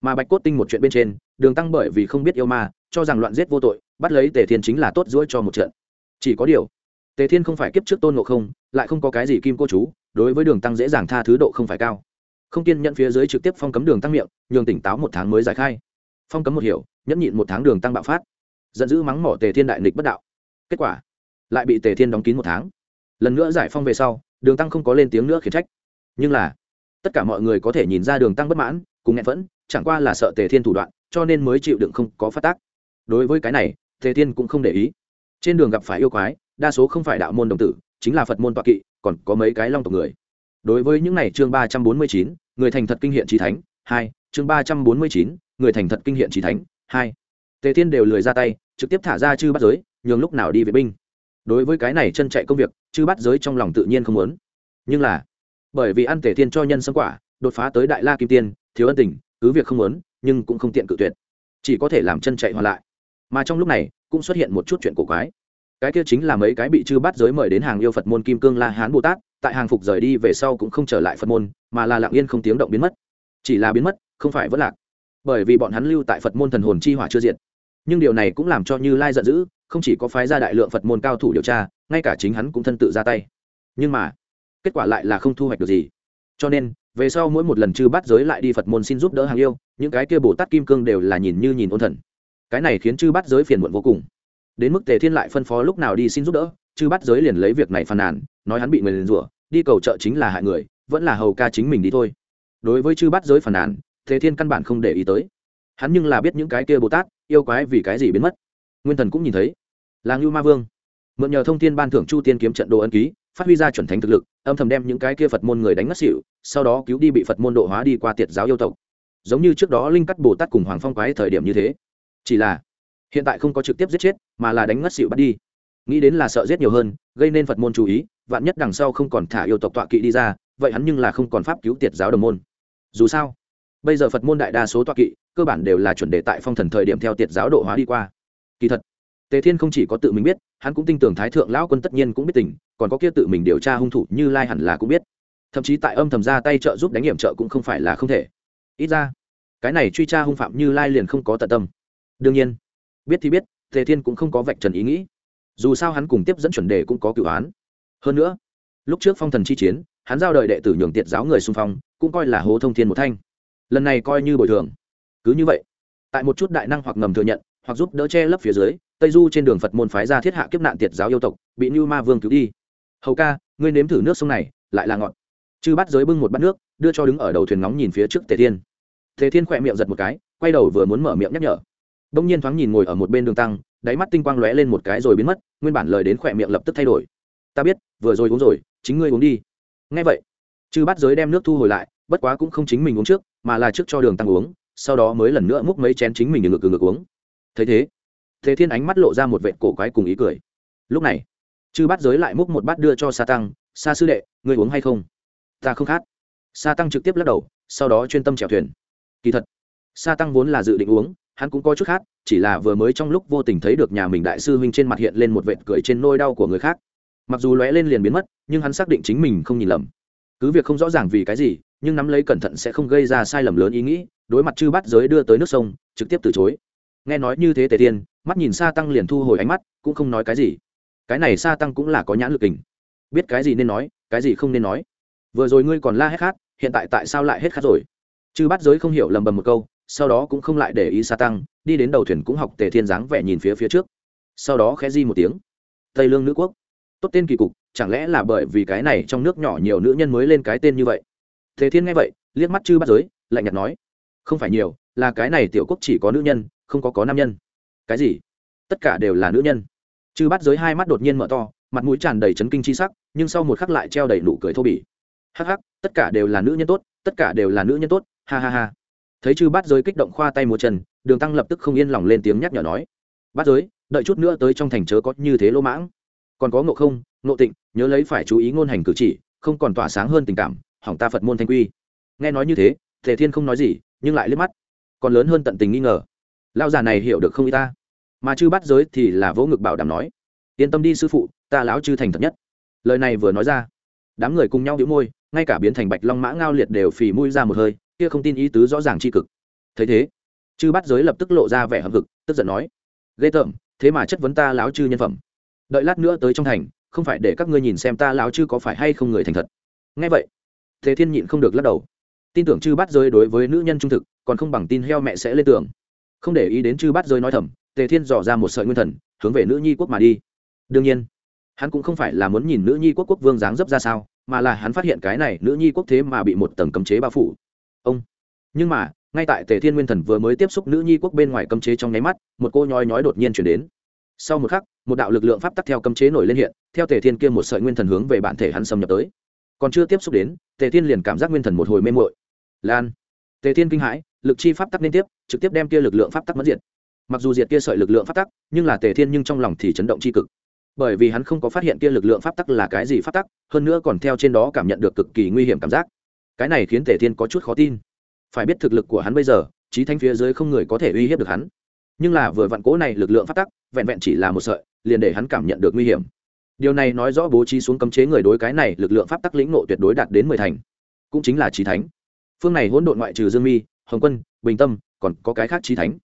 Mà bạch cốt tinh một chuyện bên trên, đường tăng bởi vì không biết yêu ma, cho rằng loạn giết vô tội, bắt lấy tề thiên chính là tốt ruỗi cho một trận. Chỉ có điều, tề thiên không phải kiếp trước tôn ngộ không, lại không có cái gì kim cô chú, đối với đường tăng dễ dàng tha thứ độ không phải cao. Không kiên nhận phía dưới trực tiếp phong cấm đường tăng miệng, nhường tỉnh táo một tháng mới giải khai. Phong cấm một hiểu, nhẫn nhịn một tháng đường tăng bạo phát giận dữ mắng mỏ tề thiên đại nghịch bất đạo. Kết quả, lại bị tề thiên đóng kín một tháng. Lần nữa giải phong về sau, đường tăng không có lên tiếng nữa khiển trách. Nhưng là, tất cả mọi người có thể nhìn ra đường tăng bất mãn, cùng nghẹn vẫn chẳng qua là sợ tề thiên thủ đoạn, cho nên mới chịu đựng không có phát tác. Đối với cái này, tề thiên cũng không để ý. Trên đường gặp phải yêu quái, đa số không phải đạo môn đồng tử, chính là phật môn toạ kỵ, còn có mấy cái long tộc người. Đối với những này, chương ba trăm bốn mươi chín, người thành thật kinh hiện trí thánh, hai, chương ba trăm bốn mươi chín, người thành thật kinh hiện trí thánh, hai tề thiên đều lười ra tay, trực tiếp thả ra chư bắt giới, nhường lúc nào đi vệ binh. Đối với cái này chân chạy công việc, chư bắt giới trong lòng tự nhiên không muốn. Nhưng là, bởi vì ăn tề thiên cho nhân sâm quả, đột phá tới đại la kim tiên, thiếu ân tình, cứ việc không muốn, nhưng cũng không tiện cự tuyệt. Chỉ có thể làm chân chạy hoàn lại. Mà trong lúc này, cũng xuất hiện một chút chuyện cổ quái. Cái kia chính là mấy cái bị chư bắt giới mời đến hàng yêu phật môn kim cương la hán bồ tát, tại hàng phục rời đi về sau cũng không trở lại phật môn, mà là lặng yên không tiếng động biến mất. Chỉ là biến mất, không phải vẫn lạc. Bởi vì bọn hắn lưu tại phật môn thần hồn chi hỏa chưa diệt nhưng điều này cũng làm cho như lai giận dữ, không chỉ có phái ra đại lượng phật môn cao thủ điều tra, ngay cả chính hắn cũng thân tự ra tay. Nhưng mà, kết quả lại là không thu hoạch được gì. Cho nên, về sau mỗi một lần chư bắt giới lại đi phật môn xin giúp đỡ hàng yêu, những cái kia bồ tát kim cương đều là nhìn như nhìn ôn thần. Cái này khiến chư bắt giới phiền muộn vô cùng. Đến mức tề thiên lại phân phó lúc nào đi xin giúp đỡ, chư bắt giới liền lấy việc này phàn nàn, nói hắn bị người liền rủa, đi cầu trợ chính là hại người, vẫn là hầu ca chính mình đi thôi. Đối với chư bắt giới phàn nàn, tề thiên căn bản không để ý tới hắn nhưng là biết những cái kia bồ tát, yêu quái vì cái gì biến mất. Nguyên thần cũng nhìn thấy. Là ngưu ma vương. Mượn nhờ thông tin ban thưởng chu tiên kiếm trận đồ ân ký, phát huy ra chuẩn thánh thực lực, âm thầm đem những cái kia phật môn người đánh ngất xỉu, sau đó cứu đi bị phật môn độ hóa đi qua tiệt giáo yêu tộc. Giống như trước đó linh cắt bồ tát cùng hoàng phong quái thời điểm như thế. Chỉ là, hiện tại không có trực tiếp giết chết, mà là đánh ngất xỉu bắt đi. Nghĩ đến là sợ giết nhiều hơn, gây nên phật môn chú ý, vạn nhất đằng sau không còn thả yêu tộc tọa kỵ đi ra, vậy hắn nhưng là không còn pháp cứu tiệt giáo đồng môn. Dù sao bây giờ phật môn đại đa số toa kỵ, cơ bản đều là chuẩn đề tại phong thần thời điểm theo tiệt giáo độ hóa đi qua. Kỳ thật, tề thiên không chỉ có tự mình biết, hắn cũng tin tưởng thái thượng lão quân tất nhiên cũng biết tình, còn có kia tự mình điều tra hung thủ như lai hẳn là cũng biết. Thậm chí tại âm thầm ra tay trợ giúp đánh hiểm trợ cũng không phải là không thể. Ít ra, cái này truy tra hung phạm như lai liền không có tận tâm. Đương nhiên, biết thì biết, tề thiên cũng không có vạch trần ý nghĩ. Dù sao hắn cùng tiếp dẫn chuẩn đề cũng có cựu án. Hơn nữa, lúc trước phong thần chi chiến, hắn giao đời đệ tử nhường tiệt giáo người xung phong, cũng coi là hố thông thiên một thanh lần này coi như bồi thường. Cứ như vậy, tại một chút đại năng hoặc ngầm thừa nhận, hoặc giúp đỡ che lấp phía dưới, tây du trên đường phật môn phái ra thiết hạ kiếp nạn tiệt giáo yêu tộc, bị như ma vương cứu đi. Hầu ca, ngươi nếm thử nước sông này, lại là ngọt. Chư bắt giới bưng một bát nước, đưa cho đứng ở đầu thuyền ngóng nhìn phía trước tề thiên. Tề thiên khỏe miệng giật một cái, quay đầu vừa muốn mở miệng nhắc nhở. Đông nhiên thoáng nhìn ngồi ở một bên đường tăng, đáy mắt tinh quang lóe lên một cái rồi biến mất, nguyên bản lời đến khỏe miệng lập tức thay đổi. Ta biết, vừa rồi uống rồi, chính ngươi uống đi. Ngay vậy, chư bắt giới đem nước thu hồi lại bất quá cũng không chính mình uống trước, mà là trước cho đường tăng uống, sau đó mới lần nữa múc mấy chén chính mình ngược ngược uống. Thấy thế thế thiên ánh mắt lộ ra một vệt cổ quái cùng ý cười. Lúc này, chư bát giới lại múc một bát đưa cho sa tăng, sa sư đệ, ngươi uống hay không? Ta không khát. Sa tăng trực tiếp lắc đầu, sau đó chuyên tâm chèo thuyền. Kỳ thật, sa tăng vốn là dự định uống, hắn cũng có chút khác chỉ là vừa mới trong lúc vô tình thấy được nhà mình đại sư huynh trên mặt hiện lên một vệt cười trên nôi đau của người khác. Mặc dù lóe lên liền biến mất, nhưng hắn xác định chính mình không nhìn lầm. Cứ việc không rõ ràng vì cái gì nhưng nắm lấy cẩn thận sẽ không gây ra sai lầm lớn ý nghĩ, đối mặt chư bắt giới đưa tới nước sông, trực tiếp từ chối. Nghe nói như thế tề tiên, mắt nhìn sa tăng liền thu hồi ánh mắt, cũng không nói cái gì. Cái này sa tăng cũng là có nhãn lực kình. Biết cái gì nên nói, cái gì không nên nói. Vừa rồi ngươi còn la hết khát hiện tại tại sao lại hết khát rồi? Chư bắt giới không hiểu lầm bầm một câu, sau đó cũng không lại để ý sa tăng, đi đến đầu thuyền cũng học tề thiên dáng vẻ nhìn phía phía trước. Sau đó khẽ di một tiếng. Tây lương nữ quốc. Tốt tên kỳ cục, chẳng lẽ là bởi vì cái này trong nước nhỏ nhiều nữ nhân mới lên cái tên như vậy? Tề thiên nghe vậy, liếc mắt chư bắt giới, lạnh nhạt nói, không phải nhiều, là cái này tiểu quốc chỉ có nữ nhân, không có có nam nhân. Cái gì? Tất cả đều là nữ nhân? Chư bắt giới hai mắt đột nhiên mở to, mặt mũi tràn đầy chấn kinh chi sắc, nhưng sau một khắc lại treo đầy nụ cười thô bỉ. Hắc hắc, tất cả đều là nữ nhân tốt, tất cả đều là nữ nhân tốt, ha ha ha. Thấy chư bắt giới kích động khoa tay một chân, đường tăng lập tức không yên lòng lên tiếng nhắc nhở nói, bắt giới, đợi chút nữa tới trong thành chớ có như thế lỗ mãng. Còn có ngộ không, ngộ tịnh, nhớ lấy phải chú ý ngôn hành cử chỉ, không còn tỏa sáng hơn tình cảm hỏng ta phật môn thanh quy. Nghe nói như thế thể thiên không nói gì, nhưng lại liếc mắt. Còn lớn hơn tận tình nghi ngờ. Lao già này hiểu được không y ta. Mà chư bắt giới thì là vỗ ngực bảo đảm nói, yên tâm đi sư phụ, ta lão chư thành thật nhất. Lời này vừa nói ra, đám người cùng nhau đĩu môi, ngay cả biến thành bạch long mã ngao liệt đều phì mũi ra một hơi, kia không tin ý tứ rõ ràng c h i cực. Thấy thế, chư bắt giới lập tức lộ ra vẻ hậm hực, tức giận nói, ghê tởm, thế mà chất vấn ta lão chư nhân phẩm. Đợi lát nữa tới trong thành, không phải để các ngươi nhìn xem ta lão chư có phải hay không người thành thật. Ngay vậy thế thiên nhịn không được lắc đầu. Tin tưởng chư bắt giới đối với nữ nhân trung thực, còn không bằng tin heo mẹ sẽ lên tường. Không để ý đến chư bắt giới nói thầm, tề thiên dò ra một sợi nguyên thần, hướng về nữ nhi quốc mà đi. Đương nhiên, hắn cũng không phải là muốn nhìn nữ nhi quốc quốc vương dáng dấp ra sao, mà là hắn phát hiện cái này nữ nhi quốc thế mà bị một tầng cấm chế bao phủ. Ông. Nhưng mà, ngay tại tề thiên nguyên thần vừa mới tiếp xúc nữ nhi quốc bên ngoài cấm chế trong nháy mắt, một cô nhói nhói đột nhiên chuyển đến. Sau một khắc, một đạo lực lượng pháp tắc theo cấm chế nổi lên hiện, theo tề thiên kia một sợi nguyên thần hướng về bản thể hắn xâm nhập tới còn chưa tiếp xúc đến, tề thiên liền cảm giác nguyên thần một hồi mê mội lan. Tề thiên kinh hãi, lực chi pháp tắc liên tiếp, trực tiếp đem kia lực lượng pháp tắc mất diệt. Mặc dù diệt kia sợi lực lượng pháp tắc, nhưng là tề thiên nhưng trong lòng thì chấn động c h i cực. Bởi vì hắn không có phát hiện kia lực lượng pháp tắc là cái gì pháp tắc, hơn nữa còn theo trên đó cảm nhận được cực kỳ nguy hiểm cảm giác. Cái này khiến tề thiên có chút khó tin. Phải biết thực lực của hắn bây giờ trí thanh phía dưới không người có thể uy hiếp được hắn. Nhưng là vừa vặn cố này lực lượng pháp tắc, vẹn vẹn chỉ là một sợi, liền để hắn cảm nhận được nguy hiểm điều này nói rõ bố trí xuống cấm chế người đối cái này, lực lượng pháp tắc lĩnh nộ tuyệt đối đạt đến mười thành. Cũng chính là trí thánh. Phương này hỗn độn ngoại trừ dương mi, hồng quân, bình tâm, còn có cái khác trí thánh.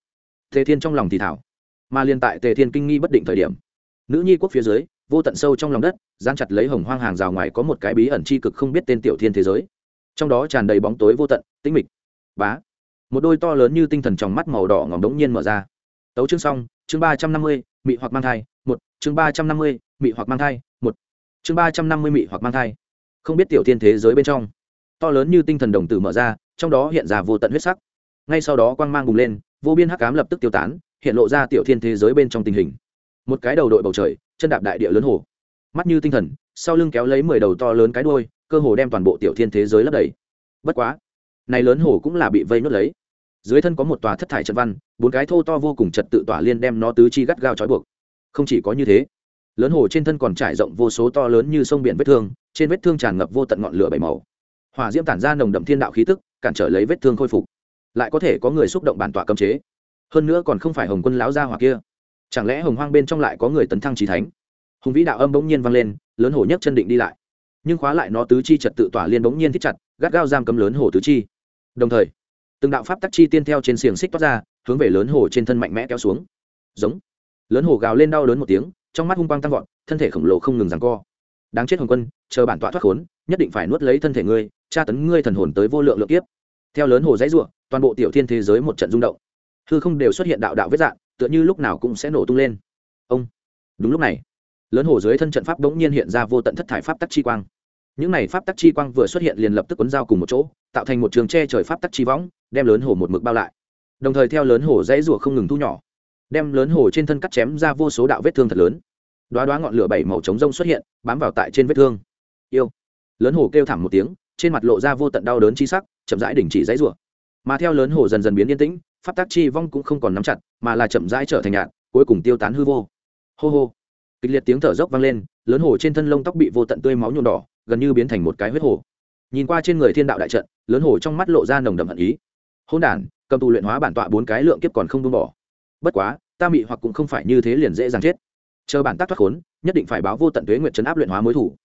Tề thiên trong lòng thì thảo. Mà liên tại tề thiên kinh nghi bất định thời điểm, nữ nhi quốc phía dưới, vô tận sâu trong lòng đất gian chặt lấy hồng hoang hàng rào ngoài có một cái bí ẩn c h i cực không biết tên tiểu thiên thế giới. Trong đó tràn đầy bóng tối vô tận tĩnh mịch, bá. Một đôi to lớn như tinh thần trong mắt màu đỏ ngỏm đống nhiên mở ra. Tấu chương xong, chương ba trăm năm mươi mị hoặc mang thai, một, chương ba trăm năm mươi, mị hoặc mang thai, một, chương ba trăm năm mươi mị hoặc mang thai. Không biết tiểu thiên thế giới bên trong, to lớn như tinh thần đồng tử mở ra, trong đó hiện ra vô tận huyết sắc. Ngay sau đó quang mang bùng lên, vô biên hắc cám lập tức tiêu tán, hiện lộ ra tiểu thiên thế giới bên trong tình hình. Một cái đầu đội bầu trời, chân đạp đại địa lớn hồ. Mắt như tinh thần, sau lưng kéo lấy mười đầu to lớn cái đôi cơ hồ đem toàn bộ tiểu thiên thế giới lấp đầy. Bất quá, này lớn hồ cũng là bị vây nuốt lấy dưới thân có một tòa thất thải trận văn, bốn cái thô to vô cùng trật tự tỏa liên đem nó tứ chi gắt gao trói buộc. Không chỉ có như thế, lớn hồ trên thân còn trải rộng vô số to lớn như sông biển vết thương, trên vết thương tràn ngập vô tận ngọn lửa bảy màu. Hỏa diễm tản ra nồng đậm thiên đạo khí tức, cản trở lấy vết thương khôi phục. Lại có thể có người xúc động bản tọa cấm chế. Hơn nữa còn không phải hồng quân láo ra hỏa kia. Chẳng lẽ hồng hoang bên trong lại có người tấn thăng trí thánh? Hùng vĩ đạo âm bỗng nhiên vang lên, lớn hổ nhấc chân định đi lại. Nhưng khóa lại nó tứ chi trật tự tỏa liên bỗng nhiên thích chặt, gắt gao giam cấm lớn hổ tứ chi. Đồng thời từng đạo pháp tắc chi tiên theo trên xiềng xích toát ra, hướng về lớn hồ trên thân mạnh mẽ kéo xuống. Giống. Lớn hồ gào lên đau đớn một tiếng, trong mắt hung quang tăng vọt, thân thể khổng lồ không ngừng rằng co. Đáng chết hồng quân, chờ bản tọa thoát khốn, nhất định phải nuốt lấy thân thể ngươi, tra tấn ngươi thần hồn tới vô lượng lượng kiếp. Theo lớn hồ dãy ruộng toàn bộ tiểu thiên thế giới một trận rung động. Hư không đều xuất hiện đạo đạo vết dạng, tựa như lúc nào cũng sẽ nổ tung lên. Ông. Đúng lúc này, lớn hồ dưới thân trận pháp bỗng nhiên hiện ra vô tận thất thải pháp tắc chi quang. Những này pháp tắc chi quang vừa xuất hiện liền lập tức cuốn dao cùng một chỗ, tạo thành một trường che trời pháp tắc chi võng đem lớn hồ một mực bao lại. Đồng thời theo lớn hồ dãy rủa không ngừng thu nhỏ, đem lớn hồ trên thân cắt chém ra vô số đạo vết thương thật lớn. Đoá đoá ngọn lửa bảy màu trống rông xuất hiện, bám vào tại trên vết thương. Yêu. Lớn hồ kêu thảm một tiếng, trên mặt lộ ra vô tận đau đớn chi sắc, chậm rãi đình chỉ dãy rủa mà theo lớn hồ dần dần biến yên tĩnh, pháp tác chi vong cũng không còn nắm chặt, mà là chậm rãi trở thành nhạt, cuối cùng tiêu tán hư vô. Hô hô. Kịch liệt tiếng thở dốc vang lên, lớn hồ trên thân lông tóc bị vô tận tươi máu nhuộm đỏ, gần như biến thành một cái huyết hồ. Nhìn qua trên người thiên đạo đại trận, lớn hồ trong mắt lộ ra nồng đậm hận ý hôn đản, cầm tù luyện hóa bản tọa bốn cái lượng kiếp còn không buông bỏ. Bất quá, ta mị hoặc cũng không phải như thế liền dễ dàng chết. Chờ bản tác thoát khốn, nhất định phải báo vô tận tuế nguyện chấn áp luyện hóa mối thủ.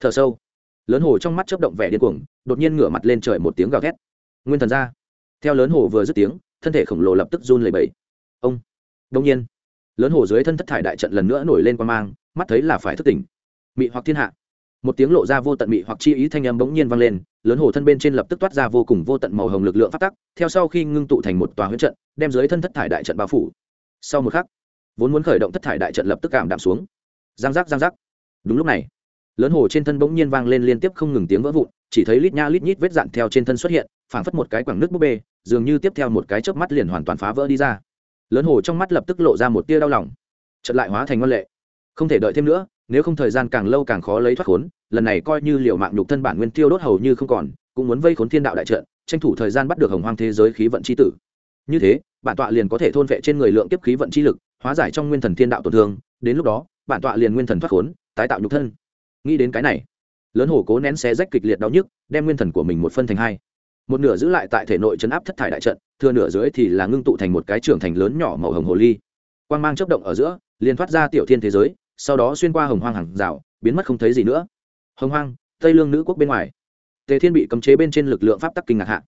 Thở sâu. Lớn hồ trong mắt chớp động vẻ điên cuồng, đột nhiên ngửa mặt lên trời một tiếng gào thét. Nguyên thần ra. Theo lớn hồ vừa dứt tiếng, thân thể khổng lồ lập tức run lẩy bẩy. Ông. Đông nhiên, lớn hồ dưới thân thất thải đại trận lần nữa nổi lên qua mang, mắt thấy là phải thức tỉnh. Mị hoặc thiên hạ một tiếng lộ ra vô tận mị hoặc chi ý thanh âm bỗng nhiên vang lên, lớn hồ thân bên trên lập tức toát ra vô cùng vô tận màu hồng lực lượng phát tắc, theo sau khi ngưng tụ thành một tòa huyết trận, đem dưới thân thất thải đại trận bao phủ. Sau một khắc, vốn muốn khởi động thất thải đại trận lập tức cảm đạm xuống. Giang giác giang giác. Đúng lúc này, lớn hồ trên thân bỗng nhiên vang lên liên tiếp không ngừng tiếng vỡ vụn, chỉ thấy lít nha lít nhít vết dạn theo trên thân xuất hiện, phảng phất một cái quảng nước búp bê, dường như tiếp theo một cái chớp mắt liền hoàn toàn phá vỡ đi ra. Lớn hồ trong mắt lập tức lộ ra một tia đau lòng. Trận lại hóa thành ngân lệ. Không thể đợi thêm nữa nếu không thời gian càng lâu càng khó lấy thoát khốn, lần này coi như liều mạng nhục thân bản nguyên tiêu đốt hầu như không còn, cũng muốn vây khốn thiên đạo đại trận, tranh thủ thời gian bắt được hồng hoang thế giới khí vận c h i tử. Như thế, bản tọa liền có thể thôn vệ trên người lượng kiếp khí vận chi lực, hóa giải trong nguyên thần thiên đạo tổn thương, đến lúc đó, bản tọa liền nguyên thần thoát khốn, tái tạo nhục thân. Nghĩ đến cái này, lớn hổ cố nén xé rách kịch liệt đau nhức, đem nguyên thần của mình một phân thành hai. Một nửa giữ lại tại thể nội chấn áp thất thải đại trận, thừa nửa dưới thì là ngưng tụ thành một cái trưởng thành lớn nhỏ màu hồng hồ ly. Quang mang chấp động ở giữa, liền thoát ra tiểu thiên thế giới sau đó xuyên qua hồng hoang hàng rào, biến mất không thấy gì nữa. Hồng hoang, tây lương nữ quốc bên ngoài. Tề thiên bị cấm chế bên trên lực lượng pháp tắc kinh ngạc hạ.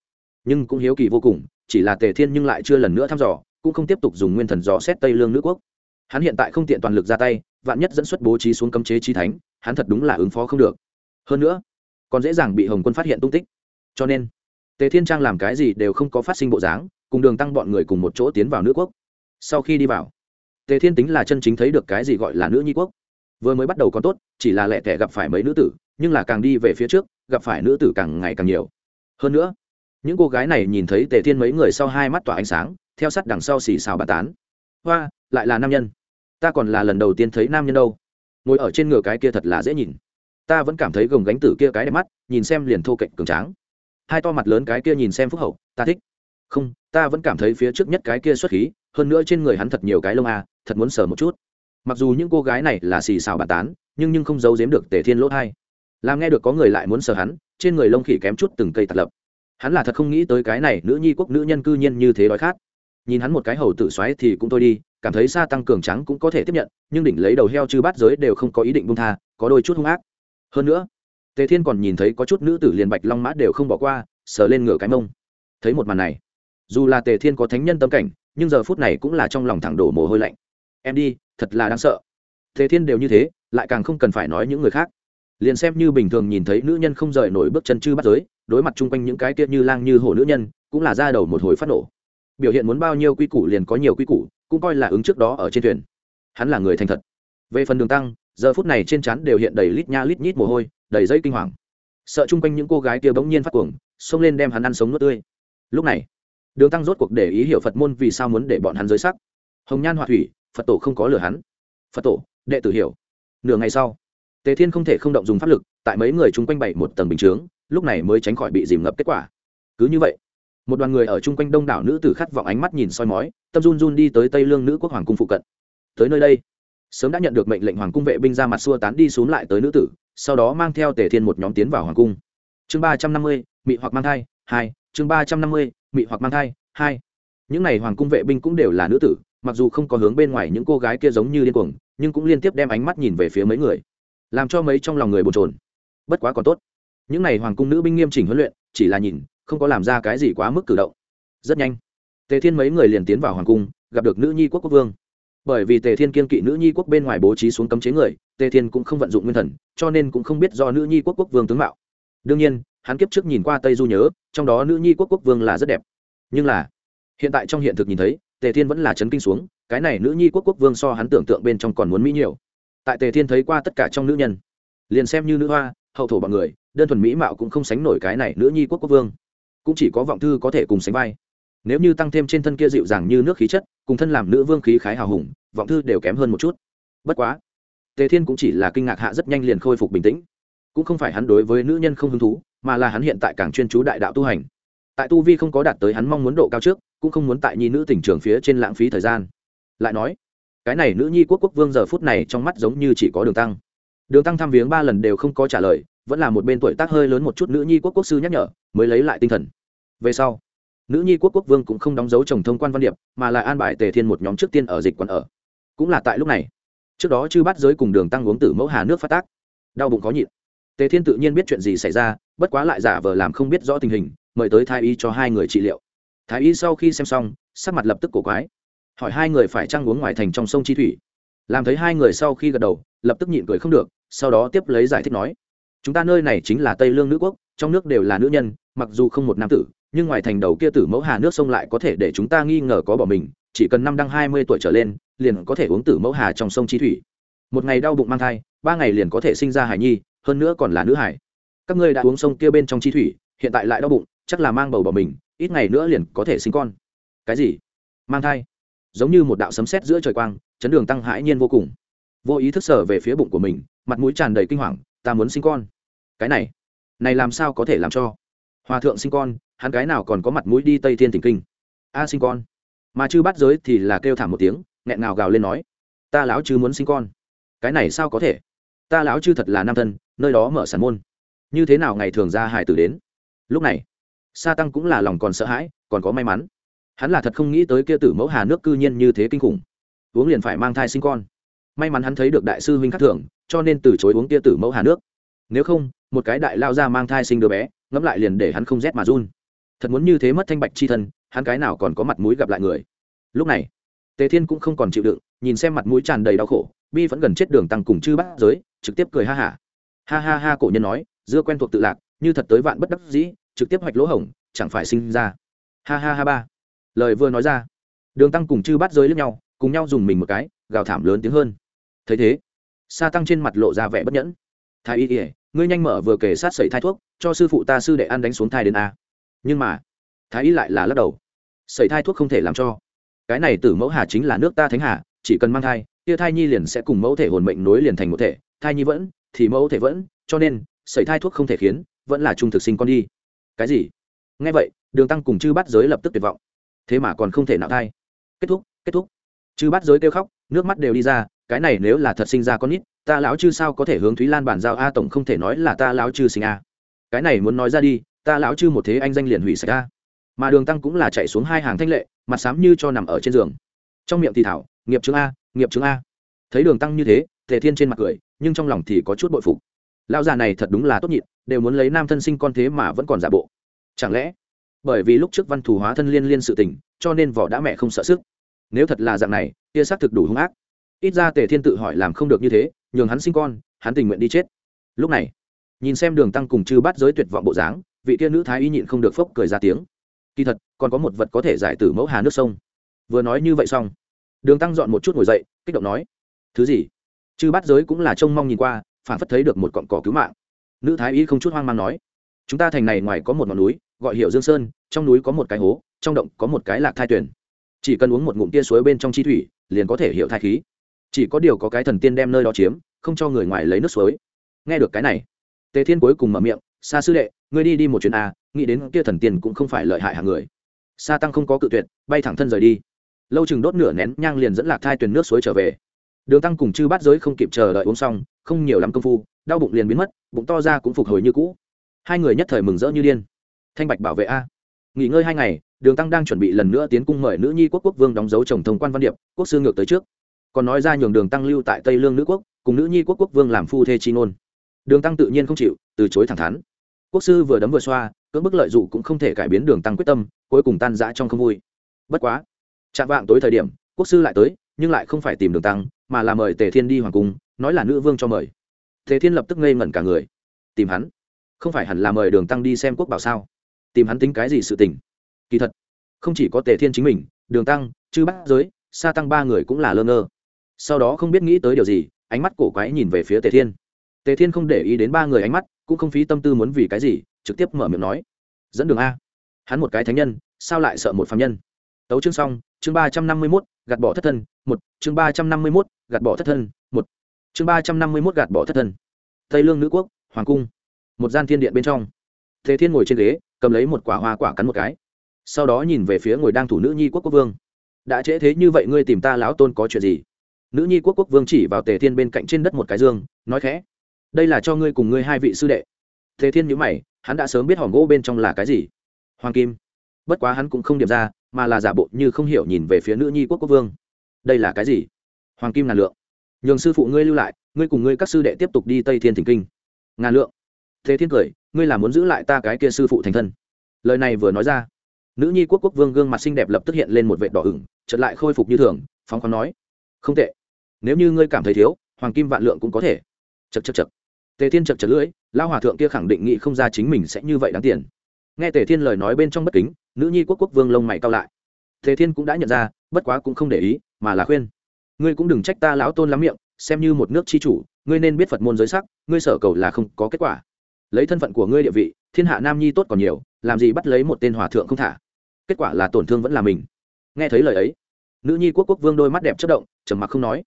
Nhưng cũng hiếu kỳ vô cùng, chỉ là tề thiên nhưng lại chưa lần nữa thăm dò, cũng không tiếp tục dùng nguyên thần dò xét tây lương nữ quốc. Hắn hiện tại không tiện toàn lực ra tay, vạn nhất dẫn xuất bố trí xuống cấm chế trí thánh, hắn thật đúng là ứng phó không được. Hơn nữa, còn dễ dàng bị hồng quân phát hiện tung tích. Cho nên, tề thiên trang làm cái gì đều không có phát sinh bộ dáng, cùng đường tăng bọn người cùng một chỗ tiến vào nữ quốc. Sau khi đi vào tề thiên tính là chân chính thấy được cái gì gọi là nữ nhi quốc. Vừa mới bắt đầu còn tốt, chỉ là lẹ tẻ gặp phải mấy nữ tử, nhưng là càng đi về phía trước, gặp phải nữ tử càng ngày càng nhiều. Hơn nữa, những cô gái này nhìn thấy tề thiên mấy người sau hai mắt tỏa ánh sáng, theo sát đằng sau xì xào bà tán. Hoa, lại là nam nhân. Ta còn là lần đầu tiên thấy nam nhân đâu. Ngồi ở trên ngựa cái kia thật là dễ nhìn. Ta vẫn cảm thấy gồng gánh tử kia cái đẹp mắt, nhìn xem liền thô cạnh cường tráng. Hai to mặt lớn cái kia nhìn xem phúc hậu, ta thích. Không, ta vẫn cảm thấy phía trước nhất cái kia xuất khí, hơn nữa trên người hắn thật nhiều cái lông à thật muốn sờ một chút. Mặc dù những cô gái này là xì xào bàn tán, nhưng nhưng không giấu giếm được tề thiên lỗ thai. Làm nghe được có người lại muốn sờ hắn, trên người lông khỉ kém chút từng cây tạt lập. Hắn là thật không nghĩ tới cái này nữ nhi quốc nữ nhân cư nhiên như thế đói khát. Nhìn hắn một cái hầu tử xoáy thì cũng thôi đi, cảm thấy xa tăng cường trắng cũng có thể tiếp nhận, nhưng đỉnh lấy đầu heo chư bát giới đều không có ý định bung tha, có đôi chút hung ác. Hơn nữa, tề thiên còn nhìn thấy có chút nữ tử liền bạch long mã đều không bỏ qua, sờ lên ngửa cái mông. Thấy một màn này, dù là tề thiên có thánh nhân tâm cảnh, nhưng giờ phút này cũng là trong lòng thẳng đổ mồ hôi lạnh em đi, thật là đáng sợ. Thế thiên đều như thế, lại càng không cần phải nói những người khác. Liền xem như bình thường nhìn thấy nữ nhân không rời nổi bước chân chư bắt giới, đối mặt chung quanh những cái tiết như lang như hổ nữ nhân, cũng là ra đầu một hồi phát nổ. Biểu hiện muốn bao nhiêu quy củ liền có nhiều quy củ, cũng coi là ứng trước đó ở trên thuyền. Hắn là người thành thật. Về phần đường tăng, giờ phút này trên trán đều hiện đầy lít nha lít nhít mồ hôi, đầy dây kinh hoàng. Sợ chung quanh những cô gái kia bỗng nhiên phát cuồng, xông lên đem hắn ăn sống nuốt tươi. Lúc này, đường tăng rốt cuộc để ý hiểu phật môn vì sao muốn để bọn hắn giới sắc. Hồng nhan họa thủy phật tổ không có lừa hắn phật tổ đệ tử hiểu nửa ngày sau tề thiên không thể không động dùng pháp lực tại mấy người chung quanh bảy một tầng bình chướng lúc này mới tránh khỏi bị dìm ngập kết quả cứ như vậy một đoàn người ở chung quanh đông đảo nữ tử khát vọng ánh mắt nhìn soi mói tâm run run đi tới tây lương nữ quốc hoàng cung phụ cận tới nơi đây sớm đã nhận được mệnh lệnh hoàng cung vệ binh ra mặt xua tán đi xuống lại tới nữ tử sau đó mang theo tề thiên một nhóm tiến vào hoàng cung chương ba trăm năm mươi mị hoặc mang thai hai chương ba trăm năm mươi mị hoặc mang thai hai những n à y hoàng cung vệ binh cũng đều là nữ tử mặc dù không có hướng bên ngoài những cô gái kia giống như điên cuồng, nhưng cũng liên tiếp đem ánh mắt nhìn về phía mấy người, làm cho mấy trong lòng người bồn trồn bất quá còn tốt. Những n à y hoàng cung nữ binh nghiêm chỉnh huấn luyện, chỉ là nhìn, không có làm ra cái gì quá mức cử động. Rất nhanh, tề thiên mấy người liền tiến vào hoàng cung, gặp được nữ nhi quốc quốc vương. Bởi vì tề thiên kiên kỵ nữ nhi quốc bên ngoài bố trí xuống cấm chế người, tề thiên cũng không vận dụng nguyên thần, cho nên cũng không biết do nữ nhi quốc quốc vương tướng mạo. Đương nhiên, hắn kiếp trước nhìn qua tây du nhớ, trong đó nữ nhi quốc quốc vương là rất đẹp. Nhưng là, hiện tại trong hiện thực nhìn thấy tề thiên vẫn là chấn kinh xuống, cái này nữ nhi quốc quốc vương so hắn tưởng tượng bên trong còn muốn mỹ nhiều. Tại tề thiên thấy qua tất cả trong nữ nhân, liền xem như nữ hoa, hậu thổ bọn người, đơn thuần mỹ mạo cũng không sánh nổi cái này nữ nhi quốc quốc vương. Cũng chỉ có vọng thư có thể cùng sánh vai. Nếu như tăng thêm trên thân kia dịu dàng như nước khí chất, cùng thân làm nữ vương khí khái hào hùng, vọng thư đều kém hơn một chút. Bất quá, tề thiên cũng chỉ là kinh ngạc hạ rất nhanh liền khôi phục bình tĩnh. Cũng không phải hắn đối với nữ nhân không hứng thú, mà là hắn hiện tại càng chuyên chú đại đạo tu hành tại tu vi không có đạt tới hắn mong muốn độ cao trước, cũng không muốn tại nhi nữ tỉnh trường phía trên lãng phí thời gian. Lại nói, cái này nữ nhi quốc quốc vương giờ phút này trong mắt giống như chỉ có đường tăng. Đường tăng thăm viếng ba lần đều không có trả lời, vẫn là một bên tuổi tác hơi lớn một chút nữ nhi quốc quốc sư nhắc nhở, mới lấy lại tinh thần. Về sau, nữ nhi quốc quốc vương cũng không đóng dấu chồng thông quan văn điệp, mà là an bài tề thiên một nhóm trước tiên ở dịch quán ở. Cũng là tại lúc này, trước đó chư bắt giới cùng đường tăng uống tử mẫu hà nước phát tác. Đau bụng có nhịn. Tề thiên tự nhiên biết chuyện gì xảy ra, bất quá lại giả vờ làm không biết rõ tình hình mời tới thái y cho hai người trị liệu. Thái y sau khi xem xong, sắc mặt lập tức cổ quái. Hỏi hai người phải trăng uống ngoài thành trong sông chi thủy? Làm thấy hai người sau khi gật đầu, lập tức nhịn cười không được, sau đó tiếp lấy giải thích nói, chúng ta nơi này chính là tây lương nữ quốc, trong nước đều là nữ nhân, mặc dù không một nam tử, nhưng ngoài thành đầu kia tử mẫu hà nước sông lại có thể để chúng ta nghi ngờ có bỏ mình, chỉ cần năm đăng hai mươi tuổi trở lên, liền có thể uống tử mẫu hà trong sông chi thủy. Một ngày đau bụng mang thai, ba ngày liền có thể sinh ra hải nhi, hơn nữa còn là nữ hải các ngươi đã uống sông kia bên trong chi thủy, hiện tại lại đau bụng chắc là mang bầu bỏ mình, ít ngày nữa liền có thể sinh con. Cái gì? Mang thai. Giống như một đạo sấm sét giữa trời quang, chấn đường tăng hãi nhiên vô cùng. Vô ý thức sở về phía bụng của mình, mặt mũi tràn đầy kinh hoàng, ta muốn sinh con. Cái này này làm sao có thể làm cho? Hòa thượng sinh con, hắn cái nào còn có mặt mũi đi tây thiên tỉnh kinh? A, sinh con. Mà chư bắt giới thì là kêu thảm một tiếng, nghẹn ngào gào lên nói, ta lão chư muốn sinh con. Cái này sao có thể? Ta lão chư thật là nam thân, nơi đó mở sản môn. Như thế nào ngày thường ra hải tử đến? Lúc này sa tăng cũng là lòng còn sợ hãi, còn có may mắn. Hắn là thật không nghĩ tới kia tử mẫu hà nước cư nhiên như thế kinh khủng. Uống liền phải mang thai sinh con. May mắn hắn thấy được đại sư huynh khắc thưởng cho nên từ chối uống kia tử mẫu hà nước. Nếu không, một cái đại lao ra mang thai sinh đứa bé, ngẫm lại liền để hắn không rét mà run. Thật muốn như thế mất thanh bạch chi thân, hắn cái nào còn có mặt mũi gặp lại người. Lúc này, tề thiên cũng không còn chịu đựng, nhìn xem mặt mũi tràn đầy đau khổ, bi vẫn gần chết đường tăng cùng chư bát giới, trực tiếp cười ha hả. Ha. ha ha ha, cổ nhân nói, dưa quen thuộc tự lạc, như thật tới vạn bất đắc dĩ trực tiếp hoạch lỗ hổng, chẳng phải sinh ra. Ha ha ha ba. Lời vừa nói ra, đường tăng cùng chư bát giới lẫn nhau, cùng nhau dùng mình một cái, gào thảm lớn tiếng hơn. Thấy thế, sa tăng trên mặt lộ ra vẻ bất nhẫn. Thái y ỉa ngươi nhanh mở vừa kể sát sẩy thai thuốc, cho sư phụ ta sư đệ ăn đánh xuống thai đến a. Nhưng mà, thái y lại là lắc đầu. Sẩy thai thuốc không thể làm cho. Cái này tử mẫu hà chính là nước ta thánh hà, chỉ cần mang thai, kia thai nhi liền sẽ cùng mẫu thể hồn mệnh nối liền thành một thể, thai nhi vẫn, thì mẫu thể vẫn, cho nên, sẩy thai thuốc không thể khiến, vẫn là trung thực sinh con đi cái gì? Nghe vậy, đường tăng cùng chư bắt giới lập tức tuyệt vọng. Thế mà còn không thể nào thai. Kết thúc kết thúc. Chư bắt giới kêu khóc, nước mắt đều đi ra, cái này nếu là thật sinh ra con nít, ta lão chư sao có thể hướng thúy lan bản giao a tổng không thể nói là ta lão chư sinh a. Cái này muốn nói ra đi, ta lão chư một thế anh danh liền hủy sạch a. Mà đường tăng cũng là chạy xuống hai hàng thanh lệ, mặt xám như cho nằm ở trên giường. Trong miệng thì thảo, nghiệp chứng a, nghiệp chứng a. Thấy đường tăng như thế thể thiên trên mặt cười, nhưng trong lòng thì có chút bội phục lão già này thật đúng là tốt nhịn, đều muốn lấy nam thân sinh con thế mà vẫn còn giả bộ. Chẳng lẽ, bởi vì lúc trước văn thù hóa thân liên liên sự tình, cho nên vỏ đã mẹ không sợ sức? Nếu thật là dạng này, kia xác thực đủ hung ác. Ít ra tề thiên tự hỏi làm không được như thế, nhường hắn sinh con, hắn tình nguyện đi chết. Lúc này, nhìn xem đường tăng cùng chư bắt giới tuyệt vọng bộ dáng, vị kia nữ thái y nhịn không được phốc cười ra tiếng. Kỳ thật, còn có một vật có thể giải tử mẫu hà nước sông. Vừa nói như vậy xong, đường tăng dọn một chút ngồi dậy, kích động nói, thứ gì? Chư bắt giới cũng là trông mong nhìn qua phản phất thấy được một cọn cỏ cứu mạng. Nữ thái y không chút hoang mang nói, chúng ta thành này ngoài có một ngọn núi, gọi hiệu dương sơn, trong núi có một cái hố, trong động có một cái lạc thai tuyển chỉ cần uống một ngụm tia suối bên trong chi thủy, liền có thể hiểu thai khí. Chỉ có điều có cái thần tiên đem nơi đó chiếm, không cho người ngoài lấy nước suối. Nghe được cái này, tề thiên cuối cùng mở miệng xa sư đệ, ngươi đi đi một chuyến a nghĩ đến kia thần tiên cũng không phải lợi hại hàng người. Sa tăng không có cự tuyệt, bay thẳng thân rời đi. Lâu chừng đốt nửa nén nhang liền dẫn lạc thai tuyển nước suối trở về. Đường tăng cùng chư bát giới không kịp chờ đợi uống xong không nhiều lắm công phu, đau bụng liền biến mất, bụng to ra cũng phục hồi như cũ. Hai người nhất thời mừng rỡ như điên. Thanh bạch bảo vệ a. Nghỉ ngơi hai ngày, đường tăng đang chuẩn bị lần nữa tiến cung mời nữ nhi quốc quốc vương đóng dấu chồng thông quan văn điệp, quốc sư ngược tới trước. Còn nói ra nhường đường tăng lưu tại tây lương nữ quốc, cùng nữ nhi quốc quốc vương làm phu thê chi ngôn. Đường tăng tự nhiên không chịu, từ chối thẳng thắn. Quốc sư vừa đấm vừa xoa, cưỡng bức lợi dụng cũng không thể cải biến đường tăng quyết tâm, cuối cùng tan rã trong không vui. Bất quá, chạm vạng tối thời điểm, quốc sư lại tới, nhưng lại không phải tìm đường tăng, mà là mời tề thiên đi hoàng cung nói là nữ vương cho mời. Tề thiên lập tức ngây ngẩn cả người. Tìm hắn? Không phải hẳn là mời đường tăng đi xem quốc bảo sao? Tìm hắn tính cái gì sự tình? Kỳ thật, không chỉ có tề thiên chính mình, đường tăng, chư bát giới, sa tăng ba người cũng là lơ ngơ. Sau đó không biết nghĩ tới điều gì, ánh mắt cổ quái nhìn về phía tề thiên. Tề thiên không để ý đến ba người ánh mắt, cũng không phí tâm tư muốn vì cái gì, trực tiếp mở miệng nói. Dẫn đường a. Hắn một cái thánh nhân, sao lại sợ một phạm nhân? Tấu chương xong, chương ba trăm năm mươi mốt, gạt bỏ thất thân, một, chương ba trăm năm mươi mốt, gạt bỏ thất thân chương ba trăm năm mươi mốt gạt bỏ thất thân. Tây lương nữ quốc, hoàng cung. Một gian thiên điện bên trong. Thế thiên ngồi trên ghế, cầm lấy một quả hoa quả cắn một cái. Sau đó nhìn về phía ngồi đang thủ nữ nhi quốc quốc vương. Đã trễ thế như vậy ngươi tìm ta lão tôn có chuyện gì? Nữ nhi quốc quốc vương chỉ vào tề thiên bên cạnh trên đất một cái dương, nói khẽ. Đây là cho ngươi cùng ngươi hai vị sư đệ. Thế thiên nhữ mày, hắn đã sớm biết hòm gỗ bên trong là cái gì. Hoàng kim. Bất quá hắn cũng không điểm ra, mà là giả bộ như không hiểu nhìn về phía nữ nhi quốc quốc vương. Đây là cái gì? Hoàng kim là lượng nhường sư phụ ngươi lưu lại, ngươi cùng ngươi các sư đệ tiếp tục đi tây thiên thỉnh kinh. Ngàn lượng. Thế thiên cười, ngươi là muốn giữ lại ta cái kia sư phụ thành thân. Lời này vừa nói ra, nữ nhi quốc quốc vương gương mặt xinh đẹp lập tức hiện lên một vệ đỏ ửng, chợt lại khôi phục như thường, phóng khoáng nói, không tệ. Nếu như ngươi cảm thấy thiếu, hoàng kim vạn lượng cũng có thể. Chật chật chật tề thiên chật chật lưỡi lao hòa thượng kia khẳng định nghị không ra chính mình sẽ như vậy đáng tiền. Nghe tề thiên lời nói bên trong bất kính, nữ nhi quốc quốc vương lông mày cao lại. Tề thiên cũng đã nhận ra, bất quá cũng không để ý, mà là khuyên ngươi cũng đừng trách ta lão tôn lắm miệng, xem như một nước chi chủ, ngươi nên biết phật môn giới sắc, ngươi sở cầu là không có kết quả. Lấy thân phận của ngươi địa vị, thiên hạ nam nhi tốt còn nhiều, làm gì bắt lấy một tên hòa thượng không thả? Kết quả là tổn thương vẫn là mình. Nghe thấy lời ấy, nữ nhi quốc quốc vương đôi mắt đẹp chất động, trầm mặc không nói.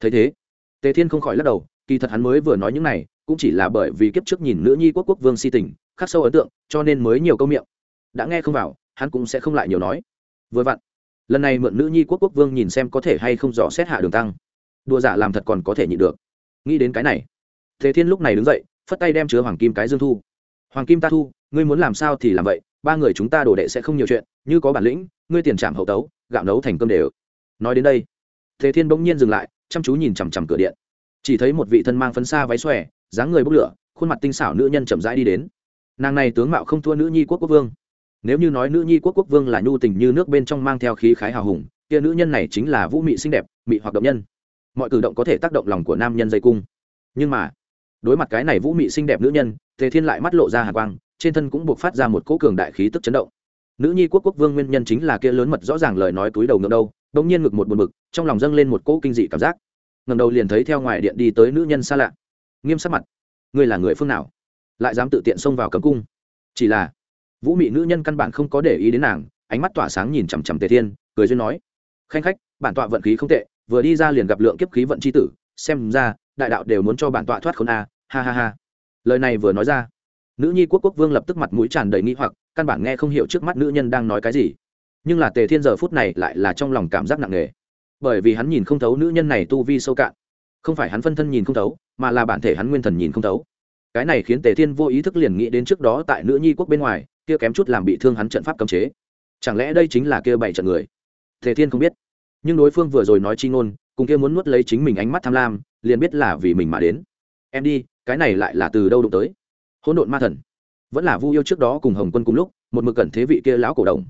Thấy thế, tề thiên không khỏi lắc đầu, kỳ thật hắn mới vừa nói những này, cũng chỉ là bởi vì kiếp trước nhìn nữ nhi quốc quốc vương si tình, khắc sâu ấn tượng, cho nên mới nhiều câu miệng. Đã nghe không vào, hắn cũng sẽ không lại nhiều nói. Vừa vặn lần này mượn nữ nhi quốc quốc vương nhìn xem có thể hay không dò xét hạ đường tăng. Đùa giả làm thật còn có thể nhịn được. Nghĩ đến cái này thế thiên lúc này đứng dậy, phất tay đem chứa hoàng kim cái dương thu. Hoàng kim ta thu, ngươi muốn làm sao thì làm vậy, ba người chúng ta đổ đệ sẽ không nhiều chuyện, như có bản lĩnh, ngươi tiền trảm hậu tấu, gạo nấu thành cơm đều. Nói đến đây thế thiên bỗng nhiên dừng lại, chăm chú nhìn chằm chằm cửa điện. Chỉ thấy một vị thân mang phấn xa váy xòe, dáng người bốc lửa, khuôn mặt tinh xảo nữ nhân chậm rãi đi đến. Nàng này tướng mạo không thua nữ nhi quốc quốc vương nếu như nói nữ nhi quốc quốc vương là nhu tình như nước bên trong mang theo khí khái hào hùng, kia nữ nhân này chính là vũ mị xinh đẹp, mị hoặc động nhân. Mọi cử động có thể tác động lòng của nam nhân dây cung. Nhưng mà, đối mặt cái này vũ mị xinh đẹp nữ nhân, tề thiên lại mắt lộ ra hà quang, trên thân cũng buộc phát ra một cỗ cường đại khí tức chấn động. Nữ nhi quốc quốc vương nguyên nhân chính là kia lớn mật rõ ràng lời nói túi đầu ngượng đâu đông nhiên ngực một buồn bực, trong lòng dâng lên một cỗ kinh dị cảm giác. Ngầm đầu liền thấy theo ngoài điện đi tới nữ nhân xa lạ. Nghiêm sắc mặt. Ngươi là người phương nào? Lại dám tự tiện xông vào cấm cung? Chỉ là vũ mị nữ nhân căn bản không có để ý đến nàng, ánh mắt tỏa sáng nhìn chằm chằm tề thiên, cười duyên nói, khanh khách, bản tọa vận khí không tệ, vừa đi ra liền gặp lượng kiếp khí vận c h i tử, xem ra, đại đạo đều muốn cho bản tọa thoát khốn a, ha ha ha. Lời này vừa nói ra, nữ nhi quốc quốc vương lập tức mặt mũi tràn đầy nghi hoặc, căn bản nghe không hiểu trước mắt nữ nhân đang nói cái gì. Nhưng là tề thiên giờ phút này lại là trong lòng cảm giác nặng nề, bởi vì hắn nhìn không thấu nữ nhân này tu vi sâu cạn. Không phải hắn phân thân nhìn không thấu, mà là bản thể hắn nguyên thần nhìn không thấu. Cái này khiến tề thiên vô ý thức liền nghĩ đến trước đó tại nữ nhi quốc bên ngoài kia kém chút làm bị thương hắn trận pháp cấm chế. Chẳng lẽ đây chính là kia bảy trận người? Thể thiên không biết. Nhưng đối phương vừa rồi nói chi ngôn, cùng kia muốn nuốt lấy chính mình ánh mắt tham lam, liền biết là vì mình mà đến. Em đi, cái này lại là từ đâu đụng tới? Hỗn độn ma thần. Vẫn là vu yêu trước đó cùng hồng quân cùng lúc, một mực cẩn thế vị kia lão cổ đồng.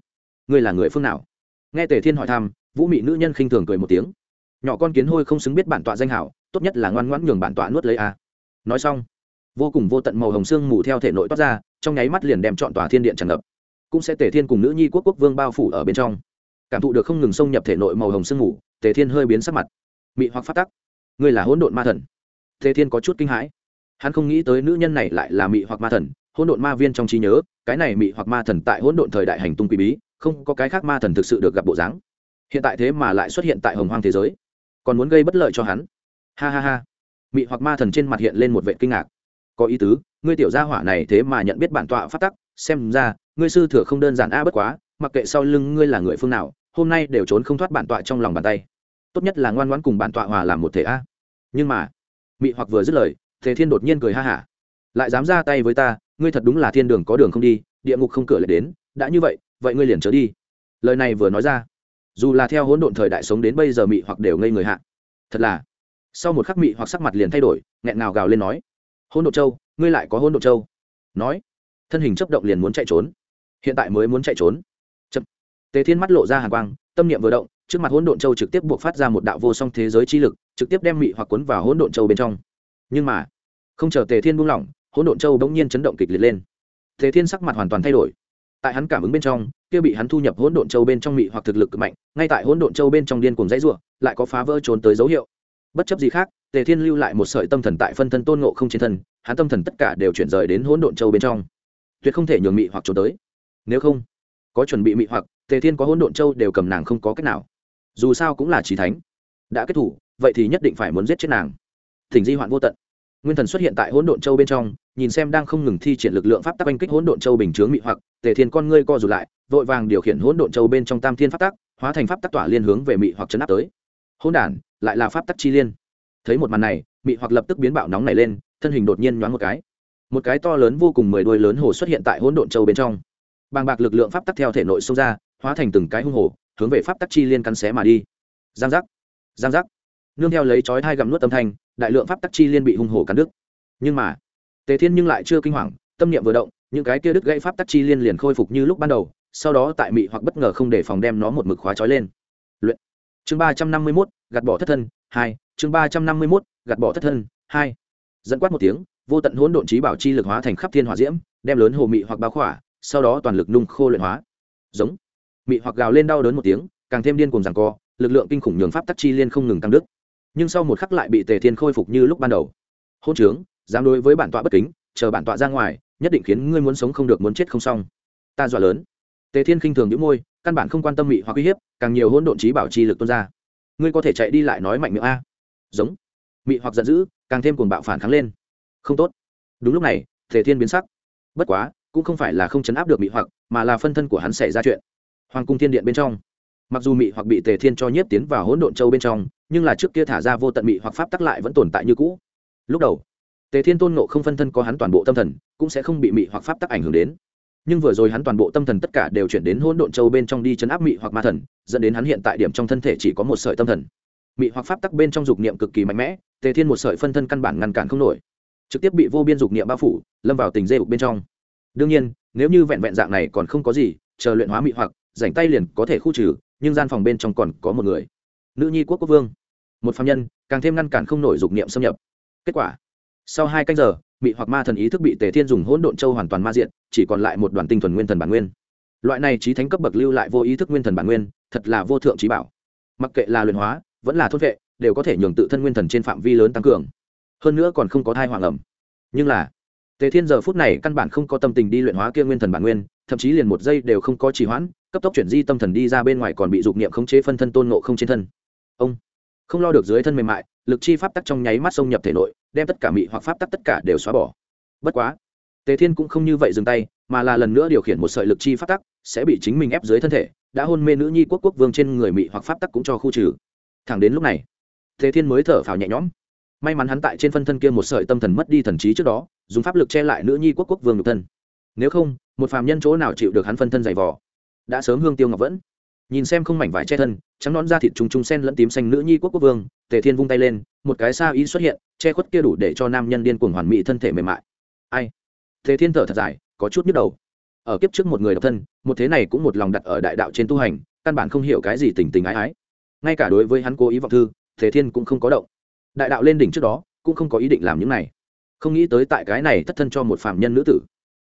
Ngươi là người phương nào? Nghe tề thiên hỏi thăm, vũ mị nữ nhân khinh thường cười một tiếng. Nhỏ con kiến hôi không xứng biết bản tọa danh hảo, tốt nhất là ngoan ngoãn nhường bản tọa nuốt lấy a. Nói xong, vô cùng vô tận màu hồng xương mù theo thể nội toát ra trong nháy mắt liền đem chọn tòa thiên điện tràn ngập. Cũng sẽ tề thiên cùng nữ nhi quốc quốc vương bao phủ ở bên trong. Cảm thụ được không ngừng xông nhập thể nội màu hồng sương mù, tề thiên hơi biến sắc mặt. Mị hoặc phát tắc. Ngươi là hỗn độn ma thần. Tề thiên có chút kinh hãi. Hắn không nghĩ tới nữ nhân này lại là mị hoặc ma thần, hỗn độn ma viên trong trí nhớ, cái này mị hoặc ma thần tại hỗn độn thời đại hành tung quý bí, không có cái khác ma thần thực sự được gặp bộ dáng. Hiện tại thế mà lại xuất hiện tại hồng hoang thế giới, còn muốn gây bất lợi cho hắn. Ha ha ha. Mị hoặc ma thần trên mặt hiện lên một vệ kinh ngạc có ý tứ, ngươi tiểu gia hỏa này thế mà nhận biết bản tọa phát tắc, xem ra, ngươi sư thừa không đơn giản a, bất quá, mặc kệ sau lưng ngươi là người phương nào, hôm nay đều trốn không thoát bản tọa trong lòng bàn tay. Tốt nhất là ngoan ngoãn cùng bản tọa hòa làm một thể a. Nhưng mà, mị hoặc vừa dứt lời thế thiên đột nhiên cười ha hả. Lại dám ra tay với ta, ngươi thật đúng là thiên đường có đường không đi, địa ngục không cửa lại đến, đã như vậy vậy ngươi liền trở đi. Lời này vừa nói ra, dù là theo hỗn độn thời đại sống đến bây giờ mị hoặc đều ngây người hạ. Thật là, sau một khắc mị hoặc sắc mặt liền thay đổi, nghẹn ngào gào lên nói hôn đột châu, ngươi lại có hôn đột châu? Nói, thân hình chấp động liền muốn chạy trốn. Hiện tại mới muốn chạy trốn. Chậm. tề thiên mắt lộ ra hàng quang, tâm niệm vừa động, trước mặt hỗn độn châu trực tiếp buộc phát ra một đạo vô song thế giới chi lực, trực tiếp đem mị hoặc cuốn vào hỗn độn châu bên trong. Nhưng mà, không chờ tề thiên buông lỏng, hỗn độn châu bỗng nhiên chấn động kịch liệt lên. Tề thiên sắc mặt hoàn toàn thay đổi. Tại hắn cảm ứng bên trong, kia bị hắn thu nhập hỗn độn châu bên trong mị hoặc thực lực mạnh, ngay tại hỗn độn châu bên trong điên cuồng dãy rủa, lại có phá vỡ trốn tới dấu hiệu. Bất chấp gì khác tề thiên lưu lại một sợi tâm thần tại phân thân tôn ngộ không trên thân, hắn tâm thần tất cả đều chuyển rời đến hỗn độn châu bên trong. Tuyệt không thể nhường mị hoặc trốn tới. Nếu không, có chuẩn bị mị hoặc, tề thiên có hỗn độn châu đều cầm nàng không có cách nào. Dù sao cũng là trí thánh. Đã kết thủ, vậy thì nhất định phải muốn giết chết nàng. Thỉnh di hoạn vô tận. Nguyên thần xuất hiện tại hỗn độn châu bên trong, nhìn xem đang không ngừng thi triển lực lượng pháp tắc oanh kích hỗn độn châu bình chướng mị hoặc, tề thiên con ngươi co rụt lại, vội vàng điều khiển hỗn độn châu bên trong tam thiên pháp tắc, hóa thành pháp tắc tỏa liên hướng về mị hoặc chấn áp tới. Hỗn đản, lại là pháp tắc chi liên thấy một màn này, mị hoặc lập tức biến bạo nóng này lên, thân hình đột nhiên nhoáng một cái. Một cái to lớn vô cùng mười đuôi lớn hồ xuất hiện tại hỗn độn châu bên trong. Bàng bạc lực lượng pháp tắc theo thể nội xông ra, hóa thành từng cái hung hồ, hướng về pháp tắc chi liên cắn xé mà đi. Giang giác giang giác. Nương theo lấy chói hai gặm nuốt âm thanh, đại lượng pháp tắc chi liên bị hung hồ cắn đứt. Nhưng mà, tề thiên nhưng lại chưa kinh hoàng, tâm niệm vừa động, những cái kia đứt gãy pháp tắc chi liên liền khôi phục như lúc ban đầu, sau đó tại mị hoặc bất ngờ không để phòng đem nó một mực khóa trói lên. Luyện. Chương ba trăm năm mươi mốt, gạt bỏ thất thân, hai chương ba trăm năm mươi mốt, gạt bỏ thất thân, hai. Dẫn quát một tiếng, vô tận hỗn độn trí bảo chi lực hóa thành khắp thiên hỏa diễm, đem lớn hồ mị hoặc bao khỏa, sau đó toàn lực nung khô luyện hóa. Giống. Mị hoặc gào lên đau đớn một tiếng, càng thêm điên cuồng rằng co, lực lượng kinh khủng nhường pháp tắc chi liên không ngừng tăng đức. Nhưng sau một khắc lại bị tề thiên khôi phục như lúc ban đầu. Hôn trướng, dám đối với bản tọa bất kính, chờ bản tọa ra ngoài, nhất định khiến ngươi muốn sống không được muốn chết không xong. Ta dọa lớn. Tề thiên khinh thường những môi, căn bản không quan tâm mị hoặc uy hiếp, càng nhiều hỗn độn trí bảo chi lực tuôn ra. Ngươi có thể chạy đi lại nói mạnh miệng a giống. Mị hoặc giận dữ, càng thêm cuồng bạo phản kháng lên. Không tốt. Đúng lúc này, thể thiên biến sắc. Bất quá, cũng không phải là không chấn áp được mị hoặc, mà là phân thân của hắn xảy ra chuyện. Hoàng cung thiên điện bên trong. Mặc dù mị hoặc bị tề thiên cho nhiếp tiến vào hỗn độn châu bên trong, nhưng là trước kia thả ra vô tận mị hoặc pháp tắc lại vẫn tồn tại như cũ. Lúc đầu tề thiên tôn nộ không phân thân có hắn toàn bộ tâm thần, cũng sẽ không bị mị hoặc pháp tắc ảnh hưởng đến. Nhưng vừa rồi hắn toàn bộ tâm thần tất cả đều chuyển đến hỗn độn châu bên trong đi chấn áp mị hoặc ma thần, dẫn đến hắn hiện tại điểm trong thân thể chỉ có một sợi tâm thần mị hoặc pháp tắc bên trong dục niệm cực kỳ mạnh mẽ, tề thiên một sợi phân thân căn bản ngăn cản không nổi. Trực tiếp bị vô biên dục niệm bao phủ, lâm vào tình dê ục bên trong. Đương nhiên, nếu như vẹn vẹn dạng này còn không có gì, chờ luyện hóa mị hoặc, rảnh tay liền có thể khu trừ, nhưng gian phòng bên trong còn có một người. Nữ nhi quốc quốc vương. Một phạm nhân, càng thêm ngăn cản không nổi dục niệm xâm nhập. Kết quả, sau hai canh giờ, mị hoặc ma thần ý thức bị tề thiên dùng hỗn độn châu hoàn toàn ma diện, chỉ còn lại một đoàn tinh thuần nguyên thần bản nguyên. Loại này trí thánh cấp bậc lưu lại vô ý thức nguyên thần bản nguyên, thật là vô thượng trí bảo. Mặc kệ là luyện hóa vẫn là thôn vệ, đều có thể nhường tự thân nguyên thần trên phạm vi lớn tăng cường. Hơn nữa còn không có thai hoàng ẩm. Nhưng là, tề thiên giờ phút này căn bản không có tâm tình đi luyện hóa kia nguyên thần bản nguyên, thậm chí liền một giây đều không có trì hoãn, cấp tốc chuyển di tâm thần đi ra bên ngoài còn bị dục niệm khống chế phân thân tôn nộ không trên thân. Ông, không lo được dưới thân mềm mại, lực chi pháp tắc trong nháy mắt xông nhập thể nội, đem tất cả mị hoặc pháp tắc tất cả đều xóa bỏ. Bất quá, tề thiên cũng không như vậy dừng tay, mà là lần nữa điều khiển một sợi lực chi pháp tắc, sẽ bị chính mình ép dưới thân thể, đã hôn mê nữ nhi quốc quốc vương trên người mị hoặc pháp tắc cũng cho khu trừ thẳng đến lúc này, thế thiên mới thở phào nhẹ nhõm. May mắn hắn tại trên phân thân kia một sợi tâm thần mất đi thần trí trước đó, dùng pháp lực che lại nữ nhi quốc quốc vương nhục thân. Nếu không, một phàm nhân chỗ nào chịu được hắn phân thân dày vò? Đã sớm hương tiêu ngọc vẫn. Nhìn xem không mảnh vải che thân, trắng nón da thịt trùng trùng sen lẫn tím xanh nữ nhi quốc quốc vương, tề thiên vung tay lên, một cái xa ý xuất hiện, che khuất kia đủ để cho nam nhân điên cuồng hoàn mỹ thân thể mềm mại. Ai? Tề thiên thở thật dài, có chút nhức đầu. Ở kiếp trước một người độc thân, một thế này cũng một lòng đặt ở đại đạo trên tu hành, căn bản không hiểu cái gì tình tình ái ái ngay cả đối với hắn cố ý vọng thư tề thiên cũng không có động. Đại đạo lên đỉnh trước đó, cũng không có ý định làm những này. Không nghĩ tới tại cái này thất thân cho một phạm nhân nữ tử.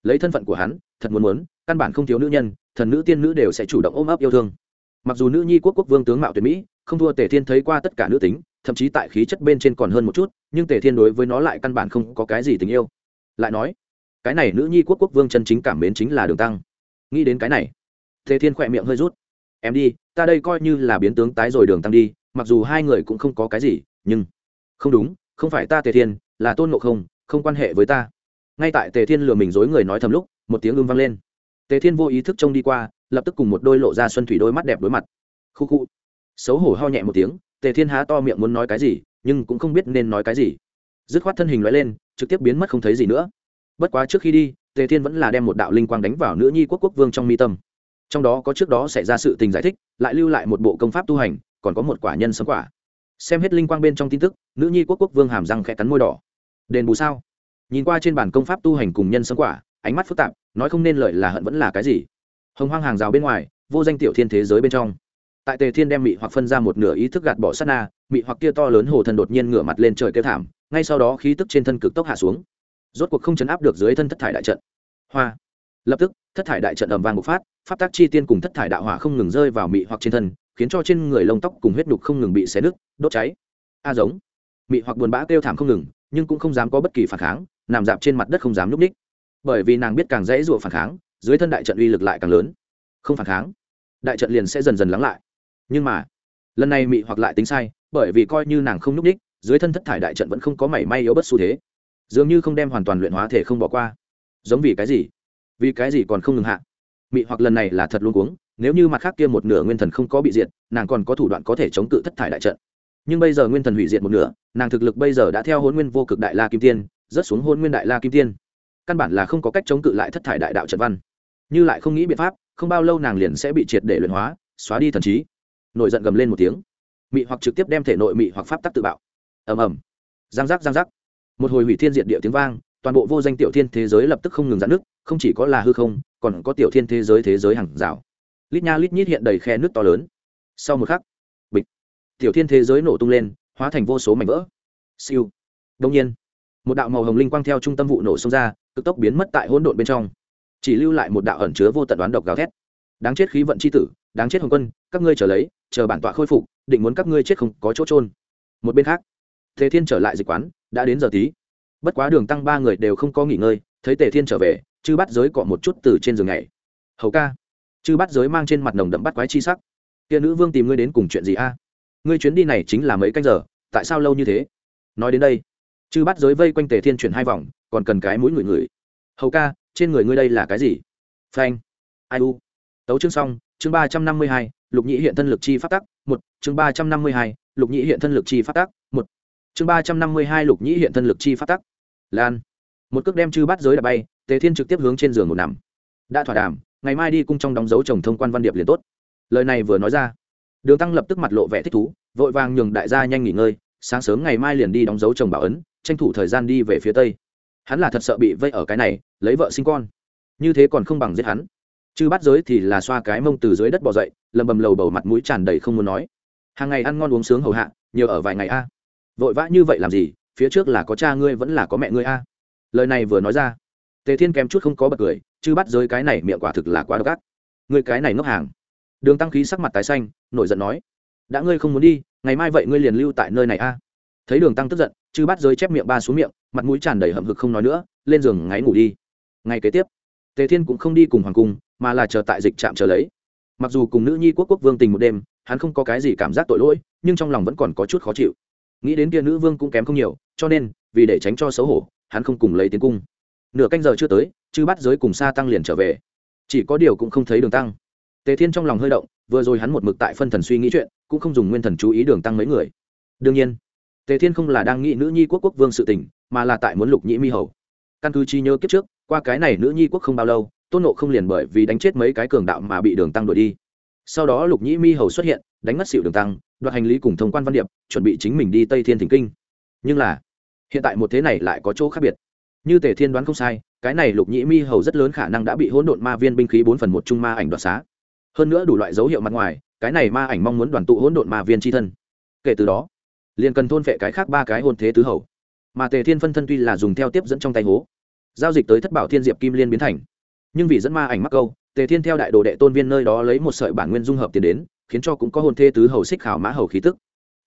Lấy thân phận của hắn, thật muốn muốn, căn bản không thiếu nữ nhân, thần nữ tiên nữ đều sẽ chủ động ôm ấp yêu thương. Mặc dù nữ nhi quốc quốc vương tướng mạo tuyệt mỹ, không thua tề thiên thấy qua tất cả nữ tính, thậm chí tại khí chất bên trên còn hơn một chút, nhưng tề thiên đối với nó lại căn bản không có cái gì tình yêu. Lại nói, cái này nữ nhi quốc quốc vương chân chính cảm mến chính là đường tăng. Nghĩ đến cái này, tề thiên khỏe miệng hơi rút em đi, ta đây coi như là biến tướng tái rồi đường tăng đi, mặc dù hai người cũng không có cái gì, nhưng không đúng, không phải ta tề thiên, là tôn ngộ không không quan hệ với ta. Ngay tại tề thiên lừa mình dối người nói thầm lúc, một tiếng ưng vang lên. Tề thiên vô ý thức trông đi qua, lập tức cùng một đôi lộ ra xuân thủy đôi mắt đẹp đối mặt. Khu khu. Xấu hổ ho nhẹ một tiếng, tề thiên há to miệng muốn nói cái gì, nhưng cũng không biết nên nói cái gì. Dứt khoát thân hình loại lên, trực tiếp biến mất không thấy gì nữa. Bất quá trước khi đi, tề thiên vẫn là đem một đạo linh quang đánh vào nữ nhi quốc quốc vương trong mi tâm trong đó có trước đó xảy ra sự tình giải thích, lại lưu lại một bộ công pháp tu hành, còn có một quả nhân sống quả. Xem hết linh quang bên trong tin tức, nữ nhi quốc quốc vương hàm răng khẽ cắn môi đỏ. Đền bù sao? Nhìn qua trên bản công pháp tu hành cùng nhân sống quả, ánh mắt phức tạp, nói không nên lợi là hận vẫn là cái gì. Hồng hoang hàng rào bên ngoài, vô danh tiểu thiên thế giới bên trong. Tại tề thiên đem mị hoặc phân ra một nửa ý thức gạt bỏ sát na, mị hoặc kia to lớn hồ thần đột nhiên ngửa mặt lên trời kêu thảm, ngay sau đó khí tức trên thân cực tốc hạ xuống. Rốt cuộc không chấn áp được dưới thân thất thải đại trận. Hoa. Lập tức, thất thải đại trận ầm vang bộc phát pháp tác chi tiên cùng thất thải đạo hỏa không ngừng rơi vào mị hoặc trên thân, khiến cho trên người lông tóc cùng huyết nhục không ngừng bị xé nứt, đốt cháy. A giống. Mị hoặc buồn bã kêu thảm không ngừng, nhưng cũng không dám có bất kỳ phản kháng, nằm dạp trên mặt đất không dám núp ních. Bởi vì nàng biết càng dễ dụa phản kháng, dưới thân đại trận uy lực lại càng lớn. Không phản kháng, đại trận liền sẽ dần dần lắng lại. Nhưng mà, lần này mị hoặc lại tính sai, bởi vì coi như nàng không núp ních, dưới thân thất thải đại trận vẫn không có mảy may yếu bất xu thế. Dường như không đem hoàn toàn luyện hóa thể không bỏ qua. Giống vì cái gì? Vì cái gì còn không ngừng hạ? Mị hoặc lần này là thật luôn cuống, nếu như mặt khác kia một nửa nguyên thần không có bị diệt, nàng còn có thủ đoạn có thể chống cự thất thải đại trận. Nhưng bây giờ nguyên thần hủy diệt một nửa, nàng thực lực bây giờ đã theo hôn nguyên vô cực đại la kim tiên, rớt xuống hôn nguyên đại la kim tiên. Căn bản là không có cách chống cự lại thất thải đại đạo trận văn. Như lại không nghĩ biện pháp, không bao lâu nàng liền sẽ bị triệt để luyện hóa, xóa đi thần trí. Nổi giận gầm lên một tiếng. Mị hoặc trực tiếp đem thể nội mị hoặc pháp tắc tự bạo. Ầm ầm. Giang giác giang giác. Một hồi hủy thiên diệt địa tiếng vang, toàn bộ vô danh tiểu thiên thế giới lập tức không ngừng giãn nước không chỉ có là hư không còn có tiểu thiên thế giới thế giới hàng rào. Lít nha lít nhít hiện đầy khe nước to lớn. Sau một khắc, bịch, tiểu thiên thế giới nổ tung lên, hóa thành vô số mảnh vỡ. Siêu. Đông nhiên, một đạo màu hồng linh quang theo trung tâm vụ nổ xông ra, cực tốc biến mất tại hỗn độn bên trong. Chỉ lưu lại một đạo ẩn chứa vô tận đoán độc gào thét. Đáng chết khí vận c h i tử, đáng chết hồng quân, các ngươi trở lấy, chờ bản tọa khôi phục, định muốn các ngươi chết không có chỗ trôn một bên khác thế thiên trở lại dịch quán, đã đến giờ tí. Bất quá đường tăng ba người đều không có nghỉ ngơi, thấy tề thiên trở về chư bắt giới cọ một chút từ trên giường này hầu ca, chư bắt giới mang trên mặt nồng đậm bắt quái chi sắc. Kia nữ vương tìm ngươi đến cùng chuyện gì a? Ngươi chuyến đi này chính là mấy canh giờ, tại sao lâu như thế? Nói đến đây, chư bắt giới vây quanh tề thiên chuyển hai vòng, còn cần cái mũi ngửi ngửi. Hầu ca, trên người ngươi đây là cái gì? Phanh. Ai u. Tấu chương xong, chương ba trăm năm mươi hai, lục nhĩ hiện thân lực chi phát tắc, một, chương ba trăm năm mươi hai, lục nhĩ hiện thân lực chi phát tắc, một, chương ba trăm năm mươi hai, lục nhĩ hiện thân lực chi phát tắc. Lan. Một cước đem chư bắt giới đã bay tề thiên trực tiếp hướng trên giường một nằm. Đã thỏa đàm, ngày mai đi cung trong đóng dấu chồng thông quan văn điệp liền tốt. Lời này vừa nói ra, đường tăng lập tức mặt lộ vẻ thích thú, vội vàng nhường đại gia nhanh nghỉ ngơi, sáng sớm ngày mai liền đi đóng dấu chồng bảo ấn, tranh thủ thời gian đi về phía tây. Hắn là thật sợ bị vây ở cái này, lấy vợ sinh con. Như thế còn không bằng giết hắn. Chứ bắt giới thì là xoa cái mông từ dưới đất bỏ dậy, lầm bầm lầu bầu mặt mũi tràn đầy không muốn nói. Hàng ngày ăn ngon uống sướng hầu hạ, nhiều ở vài ngày a. Vội vã như vậy làm gì? Phía trước là có cha ngươi vẫn là có mẹ ngươi a. Lời này vừa nói ra tề thiên kém chút không có bật cười, chứ bắt giới cái này miệng quả thực là quá độc ác. Ngươi cái này ngốc hàng. Đường tăng khí sắc mặt tái xanh, nổi giận nói, đã ngươi không muốn đi, ngày mai vậy ngươi liền lưu tại nơi này a. Thấy đường tăng tức giận, chứ bắt giới chép miệng ba xuống miệng, mặt mũi tràn đầy hậm hực không nói nữa, lên giường, ngáy ngủ đi. Ngày kế tiếp, tề thiên cũng không đi cùng hoàng cung, mà là chờ tại dịch trạm chờ lấy. Mặc dù cùng nữ nhi quốc quốc vương tình một đêm, hắn không có cái gì cảm giác tội lỗi, nhưng trong lòng vẫn còn có chút khó chịu. Nghĩ đến kia nữ vương cũng kém không nhiều, cho nên, vì để tránh cho xấu hổ, hắn không cùng lấy tiến cung nửa canh giờ chưa tới, chư bắt giới cùng xa tăng liền trở về. Chỉ có điều cũng không thấy đường tăng. Tề thiên trong lòng hơi động, vừa rồi hắn một mực tại phân thần suy nghĩ chuyện, cũng không dùng nguyên thần chú ý đường tăng mấy người. Đương nhiên, tề thiên không là đang nghĩ nữ nhi quốc quốc vương sự tình, mà là tại muốn lục nhĩ mi hầu. Căn cứ chi nhớ kiếp trước, qua cái này nữ nhi quốc không bao lâu, tôn nộ không liền bởi vì đánh chết mấy cái cường đạo mà bị đường tăng đuổi đi. Sau đó lục nhĩ mi hầu xuất hiện, đánh mất xịu đường tăng, đoạt hành lý cùng thông quan văn điệp, chuẩn bị chính mình đi tây thiên thỉnh kinh. Nhưng là, hiện tại một thế này lại có chỗ khác biệt như tề thiên đoán không sai, cái này lục nhĩ mi hầu rất lớn khả năng đã bị hỗn độn ma viên binh khí bốn phần một trung ma ảnh đoạt xá. Hơn nữa đủ loại dấu hiệu mặt ngoài, cái này ma ảnh mong muốn đoàn tụ hỗn độn ma viên c h i thân. Kể từ đó, liền cần thôn vệ cái khác ba cái hôn thế tứ hầu. Mà tề thiên phân thân tuy là dùng theo tiếp dẫn trong tay hố, giao dịch tới thất bảo thiên diệp kim liên biến thành. Nhưng vì dẫn ma ảnh mắc câu, tề thiên theo đại đồ đệ tôn viên nơi đó lấy một sợi bản nguyên dung hợp tiền đến, khiến cho cũng có hôn thê tứ hầu xích khảo mã hầu khí tức.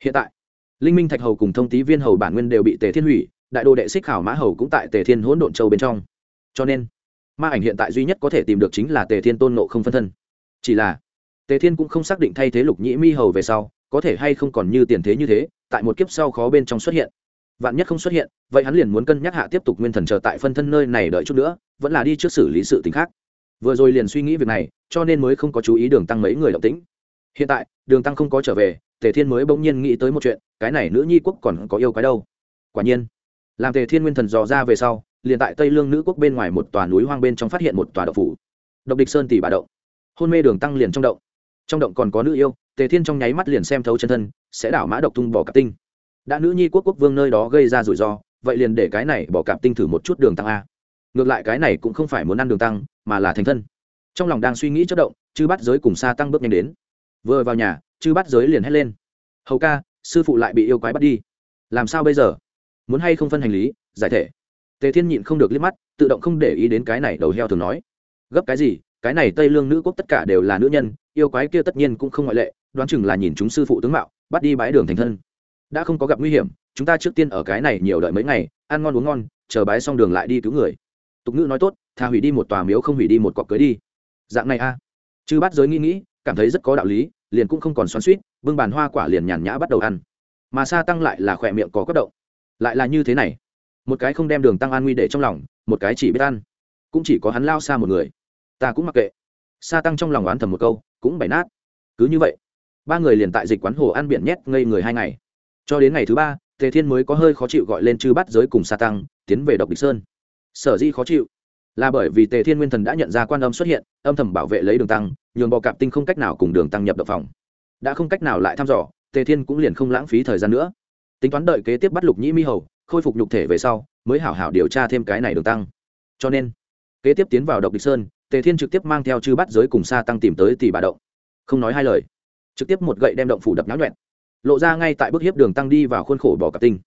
Hiện tại, linh minh thạch hầu cùng thông tý viên hầu bản nguyên đều bị tề thiên hủy đại đô đệ xích khảo mã hầu cũng tại tề thiên hỗn độn châu bên trong. Cho nên, ma ảnh hiện tại duy nhất có thể tìm được chính là tề thiên tôn nộ không phân thân. Chỉ là, tề thiên cũng không xác định thay thế lục nhĩ mi hầu về sau, có thể hay không còn như tiền thế như thế, tại một kiếp sau khó bên trong xuất hiện. Vạn nhất không xuất hiện, vậy hắn liền muốn cân nhắc hạ tiếp tục nguyên thần chờ tại phân thân nơi này đợi chút nữa, vẫn là đi trước xử lý sự t khác. Vừa rồi liền suy nghĩ việc này, cho nên mới không có chú ý đường tăng mấy người động tĩnh. Hiện tại, đường tăng không có trở về, tề thiên mới bỗng nhiên nghĩ tới một chuyện, cái này nữ nhi quốc còn có yêu cái đâu. Quả nhiên làm tề thiên nguyên thần dò ra về sau, liền tại tây lương nữ quốc bên ngoài một tòa núi hoang bên trong phát hiện một tòa độc phủ. Độc địch sơn tỷ bà động. Hôn mê đường tăng liền trong động. Trong động còn có nữ yêu, tề thiên trong nháy mắt liền xem thấu chân thân, sẽ đảo mã độc tung bỏ cặp tinh. Đã nữ nhi quốc quốc vương nơi đó gây ra rủi ro, vậy liền để cái này bỏ cặp tinh thử một chút đường tăng a. Ngược lại cái này cũng không phải muốn ăn đường tăng, mà là thành thân. Trong lòng đang suy nghĩ chất động, chư bắt giới cùng xa tăng bước nhanh đến. Vừa vào nhà, chư bắt giới liền hét lên. Hầu ca, sư phụ lại bị yêu quái bắt đi. Làm sao bây giờ? Muốn hay không phân hành lý, giải thể. Tề thiên nhịn không được liếc mắt, tự động không để ý đến cái này đầu heo thường nói. Gấp cái gì? Cái này tây lương nữ quốc tất cả đều là nữ nhân, yêu quái kia tất nhiên cũng không ngoại lệ, đoán chừng là nhìn chúng sư phụ tướng mạo, bắt đi bãi đường thành thân. Đã không có gặp nguy hiểm, chúng ta trước tiên ở cái này nhiều đợi mấy ngày, ăn ngon uống ngon, chờ bái xong đường lại đi cứu người. Tục ngữ nói tốt thà hủy đi một tòa miếu không hủy đi một cọc cưới đi. Dạng này a. À. chư bát giới nghĩ nghĩ, cảm thấy rất có đạo lý, liền cũng không còn xoắn suýt vương bàn hoa quả liền nhàn nhã bắt đầu ăn. Mà sa tăng lại là khỏe miệng có cất động lại là như thế này. Một cái không đem đường tăng an nguy để trong lòng, một cái chỉ biết ăn. Cũng chỉ có hắn lao xa một người. Ta cũng mặc kệ. Sa tăng trong lòng oán thầm một câu, cũng bày nát. Cứ như vậy, ba người liền tại dịch quán hồ ăn biển nhét ngây người hai ngày. Cho đến ngày thứ ba, tề thiên mới có hơi khó chịu gọi lên chư bắt giới cùng sa tăng, tiến về độc địch sơn. Sở di khó chịu, là bởi vì tề thiên nguyên thần đã nhận ra quan âm xuất hiện, âm thầm bảo vệ lấy đường tăng, nhường bò cạp tinh không cách nào cùng đường tăng nhập đập phòng. Đã không cách nào lại thăm dò, tề thiên cũng liền không lãng phí thời gian nữa tính toán đợi kế tiếp bắt lục nhĩ mi hầu, khôi phục nhục thể về sau, mới hảo hảo điều tra thêm cái này đường tăng. Cho nên, kế tiếp tiến vào độc địch sơn, tề thiên trực tiếp mang theo chư bắt giới cùng xa tăng tìm tới tỷ bà động. Không nói hai lời, trực tiếp một gậy đem động phủ đập náo nhuẹn. Lộ ra ngay tại bức hiếp đường tăng đi vào khuôn khổ bò cạp tinh.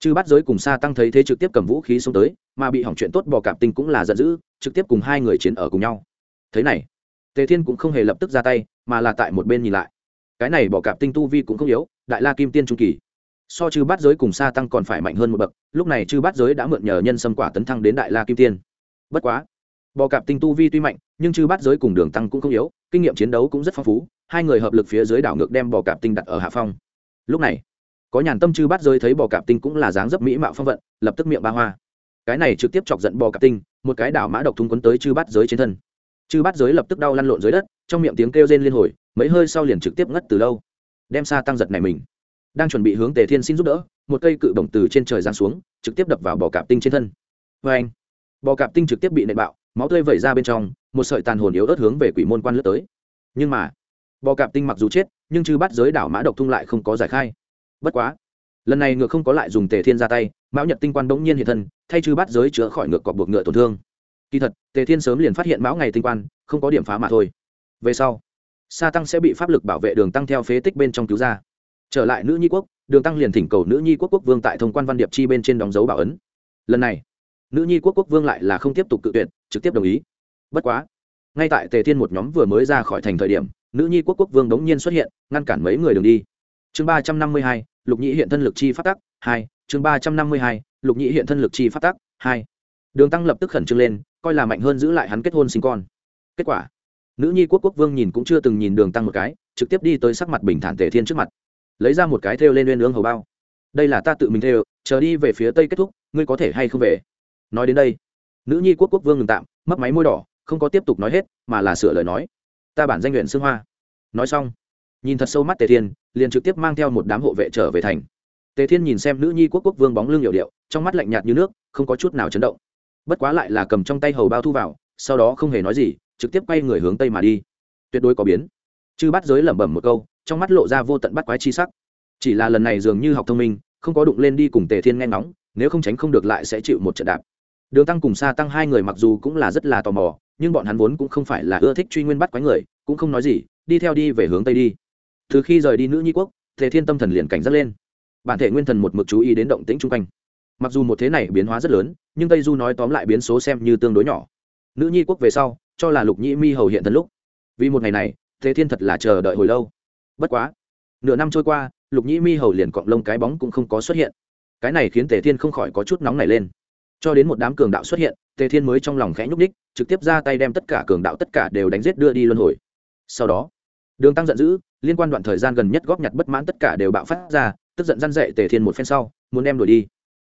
Chư bắt giới cùng xa tăng thấy thế trực tiếp cầm vũ khí xông tới, mà bị hỏng chuyện tốt bò cạp tinh cũng là giận dữ, trực tiếp cùng hai người chiến ở cùng nhau. Thế này, tề thiên cũng không hề lập tức ra tay, mà là tại một bên nhìn lại. Cái này bò cạp tinh tu vi cũng không yếu, đại la kim tiên trung kỳ so chư bát giới cùng xa tăng còn phải mạnh hơn một bậc, lúc này chư bát giới đã mượn nhờ nhân xâm quả tấn thăng đến đại la kim tiên. Bất quá, bò cạp tinh tu vi tuy mạnh, nhưng chư bát giới cùng đường tăng cũng không yếu, kinh nghiệm chiến đấu cũng rất phong phú, hai người hợp lực phía dưới đảo ngược đem bò cạp tinh đặt ở hạ phong. Lúc này, có nhàn tâm chư bát giới thấy bò cạp tinh cũng là dáng dấp mỹ mạo phong vận, lập tức miệng ba hoa. Cái này trực tiếp chọc giận bò cạp tinh, một cái đảo mã độc thung quấn tới chư bát giới trên thân. Chư bát giới lập tức đau lăn lộn dưới đất, trong miệng tiếng kêu rên liên hồi, mấy hơi sau liền trực tiếp ngất từ lâu. Đem xa tăng giật này mình đang chuẩn bị hướng tề thiên xin giúp đỡ, một cây cự bổng từ trên trời giáng xuống, trực tiếp đập vào bò cạp tinh trên thân. Vê anh, bò cạp tinh trực tiếp bị nệ bạo, máu tươi vẩy ra bên trong, một sợi tàn hồn yếu ớt hướng về quỷ môn quan lướt tới. Nhưng mà, bò cạp tinh mặc dù chết, nhưng chư bắt giới đảo mã độc thung lại không có giải khai. Bất quá, lần này ngựa không có lại dùng tề thiên ra tay, mão nhật tinh quan bỗng nhiên hiện thân, thay chư bắt giới chữa khỏi ngựa cọp buộc ngựa tổn thương. Kỳ thật, tề thiên sớm liền phát hiện mão ngày tinh quan, không có điểm phá mà thôi. Về sau, sa tăng sẽ bị pháp lực bảo vệ đường tăng theo phế tích bên trong cứu ra trở lại nữ nhi quốc, đường tăng liền thỉnh cầu nữ nhi quốc quốc vương tại thông quan văn điệp chi bên trên đóng dấu bảo ấn. Lần này, nữ nhi quốc quốc vương lại là không tiếp tục cự tuyệt, trực tiếp đồng ý. Bất quá, ngay tại tề thiên một nhóm vừa mới ra khỏi thành thời điểm, nữ nhi quốc quốc vương đống nhiên xuất hiện, ngăn cản mấy người đường đi. Chương ba trăm năm mươi hai, lục nhĩ hiện thân lực chi phát tắc, hai, chương ba trăm năm mươi hai, lục nhĩ hiện thân lực chi phát tắc, hai. Đường tăng lập tức khẩn trương lên, coi là mạnh hơn giữ lại hắn kết hôn sinh con. Kết quả, nữ nhi quốc quốc vương nhìn cũng chưa từng nhìn đường tăng một cái, trực tiếp đi tới sắc mặt bình thản tề thiên trước mặt lấy ra một cái thêu lên lên nướng hầu bao. Đây là ta tự mình thêu, chờ đi về phía tây kết thúc, ngươi có thể hay không về? Nói đến đây, nữ nhi quốc quốc vương ngừng tạm, mấp máy môi đỏ, không có tiếp tục nói hết, mà là sửa lời nói. Ta bản danh nguyện xương hoa. Nói xong, nhìn thật sâu mắt tề thiên, liền trực tiếp mang theo một đám hộ vệ trở về thành. Tề thiên nhìn xem nữ nhi quốc quốc vương bóng lưng hiệu điệu, trong mắt lạnh nhạt như nước, không có chút nào chấn động. Bất quá lại là cầm trong tay hầu bao thu vào, sau đó không hề nói gì, trực tiếp quay người hướng tây mà đi. Tuyệt đối có biến. Chư bắt giới lẩm bẩm một câu trong mắt lộ ra vô tận bắt quái chi sắc. Chỉ là lần này dường như học thông minh, không có đụng lên đi cùng tề thiên nghe ngóng, nếu không tránh không được lại sẽ chịu một trận đạp. Đường tăng cùng xa tăng hai người mặc dù cũng là rất là tò mò, nhưng bọn hắn vốn cũng không phải là ưa thích truy nguyên bắt quái người, cũng không nói gì, đi theo đi về hướng tây đi. Từ khi rời đi nữ nhi quốc, tề thiên tâm thần liền cảnh giác lên. Bản thể nguyên thần một mực chú ý đến động tĩnh chung quanh. Mặc dù một thế này biến hóa rất lớn, nhưng tây du nói tóm lại biến số xem như tương đối nhỏ. Nữ nhi quốc về sau, cho là lục nhĩ mi hầu hiện thần lúc. Vì một ngày này, tề thiên thật là chờ đợi hồi lâu bất quá, nửa năm trôi qua, lục nhĩ mi hầu liền cọng lông cái bóng cũng không có xuất hiện. Cái này khiến tề thiên không khỏi có chút nóng nảy lên. Cho đến một đám cường đạo xuất hiện, tề thiên mới trong lòng khẽ nhúc ních trực tiếp ra tay đem tất cả cường đạo tất cả đều đánh giết đưa đi luân hồi. Sau đó, đường tăng giận dữ, liên quan đoạn thời gian gần nhất góp nhặt bất mãn tất cả đều bạo phát ra, tức giận răn dậy tề thiên một phen sau, muốn đem đuổi đi.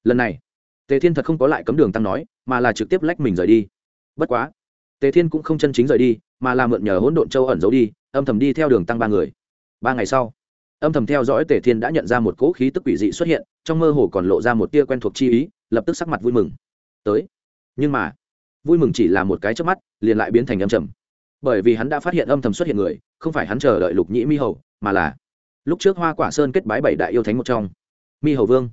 Lần này, tề thiên thật không có lại cấm đường tăng nói, mà là trực tiếp lách mình rời đi. Bất quá, tề thiên cũng không chân chính rời đi, mà là mượn nhờ hỗn độn châu ẩn giấu đi, âm thầm đi theo đường tăng ba người ba ngày sau, âm thầm theo dõi tề thiên đã nhận ra một cỗ khí tức quỷ dị xuất hiện, trong mơ hồ còn lộ ra một tia quen thuộc chi ý, lập tức sắc mặt vui mừng. Tới. Nhưng mà, vui mừng chỉ là một cái trước mắt, liền lại biến thành âm trầm. Bởi vì hắn đã phát hiện âm thầm xuất hiện người, không phải hắn chờ đợi lục nhĩ mi hầu, mà là lúc trước hoa quả sơn kết bái bảy đại yêu thánh một trong. Mi hầu vương.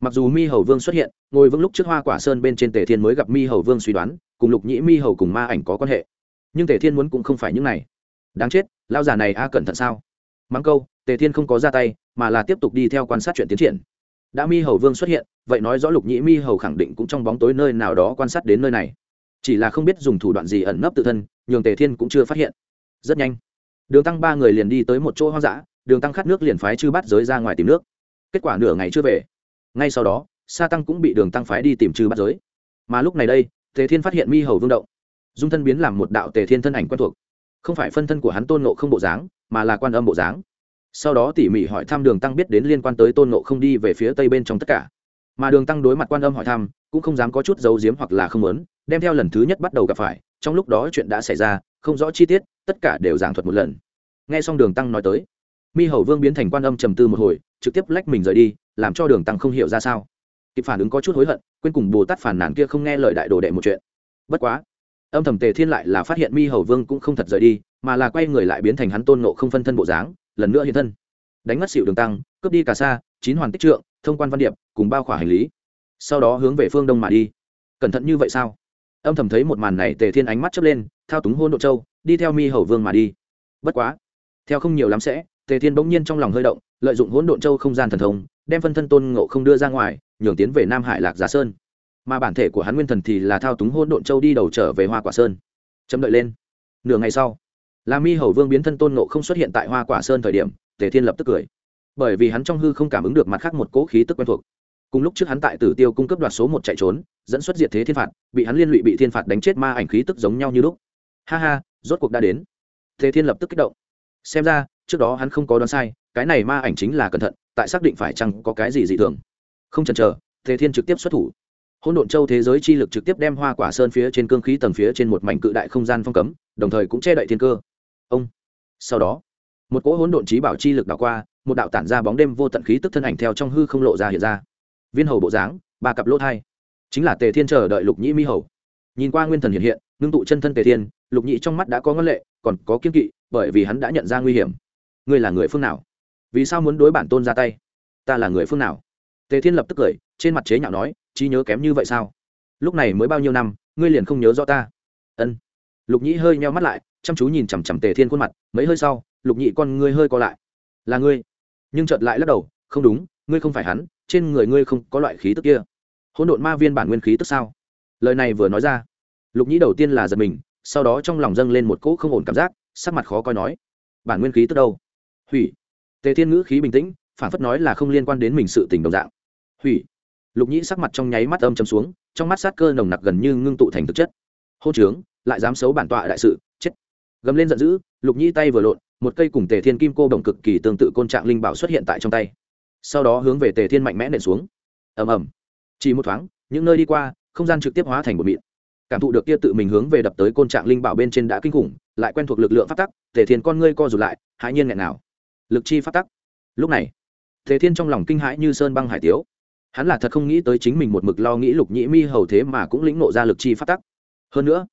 Mặc dù mi hầu vương xuất hiện, ngồi vững lúc trước hoa quả sơn bên trên tề thiên mới gặp mi hầu vương suy đoán, cùng lục nhĩ mi hầu cùng ma ảnh có quan hệ. Nhưng tề thiên muốn cũng không phải những này. Đáng chết lao già này a cẩn thận sao? Mắng câu, tề thiên không có ra tay, mà là tiếp tục đi theo quan sát chuyện tiến triển. Đã mi hầu vương xuất hiện, vậy nói rõ lục nhĩ mi hầu khẳng định cũng trong bóng tối nơi nào đó quan sát đến nơi này. Chỉ là không biết dùng thủ đoạn gì ẩn nấp tự thân, nhường tề thiên cũng chưa phát hiện. Rất nhanh, đường tăng ba người liền đi tới một chỗ hoang dã, đường tăng khát nước liền phái chư bắt giới ra ngoài tìm nước. Kết quả nửa ngày chưa về. Ngay sau đó, sa tăng cũng bị đường tăng phái đi tìm chư bắt giới. Mà lúc này đây, tề thiên phát hiện mi hầu vương động. Dung thân biến làm một đạo tề thiên thân ảnh quen thuộc không phải phân thân của hắn tôn nộ không bộ dáng, mà là quan âm bộ dáng. Sau đó tỉ mỉ hỏi thăm đường tăng biết đến liên quan tới tôn nộ không đi về phía tây bên trong tất cả. Mà đường tăng đối mặt quan âm hỏi thăm, cũng không dám có chút giấu giếm hoặc là không lớn đem theo lần thứ nhất bắt đầu gặp phải, trong lúc đó chuyện đã xảy ra, không rõ chi tiết, tất cả đều giảng thuật một lần. Nghe xong đường tăng nói tới, mi hầu vương biến thành quan âm trầm tư một hồi, trực tiếp lách mình rời đi, làm cho đường tăng không hiểu ra sao. Kịp phản ứng có chút hối hận, quên cùng bồ tát phản nàn kia không nghe lời đại đồ đệ một chuyện. Bất quá âm thầm tề thiên lại là phát hiện mi hầu vương cũng không thật rời đi, mà là quay người lại biến thành hắn tôn nộ không phân thân bộ dáng, lần nữa hiện thân. Đánh mất xịu đường tăng, cướp đi cả xa, chín hoàn tích trượng, thông quan văn điệp, cùng bao khỏa hành lý. Sau đó hướng về phương đông mà đi. Cẩn thận như vậy sao? Âm thầm thấy một màn này tề thiên ánh mắt chớp lên, thao túng hôn độ châu, đi theo mi hầu vương mà đi. Bất quá, theo không nhiều lắm sẽ, tề thiên bỗng nhiên trong lòng hơi động, lợi dụng hỗn độn châu không gian thần thông, đem phân thân tôn ngộ không đưa ra ngoài, nhường tiến về nam hải lạc giả sơn mà bản thể của hắn nguyên thần thì là thao túng hôn độn châu đi đầu trở về hoa quả sơn. Chấm đợi lên. Nửa ngày sau là mi hầu vương biến thân tôn nộ không xuất hiện tại hoa quả sơn thời điểm, tề thiên lập tức cười. Bởi vì hắn trong hư không cảm ứng được mặt khác một cỗ khí tức quen thuộc. Cùng lúc trước hắn tại tử tiêu cung cấp đoạt số một chạy trốn, dẫn xuất diệt thế thiên phạt, bị hắn liên lụy bị thiên phạt đánh chết ma ảnh khí tức giống nhau như lúc. Ha ha, rốt cuộc đã đến. Thế thiên lập tức kích động. Xem ra, trước đó hắn không có đoán sai, cái này ma ảnh chính là cẩn thận, tại xác định phải chăng có cái gì dị thường. Không chần chờ thế thiên trực tiếp xuất thủ hỗn độn châu thế giới chi lực trực tiếp đem hoa quả sơn phía trên cương khí tầng phía trên một mảnh cự đại không gian phong cấm, đồng thời cũng che đậy thiên cơ. Ông. Sau đó, một cỗ hỗn độn trí bảo chi lực đảo qua, một đạo tản ra bóng đêm vô tận khí tức thân ảnh theo trong hư không lộ ra hiện ra. Viên hầu bộ dáng, ba cặp lỗ thai. Chính là tề thiên chờ đợi lục nhĩ mi hầu. Nhìn qua nguyên thần hiện hiện, ngưng tụ chân thân tề thiên, lục nhĩ trong mắt đã có ngân lệ, còn có kiên kỵ, bởi vì hắn đã nhận ra nguy hiểm. Ngươi là người phương nào? Vì sao muốn đối bản tôn ra tay? Ta là người phương nào? Tề thiên lập tức cười, trên mặt chế nhạo nói trí nhớ kém như vậy sao? Lúc này mới bao nhiêu năm, ngươi liền không nhớ rõ ta? Ân. Lục nhĩ hơi nheo mắt lại, chăm chú nhìn chằm chằm tề thiên khuôn mặt, mấy hơi sau, lục nhĩ con ngươi hơi co lại. Là ngươi. Nhưng chợt lại lắc đầu, không đúng, ngươi không phải hắn, trên người ngươi không có loại khí tức kia. Hỗn độn ma viên bản nguyên khí tức sao? Lời này vừa nói ra, lục nhĩ đầu tiên là giật mình, sau đó trong lòng dâng lên một cỗ không ổn cảm giác, sắc mặt khó coi nói, bản nguyên khí tức đâu? Hủy. Tề thiên ngữ khí bình tĩnh, phản phất nói là không liên quan đến mình sự tình đồng dạng. Hủy lục nhĩ sắc mặt trong nháy mắt âm chấm xuống, trong mắt sát cơ nồng nặc gần như ngưng tụ thành thực chất. Hô trướng, lại dám xấu bản tọa đại sự, chết. Gầm lên giận dữ, lục nhĩ tay vừa lộn, một cây cùng tề thiên kim cô đồng cực kỳ tương tự côn trạng linh bảo xuất hiện tại trong tay. Sau đó hướng về tề thiên mạnh mẽ nện xuống. Ầm ầm. Chỉ một thoáng, những nơi đi qua, không gian trực tiếp hóa thành một mịn. Cảm thụ được kia tự mình hướng về đập tới côn trạng linh bảo bên trên đã kinh khủng, lại quen thuộc lực lượng phát tắc, tề thiên con ngươi co rụt lại, hãi nhiên nghẹn nào lực chi phát tắc. Lúc này, tề thiên trong lòng kinh hãi như sơn băng hải tiếu hắn là thật không nghĩ tới chính mình một mực lo nghĩ lục nhĩ mi hầu thế mà cũng lĩnh nộ ra lực chi phát tắc. Hơn nữa,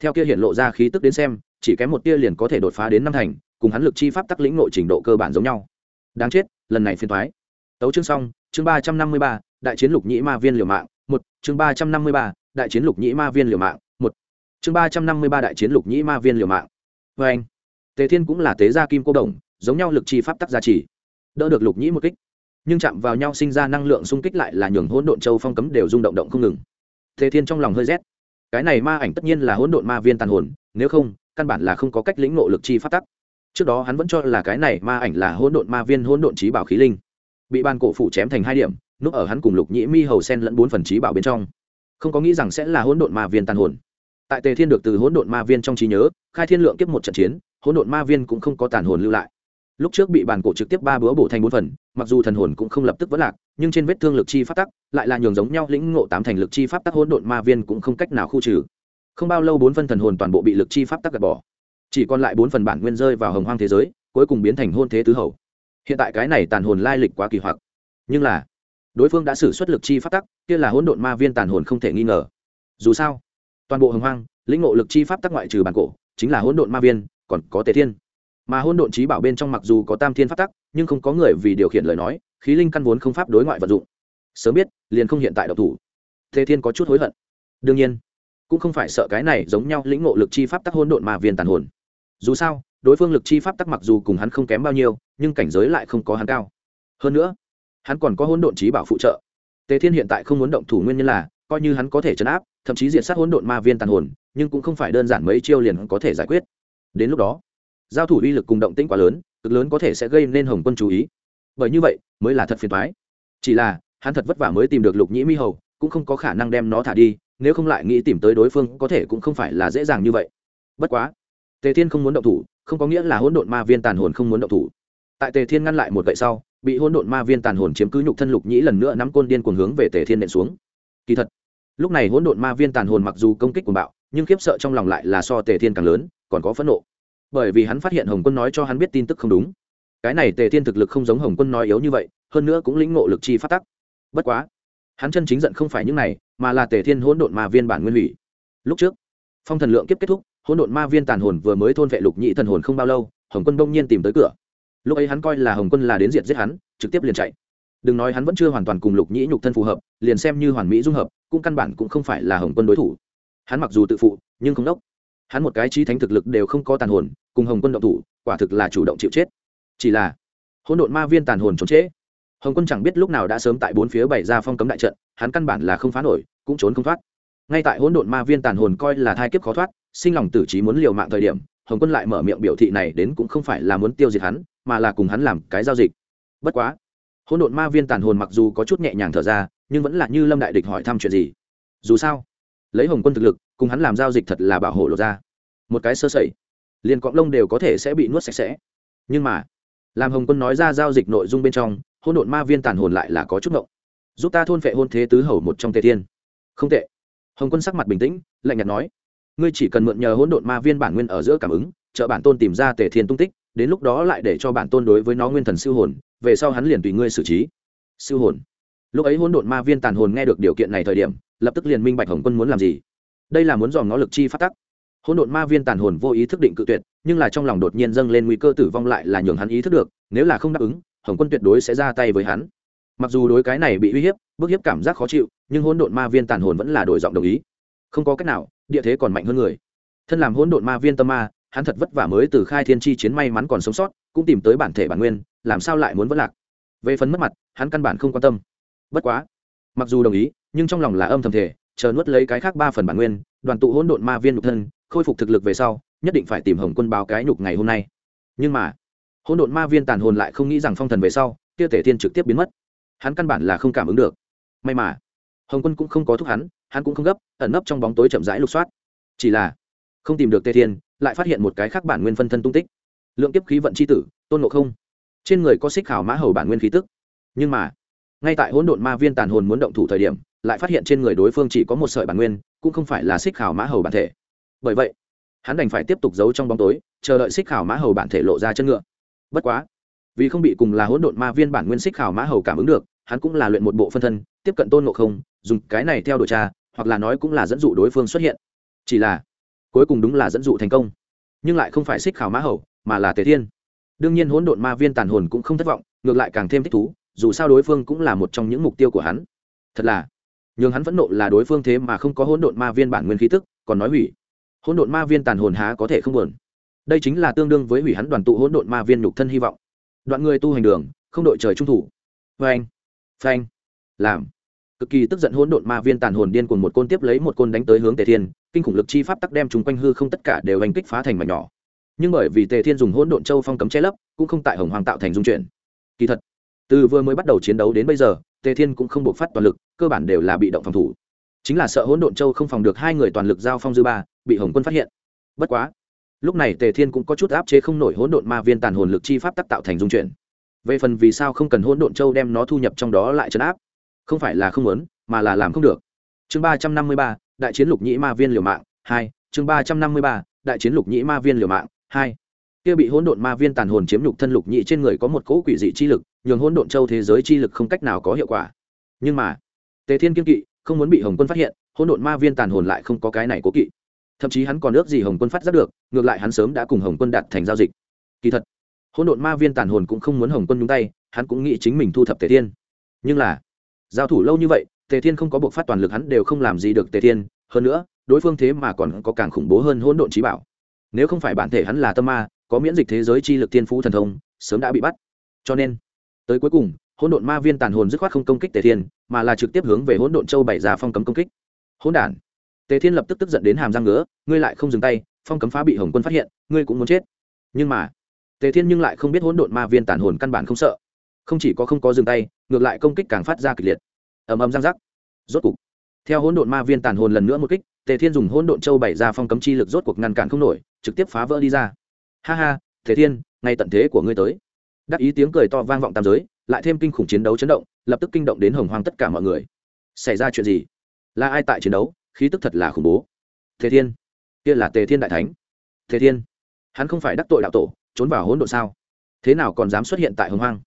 theo kia hiện lộ ra khí tức đến xem, chỉ kém một tia liền có thể đột phá đến năm thành, cùng hắn lực chi pháp tắc lĩnh nội trình độ cơ bản giống nhau. Đáng chết, lần này phiền thoái tấu chương xong, chương ba trăm năm mươi ba, đại chiến lục nhĩ ma viên liều mạng, một, chương ba trăm năm mươi ba, đại chiến lục nhĩ ma viên liều mạng, một, chương ba trăm năm mươi ba, đại chiến lục nhĩ ma viên liều mạng. Vê anh tề thiên cũng là tế gia kim cô đồng, giống nhau lực chi pháp tắc gia trì. Đỡ được lục nhĩ một kích nhưng chạm vào nhau sinh ra năng lượng xung kích lại là nhường hỗn độn châu phong cấm đều rung động động không ngừng. Tề thiên trong lòng hơi rét. Cái này ma ảnh tất nhiên là hỗn độn ma viên tàn hồn, nếu không, căn bản là không có cách lĩnh nộ lực chi pháp tắc. Trước đó hắn vẫn cho là cái này ma ảnh là hỗn độn ma viên hỗn độn trí bảo khí linh. Bị ban cổ phủ chém thành hai điểm, núp ở hắn cùng lục nhĩ mi hầu sen lẫn bốn phần trí bảo bên trong. Không có nghĩ rằng sẽ là hỗn độn ma viên tàn hồn. Tại tề thiên được từ hỗn độn ma viên trong trí nhớ, khai thiên lượng kiếp một trận chiến, hỗn độn ma viên cũng không có tàn hồn lưu lại. Lúc trước bị bàn cổ trực tiếp ba bữa bổ thành bốn phần mặc dù thần hồn cũng không lập tức vỡ lạc, nhưng trên vết thương lực chi pháp tắc lại là nhường giống nhau lĩnh ngộ tám thành lực chi pháp tắc hỗn độn ma viên cũng không cách nào khu trừ. Không bao lâu bốn phân thần hồn toàn bộ bị lực chi pháp tắc gạt bỏ. Chỉ còn lại bốn phần bản nguyên rơi vào hồng hoang thế giới, cuối cùng biến thành hôn thế tứ hầu. Hiện tại cái này tàn hồn lai lịch quá kỳ hoặc. Nhưng là, đối phương đã xử suất lực chi phát tắc, kia là hỗn độn ma viên tàn hồn không thể nghi ngờ. Dù sao, toàn bộ hồng hoang, lĩnh ngộ lực chi pháp tắc ngoại trừ bản cổ, chính là hỗn độn ma viên, còn có tề thiên. Mà hỗn độn trí bảo bên trong mặc dù có tam thiên pháp tắc nhưng không có người vì điều khiển lời nói, khí linh căn vốn không pháp đối ngoại vận dụng. Sớm biết, liền không hiện tại độc thủ. Thế thiên có chút hối hận. Đương nhiên, cũng không phải sợ cái này giống nhau lĩnh ngộ lực chi pháp tắc hôn độn ma viên tàn hồn. Dù sao, đối phương lực chi pháp tắc mặc dù cùng hắn không kém bao nhiêu, nhưng cảnh giới lại không có hắn cao. Hơn nữa, hắn còn có hôn độn trí bảo phụ trợ. Tề thiên hiện tại không muốn động thủ nguyên nhân là, coi như hắn có thể chấn áp, thậm chí diệt sát hỗn độn ma viên tàn hồn, nhưng cũng không phải đơn giản mấy chiêu liền có thể giải quyết. Đến lúc đó, giao thủ uy lực cùng động tĩnh quá lớn cực lớn có thể sẽ gây nên hồng quân chú ý. Bởi như vậy, mới là thật phiền thoái chỉ là, hắn thật vất vả mới tìm được lục nhĩ mi hầu, cũng không có khả năng đem nó thả đi, nếu không lại nghĩ tìm tới đối phương, có thể cũng không phải là dễ dàng như vậy. Bất quá, tề thiên không muốn động thủ, không có nghĩa là hỗn độn ma viên tàn hồn không muốn động thủ. Tại tề thiên ngăn lại một gậy sau, bị hỗn độn ma viên tàn hồn chiếm cứ nhục thân lục nhĩ lần nữa nắm côn điên cuồng hướng về tề thiên nện xuống. Kỳ thật, lúc này hỗn độn ma viên tàn hồn mặc dù công kích cuồng bạo, nhưng khiếp sợ trong lòng lại là so tề thiên càng lớn, còn có phẫn nộ bởi vì hắn phát hiện hồng quân nói cho hắn biết tin tức không đúng. Cái này tề thiên thực lực không giống hồng quân nói yếu như vậy, hơn nữa cũng lĩnh ngộ lực chi phát tắc. Bất quá, hắn chân chính giận không phải những này, mà là tề thiên hỗn độn ma viên bản nguyên hủy. Lúc trước, phong thần lượng kiếp kết thúc, hỗn độn ma viên tàn hồn vừa mới thôn vệ lục nhị thần hồn không bao lâu, hồng quân đông nhiên tìm tới cửa. Lúc ấy hắn coi là hồng quân là đến diệt giết hắn, trực tiếp liền chạy. Đừng nói hắn vẫn chưa hoàn toàn cùng lục nhĩ nhục thân phù hợp, liền xem như hoàn mỹ dung hợp, cũng căn bản cũng không phải là hồng quân đối thủ. Hắn mặc dù tự phụ, nhưng không đốc. Hắn một cái trí thánh thực lực đều không có tàn hồn cùng hồng quân động thủ, quả thực là chủ động chịu chết. Chỉ là, hỗn độn ma viên tàn hồn trốn trễ. Hồng quân chẳng biết lúc nào đã sớm tại bốn phía bày ra phong cấm đại trận, hắn căn bản là không phá nổi, cũng trốn không thoát. Ngay tại hỗn độn ma viên tàn hồn coi là thai kiếp khó thoát, sinh lòng tử trí muốn liều mạng thời điểm, hồng quân lại mở miệng biểu thị này đến cũng không phải là muốn tiêu diệt hắn, mà là cùng hắn làm cái giao dịch. Bất quá, hỗn độn ma viên tàn hồn mặc dù có chút nhẹ nhàng thở ra, nhưng vẫn là như lâm đại địch hỏi thăm chuyện gì. Dù sao, lấy hồng quân thực lực, cùng hắn làm giao dịch thật là bảo hộ lột ra. Một cái sơ sẩy liền cọng lông đều có thể sẽ bị nuốt sạch sẽ. Nhưng mà, làm hồng quân nói ra giao dịch nội dung bên trong hôn đột ma viên tàn hồn lại là có chút ngộng. Giúp ta thôn phệ hôn thế tứ hầu một trong tề thiên. Không tệ. Hồng quân sắc mặt bình tĩnh, lạnh nhạt nói, ngươi chỉ cần mượn nhờ hôn đột ma viên bản nguyên ở giữa cảm ứng, trợ bản tôn tìm ra tề thiên tung tích, đến lúc đó lại để cho bản tôn đối với nó nguyên thần siêu hồn, về sau hắn liền tùy ngươi xử trí. Siêu hồn. Lúc ấy hôn đột ma viên tàn hồn nghe được điều kiện này thời điểm, lập tức liền minh bạch hồng quân muốn làm gì. Đây là muốn dòm nó lực chi phát tắc hỗn độn ma viên tàn hồn vô ý thức định cự tuyệt, nhưng là trong lòng đột nhiên dâng lên nguy cơ tử vong lại là nhường hắn ý thức được, nếu là không đáp ứng, hồng quân tuyệt đối sẽ ra tay với hắn. Mặc dù đối cái này bị uy hiếp, bức hiếp cảm giác khó chịu, nhưng hỗn độn ma viên tàn hồn vẫn là đổi giọng đồng ý. Không có cách nào, địa thế còn mạnh hơn người. Thân làm hỗn độn ma viên tâm ma, hắn thật vất vả mới từ khai thiên chi chiến may mắn còn sống sót, cũng tìm tới bản thể bản nguyên, làm sao lại muốn vất lạc? Về phần mất mặt, hắn căn bản không quan tâm. Bất quá, mặc dù đồng ý, nhưng trong lòng là âm thầm thể chờ nuốt lấy cái khác ba phần bản nguyên, đoàn tụ hỗn độn ma viên nhục thân khôi phục thực lực về sau, nhất định phải tìm hồng quân báo cái nhục ngày hôm nay. Nhưng mà, hỗn độn ma viên tàn hồn lại không nghĩ rằng phong thần về sau Tiêu thể thiên trực tiếp biến mất. Hắn căn bản là không cảm ứng được. May mà, hồng quân cũng không có thúc hắn hắn cũng không gấp, ẩn nấp trong bóng tối chậm rãi lục soát. Chỉ là, không tìm được tề thiên, lại phát hiện một cái khác bản nguyên phân thân tung tích. Lượng kiếp khí vận c h i tử, tôn ngộ không. Trên người có xích khảo mã hầu bản nguyên khí tức. Nhưng mà, ngay tại hỗn độn ma viên tàn hồn muốn động thủ thời điểm, lại phát hiện trên người đối phương chỉ có một sợi bản nguyên, cũng không phải là xích khảo mã hầu bản thể bởi vậy, hắn đành phải tiếp tục giấu trong bóng tối, chờ đợi xích khảo mã hầu bản thể lộ ra chân ngựa. Bất quá, vì không bị cùng là hỗn độn ma viên bản nguyên xích khảo mã hầu cảm ứng được, hắn cũng là luyện một bộ phân thân, tiếp cận tôn ngộ không, dùng cái này theo đuổi cha, hoặc là nói cũng là dẫn dụ đối phương xuất hiện. Chỉ là, cuối cùng đúng là dẫn dụ thành công. Nhưng lại không phải xích khảo mã hầu, mà là tề thiên. Đương nhiên hỗn độn ma viên tàn hồn cũng không thất vọng, ngược lại càng thêm thích thú, dù sao đối phương cũng là một trong những mục tiêu của hắn. Thật là, nhường hắn vẫn nộ là đối phương thế mà không có hỗn độn ma viên bản nguyên khí tức, còn nói hủy hỗn độn ma viên tàn hồn há có thể không buồn. Đây chính là tương đương với hủy hắn đoàn tụ hỗn độn ma viên nhục thân hy vọng. Đoạn người tu hành đường, không đội trời trung thủ. Phanh phanh, làm. Cực kỳ tức giận hỗn độn ma viên tàn hồn điên cuồng một côn tiếp lấy một côn đánh tới hướng tề thiên, kinh khủng lực chi pháp tắc đem chúng quanh hư không tất cả đều hành kích phá thành mảnh nhỏ. Nhưng bởi vì tề thiên dùng hỗn độn châu phong cấm che lấp, cũng không tại hồng hoàng tạo thành dung chuyển kỳ thật, từ vừa mới bắt đầu chiến đấu đến bây giờ, tề thiên cũng không buộc phát toàn lực, cơ bản đều là bị động phòng thủ chính là sợ hỗn độn châu không phòng được hai người toàn lực giao phong dư ba, bị hồng quân phát hiện. Bất quá, lúc này tề thiên cũng có chút áp chế không nổi hỗn độn ma viên tàn hồn lực chi pháp tắc tạo thành dung chuyển. Về phần vì sao không cần hỗn độn châu đem nó thu nhập trong đó lại chấn áp, không phải là không muốn, mà là làm không được. Chương ba trăm năm mươi ba, đại chiến lục nhĩ ma viên liều mạng, hai, chương ba trăm năm mươi ba, đại chiến lục nhĩ ma viên liều mạng, hai. Kia bị hỗn độn ma viên tàn hồn chiếm lục thân lục nhị trên người có một cỗ quỷ dị chi lực, nhường hỗn độn châu thế giới chi lực không cách nào có hiệu quả. Nhưng mà, tề thiên kiên kỵ không muốn bị hồng quân phát hiện, hỗn độn ma viên tàn hồn lại không có cái này cố kỵ. Thậm chí hắn còn ước gì hồng quân phát giác được, ngược lại hắn sớm đã cùng hồng quân đạt thành giao dịch. Kỳ thật, hỗn độn ma viên tàn hồn cũng không muốn hồng quân nhúng tay, hắn cũng nghĩ chính mình thu thập tề thiên. Nhưng là, giao thủ lâu như vậy, tề thiên không có buộc phát toàn lực hắn đều không làm gì được tề thiên, hơn nữa, đối phương thế mà còn có càng khủng bố hơn hỗn độn trí bảo. Nếu không phải bản thể hắn là tâm ma, có miễn dịch thế giới chi lực tiên phú thần thông, sớm đã bị bắt. Cho nên, tới cuối cùng hỗn độn ma viên tàn hồn dứt khoát không công kích tề thiên, mà là trực tiếp hướng về hỗn độn châu bảy ra phong cấm công kích. Hỗn đản! Tề thiên lập tức tức giận đến hàm răng ngứa, ngươi lại không dừng tay, phong cấm phá bị hồng quân phát hiện, ngươi cũng muốn chết. Nhưng mà, tề thiên nhưng lại không biết hỗn độn ma viên tàn hồn căn bản không sợ. Không chỉ có không có dừng tay, ngược lại công kích càng phát ra kịch liệt. Ầm ầm răng rắc. Rốt cục, theo hỗn độn ma viên tàn hồn lần nữa một kích, tề thiên dùng hỗn độn châu bảy ra phong cấm chi lực rốt cuộc ngăn cản không nổi, trực tiếp phá vỡ đi ra. Ha ha, tề thiên, ngay tận thế của ngươi tới. Đắc ý tiếng cười to vang vọng tam giới lại thêm kinh khủng chiến đấu chấn động, lập tức kinh động đến hồng hoang tất cả mọi người. Xảy ra chuyện gì? Là ai tại chiến đấu? Khí tức thật là khủng bố. Thế thiên. Kia là tề thiên đại thánh. Thế thiên. Hắn không phải đắc tội đạo tổ, trốn vào hỗn độn sao? Thế nào còn dám xuất hiện tại hồng hoang?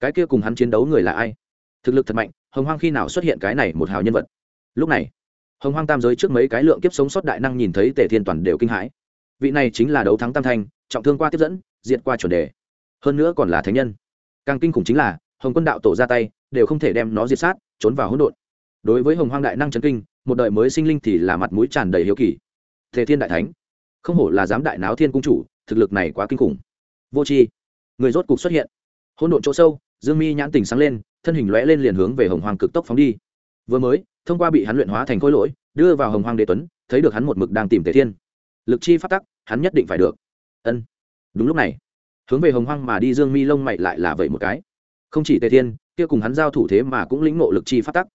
Cái kia cùng hắn chiến đấu người là ai? Thực lực thật mạnh, hồng hoang khi nào xuất hiện cái này một hào nhân vật? Lúc này, hồng hoang tam giới trước mấy cái lượng kiếp sống sót đại năng nhìn thấy tề thiên toàn đều kinh hãi. Vị này chính là đấu thắng tam thanh, trọng thương qua tiếp dẫn, diệt qua chuẩn đề. Hơn nữa còn là thánh nhân càng kinh khủng chính là, hồng quân đạo tổ ra tay, đều không thể đem nó diệt sát, trốn vào hỗn độn. Đối với hồng hoang đại năng trấn kinh, một đời mới sinh linh thì là mặt mũi tràn đầy hiếu kỳ. Thế thiên đại thánh, không hổ là giám đại náo thiên cung chủ, thực lực này quá kinh khủng. Vô c người rốt cục xuất hiện. Hỗn độn chỗ sâu, dương mi nhãn tình sáng lên, thân hình lõe lên liền hướng về hồng hoàng cực tốc phóng đi. Vừa mới, thông qua bị hắn luyện hóa thành khối lỗi, đưa vào hồng hoàng đế tuấn, thấy được hắn một mực đang tìm tề thiên. Lực chi phát tắc, hắn nhất định phải được. Ân. Đúng lúc này hướng về hồng hoang mà đi dương mi lông mày lại là vậy một cái. Không chỉ tề thiên, kia cùng hắn giao thủ thế mà cũng lĩnh ngộ lực chi phát tắc.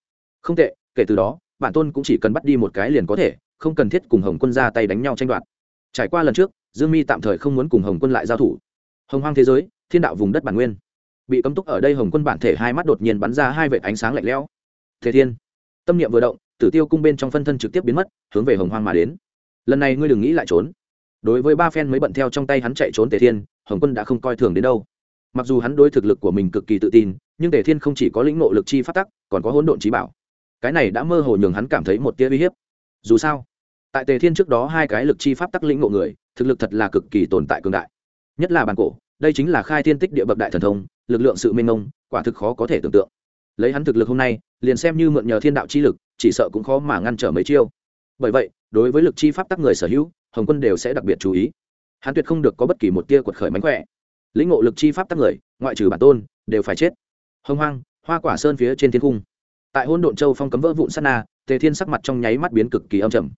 Không tệ, kể từ đó, bản tôn cũng chỉ cần bắt đi một cái liền có thể, không cần thiết cùng hồng quân ra tay đánh nhau tranh đoạt. Trải qua lần trước, dương mi tạm thời không muốn cùng hồng quân lại giao thủ. Hồng hoang thế giới, thiên đạo vùng đất bản nguyên. Bị cấm túc ở đây hồng quân bản thể hai mắt đột nhiên bắn ra hai vệt ánh sáng lạnh lẽo. Thế thiên, tâm niệm vừa động, tử tiêu cung bên trong phân thân trực tiếp biến mất, hướng về hồng hoang mà đến. Lần này ngươi đừng nghĩ lại trốn. Đối với ba phen mới bận theo trong tay hắn chạy trốn tề thiên hồng quân đã không coi thường đến đâu. Mặc dù hắn đối thực lực của mình cực kỳ tự tin, nhưng tề thiên không chỉ có lĩnh nộ lực chi phát tắc, còn có hỗn độn trí bảo. Cái này đã mơ hồ nhường hắn cảm thấy một tia uy hiếp. Dù sao, tại tề thiên trước đó hai cái lực chi pháp tắc lĩnh ngộ người, thực lực thật là cực kỳ tồn tại cường đại. Nhất là bản cổ, đây chính là khai thiên tích địa bậc đại thần thông, lực lượng sự mênh mông, quả thực khó có thể tưởng tượng. Lấy hắn thực lực hôm nay, liền xem như mượn nhờ thiên đạo chi lực, chỉ sợ cũng khó mà ngăn trở mấy chiêu. Bởi vậy, đối với lực chi pháp tắc người sở hữu, hồng quân đều sẽ đặc biệt chú ý hắn tuyệt không được có bất kỳ một tia quật khởi mánh khỏe. Lĩnh ngộ lực chi pháp tắc người, ngoại trừ bản tôn, đều phải chết. Hông hoang, hoa quả sơn phía trên thiên cung. Tại hôn độn châu phong cấm vỡ vụn sát na, tề thiên sắc mặt trong nháy mắt biến cực kỳ âm trầm.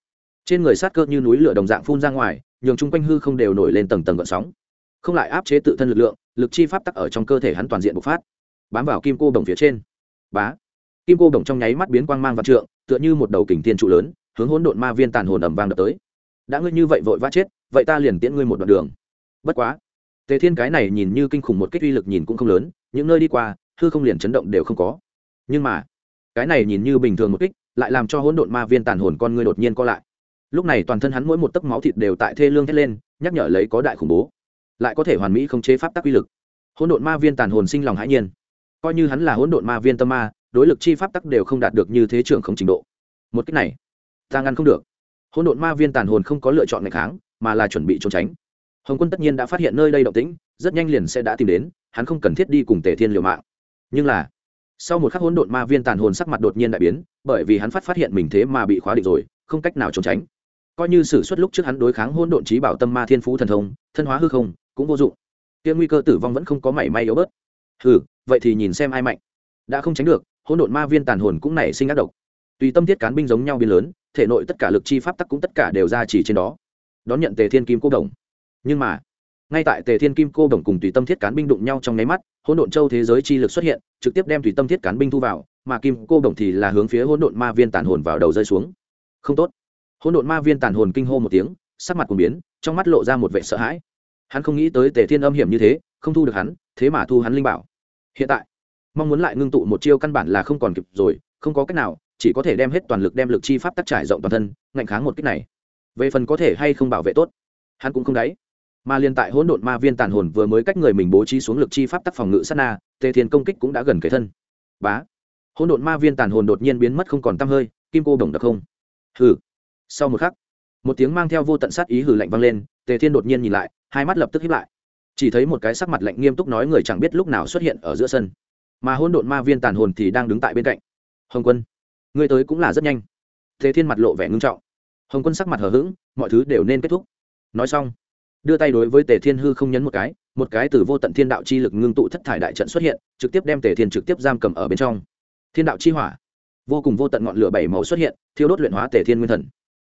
Trên người sát cơ như núi lửa đồng dạng phun ra ngoài, nhường chung quanh hư không đều nổi lên tầng tầng gợn sóng. Không lại áp chế tự thân lực lượng, lực chi pháp tắc ở trong cơ thể hắn toàn diện bộc phát. Bám vào kim cô đồng phía trên. Bá. Kim cô đồng trong nháy mắt biến quang mang vạn trượng, tựa như một đầu kình thiên trụ lớn, hướng hỗn độn ma viên tàn hồn ẩm vang đập tới. Đã ngươi như vậy vội vã chết vậy ta liền tiễn ngươi một đoạn đường. Bất quá, tề thiên cái này nhìn như kinh khủng một kích uy lực nhìn cũng không lớn, những nơi đi qua, hư không liền chấn động đều không có. Nhưng mà, cái này nhìn như bình thường một kích, lại làm cho hỗn độn ma viên tàn hồn con ngươi đột nhiên co lại. Lúc này toàn thân hắn mỗi một tấc máu thịt đều tại thê lương thét lên, nhắc nhở lấy có đại khủng bố. Lại có thể hoàn mỹ không chế pháp tắc uy lực. Hỗn độn ma viên tàn hồn sinh lòng hãi nhiên. Coi như hắn là hỗn độn ma viên tâm ma, đối lực chi pháp tắc đều không đạt được như thế trưởng không trình độ. Một cách này, ta ngăn không được. Hỗn độn ma viên tàn hồn không có lựa chọn ngày kháng mà là chuẩn bị trốn tránh. Hồng quân tất nhiên đã phát hiện nơi đây động tĩnh, rất nhanh liền sẽ đã tìm đến, hắn không cần thiết đi cùng tề thiên liều mạng. Nhưng là, sau một khắc hỗn độn ma viên tàn hồn sắc mặt đột nhiên đại biến, bởi vì hắn phát phát hiện mình thế mà bị khóa định rồi, không cách nào trốn tránh. Coi như xử xuất lúc trước hắn đối kháng hỗn độn trí bảo tâm ma thiên phú thần thông, thân hóa hư không, cũng vô dụng. Kia nguy cơ tử vong vẫn không có mảy may yếu bớt. Hừ, vậy thì nhìn xem ai mạnh. Đã không tránh được, hỗn độn ma viên tàn hồn cũng nảy sinh ác độc. Tùy tâm thiết cán binh giống nhau biên lớn, thể nội tất cả lực chi pháp tắc cũng tất cả đều ra chỉ trên đó đón nhận tề thiên kim cô đồng. Nhưng mà, ngay tại tề thiên kim cô đồng cùng tùy tâm thiết cán binh đụng nhau trong nháy mắt, hỗn độn châu thế giới chi lực xuất hiện, trực tiếp đem tùy tâm thiết cán binh thu vào, mà kim cô đồng thì là hướng phía hỗn độn ma viên tàn hồn vào đầu rơi xuống. Không tốt. Hỗn độn ma viên tàn hồn kinh hô một tiếng, sắc mặt cùng biến, trong mắt lộ ra một vẻ sợ hãi. Hắn không nghĩ tới tề thiên âm hiểm như thế, không thu được hắn, thế mà thu hắn linh bảo. Hiện tại, mong muốn lại ngưng tụ một chiêu căn bản là không còn kịp rồi, không có cách nào, chỉ có thể đem hết toàn lực đem lực chi pháp tắc trải rộng toàn thân, ngạnh kháng một cách này về phần có thể hay không bảo vệ tốt. Hắn cũng không đáy. Mà liên tại hỗn độn ma viên tàn hồn vừa mới cách người mình bố trí xuống lực chi pháp tắc phòng ngự sát na, tề thiên công kích cũng đã gần kề thân. Bá. Hỗn độn ma viên tàn hồn đột nhiên biến mất không còn t hơi, kim cô đồng đặc không. Hừ. Sau một khắc, một tiếng mang theo vô tận sát ý hừ lạnh vang lên, tề thiên đột nhiên nhìn lại, hai mắt lập tức hiếp lại. Chỉ thấy một cái sắc mặt lạnh nghiêm túc nói người chẳng biết lúc nào xuất hiện ở giữa sân. Mà hỗn độn ma viên tàn hồn thì đang đứng tại bên cạnh. Hồng quân, ngươi tới cũng là rất nhanh. Thế thiên mặt lộ vẻ ngưng trọng hồng quân sắc mặt hờ hững, mọi thứ đều nên kết thúc. Nói xong, đưa tay đối với tề thiên hư không nhấn một cái một cái từ vô tận thiên đạo chi lực ngưng tụ thất thải đại trận xuất hiện, trực tiếp đem tề thiên trực tiếp giam cầm ở bên trong. Thiên đạo chi hỏa, vô cùng vô tận ngọn lửa bảy màu xuất hiện, thiêu đốt luyện hóa tề thiên nguyên thần.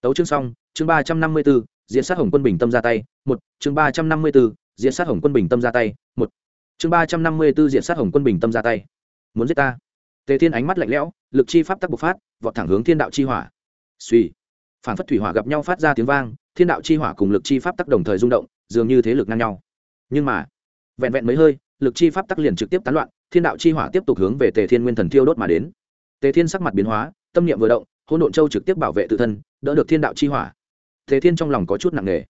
Tấu chương xong, chương ba trăm năm mươi b ố diễn sát hồng quân bình tâm ra tay, một, chương ba trăm năm mươi b ố diễn sát hồng quân bình tâm ra tay, một, chương ba trăm năm mươi b ố diễn sát hồng quân bình tâm ra tay. Muốn giết ta? Tề thiên ánh mắt lạnh lẽo, lực chi pháp tắc bộc phát, vọt thẳng hướng thiên đạo chi hỏa. Suy phản phất thủy hỏa gặp nhau phát ra tiếng vang, thiên đạo chi hỏa cùng lực chi pháp tắc đồng thời rung động, dường như thế lực ngang nhau. Nhưng mà, vẹn vẹn mấy hơi, lực chi pháp tắc liền trực tiếp tán loạn, thiên đạo chi hỏa tiếp tục hướng về tề thiên nguyên thần thiêu đốt mà đến. Tề thiên sắc mặt biến hóa, tâm niệm vừa động, hỗn độn châu trực tiếp bảo vệ tự thân, đỡ được thiên đạo chi hỏa. Tề thiên trong lòng có chút nặng nề.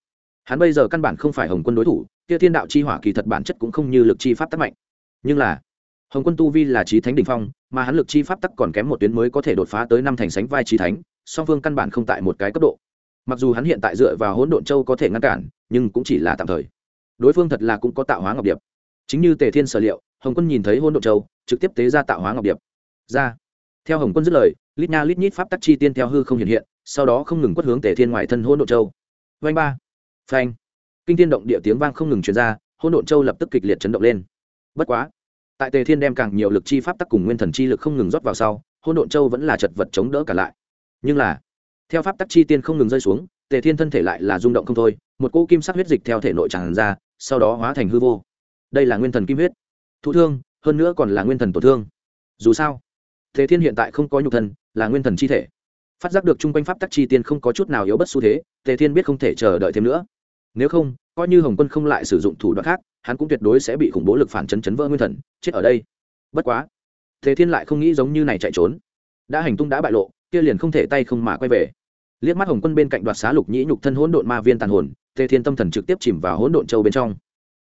Hắn bây giờ căn bản không phải hồng quân đối thủ, kia thiên đạo chi hỏa kỳ thật bản chất cũng không như lực chi pháp tắc mạnh. Nhưng là, hồng quân tu vi là trí thánh đ ỉ n h phong, mà hắn lực chi pháp tắc còn kém một tuyến mới có thể đột phá tới năm thành sánh vai trí thánh song phương căn bản không tại một cái cấp độ. Mặc dù hắn hiện tại dựa vào hỗn độn châu có thể ngăn cản, nhưng cũng chỉ là tạm thời. Đối phương thật là cũng có tạo hóa ngọc điệp. Chính như tề thiên sở liệu, hồng quân nhìn thấy hỗn độn châu, trực tiếp tế ra tạo hóa ngọc điệp. Ra. Theo hồng quân dứt lời, lít nha lít nhít pháp tắc chi tiên theo hư không hiện hiện, sau đó không ngừng quất hướng tề thiên ngoài thân hỗn độn châu. Vanh ba. Phanh. Kinh thiên động địa tiếng vang không ngừng truyền ra, hỗn độn châu lập tức kịch liệt chấn động lên. Bất quá, tại tề thiên đem càng nhiều lực chi pháp tắc cùng nguyên thần chi lực không ngừng rót vào sau, hỗn độn châu vẫn là chật vật chống đỡ cả lại nhưng là, theo pháp tắc chi tiên không ngừng rơi xuống, tề thiên thân thể lại là rung động không thôi, một cỗ kim sắc huyết dịch theo thể nội tràn ra, sau đó hóa thành hư vô. Đây là nguyên thần kim huyết. Thụ thương, hơn nữa còn là nguyên thần tổn thương. Dù sao, tề thiên hiện tại không có nhục thân, là nguyên thần chi thể. Phát giác được chung quanh pháp tắc chi tiên không có chút nào yếu bất xu thế, tề thiên biết không thể chờ đợi thêm nữa. Nếu không, coi như hồng quân không lại sử dụng thủ đoạn khác, hắn cũng tuyệt đối sẽ bị khủng bố lực phản chấn chấn vỡ nguyên thần, chết ở đây. Bất quá, tề thiên lại không nghĩ giống như này chạy trốn. Đã hành tung đã bại lộ kia liền không thể tay không mà quay về. Liếc mắt hồng quân bên cạnh đoạt xá lục nhĩ nhục thân hỗn độn ma viên tàn hồn, tề thiên tâm thần trực tiếp chìm vào hỗn độn châu bên trong.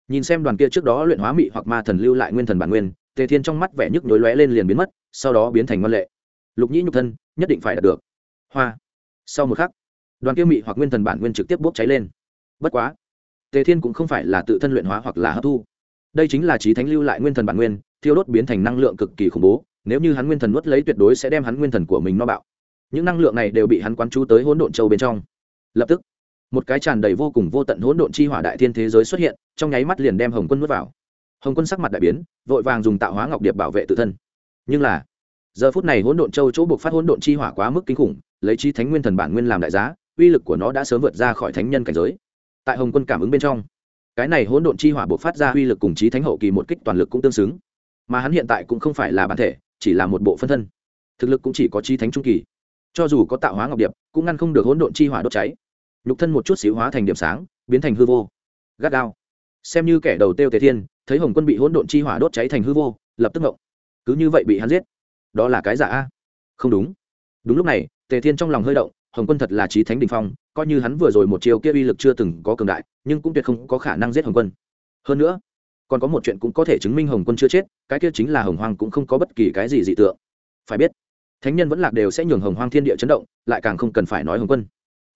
Nhìn xem đoàn kia trước đó luyện hóa mị hoặc ma thần lưu lại nguyên thần bản nguyên, tề thiên trong mắt vẻ nhức nhối lóe lên liền biến mất, sau đó biến thành ngân lệ. Lục nhĩ nhục thân, nhất định phải đạt được. Hoa. Sau một khắc, đoàn kia mị hoặc nguyên thần bản nguyên trực tiếp bốc cháy lên. Bất quá, tề thiên cũng không phải là tự thân luyện hóa hoặc là hấp thu. Đây chính là trí thánh lưu lại nguyên thần bản nguyên, thiêu đốt biến thành năng lượng cực kỳ khủng bố, nếu như hắn nguyên thần nuốt lấy tuyệt đối sẽ đem hắn nguyên thần của mình no bạo những năng lượng này đều bị hắn quán chú tới hỗn độn châu bên trong. Lập tức, một cái tràn đầy vô cùng vô tận hỗn độn chi hỏa đại thiên thế giới xuất hiện, trong nháy mắt liền đem hồng quân nuốt vào. Hồng quân sắc mặt đại biến, vội vàng dùng tạo hóa ngọc điệp bảo vệ tự thân. Nhưng là, giờ phút này hỗn độn châu chỗ buộc phát hỗn độn chi hỏa quá mức kinh khủng, lấy chi thánh nguyên thần bản nguyên làm đại giá, uy lực của nó đã sớm vượt ra khỏi thánh nhân cảnh giới. Tại hồng quân cảm ứng bên trong, cái này hỗn độn chi hỏa buộc phát ra uy lực cùng chí thánh hậu kỳ một kích toàn lực cũng tương xứng. Mà hắn hiện tại cũng không phải là bản thể, chỉ là một bộ phân thân. Thực lực cũng chỉ có chí thánh trung kỳ cho dù có tạo hóa ngọc điệp, cũng ngăn không được hỗn độn chi hỏa đốt cháy. Nhục thân một chút xíu hóa thành điểm sáng, biến thành hư vô. Gắt gao. Xem như kẻ đầu tiêu tề thiên, thấy hồng quân bị hỗn độn chi hỏa đốt cháy thành hư vô, lập tức ngộng. Cứ như vậy bị hắn giết. Đó là cái giả a? Không đúng. Đúng lúc này, tề thiên trong lòng hơi động, hồng quân thật là trí thánh đình phong, coi như hắn vừa rồi một chiều kia uy lực chưa từng có cường đại, nhưng cũng tuyệt không có khả năng giết hồng quân. Hơn nữa, còn có một chuyện cũng có thể chứng minh hồng quân chưa chết, cái kia chính là hồng Hoàng cũng không có bất kỳ cái gì dị tượng. Phải biết thánh nhân vẫn lạc đều sẽ nhường hồng hoang thiên địa chấn động, lại càng không cần phải nói hồng quân.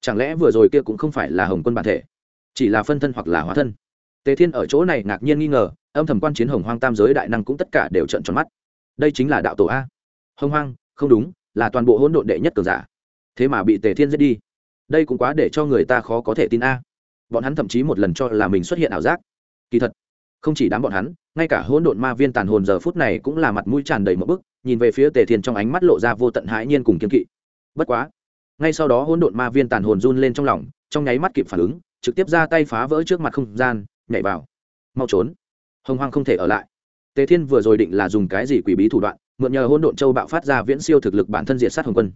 Chẳng lẽ vừa rồi kia cũng không phải là hồng quân bản thể, chỉ là phân thân hoặc là hóa thân? Tề thiên ở chỗ này ngạc nhiên nghi ngờ, âm thầm quan chiến hồng hoang tam giới đại năng cũng tất cả đều trận tròn mắt. Đây chính là đạo tổ a. Hồng hoang, không đúng, là toàn bộ hỗn độn đệ nhất cường giả. Thế mà bị tề thiên giết đi, đây cũng quá để cho người ta khó có thể tin a. Bọn hắn thậm chí một lần cho là mình xuất hiện ảo giác. Kỳ thật, không chỉ đám bọn hắn, ngay cả hỗn độn ma viên tàn hồn giờ phút này cũng là mặt mũi tràn đầy một bức nhìn về phía tề thiên trong ánh mắt lộ ra vô tận hãi nhiên cùng kiên kỵ. Bất quá, ngay sau đó hỗn độn ma viên tàn hồn run lên trong lòng, trong nháy mắt kịp phản ứng, trực tiếp ra tay phá vỡ trước mặt không gian, nhảy vào. Mau trốn. Hồng hoang không thể ở lại. Tề thiên vừa rồi định là dùng cái gì quỷ bí thủ đoạn, mượn nhờ hỗn độn châu bạo phát ra viễn siêu thực lực bản thân diệt sát hồng quân.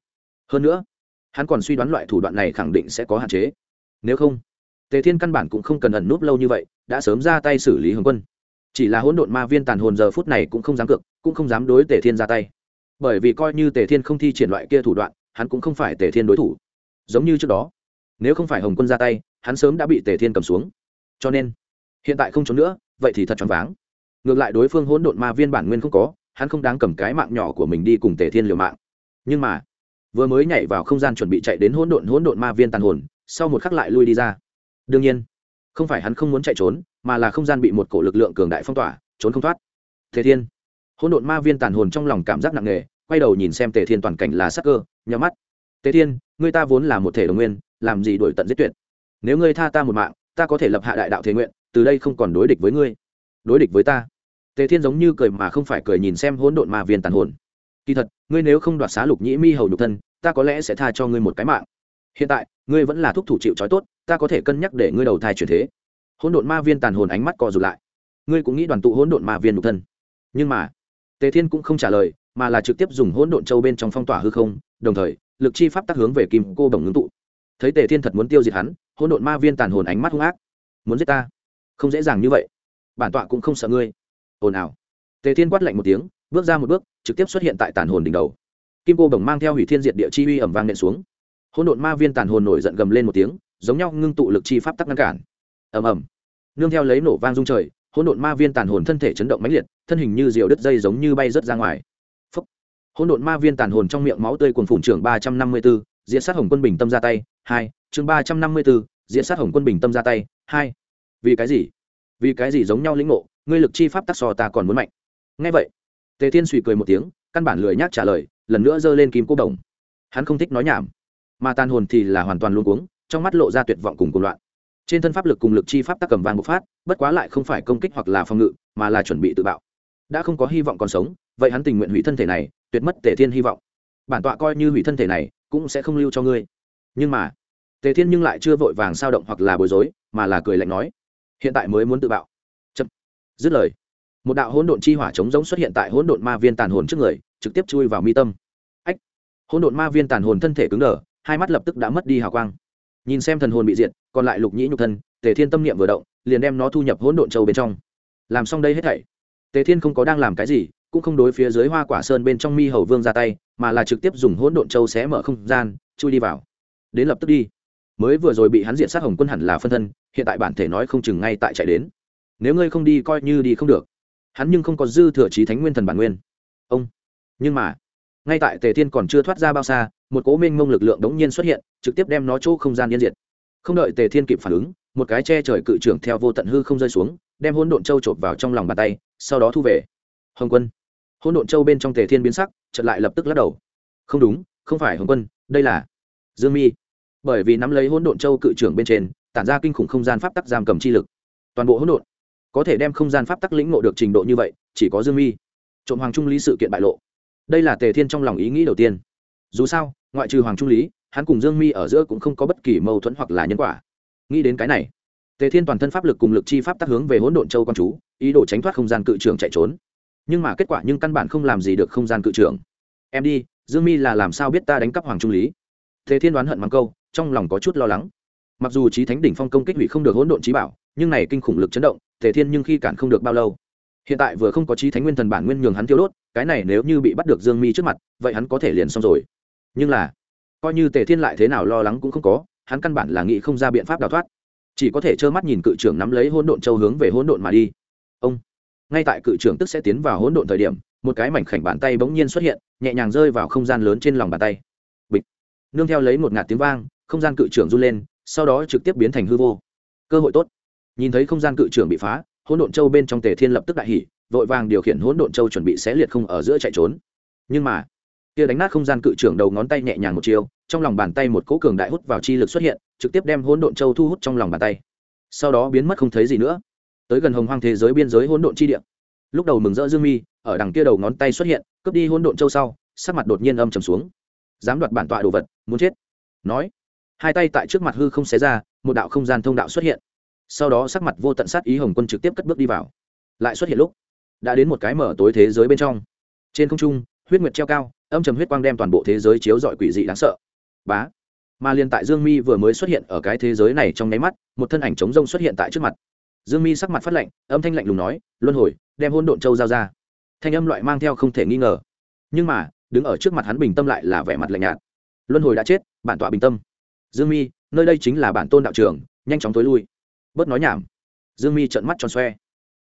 Hơn nữa, hắn còn suy đoán loại thủ đoạn này khẳng định sẽ có hạn chế. Nếu không, tề thiên căn bản cũng không cần ẩn núp lâu như vậy, đã sớm ra tay xử lý hồng quân chỉ là hỗn độn ma viên tàn hồn giờ phút này cũng không dám cược, cũng không dám đối tề thiên ra tay. Bởi vì coi như tề thiên không thi triển loại kia thủ đoạn, hắn cũng không phải tề thiên đối thủ. Giống như trước đó, nếu không phải hồng quân ra tay, hắn sớm đã bị tề thiên cầm xuống. Cho nên, hiện tại không trốn nữa, vậy thì thật choáng váng. Ngược lại đối phương hỗn độn ma viên bản nguyên không có, hắn không đáng cầm cái mạng nhỏ của mình đi cùng tề thiên liều mạng. Nhưng mà, vừa mới nhảy vào không gian chuẩn bị chạy đến hỗn độn hỗn độn ma viên tàn hồn, sau một khắc lại lui đi ra. Đương nhiên không phải hắn không muốn chạy trốn, mà là không gian bị một cổ lực lượng cường đại phong tỏa, trốn không thoát. Thế thiên. Hỗn độn ma viên tàn hồn trong lòng cảm giác nặng nề, quay đầu nhìn xem tề thiên toàn cảnh là sắc cơ nhắm mắt. Tề thiên ngươi ta vốn là một thể đồng nguyên, làm gì đổi tận giết tuyệt? Nếu ngươi tha ta một mạng, ta có thể lập hạ đại đạo thế nguyện, từ đây không còn đối địch với ngươi. Đối địch với ta. Tề thiên giống như cười mà không phải cười nhìn xem hỗn độn ma viên tàn hồn. Kỳ thật, ngươi nếu không đoạt xá lục nhĩ mi hầu nhục thân, ta có lẽ sẽ tha cho ngươi một cái mạng. Hiện tại, ngươi vẫn là thúc thủ chịu trói tốt ta có thể cân nhắc để ngươi đầu thai chuyển thế. Hỗn độn ma viên tàn hồn ánh mắt co rụt lại. Ngươi cũng nghĩ đoàn tụ hỗn độn ma viên nhục thân. Nhưng mà, tề thiên cũng không trả lời, mà là trực tiếp dùng hỗn độn châu bên trong phong tỏa hư không, đồng thời, lực chi pháp tác hướng về kim cô bồng ngưng tụ. Thấy tề thiên thật muốn tiêu diệt hắn, hỗn độn ma viên tàn hồn ánh mắt hung ác. Muốn giết ta? Không dễ dàng như vậy. Bản tọa cũng không sợ ngươi. Ồn ào. Tề thiên quát lạnh một tiếng, bước ra một bước, trực tiếp xuất hiện tại tàn hồn đỉnh đầu. Kim cô bồng mang theo hủy thiên diệt địa chi uy ẩm vang nện xuống. Hỗn độn ma viên tàn hồn nổi giận gầm lên một tiếng giống nhau ngưng tụ lực chi pháp tắc ngăn cản. Ầm ầm. Nương theo lấy nổ vang rung trời hỗn độn ma viên tàn hồn thân thể chấn động mãnh liệt thân hình như diều đứt dây giống như bay rớt ra ngoài. Phúc. hỗn độn ma viên tàn hồn trong miệng máu tươi cuồn phủn trưởng ba trăm năm mươi 354, diện sát hồng quân bình tâm ra tay hai chương ba trăm năm mươi bốn diễn sát hồng quân bình tâm ra tay hai. Vì cái gì? Vì cái gì giống nhau lĩnh ngộ ngươi lực chi pháp tắc so ta còn muốn mạnh. Ngay vậy tề thiên suy cười một tiếng căn bản lười nhác trả lời lần nữa giơ lên kim cô đồng. Hắn không thích nói nhảm mà tàn hồn thì là hoàn toàn luôn cuống trong mắt lộ ra tuyệt vọng cùng cùng loạn. Trên thân pháp lực cùng lực chi pháp tác cầm vàng bộc phát, bất quá lại không phải công kích hoặc là phòng ngự, mà là chuẩn bị tự bạo. Đã không có hy vọng còn sống, vậy hắn tình nguyện hủy thân thể này, tuyệt mất tề thiên hy vọng. Bản tọa coi như hủy thân thể này, cũng sẽ không lưu cho ngươi. Nhưng mà, tề thiên nhưng lại chưa vội vàng sao động hoặc là bối rối, mà là cười lạnh nói, hiện tại mới muốn tự bạo. Chậm. Dứt lời, một đạo hỗn độn chi hỏa trống giống xuất hiện tại hỗn độn ma viên tàn hồn trước người, trực tiếp chui vào mi tâm. Ách! Hỗn độn ma viên tàn hồn thân thể cứng đờ, hai mắt lập tức đã mất đi hào quang nhìn xem thần hồn bị diệt, còn lại lục nhĩ nhục thân, tề thiên tâm niệm vừa động, liền đem nó thu nhập hỗn độn châu bên trong. Làm xong đây hết thảy, tề thiên không có đang làm cái gì, cũng không đối phía dưới hoa quả sơn bên trong mi hầu vương ra tay, mà là trực tiếp dùng hỗn độn châu xé mở không gian, chui đi vào. Đến lập tức đi. Mới vừa rồi bị hắn diện sát hồng quân hẳn là phân thân, hiện tại bản thể nói không chừng ngay tại chạy đến. Nếu ngươi không đi, coi như đi không được. Hắn nhưng không có dư thừa trí thánh nguyên thần bản nguyên. Ông. Nhưng mà ngay tại tề thiên còn chưa thoát ra bao xa, một cố minh mông lực lượng đống nhiên xuất hiện, trực tiếp đem nó chỗ không gian yên diệt. Không đợi tề thiên kịp phản ứng, một cái che trời cự trưởng theo vô tận hư không rơi xuống, đem hỗn độn châu chộp vào trong lòng bàn tay, sau đó thu về. Hồng quân. Hỗn độn châu bên trong tề thiên biến sắc, chợt lại lập tức lắc đầu. Không đúng, không phải hồng quân, đây là dương mi. Bởi vì nắm lấy hỗn độn châu cự trưởng bên trên, tản ra kinh khủng không gian pháp tắc giam cầm chi lực. Toàn bộ hỗn độn, có thể đem không gian pháp tắc lĩnh ngộ được trình độ như vậy, chỉ có dương mi. Trộm hoàng trung lý sự kiện bại lộ đây là tề thiên trong lòng ý nghĩ đầu tiên. Dù sao, ngoại trừ hoàng trung lý, hắn cùng dương mi ở giữa cũng không có bất kỳ mâu thuẫn hoặc là nhân quả. Nghĩ đến cái này, tề thiên toàn thân pháp lực cùng lực chi pháp tác hướng về hỗn độn châu con chú, ý đồ tránh thoát không gian cự trường chạy trốn. Nhưng mà kết quả nhưng căn bản không làm gì được không gian cự trường em đi, dương mi là làm sao biết ta đánh cắp hoàng trung lý? Tề thiên đoán hận mắng câu, trong lòng có chút lo lắng. Mặc dù trí thánh đỉnh phong công kích hủy không được hỗn độn trí bảo, nhưng này kinh khủng lực chấn động, tề thiên nhưng khi cản không được bao lâu hiện tại vừa không có trí thánh nguyên thần bản nguyên nhường hắn tiêu đốt, cái này nếu như bị bắt được dương mi trước mặt, vậy hắn có thể liền xong rồi. Nhưng là, coi như tề thiên lại thế nào lo lắng cũng không có, hắn căn bản là nghĩ không ra biện pháp đào thoát. Chỉ có thể trơ mắt nhìn cự trưởng nắm lấy hỗn độn châu hướng về hỗn độn mà đi. Ông, ngay tại cự trưởng tức sẽ tiến vào hỗn độn thời điểm, một cái mảnh khảnh bàn tay bỗng nhiên xuất hiện, nhẹ nhàng rơi vào không gian lớn trên lòng bàn tay. Bịch. Nương theo lấy một ngạt tiếng vang, không gian cự trưởng run lên, sau đó trực tiếp biến thành hư vô. Cơ hội tốt. Nhìn thấy không gian cự trưởng bị phá hỗn độn châu bên trong tề thiên lập tức đại hỉ, vội vàng điều khiển hỗn độn châu chuẩn bị xé liệt không ở giữa chạy trốn. Nhưng mà, kia đánh nát không gian cự trưởng đầu ngón tay nhẹ nhàng một chiều, trong lòng bàn tay một cỗ cường đại hút vào chi lực xuất hiện, trực tiếp đem hỗn độn châu thu hút trong lòng bàn tay. Sau đó biến mất không thấy gì nữa. Tới gần hồng hoang thế giới biên giới hỗn độn chi địa. Lúc đầu mừng rỡ dương mi, ở đằng kia đầu ngón tay xuất hiện, cướp đi hỗn độn châu sau, sắc mặt đột nhiên âm trầm xuống. Dám đoạt bản tọa đồ vật, muốn chết. Nói, hai tay tại trước mặt hư không xé ra, một đạo không gian thông đạo xuất hiện sau đó sắc mặt vô tận sát ý hồng quân trực tiếp cất bước đi vào. Lại xuất hiện lúc, đã đến một cái mở tối thế giới bên trong. Trên không trung, huyết nguyệt treo cao, âm trầm huyết quang đem toàn bộ thế giới chiếu dọi quỷ dị đáng sợ. Bá! Mà liền tại dương mi vừa mới xuất hiện ở cái thế giới này trong nháy mắt, một thân ảnh trống rông xuất hiện tại trước mặt. Dương mi sắc mặt phát lạnh, âm thanh lạnh lùng nói, luân hồi, đem hôn độn châu giao ra. Thanh âm loại mang theo không thể nghi ngờ. Nhưng mà, đứng ở trước mặt hắn bình tâm lại là vẻ mặt lạnh nhạt. Luân hồi đã chết, bản tọa bình tâm. Dương mi, nơi đây chính là bản tôn đạo trường nhanh chóng tối lui bớt nói nhảm. Dương mi trợn mắt tròn xoe.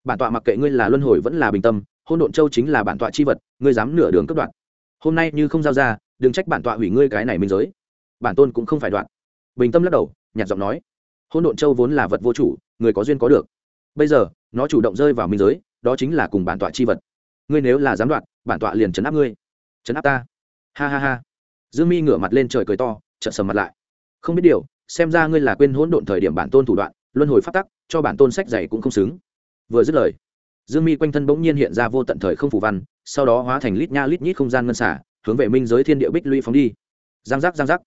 Bản tọa mặc kệ ngươi là luân hồi vẫn là bình tâm, hôn độn châu chính là bản tọa chi vật, ngươi dám nửa đường cướp đoạn hôm nay như không giao ra, đừng trách bản tọa hủy ngươi cái này minh giới. Bản tôn cũng không phải đoạn. Bình tâm lắc đầu, nhạt giọng nói. Hôn độn châu vốn là vật vô chủ, người có duyên có được. Bây giờ, nó chủ động rơi vào minh giới, đó chính là cùng bản tọa chi vật. Ngươi nếu là dám đoạn, bản tọa liền chấn áp ngươi. Chấn áp ta. Ha ha ha. Dương mi ngửa mặt lên trời cười to chợt sầm mặt lại. Không biết điều, xem ra ngươi là quên hỗn độn thời điểm bản tôn thủ đoạn luân hồi phát tắc, cho bản tôn sách dày cũng không xứng. Vừa dứt lời, dương mi quanh thân bỗng nhiên hiện ra vô tận thời không phủ văn, sau đó hóa thành lít nha lít nhít không gian ngân xả, hướng về minh giới thiên địa bích lũy phóng đi. Giang giác giang giác.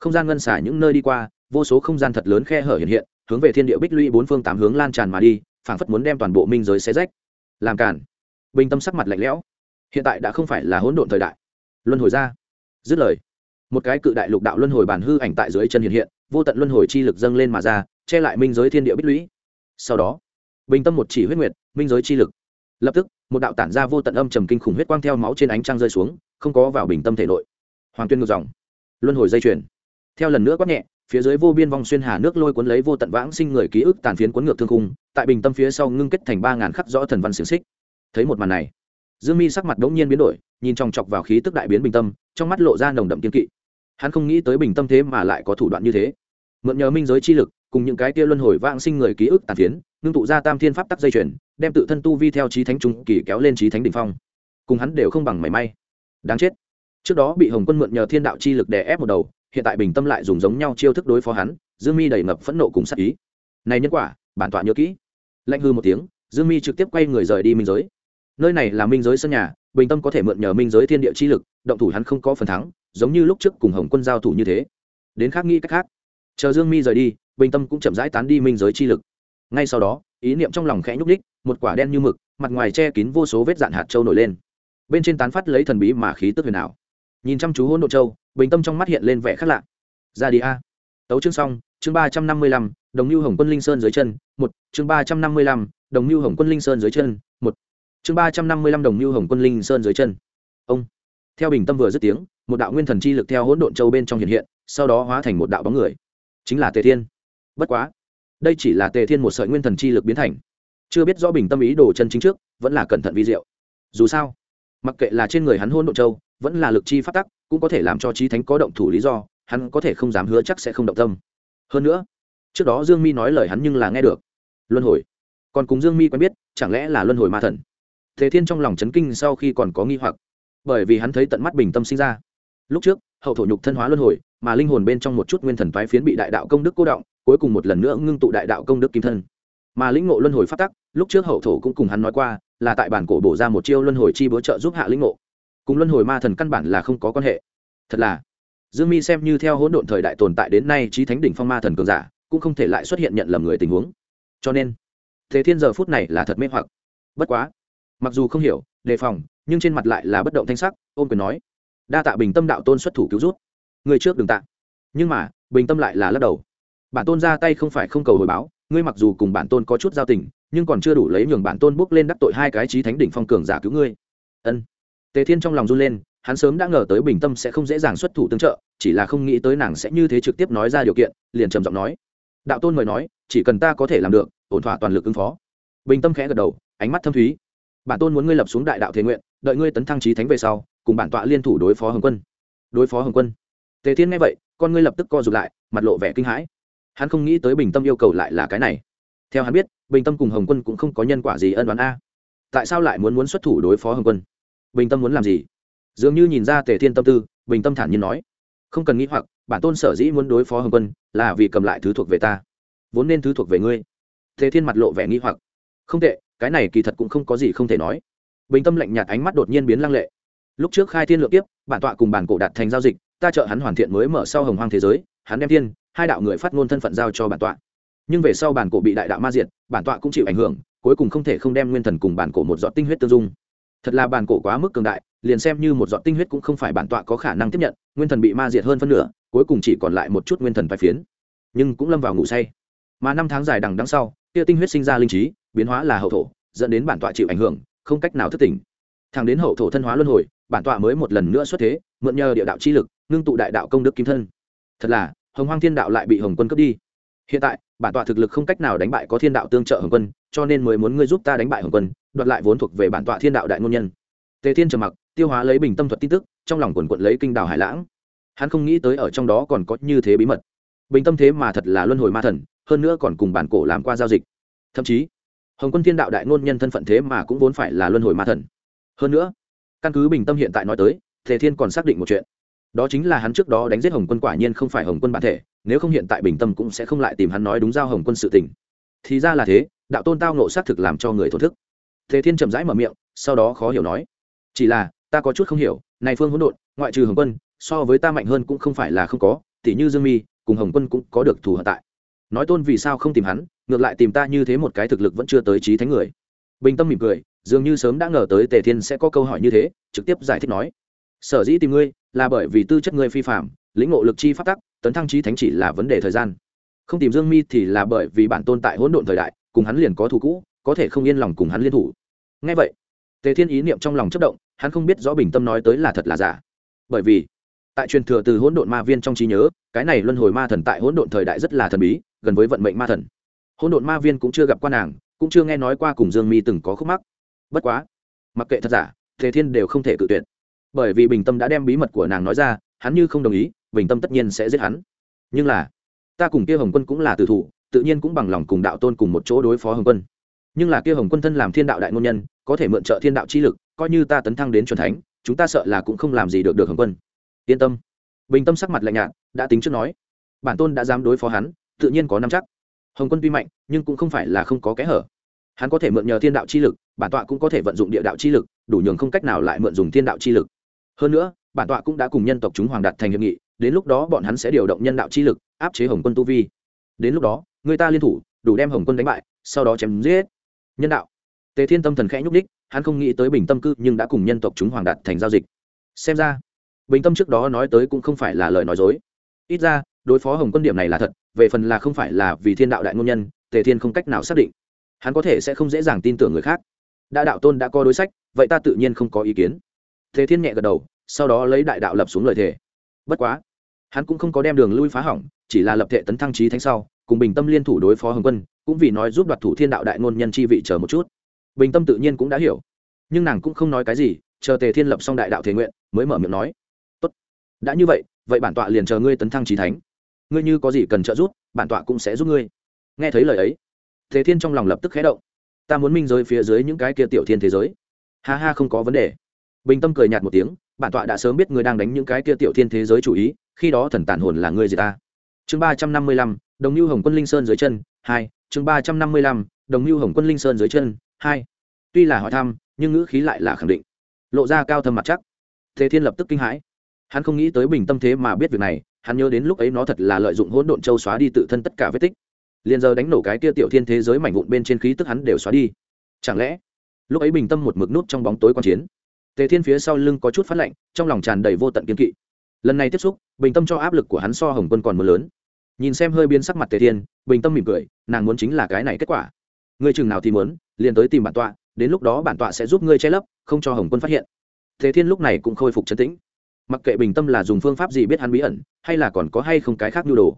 Không gian ngân xả những nơi đi qua, vô số không gian thật lớn khe hở hiện hiện, hướng về thiên địa bích lũy bốn phương tám hướng lan tràn mà đi, phảng phất muốn đem toàn bộ minh giới xé rách. Làm cản bình tâm sắc mặt lạnh lẽo. Hiện tại đã không phải là hỗn độn thời đại. Luân hồi ra. Dứt lời, một cái cự đại lục đạo luân hồi bản hư ảnh tại dưới chân hiện hiện, vô tận luân hồi chi lực dâng lên mà ra che lại minh giới thiên địa bích lũy. Sau đó, bình tâm một chỉ huyết nguyệt, minh giới chi lực. Lập tức, một đạo tản ra vô tận âm trầm kinh khủng huyết quang theo máu trên ánh trăng rơi xuống, không có vào bình tâm thể nội. Hoàng tuyên ngược dòng. Luân hồi dây chuyền. Theo lần nữa quát nhẹ, phía dưới vô biên vong xuyên hà nước lôi cuốn lấy vô tận vãng sinh người ký ức tàn phiến cuốn ngược thương khung, tại bình tâm phía sau ngưng kết thành ba ngàn khắc rõ thần văn xiềng xích. Thấy một màn này, dương mi sắc mặt đống nhiên biến đổi, nhìn chòng chọc vào khí tức đại biến bình tâm, trong mắt lộ ra nồng đậm kiên kỵ. Hắn không nghĩ tới bình tâm thế mà lại có thủ đoạn như thế. Mượn nhờ minh giới chi lực cùng những cái kia luân hồi vãng sinh người ký ức tàn phiến, ngưng tụ ra tam thiên pháp tắc dây chuyển đem tự thân tu vi theo trí thánh trung kỳ kéo lên trí thánh đ ỉ n h phong. Cùng hắn đều không bằng mảy may. Đáng chết. Trước đó bị hồng quân mượn nhờ thiên đạo chi lực đè ép một đầu, hiện tại bình tâm lại dùng giống nhau chiêu thức đối phó hắn, dương mi đầy ngập phẫn nộ cùng sắc ý. Này nhân quả, bản tọa nhớ kỹ. Lạnh hư một tiếng, dương mi trực tiếp quay người rời đi minh giới. Nơi này là minh giới sân nhà, bình tâm có thể mượn nhờ minh giới thiên địa chi lực, động thủ hắn không có phần thắng, giống như lúc trước cùng hồng quân giao thủ như thế. Đến khác nghĩ cách khác. Chờ dương mi rời đi bình tâm cũng chậm rãi tán đi minh giới chi lực. Ngay sau đó, ý niệm trong lòng khẽ nhúc ních một quả đen như mực, mặt ngoài che kín vô số vết dạn hạt châu nổi lên. Bên trên tán phát lấy thần bí mà khí tức huyền ảo. Nhìn chăm chú hỗn độ châu, bình tâm trong mắt hiện lên vẻ khác lạ. Ra đi a. Tấu chương xong, chương ba trăm năm mươi lăm, đồng lưu hồng quân linh sơn dưới chân, một. Chương ba trăm năm mươi lăm, đồng lưu hồng quân linh sơn dưới chân, một. Chương ba trăm năm mươi lăm, đồng lưu hồng quân linh sơn dưới chân. Ông. Theo bình tâm vừa dứt tiếng, một đạo nguyên thần chi lực theo hỗn độn châu bên trong hiện hiện, sau đó hóa thành một đạo bóng người. Chính là tề thiên bất quá, đây chỉ là tề thiên một sợi nguyên thần chi lực biến thành. Chưa biết rõ bình tâm ý đồ chân chính trước, vẫn là cẩn thận vi diệu. Dù sao, mặc kệ là trên người hắn hôn độ châu, vẫn là lực chi phát tắc, cũng có thể làm cho trí thánh có động thủ lý do, hắn có thể không dám hứa chắc sẽ không động tâm. Hơn nữa, trước đó dương mi nói lời hắn nhưng là nghe được. Luân hồi. Còn cùng dương mi quen biết, chẳng lẽ là luân hồi ma thần? Thế thiên trong lòng chấn kinh sau khi còn có nghi hoặc, bởi vì hắn thấy tận mắt bình tâm sinh ra. Lúc trước, hậu thổ nhục thân hóa luân hồi, mà linh hồn bên trong một chút nguyên thần toái phiến bị đại đạo công đức cố động cuối cùng một lần nữa ngưng tụ đại đạo công đức kim thân. Mà lĩnh ngộ luân hồi phát tắc, lúc trước hậu thổ cũng cùng hắn nói qua, là tại bản cổ bổ ra một chiêu luân hồi chi búa trợ giúp hạ lĩnh ngộ. Cùng luân hồi ma thần căn bản là không có quan hệ. Thật là, dương mi xem như theo hỗn độn thời đại tồn tại đến nay trí thánh đỉnh phong ma thần cường giả, cũng không thể lại xuất hiện nhận lầm người tình huống. Cho nên, thế thiên giờ phút này là thật mê hoặc. Bất quá, mặc dù không hiểu, đề phòng, nhưng trên mặt lại là bất động thanh sắc ôm quyền nói, đa tạ bình tâm đạo tôn xuất thủ cứu rút người trước đừng tạ. Nhưng mà, bình tâm lại là lắc đầu bản tôn ra tay không phải không cầu hồi báo, ngươi mặc dù cùng bản tôn có chút giao tình, nhưng còn chưa đủ lấy nhường bản tôn bước lên đắc tội hai cái trí thánh đỉnh phong cường giả cứu ngươi. Ân. Tề thiên trong lòng run lên, hắn sớm đã ngờ tới bình tâm sẽ không dễ dàng xuất thủ tương trợ, chỉ là không nghĩ tới nàng sẽ như thế trực tiếp nói ra điều kiện, liền trầm giọng nói. Đạo tôn mời nói, chỉ cần ta có thể làm được, ổn thỏa toàn lực ứng phó. Bình tâm khẽ gật đầu, ánh mắt thâm thúy. Bản tôn muốn ngươi lập xuống đại đạo thế nguyện, đợi ngươi tấn thăng trí thánh về sau, cùng bản tọa liên thủ đối phó hồng quân. Đối phó hồng quân. Tề thiên nghe vậy, con ngươi lập tức co rụt lại, mặt lộ vẻ kinh hãi hắn không nghĩ tới bình tâm yêu cầu lại là cái này. Theo hắn biết, bình tâm cùng hồng quân cũng không có nhân quả gì ân đoán a. Tại sao lại muốn muốn xuất thủ đối phó hồng quân? Bình tâm muốn làm gì? Dường như nhìn ra tề thiên tâm tư, bình tâm thản nhiên nói. Không cần nghĩ hoặc, bản tôn sở dĩ muốn đối phó hồng quân là vì cầm lại thứ thuộc về ta. Vốn nên thứ thuộc về ngươi. Tề thiên mặt lộ vẻ nghĩ hoặc. Không tệ, cái này kỳ thật cũng không có gì không thể nói. Bình tâm lạnh nhạt ánh mắt đột nhiên biến lăng lệ. Lúc trước khai thiên lượng tiếp bản tọa cùng bản cổ đạt thành giao dịch, ta trợ hắn hoàn thiện mới mở sau hồng hoang thế giới, hắn đem thiên hai đạo người phát ngôn thân phận giao cho bản tọa. Nhưng về sau bản cổ bị đại đạo ma diệt, bản tọa cũng chịu ảnh hưởng, cuối cùng không thể không đem nguyên thần cùng bản cổ một giọt tinh huyết tương dung. Thật là bản cổ quá mức cường đại, liền xem như một giọt tinh huyết cũng không phải bản tọa có khả năng tiếp nhận, nguyên thần bị ma diệt hơn phân nửa, cuối cùng chỉ còn lại một chút nguyên thần vai phiến. Nhưng cũng lâm vào ngủ say. Mà năm tháng dài đằng đằng sau, kia tinh huyết sinh ra linh trí, biến hóa là hậu thổ, dẫn đến bản tọa chịu ảnh hưởng, không cách nào thức tỉnh. Thẳng đến hậu thổ thân hóa luân hồi, bản tọa mới một lần nữa xuất thế, mượn nhờ địa đạo chi lực, ngưng tụ đại đạo công đức kim thân. Thật là hồng hoang thiên đạo lại bị hồng quân cướp đi. Hiện tại, bản tọa thực lực không cách nào đánh bại có thiên đạo tương trợ hồng quân, cho nên mới muốn ngươi giúp ta đánh bại hồng quân, đoạt lại vốn thuộc về bản tọa thiên đạo đại ngôn nhân. Tề thiên trầm mặc, tiêu hóa lấy bình tâm thuật tin tức, trong lòng quần quận lấy kinh đào hải lãng. Hắn không nghĩ tới ở trong đó còn có như thế bí mật. Bình tâm thế mà thật là luân hồi ma thần, hơn nữa còn cùng bản cổ làm qua giao dịch. Thậm chí, hồng quân thiên đạo đại ngôn nhân thân phận thế mà cũng vốn phải là luân hồi ma thần. Hơn nữa, căn cứ bình tâm hiện tại nói tới, tề thiên còn xác định một chuyện đó chính là hắn trước đó đánh giết hồng quân quả nhiên không phải hồng quân bản thể, nếu không hiện tại bình tâm cũng sẽ không lại tìm hắn nói đúng giao hồng quân sự tình. Thì ra là thế, đạo tôn tao nộ xác thực làm cho người thổ thức. Thế thiên chậm rãi mở miệng, sau đó khó hiểu nói, chỉ là, ta có chút không hiểu, này phương hỗn độn, ngoại trừ hồng quân, so với ta mạnh hơn cũng không phải là không có, tỉ như dương mi, cùng hồng quân cũng có được thù hận tại. Nói tôn vì sao không tìm hắn, ngược lại tìm ta như thế một cái thực lực vẫn chưa tới trí thánh người. Bình tâm mỉm cười, dường như sớm đã ngờ tới tề thiên sẽ có câu hỏi như thế, trực tiếp giải thích nói sở dĩ tìm ngươi là bởi vì tư chất ngươi phi phạm lĩnh ngộ lực chi phát tắc, tấn thăng trí thánh chỉ là vấn đề thời gian. Không tìm dương mi thì là bởi vì bản tôn tại hỗn độn thời đại, cùng hắn liền có thù cũ, có thể không yên lòng cùng hắn liên thủ. Ngay vậy, tề thiên ý niệm trong lòng chất động, hắn không biết rõ bình tâm nói tới là thật là giả. Bởi vì, tại truyền thừa từ hỗn độn ma viên trong trí nhớ, cái này luân hồi ma thần tại hỗn độn thời đại rất là thần bí, gần với vận mệnh ma thần. Hỗn độn ma viên cũng chưa gặp qua nàng, cũng chưa nghe nói qua cùng dương mi từng có khúc mắc. Bất quá, mặc kệ thật giả, tề thiên đều không thể cự tuyệt bởi vì bình tâm đã đem bí mật của nàng nói ra, hắn như không đồng ý, bình tâm tất nhiên sẽ giết hắn. Nhưng là, ta cùng kia hồng quân cũng là tử thủ, tự nhiên cũng bằng lòng cùng đạo tôn cùng một chỗ đối phó hồng quân. Nhưng là kia hồng quân thân làm thiên đạo đại ngôn nhân, có thể mượn trợ thiên đạo chi lực, coi như ta tấn thăng đến c thánh, chúng ta sợ là cũng không làm gì được được hồng quân. Yên tâm. Bình tâm sắc mặt lạnh nhạt, đã tính trước nói. Bản tôn đã dám đối phó hắn, tự nhiên có năm chắc. Hồng quân tuy mạnh, nhưng cũng không phải là không có kẽ hở. Hắn có thể mượn nhờ thiên đạo chi lực, bản tọa cũng có thể vận dụng địa đạo chi lực, đủ nhường không cách nào lại mượn dùng thiên đạo chi lực hơn nữa, bản tọa cũng đã cùng nhân tộc chúng hoàng đạt thành hiệp nghị, đến lúc đó bọn hắn sẽ điều động nhân đạo chi lực, áp chế hồng quân tu vi. Đến lúc đó, người ta liên thủ, đủ đem hồng quân đánh bại, sau đó chém giết. Nhân đạo. Tề thiên tâm thần khẽ nhúc đích hắn không nghĩ tới bình tâm cư nhưng đã cùng nhân tộc chúng hoàng đạt thành giao dịch. Xem ra, bình tâm trước đó nói tới cũng không phải là lời nói dối. Ít ra, đối phó hồng quân điểm này là thật, về phần là không phải là vì thiên đạo đại ngôn nhân, tề thiên không cách nào xác định. Hắn có thể sẽ không dễ dàng tin tưởng người khác. Đã đạo tôn đã có đối sách, vậy ta tự nhiên không có ý kiến. Thế thiên nhẹ gật đầu, sau đó lấy đại đạo lập xuống lời thề. Bất quá, hắn cũng không có đem đường lui phá hỏng, chỉ là lập thể tấn thăng trí thánh sau, cùng bình tâm liên thủ đối phó hồng quân, cũng vì nói giúp đoạt thủ thiên đạo đại ngôn nhân chi vị chờ một chút. Bình tâm tự nhiên cũng đã hiểu. Nhưng nàng cũng không nói cái gì, chờ tề thiên lập xong đại đạo thể nguyện, mới mở miệng nói, tốt, đã như vậy vậy bản tọa liền chờ ngươi tấn thăng trí thánh. Ngươi như có gì cần trợ giúp, bản tọa cũng sẽ giúp ngươi. Nghe thấy lời ấy, tề thiên trong lòng lập tức khé động. Ta muốn minh giới phía dưới những cái kia tiểu thiên thế giới. Ha ha, không có vấn đề bình tâm cười nhạt một tiếng, bản tọa đã sớm biết ngươi đang đánh những cái kia tiểu thiên thế giới chủ ý, khi đó thần tản hồn là ngươi gì ta? Chương ba trăm năm mươi lăm, đồng lưu hồng quân linh sơn dưới chân, hai, chương ba trăm năm mươi lăm, đồng lưu hồng quân linh sơn dưới chân, hai. Tuy là hỏi thăm, nhưng ngữ khí lại là khẳng định. Lộ ra cao thâm mặt chắc. Thế thiên lập tức kinh hãi. Hắn không nghĩ tới bình tâm thế mà biết việc này, hắn nhớ đến lúc ấy nó thật là lợi dụng hỗn độn châu xóa đi tự thân tất cả vết tích. Liền giờ đánh nổ cái kia tiểu thiên thế giới mảnh vụn bên trên khí tức hắn đều xóa đi. Chẳng lẽ, lúc ấy bình tâm một mực nút trong bóng tối quan chiến? Tề thiên phía sau lưng có chút phát lạnh, trong lòng tràn đầy vô tận kiên kỵ. Lần này tiếp xúc, bình tâm cho áp lực của hắn so hồng quân còn mưa lớn. Nhìn xem hơi biến sắc mặt tề thiên, bình tâm mỉm cười, nàng muốn chính là cái này kết quả. Ngươi chừng nào thì muốn, liền tới tìm bản tọa, đến lúc đó bản tọa sẽ giúp ngươi che lấp, không cho hồng quân phát hiện. Tề thiên lúc này cũng khôi phục trấn tĩnh. Mặc kệ bình tâm là dùng phương pháp gì biết hắn bí ẩn, hay là còn có hay không cái khác nhu đồ,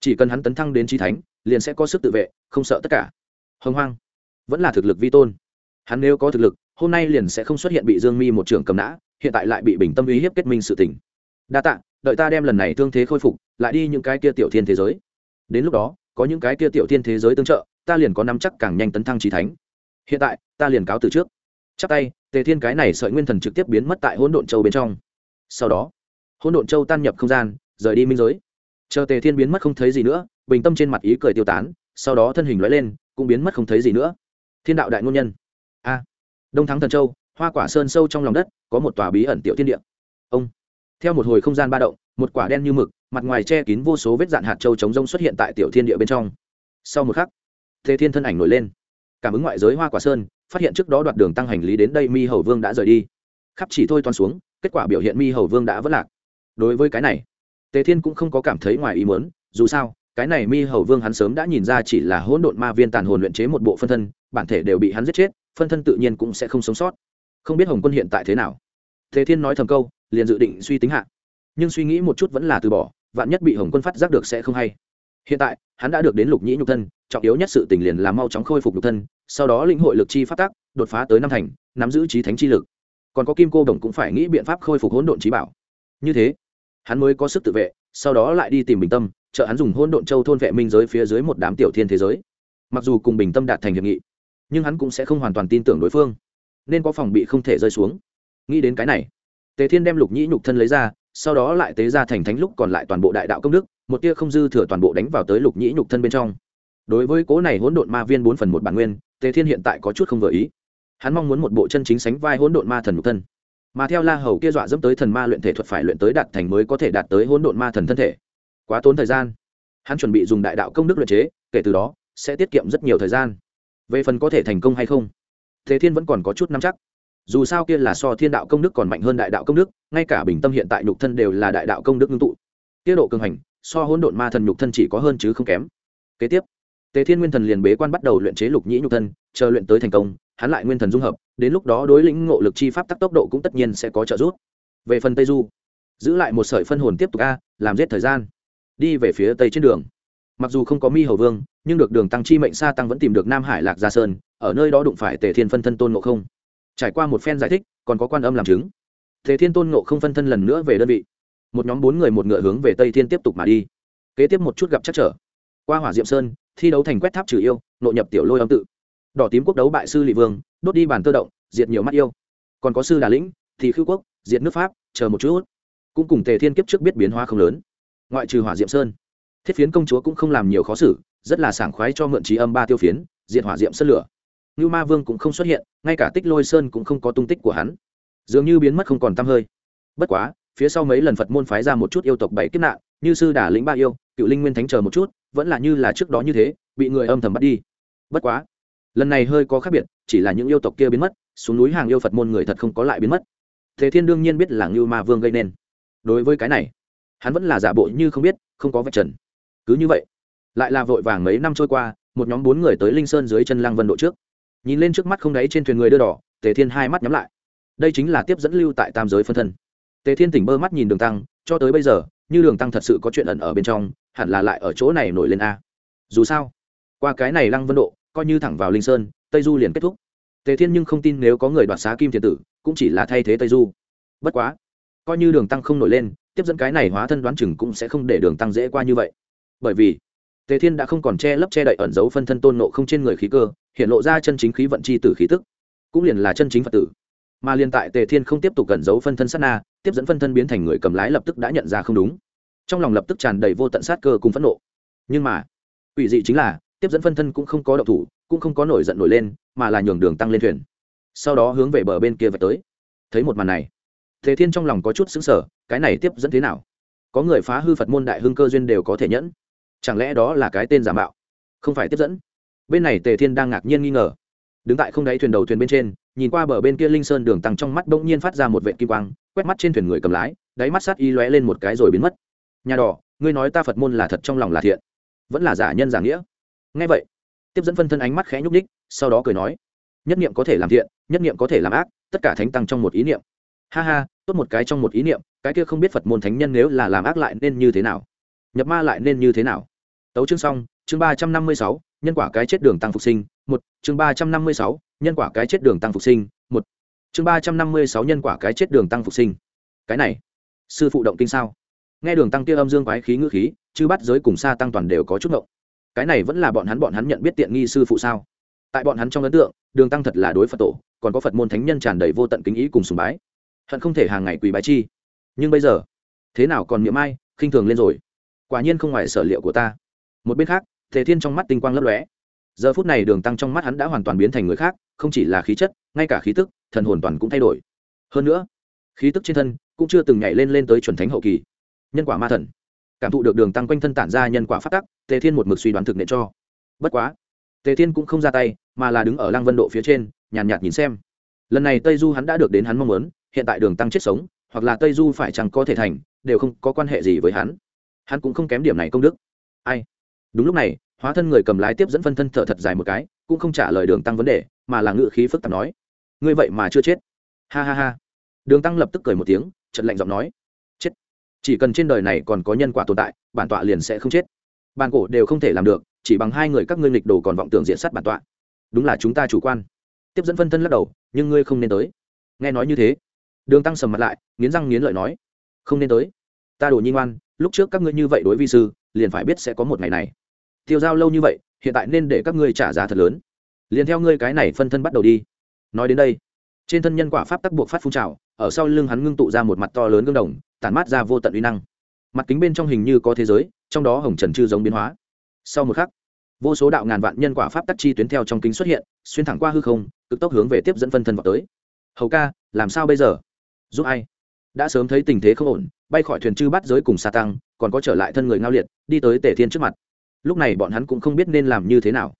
chỉ cần hắn tấn thăng đến trí thánh, liền sẽ có sức tự vệ, không sợ tất cả. Hồng hoang vẫn là thực lực vi tôn. Hắn nếu có thực lực hôm nay liền sẽ không xuất hiện bị dương mi một trưởng cầm nã, hiện tại lại bị bình tâm uy hiếp kết minh sự tình. Đa tạ, đợi ta đem lần này thương thế khôi phục, lại đi những cái kia tiểu thiên thế giới. Đến lúc đó, có những cái kia tiểu thiên thế giới tương trợ, ta liền có nắm chắc càng nhanh tấn thăng trí thánh. Hiện tại, ta liền cáo từ trước. Chắp tay, tề thiên cái này sợi nguyên thần trực tiếp biến mất tại hỗn độn châu bên trong. Sau đó, hỗn độn châu tan nhập không gian, rời đi minh giới. Chờ tề thiên biến mất không thấy gì nữa, bình tâm trên mặt ý cười tiêu tán, sau đó thân hình lóe lên, cũng biến mất không thấy gì nữa. Thiên đạo đại ngôn nhân. A đông thắng thần châu, hoa quả sơn sâu trong lòng đất, có một tòa bí ẩn tiểu thiên địa. Ông, theo một hồi không gian ba động, một quả đen như mực, mặt ngoài che kín vô số vết dạn hạt châu chống rông xuất hiện tại tiểu thiên địa bên trong. Sau một khắc, thế thiên thân ảnh nổi lên. Cảm ứng ngoại giới hoa quả sơn, phát hiện trước đó đoạt đường tăng hành lý đến đây mi hầu vương đã rời đi. Khắp chỉ thôi toan xuống, kết quả biểu hiện mi hầu vương đã vất lạc. Đối với cái này, tề thiên cũng không có cảm thấy ngoài ý muốn, dù sao, cái này mi hầu vương hắn sớm đã nhìn ra chỉ là hỗn độn ma viên tàn hồn luyện chế một bộ phân thân, bản thể đều bị hắn giết chết phân thân tự nhiên cũng sẽ không sống sót. Không biết hồng quân hiện tại thế nào? Thế thiên nói thầm câu, liền dự định suy tính hạ. Nhưng suy nghĩ một chút vẫn là từ bỏ, vạn nhất bị hồng quân phát giác được sẽ không hay. Hiện tại, hắn đã được đến lục nhĩ nhục thân, trọng yếu nhất sự tình liền là mau chóng khôi phục nhục thân, sau đó lĩnh hội lực chi phát tác đột phá tới năm thành, nắm giữ trí thánh chi lực. Còn có kim cô đồng cũng phải nghĩ biện pháp khôi phục hỗn độn trí bảo. Như thế, hắn mới có sức tự vệ, sau đó lại đi tìm bình tâm, trợ hắn dùng hỗn độn châu thôn vệ minh giới phía dưới một đám tiểu thiên thế giới. Mặc dù cùng bình tâm đạt thành hiệp nghị nhưng hắn cũng sẽ không hoàn toàn tin tưởng đối phương, nên có phòng bị không thể rơi xuống. Nghĩ đến cái này, tề thiên đem lục nhĩ nhục thân lấy ra, sau đó lại tế ra thành thánh lúc còn lại toàn bộ đại đạo công đức, một tia không dư thừa toàn bộ đánh vào tới lục nhĩ nhục thân bên trong. Đối với cố này hỗn độn ma viên bốn phần một bản nguyên, tề thiên hiện tại có chút không vừa ý. Hắn mong muốn một bộ chân chính sánh vai hỗn độn ma thần nhục thân. Mà theo la hầu kia dọa dẫm tới thần ma luyện thể thuật phải luyện tới đạt thành mới có thể đạt tới hỗn độn ma thần thân thể. Quá tốn thời gian. Hắn chuẩn bị dùng đại đạo công đức luyện chế, kể từ đó, sẽ tiết kiệm rất nhiều thời gian về phần có thể thành công hay không, thế thiên vẫn còn có chút nắm chắc. Dù sao kia là so thiên đạo công đức còn mạnh hơn đại đạo công đức, ngay cả bình tâm hiện tại nhục thân đều là đại đạo công đức ngưng tụ. Tiết độ cường hành, so hỗn độn ma thần nhục thân chỉ có hơn chứ không kém. Kế tiếp, tề thiên nguyên thần liền bế quan bắt đầu luyện chế lục nhĩ nhục thân, chờ luyện tới thành công, hắn lại nguyên thần dung hợp, đến lúc đó đối lĩnh ngộ lực chi pháp tắc tốc độ cũng tất nhiên sẽ có trợ giúp. Về phần tây du, giữ lại một sợi phân hồn tiếp tục a, làm giết thời gian. Đi về phía tây trên đường mặc dù không có mi hầu vương, nhưng được đường tăng chi mệnh sa tăng vẫn tìm được nam hải lạc gia sơn, ở nơi đó đụng phải tề thiên phân thân tôn ngộ không. Trải qua một phen giải thích, còn có quan âm làm chứng. Tề thiên tôn ngộ không phân thân lần nữa về đơn vị. Một nhóm bốn người một ngựa hướng về tây thiên tiếp tục mà đi. Kế tiếp một chút gặp chắc trở. Qua hỏa diệm sơn, thi đấu thành quét tháp trừ yêu, nội nhập tiểu lôi âm tự. Đỏ tím quốc đấu bại sư lị vương, đốt đi bàn tơ động, diệt nhiều mắt yêu. Còn có sư đà lĩnh, thì khư quốc, diệt nước pháp, chờ một chút. Cũng cùng tề thiên kiếp trước biết biến hóa không lớn. Ngoại trừ hỏa diệm sơn thiết phiến công chúa cũng không làm nhiều khó xử, rất là sảng khoái cho mượn trí âm ba tiêu phiến diệt hỏa diệm sơn lửa. Như ma vương cũng không xuất hiện, ngay cả tích lôi sơn cũng không có tung tích của hắn. Dường như biến mất không còn t hơi. Bất quá, phía sau mấy lần phật môn phái ra một chút yêu tộc bảy kiếp nạn, như sư đà lĩnh ba yêu, cựu linh nguyên thánh chờ một chút, vẫn là như là trước đó như thế, bị người âm thầm bắt đi. Bất quá, lần này hơi có khác biệt, chỉ là những yêu tộc kia biến mất, xuống núi hàng yêu phật môn người thật không có lại biến mất. Thế thiên đương nhiên biết là ngưu ma vương gây nên. Đối với cái này, hắn vẫn là giả bộ như không biết, không có vạch trần cứ như vậy, lại là vội vàng mấy năm trôi qua, một nhóm bốn người tới linh sơn dưới chân lăng vân độ trước. Nhìn lên trước mắt không đáy trên thuyền người đưa đỏ, tề thiên hai mắt nhắm lại. Đây chính là tiếp dẫn lưu tại tam giới phân thân. Tề thiên tỉnh bơ mắt nhìn đường tăng, cho tới bây giờ, như đường tăng thật sự có chuyện ẩn ở bên trong, hẳn là lại ở chỗ này nổi lên a. Dù sao, qua cái này lăng vân độ, coi như thẳng vào linh sơn, tây du liền kết thúc. Tề thiên nhưng không tin nếu có người đoạt xá kim thiền tử, cũng chỉ là thay thế tây du. Bất quá, coi như đường tăng không nổi lên, tiếp dẫn cái này hóa thân đoán chừng cũng sẽ không để đường tăng dễ qua như vậy bởi vì tề thiên đã không còn che lấp che đậy ẩn giấu phân thân tôn nộ không trên người khí cơ, hiện lộ ra chân chính khí vận chi tử khí tức, cũng liền là chân chính phật tử. Mà liền tại tề thiên không tiếp tục cẩn giấu phân thân sát na, tiếp dẫn phân thân biến thành người cầm lái lập tức đã nhận ra không đúng. Trong lòng lập tức tràn đầy vô tận sát cơ cùng phẫn nộ. Nhưng mà ủy dị chính là, tiếp dẫn phân thân cũng không có động thủ, cũng không có nổi giận nổi lên, mà là nhường đường tăng lên thuyền. Sau đó hướng về bờ bên kia vạch tới. Thấy một màn này thế thiên trong lòng có chút xứng sở cái này tiếp dẫn thế nào? Có người phá hư phật môn đại hưng cơ duyên đều có thể nhẫn chẳng lẽ đó là cái tên giả mạo? Không phải tiếp dẫn. Bên này tề thiên đang ngạc nhiên nghi ngờ. Đứng tại không đáy thuyền đầu thuyền bên trên, nhìn qua bờ bên kia linh sơn đường tăng trong mắt bỗng nhiên phát ra một vệ kim quang, quét mắt trên thuyền người cầm lái, đáy mắt sát y lóe lên một cái rồi biến mất. Nhà đỏ, ngươi nói ta phật môn là thật trong lòng là thiện. Vẫn là giả nhân giả nghĩa. Ngay vậy, tiếp dẫn phân thân ánh mắt khẽ nhúc ních sau đó cười nói, nhất niệm có thể làm thiện, nhất niệm có thể làm ác, tất cả thánh tăng trong một ý niệm. Ha ha, tốt một cái trong một ý niệm, cái kia không biết phật môn thánh nhân nếu là làm ác lại nên như thế nào? Nhập ma lại nên như thế nào? Tấu chương xong, chương ba trăm năm mươi sáu, nhân quả cái chết đường tăng phục sinh, một, chương ba trăm năm mươi sáu, nhân quả cái chết đường tăng phục sinh, một. Chương ba trăm năm mươi sáu, nhân quả cái chết đường tăng phục sinh. Cái này, sư phụ động kinh sao? Nghe đường tăng kia âm dương quái khí ngữ khí chứ bắt giới cùng xa tăng toàn đều có chút ngộng. Cái này vẫn là bọn hắn bọn hắn nhận biết tiện nghi sư phụ sao? Tại bọn hắn trong ấn tượng, đường tăng thật là đối phật tổ, còn có phật môn thánh nhân tràn đầy vô tận kính ý cùng sùng bái. Hận không thể hàng ngày quỳ bái chi. Nhưng bây giờ, thế nào còn miệng ai, khinh thường lên rồi? Quả nhiên không ngoài sở liệu của ta một bên khác Tề thiên trong mắt tinh quang lấp lóe. Giờ phút này đường tăng trong mắt hắn đã hoàn toàn biến thành người khác không chỉ là khí chất ngay cả khí tức thần hồn toàn cũng thay đổi. Hơn nữa khí tức trên thân cũng chưa từng nhảy lên lên tới chuẩn thánh hậu kỳ. Nhân quả ma thần. Cảm thụ được đường tăng quanh thân tản ra nhân quả phát tắc tề thiên một mực suy đoán thực nệ cho. Bất quá tề thiên cũng không ra tay mà là đứng ở lăng vân độ phía trên nhàn nhạt, nhạt nhìn xem. Lần này tây du hắn đã được đến hắn mong muốn hiện tại đường tăng chết sống hoặc là tây du phải chẳng có thể thành đều không có quan hệ gì với hắn. Hắn cũng không kém điểm này công đức. Ai? Đúng lúc này, hóa thân người cầm lái tiếp dẫn phân thân thở thật dài một cái, cũng không trả lời đường tăng vấn đề, mà là ngự khí phức tạp nói, ngươi vậy mà chưa chết. Ha ha ha. Đường tăng lập tức cười một tiếng trận lạnh giọng nói, chết. Chỉ cần trên đời này còn có nhân quả tồn tại, bản tọa liền sẽ không chết. Bản cổ đều không thể làm được, chỉ bằng hai người các ngươi nghịch đồ còn vọng tưởng diện sát bản tọa. Đúng là chúng ta chủ quan. Tiếp dẫn phân thân lắc đầu, nhưng ngươi không nên tới. Nghe nói như thế, đường tăng sầm mặt lại, nghiến răng nghiến lợi nói, không nên tới. Ta đồ nhi ngoan, lúc trước các ngươi như vậy đối vi sư, liền phải biết sẽ có một ngày này tiêu giao lâu như vậy, hiện tại nên để các ngươi trả giá thật lớn. Liền theo ngươi cái này phân thân bắt đầu đi. Nói đến đây, trên thân nhân quả pháp tắc buộc phát phun trào, ở sau lưng hắn ngưng tụ ra một mặt to lớn gương đồng, tản mát ra vô tận uy năng. Mặt kính bên trong hình như có thế giới, trong đó hồng trần chư giống biến hóa. Sau một khắc, vô số đạo ngàn vạn nhân quả pháp tắc chi tuyến theo trong kính xuất hiện, xuyên thẳng qua hư không, cực tốc hướng về tiếp dẫn phân thân vào tới. Hầu ca, làm sao bây giờ? Giúp ai? Đã sớm thấy tình thế không ổn, bay khỏi thuyền chư bắt giới cùng sa tăng, còn có trở lại thân người ngao liệt, đi tới tể thiên trước mặt lúc này bọn hắn cũng không biết nên làm như thế nào.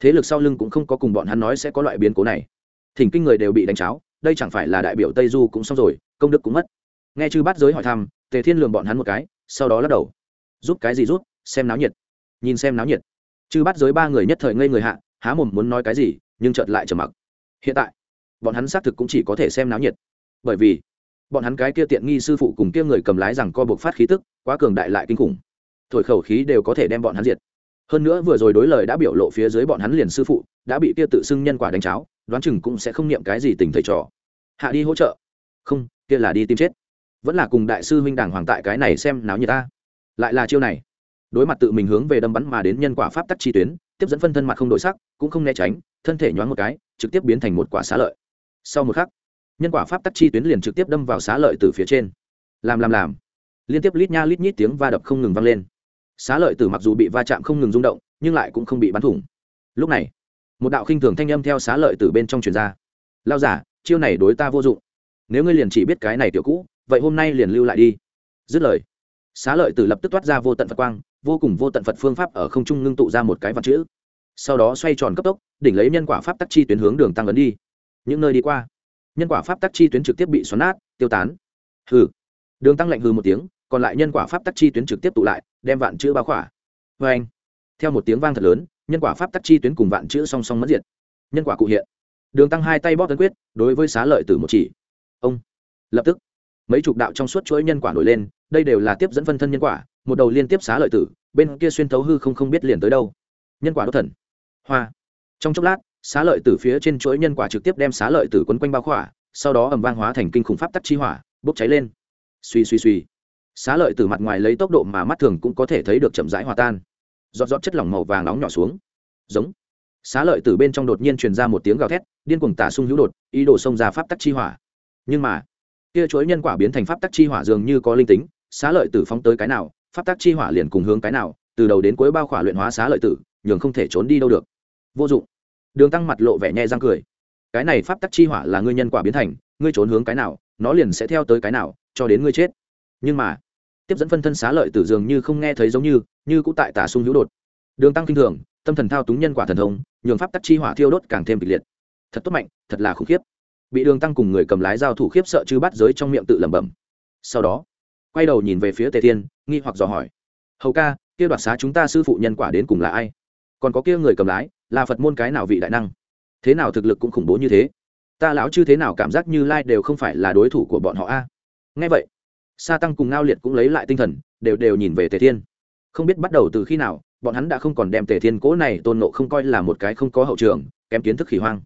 Thế lực sau lưng cũng không có cùng bọn hắn nói sẽ có loại biến cố này. Thỉnh kinh người đều bị đánh cháo, đây chẳng phải là đại biểu tây du cũng xong rồi, công đức cũng mất. Nghe chư Bát giới hỏi thăm, tề thiên lường bọn hắn một cái, sau đó lắc đầu. Giúp cái gì rút xem náo nhiệt. Nhìn xem náo nhiệt. Chư Bát giới ba người nhất thời ngây người hạ, há mồm muốn nói cái gì, nhưng chợt lại trầm mặc. Hiện tại, bọn hắn xác thực cũng chỉ có thể xem náo nhiệt. Bởi vì, bọn hắn cái kia tiện nghi sư phụ cùng kia người cầm lái rằng co buộc phát khí tức, quá cường đại lại kinh khủng. Thổi khẩu khí đều có thể đem bọn hắn diệt hơn nữa vừa rồi đối lời đã biểu lộ phía dưới bọn hắn liền sư phụ, đã bị kia tự xưng nhân quả đánh cháo, đoán chừng cũng sẽ không niệm cái gì tình thầy trò. Hạ đi hỗ trợ. Không, kia là đi tìm chết. Vẫn là cùng đại sư huynh đảng hoàng tại cái này xem náo như ta. Lại là chiêu này. Đối mặt tự mình hướng về đâm bắn mà đến nhân quả pháp tắc chi tuyến, tiếp dẫn phân thân mặt không đổi sắc, cũng không né tránh, thân thể nhoáng một cái, trực tiếp biến thành một quả xá lợi. Sau một khắc, nhân quả pháp tắc chi tuyến liền trực tiếp đâm vào xá lợi từ phía trên. Làm làm làm. Liên tiếp lít nha lít nhít tiếng va đập không ngừng vang lên xá lợi tử mặc dù bị va chạm không ngừng rung động, nhưng lại cũng không bị bắn thủng. Lúc này, một đạo khinh thường thanh âm theo xá lợi tử bên trong truyền ra. Lao giả, chiêu này đối ta vô dụng. Nếu ngươi liền chỉ biết cái này tiểu cũ, vậy hôm nay liền lưu lại đi. Dứt lời, xá lợi tử lập tức toát ra vô tận phật quang, vô cùng vô tận phật phương pháp ở không trung ngưng tụ ra một cái vật chữ. Sau đó xoay tròn cấp tốc, đỉnh lấy nhân quả pháp tắc chi tuyến hướng đường tăng ấn đi. Những nơi đi qua, nhân quả pháp tắc chi tuyến trực tiếp bị xoắn nát, tiêu tán. Hừ. Đường tăng lạnh hừ một tiếng, còn lại nhân quả pháp tắc chi tuyến trực tiếp tụ lại đem vạn chữ bao khỏa. Vê anh, theo một tiếng vang thật lớn, nhân quả pháp tắc chi tuyến cùng vạn chữ song song mất diệt. Nhân quả cụ hiện. Đường tăng hai tay bóp tấn quyết, đối với xá lợi tử một chỉ. Ông, lập tức, mấy chục đạo trong suốt chuỗi nhân quả nổi lên, đây đều là tiếp dẫn phân thân nhân quả, một đầu liên tiếp xá lợi tử, bên kia xuyên thấu hư không không biết liền tới đâu. Nhân quả đốt thần. Hoa. Trong chốc lát, xá lợi tử phía trên chuỗi nhân quả trực tiếp đem xá lợi tử quấn quanh bao khỏa, sau đó ẩm vang hóa thành kinh khủng pháp tắc chi hỏa, bốc cháy lên. Suy suy suy xá lợi từ mặt ngoài lấy tốc độ mà mắt thường cũng có thể thấy được chậm rãi hòa tan. Giọt giọt chất lỏng màu vàng nóng nhỏ xuống. Giống. Xá lợi từ bên trong đột nhiên truyền ra một tiếng gào thét, điên cuồng tả sung hữu đột, ý đồ xông ra pháp tắc chi hỏa. Nhưng mà, kia chuỗi nhân quả biến thành pháp tắc chi hỏa dường như có linh tính, xá lợi tử phóng tới cái nào, pháp tắc chi hỏa liền cùng hướng cái nào, từ đầu đến cuối bao khỏa luyện hóa xá lợi tử nhường không thể trốn đi đâu được. Vô dụng. Đường tăng mặt lộ vẻ nhẹ răng cười. Cái này pháp tắc chi hỏa là ngươi nhân quả biến thành, ngươi trốn hướng cái nào, nó liền sẽ theo tới cái nào, cho đến ngươi chết. Nhưng mà tiếp dẫn phân thân xá lợi tử dường như không nghe thấy giống như như cũng tại tả sung hữu đột. Đường tăng kinh thường, tâm thần thao túng nhân quả thần thông, nhường pháp tắc chi hỏa thiêu đốt càng thêm kịch liệt. Thật tốt mạnh, thật là khủng khiếp. Bị đường tăng cùng người cầm lái giao thủ khiếp sợ chứ bắt giới trong miệng tự lẩm bẩm. Sau đó, quay đầu nhìn về phía tề thiên, nghi hoặc dò hỏi. Hầu ca, kia đoạt xá chúng ta sư phụ nhân quả đến cùng là ai? Còn có kia người cầm lái, là phật môn cái nào vị đại năng? Thế nào thực lực cũng khủng bố như thế? Ta lão chư thế nào cảm giác như lai đều không phải là đối thủ của bọn họ a? Ngay vậy sa tăng cùng ngao liệt cũng lấy lại tinh thần, đều đều nhìn về tề thiên. Không biết bắt đầu từ khi nào, bọn hắn đã không còn đem tề thiên cố này tôn nộ không coi là một cái không có hậu trường, kém kiến thức khỉ hoang.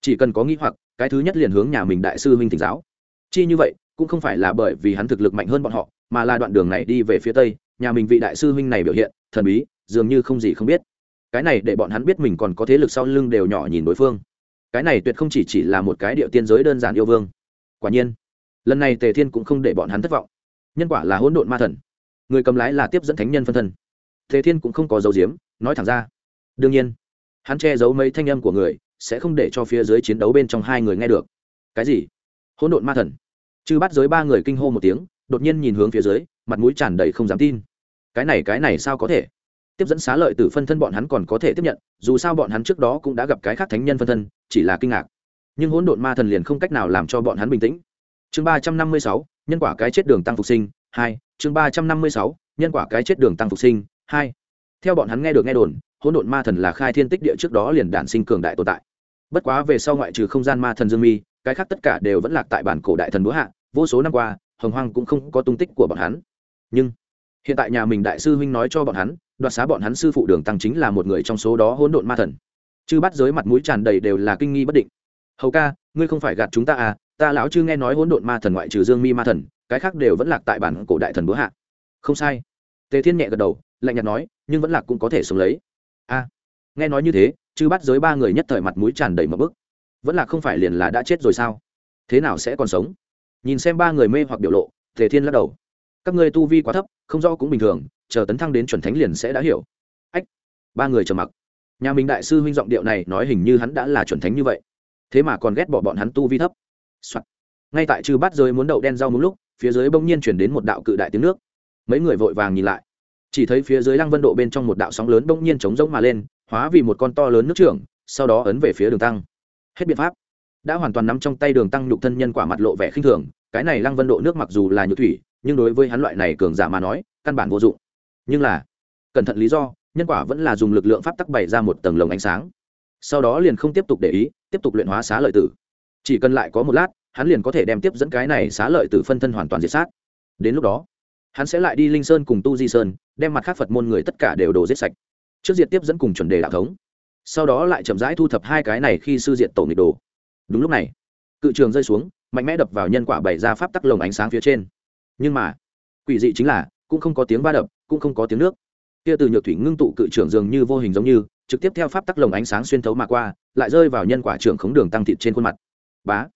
Chỉ cần có nghĩ hoặc, cái thứ nhất liền hướng nhà mình đại sư huynh thỉnh giáo. Chi như vậy, cũng không phải là bởi vì hắn thực lực mạnh hơn bọn họ, mà là đoạn đường này đi về phía tây, nhà mình vị đại sư huynh này biểu hiện, thần bí, dường như không gì không biết. Cái này để bọn hắn biết mình còn có thế lực sau lưng đều nhỏ nhìn đối phương. Cái này tuyệt không chỉ chỉ là một cái điệu tiên giới đơn giản yêu vương. Quả nhiên, lần này tề thiên cũng không để bọn hắn thất vọng nhân quả là hỗn độn ma thần. Người cầm lái là tiếp dẫn thánh nhân phân thân. Thế thiên cũng không có dấu diếm nói thẳng ra. Đương nhiên, hắn che giấu mấy thanh âm của người, sẽ không để cho phía dưới chiến đấu bên trong hai người nghe được. Cái gì? Hỗn độn ma thần. Chư bắt giới ba người kinh hô một tiếng, đột nhiên nhìn hướng phía dưới, mặt mũi tràn đầy không dám tin. Cái này cái này sao có thể? Tiếp dẫn xá lợi từ phân thân bọn hắn còn có thể tiếp nhận, dù sao bọn hắn trước đó cũng đã gặp cái khác thánh nhân phân thân, chỉ là kinh ngạc. Nhưng hỗn độn ma thần liền không cách nào làm cho bọn hắn bình tĩnh. Chương ba trăm năm mươi sáu nhân quả cái chết đường tăng phục sinh, hai, chương ba trăm năm mươi sáu, nhân quả cái chết đường tăng phục sinh, hai. Theo bọn hắn nghe được nghe đồn, hỗn độn ma thần là khai thiên tích địa trước đó liền đản sinh cường đại tồn tại. Bất quá về sau ngoại trừ không gian ma thần dương mi, cái khác tất cả đều vẫn lạc tại bản cổ đại thần búa hạ, vô số năm qua, hồng hoang cũng không có tung tích của bọn hắn. Nhưng, hiện tại nhà mình đại sư huynh nói cho bọn hắn, đoạt xá bọn hắn sư phụ đường tăng chính là một người trong số đó hỗn độn ma thần. Chư bắt giới mặt mũi tràn đầy đều là kinh nghi bất định. Hầu ca, ngươi không phải gạt chúng ta à ta lão chư nghe nói hỗn độn ma thần ngoại trừ dương mi ma thần, cái khác đều vẫn lạc tại bản cổ đại thần búa hạ. Không sai. Tề thiên nhẹ gật đầu, lạnh nhạt nói, nhưng vẫn lạc cũng có thể sống lấy. A, nghe nói như thế, chư bắt giới ba người nhất thời mặt mũi tràn đầy mở bức. Vẫn là không phải liền là đã chết rồi sao? Thế nào sẽ còn sống? Nhìn xem ba người mê hoặc biểu lộ, tề thiên lắc đầu. Các ngươi tu vi quá thấp, không rõ cũng bình thường, chờ tấn thăng đến chuẩn thánh liền sẽ đã hiểu. Ách, ba người trầm mặc. Nhà mình đại sư huynh giọng điệu này nói hình như hắn đã là chuẩn thánh như vậy. Thế mà còn ghét bỏ bọn hắn tu vi thấp、Soạt. ngay tại trừ bát giới muốn đậu đen rau muống lúc, phía dưới bỗng nhiên chuyển đến một đạo cự đại tiếng nước. Mấy người vội vàng nhìn lại. Chỉ thấy phía dưới lăng vân độ bên trong một đạo sóng lớn bỗng nhiên trống rỗng mà lên, hóa vì một con to lớn nước trưởng, sau đó ấn về phía đường tăng. Hết biện pháp. Đã hoàn toàn nắm trong tay đường tăng nhục thân nhân quả mặt lộ vẻ khinh thường, cái này lăng vân độ nước mặc dù là nhược thủy, nhưng đối với hắn loại này cường giả mà nói, căn bản vô dụng. Nhưng là, cẩn thận lý do, nhân quả vẫn là dùng lực lượng pháp tắc bày ra một tầng lồng ánh sáng. Sau đó liền không tiếp tục để ý, tiếp tục luyện hóa xá lợi tử chỉ cần lại có một lát, hắn liền có thể đem tiếp dẫn cái này xá lợi tử phân thân hoàn toàn diệt sát. Đến lúc đó, hắn sẽ lại đi linh sơn cùng tu di sơn, đem mặt khác phật môn người tất cả đều đổ giết sạch. Trước diệt tiếp dẫn cùng chuẩn đề đạo thống, sau đó lại chậm rãi thu thập hai cái này khi sư diệt tổ nghịch đồ. Đúng lúc này, cự trường rơi xuống, mạnh mẽ đập vào nhân quả bày ra pháp tắc lồng ánh sáng phía trên. Nhưng mà, quỷ dị chính là, cũng không có tiếng va đập, cũng không có tiếng nước. Kia từ nhược thủy ngưng tụ cự trưởng dường như vô hình giống như, trực tiếp theo pháp tắc lồng ánh sáng xuyên thấu mà qua, lại rơi vào nhân quả trưởng khống đường tăng thịt trên khuôn mặt bá.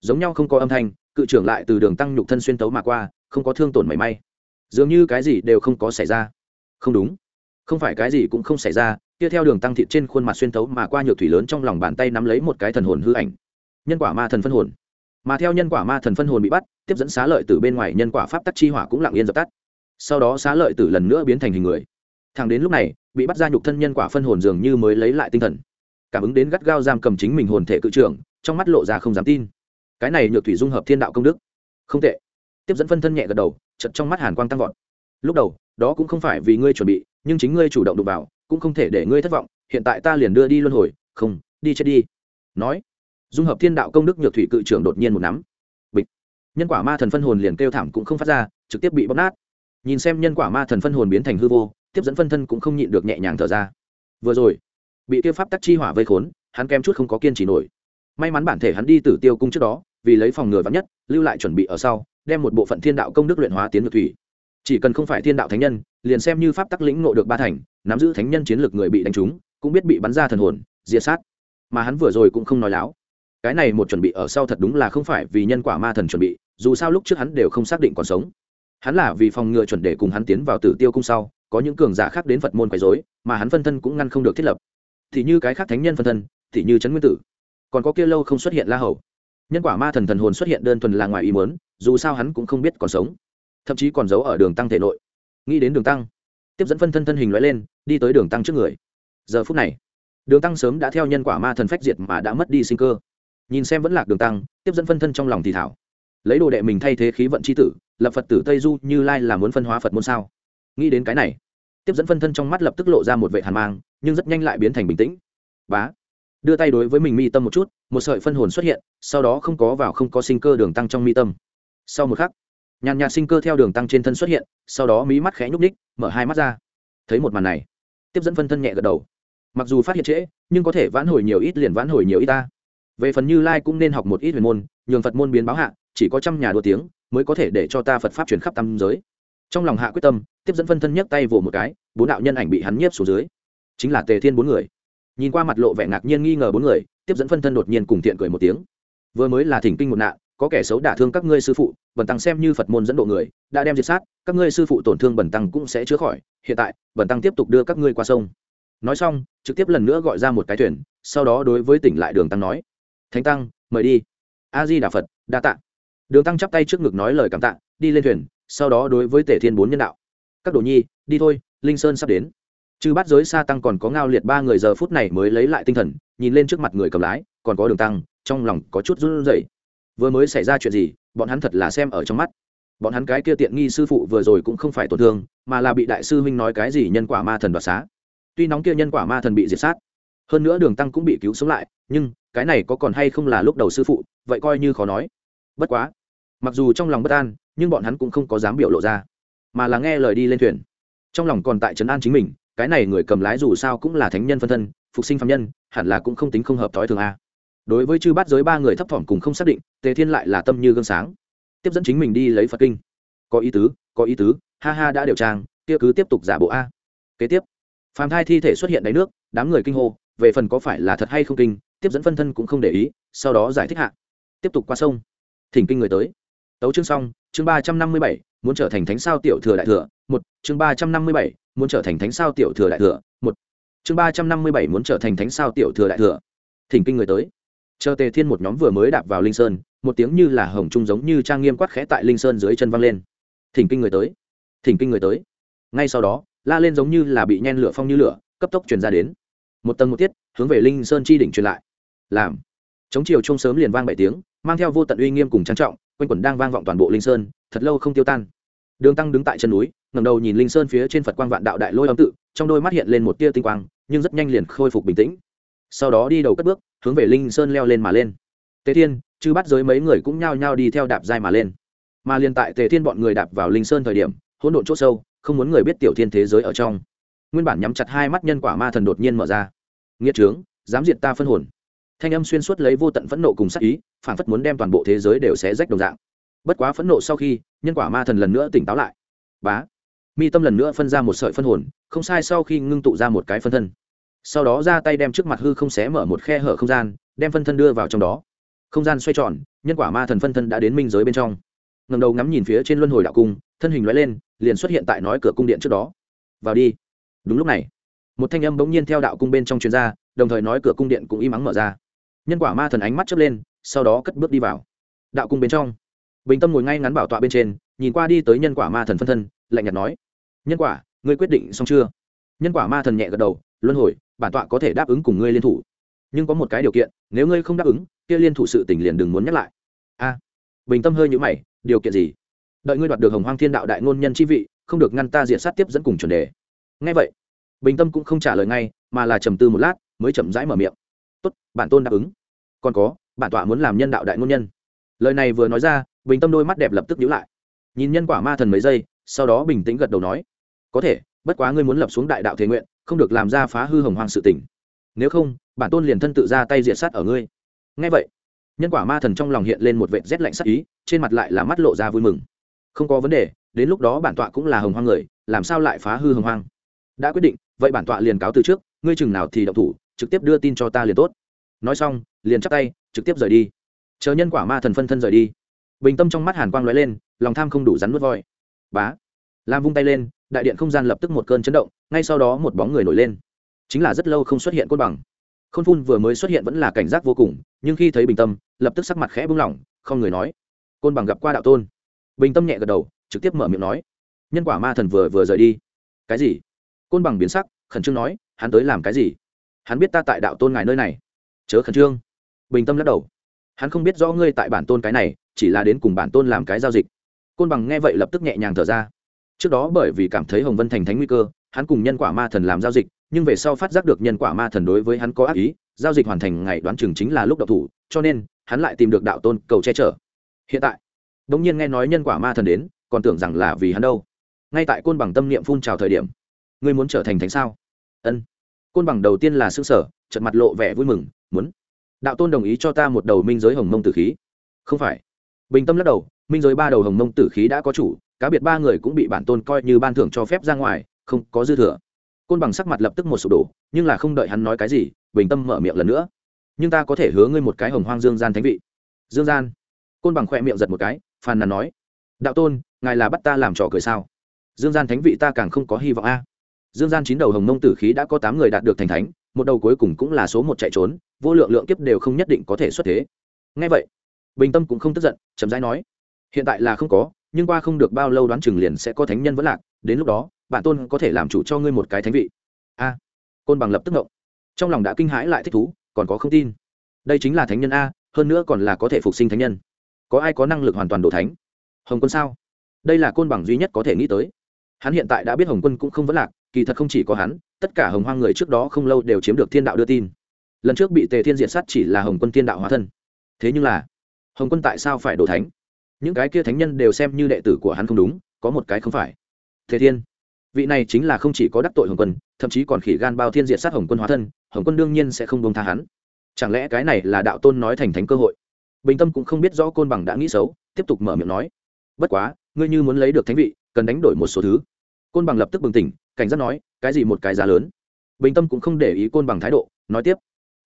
Giống nhau không có âm thanh, cự trưởng lại từ đường tăng nhục thân xuyên thấu mà qua, không có thương tổn mảy may. Dường như cái gì đều không có xảy ra. Không đúng. Không phải cái gì cũng không xảy ra, kia theo đường tăng thịt trên khuôn mặt xuyên thấu mà qua nhược thủy lớn trong lòng bàn tay nắm lấy một cái thần hồn hư ảnh. Nhân quả ma thần phân hồn. Mà theo nhân quả ma thần phân hồn bị bắt, tiếp dẫn xá lợi từ bên ngoài nhân quả pháp tắc chi hỏa cũng lặng yên dập tắt. Sau đó xá lợi tử lần nữa biến thành hình người. Thằng đến lúc này, bị bắt ra nhục thân nhân quả phân hồn dường như mới lấy lại tinh thần. Cảm ứng đến gắt gao giam cầm chính mình hồn thể cự trưởng trong mắt lộ ra không dám tin. Cái này nhược thủy dung hợp thiên đạo công đức. Không tệ. Tiếp dẫn phân thân nhẹ gật đầu chật trong mắt hàn quang tăng vọt. Lúc đầu, đó cũng không phải vì ngươi chuẩn bị, nhưng chính ngươi chủ động đụng vào, cũng không thể để ngươi thất vọng. Hiện tại ta liền đưa đi luân hồi. Không, đi chết đi. Nói, dung hợp thiên đạo công đức nhược thủy cự trưởng đột nhiên một nắm. Bịch. Nhân quả ma thần phân hồn liền kêu thảm cũng không phát ra, trực tiếp bị bóp nát. Nhìn xem nhân quả ma thần phân hồn biến thành hư vô, tiếp dẫn phân thân cũng không nhịn được nhẹ nhàng thở ra. Vừa rồi, bị tiêu pháp tắc chi hỏa vây khốn, hắn kem chút không có kiên trì nổi may mắn bản thể hắn đi tử tiêu cung trước đó, vì lấy phòng ngừa vắn nhất, lưu lại chuẩn bị ở sau, đem một bộ phận thiên đạo công đức luyện hóa tiến ngược thủy. Chỉ cần không phải thiên đạo thánh nhân, liền xem như pháp tắc lĩnh ngộ được ba thành, nắm giữ thánh nhân chiến lược người bị đánh trúng, cũng biết bị bắn ra thần hồn, diệt sát. Mà hắn vừa rồi cũng không nói láo. Cái này một chuẩn bị ở sau thật đúng là không phải vì nhân quả ma thần chuẩn bị, dù sao lúc trước hắn đều không xác định còn sống. Hắn là vì phòng ngừa chuẩn để cùng hắn tiến vào tử tiêu cung sau, có những cường giả khác đến phật môn quấy dối mà hắn phân thân cũng ngăn không được thiết lập. Thì như cái khác thánh nhân phân thân, thì như trấn nguyên tử còn có kia lâu không xuất hiện la hầu. Nhân quả ma thần thần hồn xuất hiện đơn thuần là ngoài ý muốn, dù sao hắn cũng không biết còn sống. Thậm chí còn giấu ở đường tăng thể nội. Nghĩ đến đường tăng, tiếp dẫn phân thân thân hình loại lên, đi tới đường tăng trước người. Giờ phút này, đường tăng sớm đã theo nhân quả ma thần phách diệt mà đã mất đi sinh cơ. Nhìn xem vẫn lạc đường tăng, tiếp dẫn phân thân trong lòng thì thảo. Lấy đồ đệ mình thay thế khí vận c h i tử, lập phật tử tây du như lai là muốn phân hóa phật môn sao? Nghĩ đến cái này, tiếp dẫn phân thân trong mắt lập tức lộ ra một vệ hàn mang, nhưng rất nhanh lại biến thành bình tĩnh. Bá đưa tay đối với mình mi tâm một chút, một sợi phân hồn xuất hiện, sau đó không có vào, không có sinh cơ đường tăng trong mi tâm. Sau một khắc, nhàn nhạt sinh cơ theo đường tăng trên thân xuất hiện, sau đó mí mắt khẽ nhúc ních mở hai mắt ra. Thấy một màn này, tiếp dẫn phân thân nhẹ gật đầu. Mặc dù phát hiện trễ, nhưng có thể vãn hồi nhiều ít liền vãn hồi nhiều ít ta. Về phần như lai cũng nên học một ít huyền môn, nhường phật môn biến báo hạ, chỉ có trăm nhà đua tiếng, mới có thể để cho ta phật pháp truyền khắp tam giới. Trong lòng hạ quyết tâm, tiếp dẫn phân thân nhấc tay vỗ một cái, bốn đạo nhân ảnh bị hắn nhiếp xuống dưới. Chính là tề thiên bốn người nhìn qua mặt lộ vẻ ngạc nhiên nghi ngờ bốn người, tiếp dẫn phân thân đột nhiên cùng thiện cười một tiếng. Vừa mới là thỉnh kinh một nạn, có kẻ xấu đả thương các ngươi sư phụ, bần tăng xem như phật môn dẫn độ người, đã đem diệt sát, các ngươi sư phụ tổn thương bần tăng cũng sẽ chữa khỏi, hiện tại, bần tăng tiếp tục đưa các ngươi qua sông. Nói xong, trực tiếp lần nữa gọi ra một cái thuyền, sau đó đối với tỉnh lại đường tăng nói, thánh tăng, mời đi. A di đà phật, đa tạ. Đường tăng chắp tay trước ngực nói lời cảm tạ, đi lên thuyền, sau đó đối với tể thiên bốn nhân đạo, các đồ nhi, đi thôi, linh sơn sắp đến chư bắt giới xa tăng còn có ngao liệt ba người giờ phút này mới lấy lại tinh thần, nhìn lên trước mặt người cầm lái, còn có đường tăng, trong lòng có chút run rẩy. Vừa mới xảy ra chuyện gì, bọn hắn thật là xem ở trong mắt. Bọn hắn cái kia tiện nghi sư phụ vừa rồi cũng không phải tổn thương, mà là bị đại sư huynh nói cái gì nhân quả ma thần đoạt xá. Tuy nóng kia nhân quả ma thần bị diệt sát, hơn nữa đường tăng cũng bị cứu sống lại, nhưng cái này có còn hay không là lúc đầu sư phụ, vậy coi như khó nói. Bất quá, mặc dù trong lòng bất an, nhưng bọn hắn cũng không có dám biểu lộ ra, mà là nghe lời đi lên thuyền. Trong lòng còn tại trấn an chính mình cái này người cầm lái dù sao cũng là thánh nhân phân thân, phục sinh phạm nhân, hẳn là cũng không tính không hợp thói thường a. Đối với chư bát giới ba người thấp thỏm cùng không xác định, tề thiên lại là tâm như gương sáng. Tiếp dẫn chính mình đi lấy phật kinh. Có ý tứ, có ý tứ, ha ha đã điều trang kia cứ tiếp tục giả bộ a. Kế tiếp, phàm thai thi thể xuất hiện đáy nước, đám người kinh hô, về phần có phải là thật hay không kinh, tiếp dẫn phân thân cũng không để ý, sau đó giải thích hạ. Tiếp tục qua sông. Thỉnh kinh người tới. Tấu chương xong, chương ba trăm năm mươi bảy, muốn trở thành thánh sao tiểu thừa đại thừa, một, chương ba trăm năm mươi bảy muốn trở thành thánh sao tiểu thừa đại thừa, một. Chương ba trăm năm mươi bảy muốn trở thành thánh sao tiểu thừa đại thừa. Thỉnh kinh người tới. Chờ tề thiên một nhóm vừa mới đạp vào linh sơn, một tiếng như là hồng trung giống như trang nghiêm quát khẽ tại linh sơn dưới chân văng lên. Thỉnh kinh người tới. Thỉnh kinh người tới. Ngay sau đó, la lên giống như là bị nhen lửa phong như lửa, cấp tốc truyền ra đến. Một tầng một tiết, hướng về linh sơn chi đỉnh truyền lại. Làm. Chống chiều chung sớm liền vang bảy tiếng, mang theo vô tận uy nghiêm cùng trang trọng, quanh quẩn đang vang vọng toàn bộ linh sơn, thật lâu không tiêu tan đường tăng đứng tại chân núi ngầm đầu nhìn linh sơn phía trên phật quang vạn đạo đại lôi âm tự, trong đôi mắt hiện lên một tia tinh quang, nhưng rất nhanh liền khôi phục bình tĩnh. Sau đó đi đầu cất bước, hướng về linh sơn leo lên mà lên. Tề thiên, chư bắt giới mấy người cũng nhao nhao đi theo đạp dai mà lên. Mà liền tại tề thiên bọn người đạp vào linh sơn thời điểm, hỗn độn c h ỗ sâu, không muốn người biết tiểu thiên thế giới ở trong. Nguyên bản nhắm chặt hai mắt nhân quả ma thần đột nhiên mở ra. Nghĩa trướng, dám diệt ta phân hồn. Thanh âm xuyên suốt lấy vô tận phẫn nộ cùng sắc ý phản phất muốn đem toàn bộ thế giới đều xé rách đồng dạng bất quá phẫn nộ sau khi, nhân quả ma thần lần nữa tỉnh táo lại. Bá. Mi tâm lần nữa phân ra một sợi phân hồn, không sai sau khi ngưng tụ ra một cái phân thân. Sau đó ra tay đem trước mặt hư không xé mở một khe hở không gian, đem phân thân đưa vào trong đó. Không gian xoay tròn, nhân quả ma thần phân thân đã đến minh giới bên trong. Ngầm đầu ngắm nhìn phía trên luân hồi đạo cung, thân hình loại lên, liền xuất hiện tại nói cửa cung điện trước đó. Vào đi. Đúng lúc này, một thanh âm bỗng nhiên theo đạo cung bên trong chuyên gia đồng thời nói cửa cung điện cũng im ắng mở ra. Nhân quả ma thần ánh mắt chớp lên, sau đó cất bước đi vào đạo cung bên trong bình tâm ngồi ngay ngắn bảo tọa bên trên, nhìn qua đi tới nhân quả ma thần phân thân, lạnh nhạt nói, nhân quả, ngươi quyết định xong chưa? Nhân quả ma thần nhẹ gật đầu, luân hồi, bản tọa có thể đáp ứng cùng ngươi liên thủ. Nhưng có một cái điều kiện, nếu ngươi không đáp ứng, kia liên thủ sự tình liền đừng muốn nhắc lại. A. Bình tâm hơi nhũ mày, điều kiện gì? Đợi ngươi đoạt được hồng hoang thiên đạo đại ngôn nhân chi vị, không được ngăn ta diện sát tiếp dẫn cùng chuẩn đề. Ngay vậy, bình tâm cũng không trả lời ngay, mà là trầm tư một lát, mới chậm rãi mở miệng. Tốt, bản tôn đáp ứng. Còn có, bản tọa muốn làm nhân đạo đại ngôn nhân. Lời này vừa nói ra bình tâm đôi mắt đẹp lập tức nhíu lại. Nhìn nhân quả ma thần mấy giây, sau đó bình tĩnh gật đầu nói, có thể, bất quá ngươi muốn lập xuống đại đạo thế nguyện, không được làm ra phá hư hồng hoang sự tỉnh nếu không, bản tôn liền thân tự ra tay diệt sát ở ngươi. Ngay vậy, nhân quả ma thần trong lòng hiện lên một vệ rét lạnh sắc ý, trên mặt lại là mắt lộ ra vui mừng. Không có vấn đề, đến lúc đó bản tọa cũng là hồng hoang người, làm sao lại phá hư hồng hoang? Đã quyết định, vậy bản tọa liền cáo từ trước, ngươi chừng nào thì động thủ, trực tiếp đưa tin cho ta liền tốt. Nói xong, liền chắp tay, trực tiếp rời đi. Chờ nhân quả ma thần phân thân rời đi bình tâm trong mắt hàn quang lóe lên, lòng tham không đủ rắn nuốt voi. Bá. Lam vung tay lên, đại điện không gian lập tức một cơn chấn động, ngay sau đó một bóng người nổi lên. Chính là rất lâu không xuất hiện côn bằng. Khôn phun vừa mới xuất hiện vẫn là cảnh giác vô cùng, nhưng khi thấy bình tâm, lập tức sắc mặt khẽ bung lỏng, không người nói. Côn bằng gặp qua đạo tôn. Bình tâm nhẹ gật đầu, trực tiếp mở miệng nói. Nhân quả ma thần vừa vừa rời đi. Cái gì? Côn bằng biến sắc, khẩn trương nói, hắn tới làm cái gì? Hắn biết ta tại đạo tôn ngài nơi này. Chớ khẩn trương. Bình tâm lắc đầu hắn không biết rõ ngươi tại bản tôn cái này, chỉ là đến cùng bản tôn làm cái giao dịch. Côn bằng nghe vậy lập tức nhẹ nhàng thở ra. Trước đó bởi vì cảm thấy hồng vân thành thánh nguy cơ, hắn cùng nhân quả ma thần làm giao dịch, nhưng về sau phát giác được nhân quả ma thần đối với hắn có ác ý, giao dịch hoàn thành ngày đoán chừng chính là lúc đậu thủ, cho nên hắn lại tìm được đạo tôn cầu che chở. Hiện tại đ ỗ n g nhiên nghe nói nhân quả ma thần đến, còn tưởng rằng là vì hắn đâu. Ngay tại côn bằng tâm niệm phun trào thời điểm, ngươi muốn trở thành thánh sao? Ân. Côn bằng đầu tiên là s ư ơ n sở trận mặt lộ vẻ vui mừng, muốn đạo tôn đồng ý cho ta một đầu minh giới hồng mông tử khí. Không phải. Bình tâm lắc đầu, minh giới ba đầu hồng mông tử khí đã có chủ, cá biệt ba người cũng bị bản tôn coi như ban thưởng cho phép ra ngoài, không có dư thừa. Côn bằng sắc mặt lập tức một sụp đổ, nhưng là không đợi hắn nói cái gì, bình tâm mở miệng lần nữa. Nhưng ta có thể hứa ngươi một cái hồng hoang dương gian thánh vị. Dương gian. Côn bằng khỏe miệng giật một cái, phàn nàn nói. Đạo tôn, ngài là bắt ta làm trò cười sao? Dương gian thánh vị ta càng không có hy vọng a. Dương gian chín đầu hồng mông tử khí đã có tám người đạt được thành thánh một đầu cuối cùng cũng là số một chạy trốn, vô lượng lượng kiếp đều không nhất định có thể xuất thế. Ngay vậy, bình tâm cũng không tức giận, chậm rãi nói, hiện tại là không có, nhưng qua không được bao lâu đoán chừng liền sẽ có thánh nhân vẫn lạc, đến lúc đó, bản tôn có thể làm chủ cho ngươi một cái thánh vị. A à, côn bằng lập tức động trong lòng đã kinh hãi lại thích thú, còn có không tin. Đây chính là thánh nhân a, hơn nữa còn là có thể phục sinh thánh nhân. Có ai có năng lực hoàn toàn đổ thánh? Hồng quân sao? Đây là côn bằng duy nhất có thể nghĩ tới. Hắn hiện tại đã biết hồng quân cũng không vẫn lạc kỳ thật không chỉ có hắn, tất cả hồng hoang người trước đó không lâu đều chiếm được thiên đạo đưa tin. Lần trước bị tề thiên diện sát chỉ là hồng quân thiên đạo hóa thân. Thế nhưng là, hồng quân tại sao phải đổ thánh? Những cái kia thánh nhân đều xem như đệ tử của hắn không đúng, có một cái không phải. Thế thiên, vị này chính là không chỉ có đắc tội hồng quân, thậm chí còn khỉ gan bao thiên diệt sát hồng quân hóa thân, hồng quân đương nhiên sẽ không bông tha hắn. Chẳng lẽ cái này là đạo tôn nói thành thánh cơ hội? Bình tâm cũng không biết rõ côn bằng đã nghĩ xấu, tiếp tục mở miệng nói. Bất quá, ngươi như muốn lấy được thánh vị, cần đánh đổi một số thứ. Côn bằng lập tức bừng tỉnh cảnh giác nói, cái gì một cái giá lớn? Bình tâm cũng không để ý côn bằng thái độ, nói tiếp,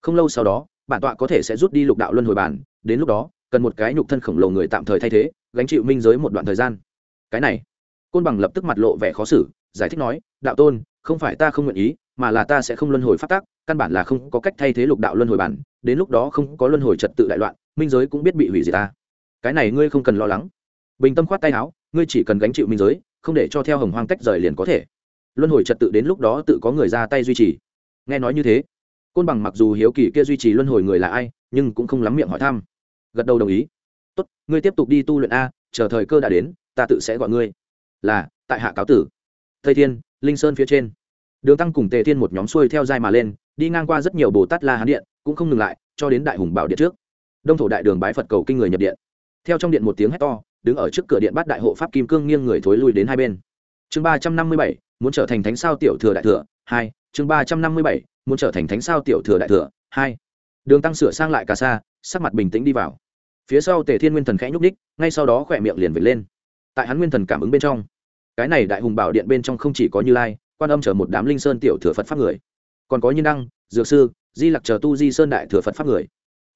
không lâu sau đó, bản tọa có thể sẽ rút đi lục đạo luân hồi bản, đến lúc đó, cần một cái nhục thân khổng lồ người tạm thời thay thế, gánh chịu minh giới một đoạn thời gian. Cái này, côn bằng lập tức mặt lộ vẻ khó xử, giải thích nói, đạo tôn, không phải ta không nguyện ý, mà là ta sẽ không luân hồi phát tác căn bản là không có cách thay thế lục đạo luân hồi bản, đến lúc đó không có luân hồi trật tự đại loạn, minh giới cũng biết bị hủy diệt ta. Cái này ngươi không cần lo lắng. Bình tâm khoát tay áo, ngươi chỉ cần gánh chịu minh giới, không để cho theo hồng hoang tách rời liền có thể luân hồi trật tự đến lúc đó tự có người ra tay duy trì. Nghe nói như thế, côn bằng mặc dù hiếu kỳ kia duy trì luân hồi người là ai, nhưng cũng không lắm miệng hỏi thăm. Gật đầu đồng ý. Tốt, ngươi tiếp tục đi tu luyện a, chờ thời cơ đã đến, ta tự sẽ gọi ngươi. Là, tại hạ cáo tử. Tây thiên, linh sơn phía trên. Đường tăng cùng tề thiên một nhóm xuôi theo dai mà lên, đi ngang qua rất nhiều bồ tát la hán điện, cũng không ngừng lại, cho đến đại hùng bảo điện trước. Đông thổ đại đường bái phật cầu kinh người nhập điện. Theo trong điện một tiếng hét to, đứng ở trước cửa điện bắt đại hộ pháp kim cương nghiêng người thối lui đến hai bên. Chương ba trăm năm mươi bảy muốn trở thành thánh sao tiểu thừa đại thừa, hai, chương ba trăm năm mươi bảy, muốn trở thành thánh sao tiểu thừa đại thừa, hai. Đường tăng sửa sang lại cả xa sắc mặt bình tĩnh đi vào. Phía sau tề thiên nguyên thần khẽ nhúc ních ngay sau đó khỏe miệng liền vệt lên. Tại hắn nguyên thần cảm ứng bên trong, cái này đại hùng bảo điện bên trong không chỉ có như lai, quan âm chờ một đám linh sơn tiểu thừa phật pháp người, còn có nhân đăng, dược sư, di lặc chờ tu di sơn đại thừa phật pháp người.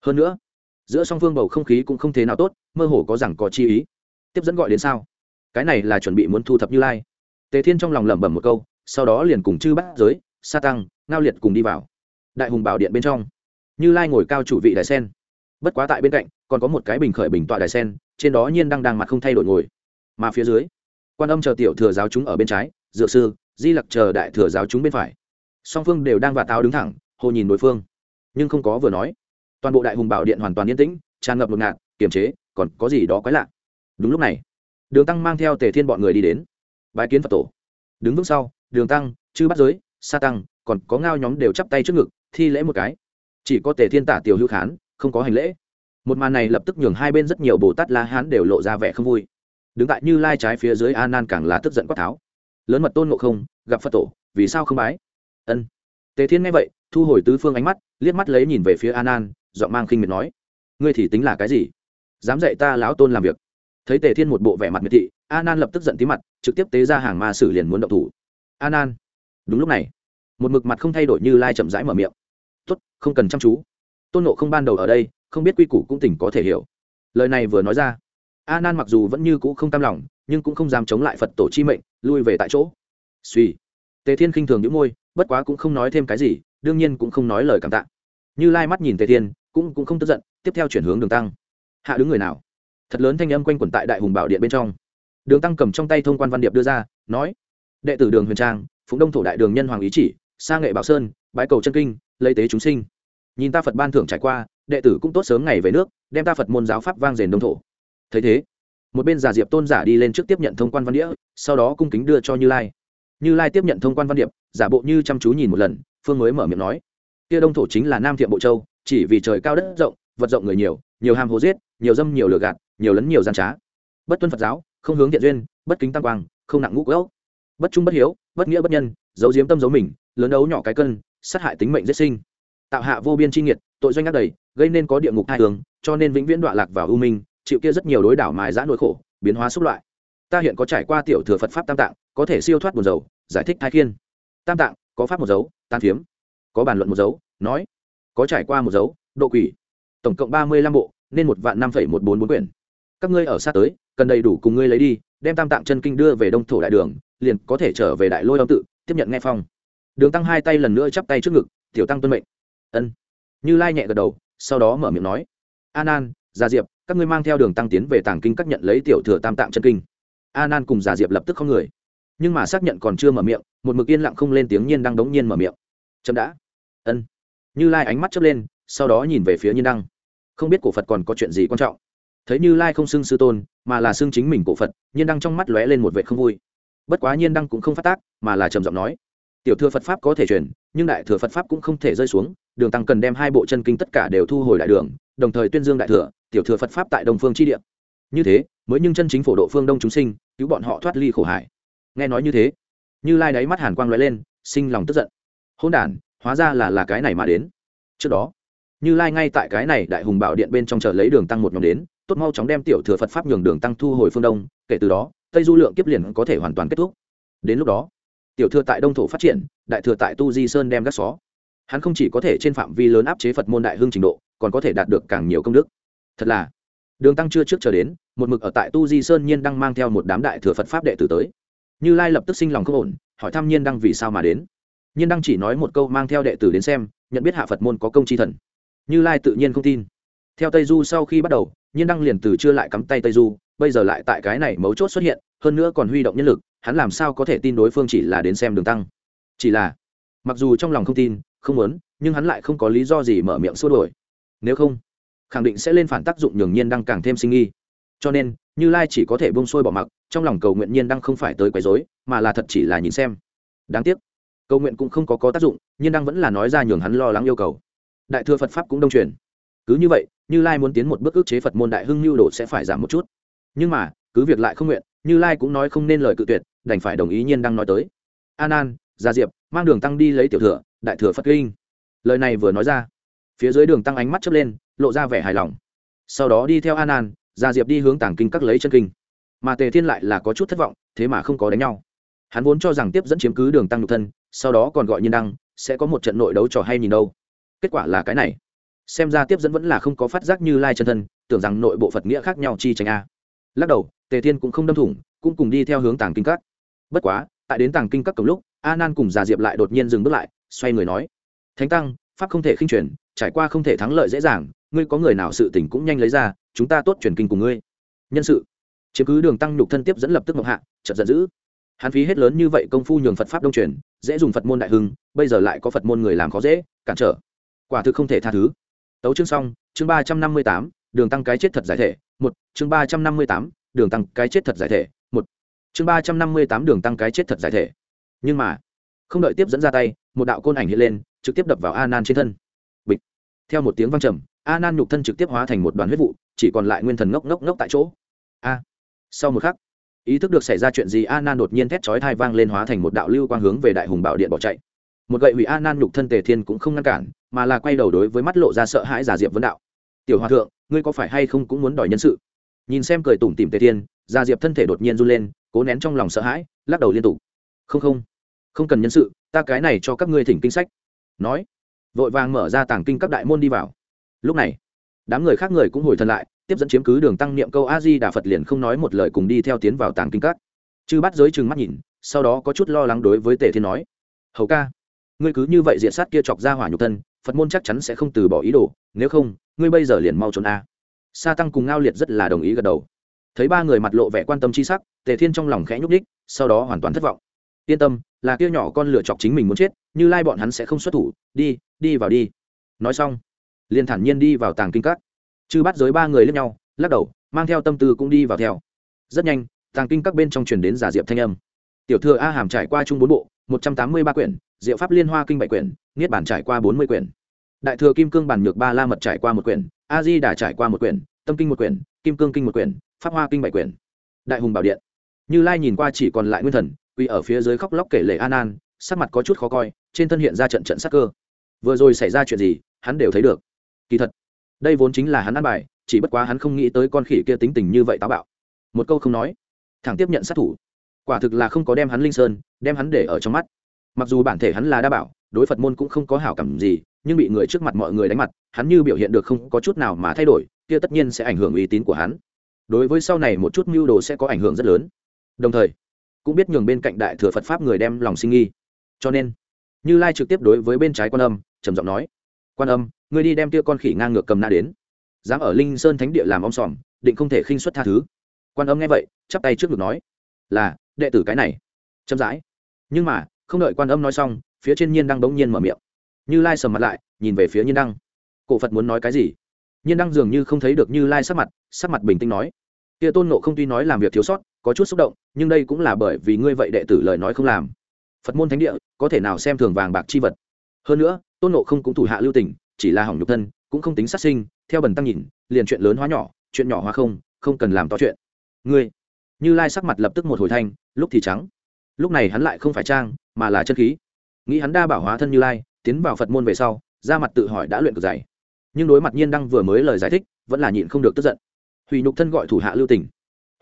Hơn nữa, giữa song phương bầu không khí cũng không thế nào tốt, mơ hồ có rằng có chi ý. Tiếp dẫn gọi đến sao? Cái này là chuẩn bị muốn thu thập như lai tề thiên trong lòng lẩm bẩm một câu, sau đó liền cùng chư bát giới, sa tăng, ngao liệt cùng đi vào. Đại hùng bảo điện bên trong. Như lai ngồi cao chủ vị đại sen. Bất quá tại bên cạnh, còn có một cái bình khởi bình tọa đại sen, trên đó nhiên đang đang mặt không thay đổi ngồi. Mà phía dưới, quan âm chờ tiểu thừa giáo chúng ở bên trái, dựa sư, di lặc chờ đại thừa giáo chúng bên phải. Song phương đều đang vạ táo đứng thẳng, hồ nhìn đối phương. Nhưng không có vừa nói. Toàn bộ đại hùng bảo điện hoàn toàn yên tĩnh, tràn ngập ngột ngạt, kiềm chế, còn có gì đó quái lạ. Đúng lúc này, đường tăng mang theo tề thiên bọn người đi đến bái kiến phật tổ. Đứng vững sau, đường tăng, chư bắt giới, sa tăng, còn có ngao nhóm đều chắp tay trước ngực, thi lễ một cái. Chỉ có tề thiên tả tiểu hữu khán, không có hành lễ. Một màn này lập tức nhường hai bên rất nhiều bồ tát la hán đều lộ ra vẻ không vui. Đứng tại như lai trái phía dưới a nan càng là tức giận quát tháo. Lớn mật tôn ngộ không, gặp phật tổ, vì sao không bái? Ân. Tề thiên nghe vậy, thu hồi tứ phương ánh mắt, liếc mắt lấy nhìn về phía a nan, giọng mang khinh miệt nói, ngươi thì tính là cái gì? Dám dạy ta lão tôn làm việc? Thấy tề thiên một bộ vẻ mặt miệt thị, a nan lập tức giận tí mặt, trực tiếp tế ra hàng ma sử liền muốn động thủ. A nan, đúng lúc này, một mực mặt không thay đổi như lai chậm rãi mở miệng. Tốt, không cần chăm chú. Tôn nộ không ban đầu ở đây, không biết quy củ cũng tỉnh có thể hiểu. Lời này vừa nói ra, a nan mặc dù vẫn như cũ không tam lòng, nhưng cũng không dám chống lại phật tổ chi mệnh, lui về tại chỗ. Suy tề thiên khinh thường những môi, bất quá cũng không nói thêm cái gì, đương nhiên cũng không nói lời cảm tạ. Như lai mắt nhìn tề thiên, cũng cũng không tức giận, tiếp theo chuyển hướng đường tăng. Hạ đứng người nào? Thật lớn thanh âm quanh quẩn tại đại hùng bảo điện bên trong. Đường tăng cầm trong tay thông quan văn điệp đưa ra, nói, đệ tử đường huyền trang, phụng đông thổ đại đường nhân hoàng ý chỉ, sa nghệ bảo sơn bãi cầu chân kinh, lấy tế chúng sinh. Nhìn ta phật ban thưởng trải qua, đệ tử cũng tốt sớm ngày về nước, đem ta phật môn giáo pháp vang rền đông thổ. Thấy thế, một bên giả diệp tôn giả đi lên trước tiếp nhận thông quan văn đĩa, sau đó cung kính đưa cho như lai. Như lai tiếp nhận thông quan văn điệp, giả bộ như chăm chú nhìn một lần, phương mới mở miệng nói, kia đông thổ chính là nam thiệm bộ châu, chỉ vì trời cao đất rộng, vật rộng người nhiều nhiều ham hố giết, nhiều dâm nhiều lừa gạt nhiều lấn nhiều gian trá. Bất tuân phật giáo, không hướng thiện duyên, bất kính tam quang, không nặng ngũ gốc bất trung bất hiếu, bất nghĩa bất nhân, giấu diếm tâm giấu mình, lớn đấu nhỏ cái cân, sát hại tính mệnh giết sinh. Tạo hạ vô biên chi nghiệt, tội doanh ác đầy, gây nên có địa ngục hai hướng cho nên vĩnh viễn đọa lạc vào ưu minh, chịu kia rất nhiều đối đảo mài giã nỗi khổ, biến hóa xúc loại. Ta hiện có trải qua tiểu thừa phật pháp tam tạng, có thể siêu thoát buồn dầu giải thích thai khiên. Tam tạng, có pháp một dấu tan phiếm có bàn luận một dấu, nói, có trải qua một dấu, độ quỷ. Tổng cộng ba mươi lăm bộ, nên một vạn năm phẩy một bốn bốn quyển các ngươi ở xa tới, cần đầy đủ cùng ngươi lấy đi, đem tam tạng chân kinh đưa về đông thổ đại đường, liền có thể trở về đại lôi âm tự, tiếp nhận nghe phong. Đường tăng hai tay lần nữa chắp tay trước ngực, tiểu tăng tuân mệnh. Ân. Như lai nhẹ gật đầu, sau đó mở miệng nói a nan gia diệp, các ngươi mang theo đường tăng tiến về tàng kinh các nhận lấy tiểu thừa tam tạng chân kinh. A nan cùng gia diệp lập tức không người. Nhưng mà xác nhận còn chưa mở miệng, một mực yên lặng không lên tiếng nhiên đang đống nhiên mở miệng. Chậm đã. Ân. Như lai ánh mắt chớp lên, sau đó nhìn về phía nhiên đăng. Không biết cổ phật còn có chuyện gì quan trọng thấy như lai không xưng sư tôn, mà là xưng chính mình cổ phật, nhiên đăng trong mắt lóe lên một vệ không vui. Bất quá nhiên đăng cũng không phát tác, mà là trầm giọng nói, tiểu thừa phật pháp có thể truyền, nhưng đại thừa phật pháp cũng không thể rơi xuống, đường tăng cần đem hai bộ chân kinh tất cả đều thu hồi đại đường, đồng thời tuyên dương đại thừa, tiểu thừa phật pháp tại đồng phương tri địa. Như thế, mới nhưng chân chính phổ độ phương đông chúng sinh, cứu bọn họ thoát ly khổ hải nghe nói như thế, như lai đáy mắt hàn quang lóe lên, sinh lòng tức giận. Hôn đ hóa ra là là cái này mà đến. Trước đó như lai ngay tại cái này đại hùng bảo điện bên trong chờ lấy đường tăng một nhóm đến, tốt mau chóng đem tiểu thừa phật pháp nhường đường tăng thu hồi phương đông, kể từ đó, tây du lượng kiếp liền có thể hoàn toàn kết thúc. Đến lúc đó, tiểu thừa tại đông thổ phát triển, đại thừa tại tu di sơn đem gác xó. Hắn không chỉ có thể trên phạm vi lớn áp chế phật môn đại hưng trình độ, còn có thể đạt được càng nhiều công đức. Thật là, đường tăng chưa trước chờ đến, một mực ở tại tu di sơn nhiên đang mang theo một đám đại thừa phật pháp đệ tử tới. Như lai lập tức sinh lòng không ổn, hỏi thăm nhiên đăng vì sao mà đến. Nhiên đăng chỉ nói một câu mang theo đệ tử đến xem, nhận biết hạ phật môn có công tri thần như lai tự nhiên không tin. Theo tây du sau khi bắt đầu, nhiên đăng liền từ chưa lại cắm tay tây du, bây giờ lại tại cái này mấu chốt xuất hiện, hơn nữa còn huy động nhân lực, hắn làm sao có thể tin đối phương chỉ là đến xem đường tăng? Chỉ là, mặc dù trong lòng không tin, không muốn, nhưng hắn lại không có lý do gì mở miệng xua đổi nếu không, khẳng định sẽ lên phản tác dụng nhường nhiên đăng càng thêm sinh nghi. Cho nên, như lai chỉ có thể bông xuôi bỏ mặc, trong lòng cầu nguyện nhiên đăng không phải tới quấy dối mà là thật chỉ là nhìn xem. Đáng tiếc, cầu nguyện cũng không có có tác dụng, nhiên đăng vẫn là nói ra nhường hắn lo lắng yêu cầu đại thừa phật pháp cũng đông truyền. Cứ như vậy, như lai muốn tiến một bước ức chế phật môn đại hưng lưu đồ sẽ phải giảm một chút. Nhưng mà, cứ việc lại không nguyện, như lai cũng nói không nên lời cự tuyệt, đành phải đồng ý nhiên đang nói tới. An an, gia diệp, mang đường tăng đi lấy tiểu thừa, đại thừa phật kinh. Lời này vừa nói ra, phía dưới đường tăng ánh mắt chớp lên, lộ ra vẻ hài lòng. Sau đó đi theo an an, gia diệp đi hướng tàng kinh các lấy chân kinh. Mà tề thiên lại là có chút thất vọng, thế mà không có đánh nhau. Hắn vốn cho rằng tiếp dẫn chiếm cứ đường tăng nhục thân, sau đó còn gọi nhiên đăng, sẽ có một trận nội đấu trò hay nhìn đâu kết quả là cái này. Xem ra tiếp dẫn vẫn là không có phát giác như lai chân thân, tưởng rằng nội bộ phật nghĩa khác nhau chi tranh a. Lắc đầu, tề thiên cũng không đâm thủng, cũng cùng đi theo hướng tàng kinh các. Bất quá, tại đến tàng kinh các cổng lúc, a nan cùng già diệp lại đột nhiên dừng bước lại, xoay người nói, thánh tăng, pháp không thể khinh truyền, trải qua không thể thắng lợi dễ dàng, ngươi có người nào sự tỉnh cũng nhanh lấy ra, chúng ta tốt truyền kinh cùng ngươi. Nhân sự. Chiếm cứ đường tăng nhục thân tiếp dẫn lập tức mộng hạ, chợt giận dữ. Hắn phí hết lớn như vậy công phu nhường phật pháp đông truyền, dễ dùng phật môn đại hưng, bây giờ lại có phật môn người làm khó dễ, cản trở quả thực không thể tha thứ. Tấu chương xong, chương ba trăm năm mươi tám, đường tăng cái chết thật giải thể, một, chương ba trăm năm mươi tám, đường tăng cái chết thật giải thể, một, chương ba trăm năm mươi tám, đường tăng cái chết thật giải thể. Nhưng mà, không đợi tiếp dẫn ra tay, một đạo côn ảnh hiện lên, trực tiếp đập vào a nan trên thân. Bịch. Theo một tiếng văng trầm a nan nhục thân trực tiếp hóa thành một đoàn huyết vụ, chỉ còn lại nguyên thần ngốc ngốc ngốc tại chỗ. A. Sau một khắc, ý thức được xảy ra chuyện gì a nan đột nhiên thét chói thai vang lên hóa thành một đạo lưu quang hướng về đại hùng bảo điện bỏ chạy. Một gậy hủy a nan nhục thân tề thiên cũng không ngăn cản mà là quay đầu đối với mắt lộ ra sợ hãi giả diệp vấn đạo. Tiểu hòa thượng, ngươi có phải hay không cũng muốn đòi nhân sự? Nhìn xem cười tủm tìm tề thiên, giả diệp thân thể đột nhiên run lên, cố nén trong lòng sợ hãi, lắc đầu liên tục. Không không không cần nhân sự, ta cái này cho các ngươi thỉnh kinh sách. Nói, vội vàng mở ra tàng kinh các đại môn đi vào. Lúc này, đám người khác người cũng hồi thân lại, tiếp dẫn chiếm cứ đường tăng niệm câu a di đà phật liền không nói một lời cùng đi theo tiến vào tàng kinh các. Chư bắt giới chừng mắt nhìn, sau đó có chút lo lắng đối với tề thiên nói, hầu ca, ngươi cứ như vậy diện sát kia chọc ra hỏa nhục thân phật môn chắc chắn sẽ không từ bỏ ý đồ, nếu không, ngươi bây giờ liền mau trốn a. Sa tăng cùng ngao liệt rất là đồng ý gật đầu. Thấy ba người mặt lộ vẻ quan tâm c h i sắc, tề thiên trong lòng khẽ nhúc đích sau đó hoàn toàn thất vọng. Yên tâm, là kia nhỏ con lựa chọc chính mình muốn chết, như lai bọn hắn sẽ không xuất thủ, đi đi vào đi. Nói xong, liền thản nhiên đi vào tàng kinh các. Chư bắt giới ba người lướt nhau, lắc đầu, mang theo tâm tư cũng đi vào theo. Rất nhanh, tàng kinh các bên trong truyền đến giả diệp thanh âm. Tiểu thừa a hàm trải qua chung bốn bộ một trăm tám mươi ba quyển, diệu pháp liên hoa kinh bảy quyển, niết bản trải qua bốn mươi quyển. Đại thừa kim cương bản nhược ba la mật trải qua một quyển, a di đà trải qua một quyển, tâm kinh một quyển, kim cương kinh một quyển, pháp hoa kinh bảy quyển. Đại hùng bảo điện. Như lai nhìn qua chỉ còn lại nguyên thần, quỳ ở phía dưới khóc lóc kể lệ an an, sắc mặt có chút khó coi, trên thân hiện ra trận trận sắc cơ. Vừa rồi xảy ra chuyện gì, hắn đều thấy được. Kỳ thật, đây vốn chính là hắn ăn bài, chỉ bất quá hắn không nghĩ tới con khỉ kia tính tình như vậy táo bạo. Một câu không nói, thẳng tiếp nhận sát thủ quả thực là không có đem hắn linh sơn, đem hắn để ở trong mắt. Mặc dù bản thể hắn là đa bảo, đối phật môn cũng không có hảo cảm gì, nhưng bị người trước mặt mọi người đánh mặt, hắn như biểu hiện được không có chút nào mà thay đổi, kia tất nhiên sẽ ảnh hưởng uy tín của hắn. Đối với sau này một chút mưu đồ sẽ có ảnh hưởng rất lớn. Đồng thời, cũng biết nhường bên cạnh đại thừa phật pháp người đem lòng sinh nghi. Cho nên, như lai trực tiếp đối với bên trái quan âm, trầm giọng nói, quan âm, ngươi đi đem kia con khỉ ngang ngược cầm na đến. Dám ở linh sơn thánh địa làm om sòm, định không thể khinh xuất tha thứ. Quan âm nghe vậy, chắp tay trước ngực nói, là đệ tử cái này. Chậm rãi. Nhưng mà, không đợi quan âm nói xong, phía trên nhiên đang bỗng nhiên mở miệng. Như lai sầm mặt lại, nhìn về phía nhiên đăng. Cổ phật muốn nói cái gì? Nhiên đăng dường như không thấy được như lai sắc mặt sắc mặt bình tĩnh nói, kia tôn nộ không tuy nói làm việc thiếu sót, có chút xúc động, nhưng đây cũng là bởi vì ngươi vậy đệ tử lời nói không làm. Phật môn thánh địa, có thể nào xem thường vàng bạc chi vật? Hơn nữa, tôn nộ không cũng thủ hạ lưu tình, chỉ là hỏng nhục thân, cũng không tính sát sinh, theo bần tăng nhìn, liền chuyện lớn hóa nhỏ, chuyện nhỏ hóa không không cần làm to chuyện. Ngươi? Như lai sắc mặt lập tức một hồi thanh lúc thì trắng. Lúc này hắn lại không phải trang, mà là chân khí. Nghĩ hắn đa bảo hóa thân như lai, tiến vào phật môn về sau ra mặt tự hỏi đã luyện cực dày. Nhưng đối mặt nhiên đăng vừa mới lời giải thích, vẫn là nhịn không được tức giận. Hủy nhục thân gọi thủ hạ lưu tỉnh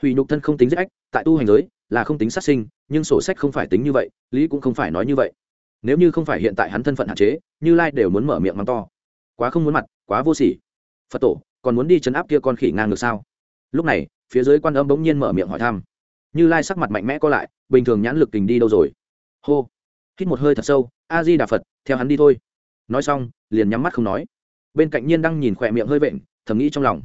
hủy nhục thân không tính giết ách, tại tu hành giới, là không tính sát sinh, nhưng sổ sách không phải tính như vậy, lý cũng không phải nói như vậy. Nếu như không phải hiện tại hắn thân phận hạn chế, như lai đều muốn mở miệng mắng to. Quá không muốn mặt, quá vô sỉ. Phật tổ, còn muốn đi chấn áp kia con khỉ ngang được sao? Lúc này, phía dưới quan âm bỗng nhiên mở miệng hỏi thăm như lai sắc mặt mạnh mẽ co lại, bình thường nhãn lực tình đi đâu rồi? Hô. Hít một hơi thật sâu a di đà phật, theo hắn đi thôi. Nói xong, liền nhắm mắt không nói. Bên cạnh nhiên đang nhìn khỏe miệng hơi vện, thầm nghĩ trong lòng.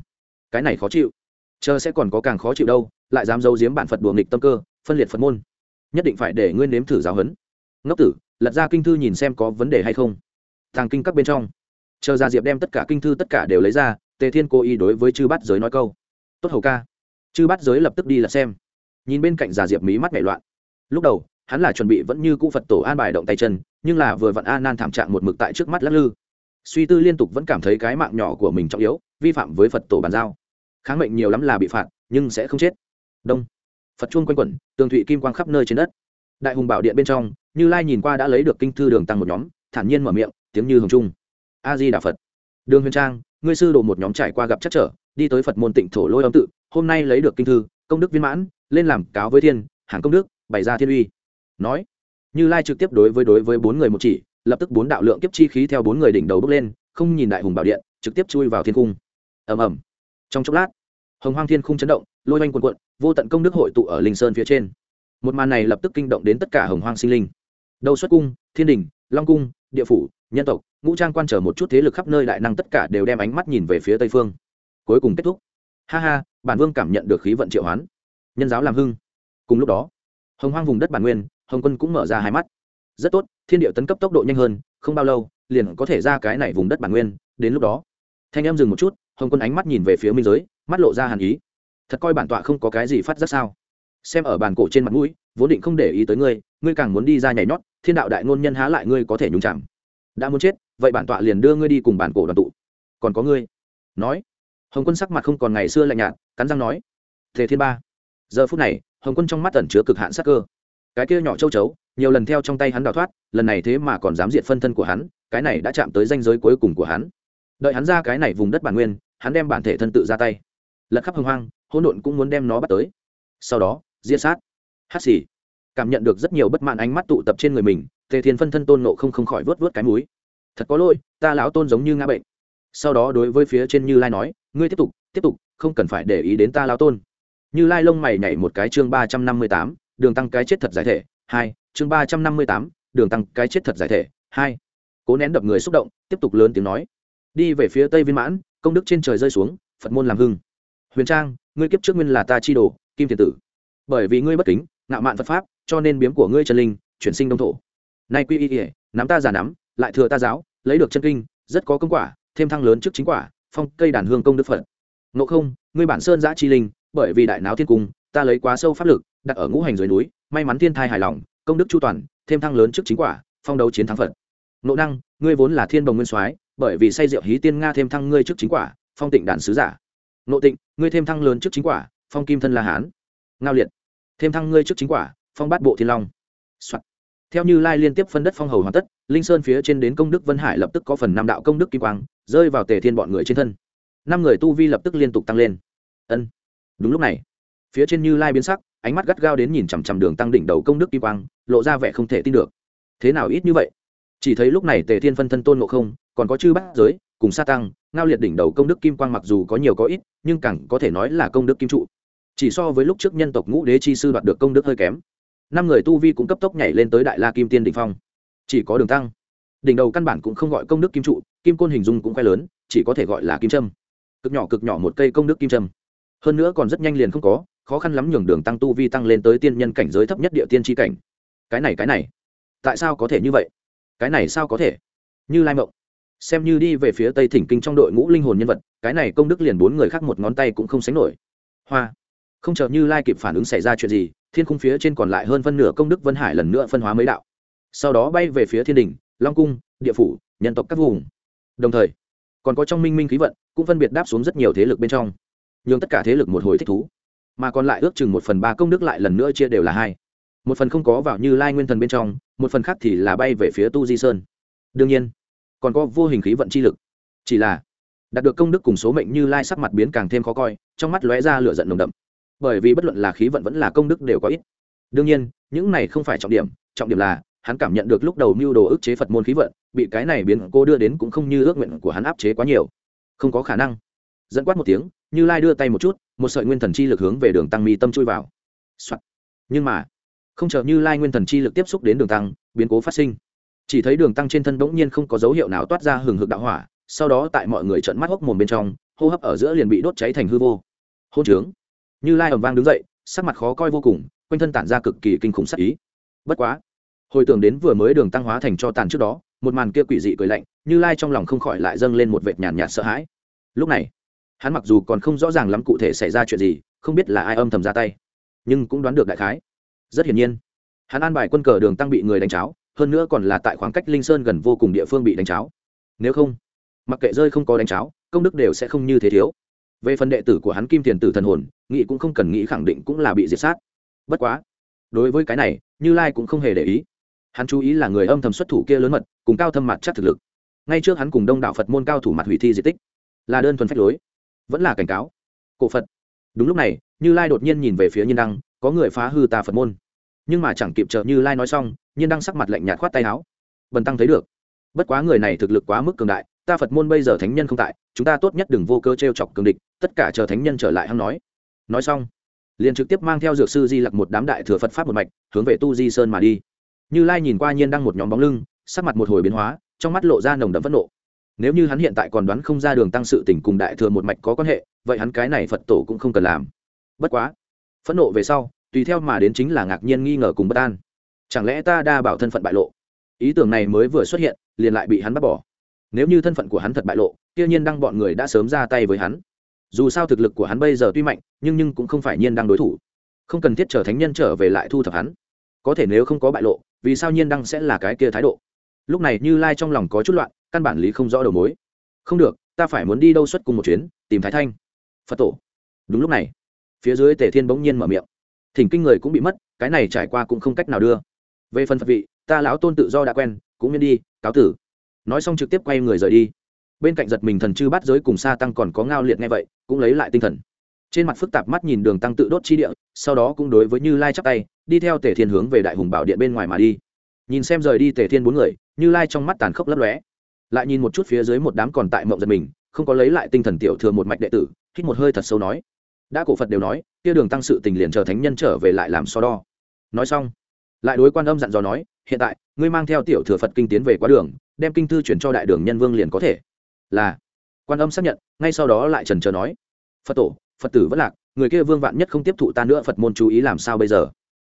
Cái này khó chịu. Chờ sẽ còn có càng khó chịu đâu, lại dám giấu giếm bản phật đùa nghịch tâm cơ, phân liệt phật môn. Nhất định phải để nguyên nếm thử giáo huấn. Ngốc tử, lật ra kinh thư nhìn xem có vấn đề hay không. Thằng kinh các bên trong. Chờ ra diệp đem tất cả kinh thư tất cả đều lấy ra, tề thiên cố ý đối với chư Bát giới nói câu. Tốt hầu ca. Chư Bát giới lập tức đi là xem nhìn bên cạnh già diệp mí mắt nhảy loạn. Lúc đầu, hắn là chuẩn bị vẫn như cũ phật tổ an bài động tay chân, nhưng là vừa vặn an nan thảm trạng một mực tại trước mắt lắc lư. Suy tư liên tục vẫn cảm thấy cái mạng nhỏ của mình trọng yếu, vi phạm với phật tổ bàn giao. Kháng mệnh nhiều lắm là bị phạt, nhưng sẽ không chết. Đông. Phật chuông quanh quẩn, tường thụy kim quang khắp nơi trên đất. Đại hùng bảo điện bên trong, như lai nhìn qua đã lấy được kinh thư đường tăng một nhóm, thản nhiên mở miệng, tiếng như hồng trung. A di đà phật. Đường huyền trang, ngươi sư đồ một nhóm trải qua gặp chắc trở, đi tới phật môn tịnh thổ lôi âm tự, hôm nay lấy được kinh thư, công đức viên mãn lên làm cáo với thiên, hàng công đức, bày ra thiên uy. Nói, như lai trực tiếp đối với đối với bốn người một chỉ, lập tức bốn đạo lượng kiếp chi khí theo bốn người đỉnh đầu bước lên, không nhìn đại hùng bảo điện, trực tiếp chui vào thiên cung. Ầm ầm. Trong chốc lát, hồng hoang thiên khung chấn động, lôi oanh quần quận vô tận công đức hội tụ ở linh sơn phía trên. Một màn này lập tức kinh động đến tất cả hồng hoang sinh linh. Đầu xuất cung, thiên đình, long cung, địa phủ, nhân tộc, ngũ trang quan trở một chút thế lực khắp nơi đại năng tất cả đều đem ánh mắt nhìn về phía tây phương. Cuối cùng kết thúc. Ha ha, bản vương cảm nhận được khí vận triệu hoán nhân giáo làm hưng. Cùng lúc đó, hồng hoang vùng đất bản nguyên, hồng quân cũng mở ra hai mắt. Rất tốt, thiên địa tấn cấp tốc độ nhanh hơn, không bao lâu, liền có thể ra cái này vùng đất bản nguyên. Đến lúc đó, thanh em dừng một chút, hồng quân ánh mắt nhìn về phía minh giới, mắt lộ ra hàn ý. Thật coi bản tọa không có cái gì phát giác sao? Xem ở bàn cổ trên mặt mũi, vốn định không để ý tới ngươi ngươi càng muốn đi ra nhảy nhót, thiên đạo đại ngôn nhân há lại ngươi có thể nhúng chẳng đã muốn chết, vậy bản tọa liền đưa ngươi đi cùng bản cổ đoàn tụ. Còn có ngươi, nói. Hồng quân sắc mặt không còn ngày xưa lạnh nhạt, cắn răng nói. Thế thiên ba giờ phút này, hồng quân trong mắt tẩn chứa cực hạn sắc cơ. Cái kia nhỏ châu chấu, nhiều lần theo trong tay hắn đào thoát, lần này thế mà còn dám diệt phân thân của hắn, cái này đã chạm tới danh giới cuối cùng của hắn. Đợi hắn ra cái này vùng đất bản nguyên, hắn đem bản thể thân tự ra tay. Lật khắp hồng hoang, hỗn độn cũng muốn đem nó bắt tới. Sau đó diễn sát. Hát xì. Cảm nhận được rất nhiều bất mãn ánh mắt tụ tập trên người mình, tề thiên phân thân tôn nộ không không khỏi vớt vớt cái múi thật có lỗi, ta lão tôn giống như ngã bệnh. Sau đó đối với phía trên như lai nói, ngươi tiếp tục tiếp tục, không cần phải để ý đến ta lão tôn như lai lông mày nhảy một cái chương ba trăm năm mươi tám, đường tăng cái chết thật giải thể, hai, chương ba trăm năm mươi tám, đường tăng cái chết thật giải thể, hai. Cố nén đập người xúc động, tiếp tục lớn tiếng nói. Đi về phía tây viên mãn, công đức trên trời rơi xuống, phật môn làm hưng. Huyền trang, ngươi kiếp trước nguyên là ta chi đồ, kim thiền tử. Bởi vì ngươi bất kính, ngạo mạn phật pháp, cho nên biếm của ngươi trần linh, chuyển sinh đông thổ. Nay quy y ỉa nắm ta giả nắm, lại thừa ta giáo, lấy được chân kinh, rất có công quả, thêm thăng lớn trước chính quả, phong cây đàn hương công đức phật. Ngộ không, ngươi bản sơn giã chi linh bởi vì đại náo thiên cung, ta lấy quá sâu pháp lực, đặt ở ngũ hành dưới núi, may mắn thiên thai hài lòng, công đức chu toàn, thêm thăng lớn trước chính quả, phong đấu chiến thắng phật. Nộ năng, ngươi vốn là thiên đồng nguyên soái, bởi vì say rượu hí tiên nga thêm thăng ngươi trước chính quả, phong tịnh đàn sứ giả. Nộ tịnh, ngươi thêm thăng lớn trước chính quả, phong kim thân la hán. Ngao liệt, thêm thăng ngươi trước chính quả, phong bát bộ thiên long、Soạn. theo như lai liên tiếp phân đất phong hầu hoàn tất, linh sơn phía trên đến công đức vân hải lập tức có phần năm đạo công đức kim quang, rơi vào tề thiên bọn người trên thân. Năm người tu vi lập tức liên tục tăng lên. Ân đúng lúc này, phía trên như lai biến sắc, ánh mắt gắt gao đến nhìn chằm chằm đường tăng đỉnh đầu công đức kim quang, lộ ra vẻ không thể tin được. Thế nào ít như vậy? Chỉ thấy lúc này tề thiên phân thân tôn ngộ không, còn có chư bát giới, cùng sa tăng, ngao liệt đỉnh đầu công đức kim quang mặc dù có nhiều có ít, nhưng càng có thể nói là công đức kim trụ. Chỉ so với lúc trước nhân tộc ngũ đế chi sư đoạt được công đức hơi kém. Năm người tu vi cũng cấp tốc nhảy lên tới đại la kim tiên đ ỉ n h phong. Chỉ có đường tăng. Đỉnh đầu căn bản cũng không gọi công đức kim trụ, kim côn hình dung cũng khoe lớn, chỉ có thể gọi là kim trâm cực nhỏ cực nhỏ một cây công đức kim trâm hơn nữa còn rất nhanh liền không có, khó khăn lắm nhường đường tăng tu vi tăng lên tới tiên nhân cảnh giới thấp nhất địa tiên tri cảnh. Cái này cái này. Tại sao có thể như vậy? Cái này sao có thể? Như lai mộng. Xem như đi về phía tây thỉnh kinh trong đội ngũ linh hồn nhân vật, cái này công đức liền bốn người khác một ngón tay cũng không sánh nổi. Hoa. Không chờ như lai kịp phản ứng xảy ra chuyện gì, thiên khung phía trên còn lại hơn phân nửa công đức vân hải lần nữa phân hóa mấy đạo. Sau đó bay về phía thiên đình, long cung, địa phủ, nhân tộc các vùng. Đồng thời, còn có trong minh minh khí vận, cũng phân biệt đáp xuống rất nhiều thế lực bên trong nhưng tất cả thế lực một hồi thích thú. Mà còn lại ước chừng một phần ba công đức lại lần nữa chia đều là hai. Một phần không có vào như lai nguyên thần bên trong, một phần khác thì là bay về phía tu di sơn. Đương nhiên, còn có vô hình khí vận chi lực. Chỉ là, đạt được công đức cùng số mệnh như lai sắc mặt biến càng thêm khó coi, trong mắt lóe ra lửa giận nồng đậm. Bởi vì bất luận là khí vận vẫn là công đức đều có ít. Đương nhiên, những này không phải trọng điểm trọng điểm là, hắn cảm nhận được lúc đầu mưu đồ ức chế phật môn khí vận, bị cái này biến cô đưa đến cũng không như ước nguyện của hắn áp chế quá nhiều. Không có khả năng dẫn quát một tiếng, như lai đưa tay một chút, một sợi nguyên thần chi lực hướng về đường tăng mi tâm chui vào、Soạn. nhưng mà, không chờ như lai nguyên thần chi lực tiếp xúc đến đường tăng, biến cố phát sinh. Chỉ thấy đường tăng trên thân bỗng nhiên không có dấu hiệu nào toát ra hừng hực đạo hỏa, sau đó tại mọi người trợn mắt hốc mồm bên trong, hô hấp ở giữa liền bị đốt cháy thành hư vô. Hôn trướng. Như lai ẩm vang đứng dậy, sắc mặt khó coi vô cùng, quanh thân tản ra cực kỳ kinh khủng sắc ý. Bất quá, hồi tưởng đến vừa mới đường tăng hóa thành cho tàn trước đó, một màn kia quỷ dị cười lạnh, như lai trong lòng không khỏi lại dâng lên một vệt nhàn nhạt sợ hãi. Lúc này hắn mặc dù còn không rõ ràng lắm cụ thể xảy ra chuyện gì, không biết là ai âm thầm ra tay, nhưng cũng đoán được đại khái. Rất hiển nhiên, hắn an bài quân cờ đường tăng bị người đánh cháo, hơn nữa còn là tại khoảng cách linh sơn gần vô cùng địa phương bị đánh cháo. Nếu không, mặc kệ rơi không có đánh cháo, công đức đều sẽ không như thế thiếu. Về phần đệ tử của hắn kim tiền tử thần hồn nghị cũng không cần nghĩ khẳng định cũng là bị diệt sát. Bất quá, đối với cái này, như lai cũng không hề để ý. Hắn chú ý là người âm thầm xuất thủ kia lớn mật, cùng cao thâm mặt chắc thực lực. Ngay trước hắn cùng đông Đạo phật môn cao thủ mặt hủy thi di tích, là đơn thuần phách lối vẫn là cảnh cáo. Cổ phật. Đúng lúc này, như lai đột nhiên nhìn về phía nhiên đăng, có người phá hư ta phật môn. Nhưng mà chẳng kịp chờ như lai nói xong, nhiên đăng sắc mặt lạnh nhạt khoát tay áo. Bần tăng thấy được. Bất quá người này thực lực quá mức cường đại, ta phật môn bây giờ thánh nhân không tại, chúng ta tốt nhất đừng vô cơ t r e o chọc cường địch, tất cả chờ thánh nhân trở lại hăng nói. Nói xong, liền trực tiếp mang theo dược sư di lặc một đám đại thừa phật pháp một mạch, hướng về tu di sơn mà đi. Như lai nhìn qua nhiên đăng một nhóm bóng lưng, sắc mặt một hồi biến hóa, trong mắt lộ ra nồng đậm phẫn nộ nếu như hắn hiện tại còn đoán không ra đường tăng sự tình cùng đại thừa một mạch có quan hệ, vậy hắn cái này phật tổ cũng không cần làm. Bất quá, phẫn nộ về sau, tùy theo mà đến chính là ngạc nhiên nghi ngờ cùng bất an. Chẳng lẽ ta đa bảo thân phận bại lộ? Ý tưởng này mới vừa xuất hiện, liền lại bị hắn bắt bỏ. Nếu như thân phận của hắn thật bại lộ, kia nhiên đăng bọn người đã sớm ra tay với hắn. Dù sao thực lực của hắn bây giờ tuy mạnh, nhưng nhưng cũng không phải nhiên đăng đối thủ. Không cần thiết chờ thánh nhân trở về lại thu thập hắn. Có thể nếu không có bại lộ, vì sao nhiên đăng sẽ là cái kia thái độ? Lúc này như lai trong lòng có chút loạn căn bản lý không rõ đầu mối. Không được, ta phải muốn đi đâu xuất cùng một chuyến, tìm thái thanh. Phật tổ. Đúng lúc này, phía dưới tề thiên bỗng nhiên mở miệng. Thỉnh kinh người cũng bị mất, cái này trải qua cũng không cách nào đưa. Về phần phật vị, ta lão tôn tự do đã quen, cũng miễn đi, cáo tử. Nói xong trực tiếp quay người rời đi. Bên cạnh giật mình thần chư bắt giới cùng xa tăng còn có ngao liệt nghe vậy, cũng lấy lại tinh thần. Trên mặt phức tạp mắt nhìn đường tăng tự đốt chi địa, sau đó cũng đối với như lai chắp tay, đi theo tề thiên hướng về đại hùng bảo điện bên ngoài mà đi. Nhìn xem rời đi tề thiên bốn người, như lai trong mắt tàn khốc lấp lóe lại nhìn một chút phía dưới một đám còn tại mộng giật mình, không có lấy lại tinh thần tiểu thừa một mạch đệ tử, hít một hơi thật sâu nói. Đã cổ phật đều nói, kia đường tăng sự tình liền chờ thánh nhân trở về lại làm so đo. Nói xong, lại đối quan âm dặn dò nói, hiện tại, ngươi mang theo tiểu thừa phật kinh tiến về quá đường, đem kinh thư chuyển cho đại đường nhân vương liền có thể. Là, quan âm xác nhận, ngay sau đó lại trần trờ nói. Phật tổ, phật tử vẫn lạc, người kia vương vạn nhất không tiếp thụ ta nữa phật môn chú ý làm sao bây giờ?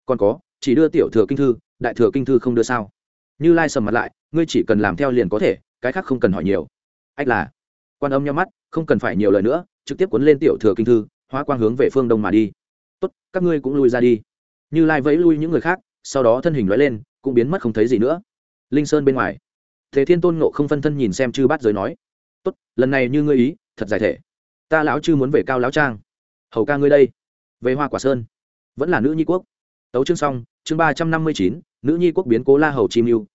Còn có, chỉ đưa tiểu thừa kinh thư, đại thừa kinh thư không đưa sao? Như lai sầm mặt lại, ngươi chỉ cần làm theo liền có thể cái khác không cần hỏi nhiều. Ách là, quan âm nhau mắt, không cần phải nhiều lời nữa, trực tiếp cuốn lên tiểu thừa kinh thư, hóa quang hướng về phương đông mà đi. Tốt, các ngươi cũng lui ra đi. Như lai vẫy lui những người khác, sau đó thân hình loại lên, cũng biến mất không thấy gì nữa. Linh sơn bên ngoài, thế thiên tôn nộ không phân thân nhìn xem chư bát giới nói, tốt, lần này như ngươi ý, thật giải thể. Ta lão chư muốn về cao lão trang. Hầu ca ngươi đây. Về hoa quả sơn, vẫn là nữ nhi quốc. Tấu chương xong, chương ba trăm năm mươi chín, nữ nhi quốc biến cố la hầu chi mưu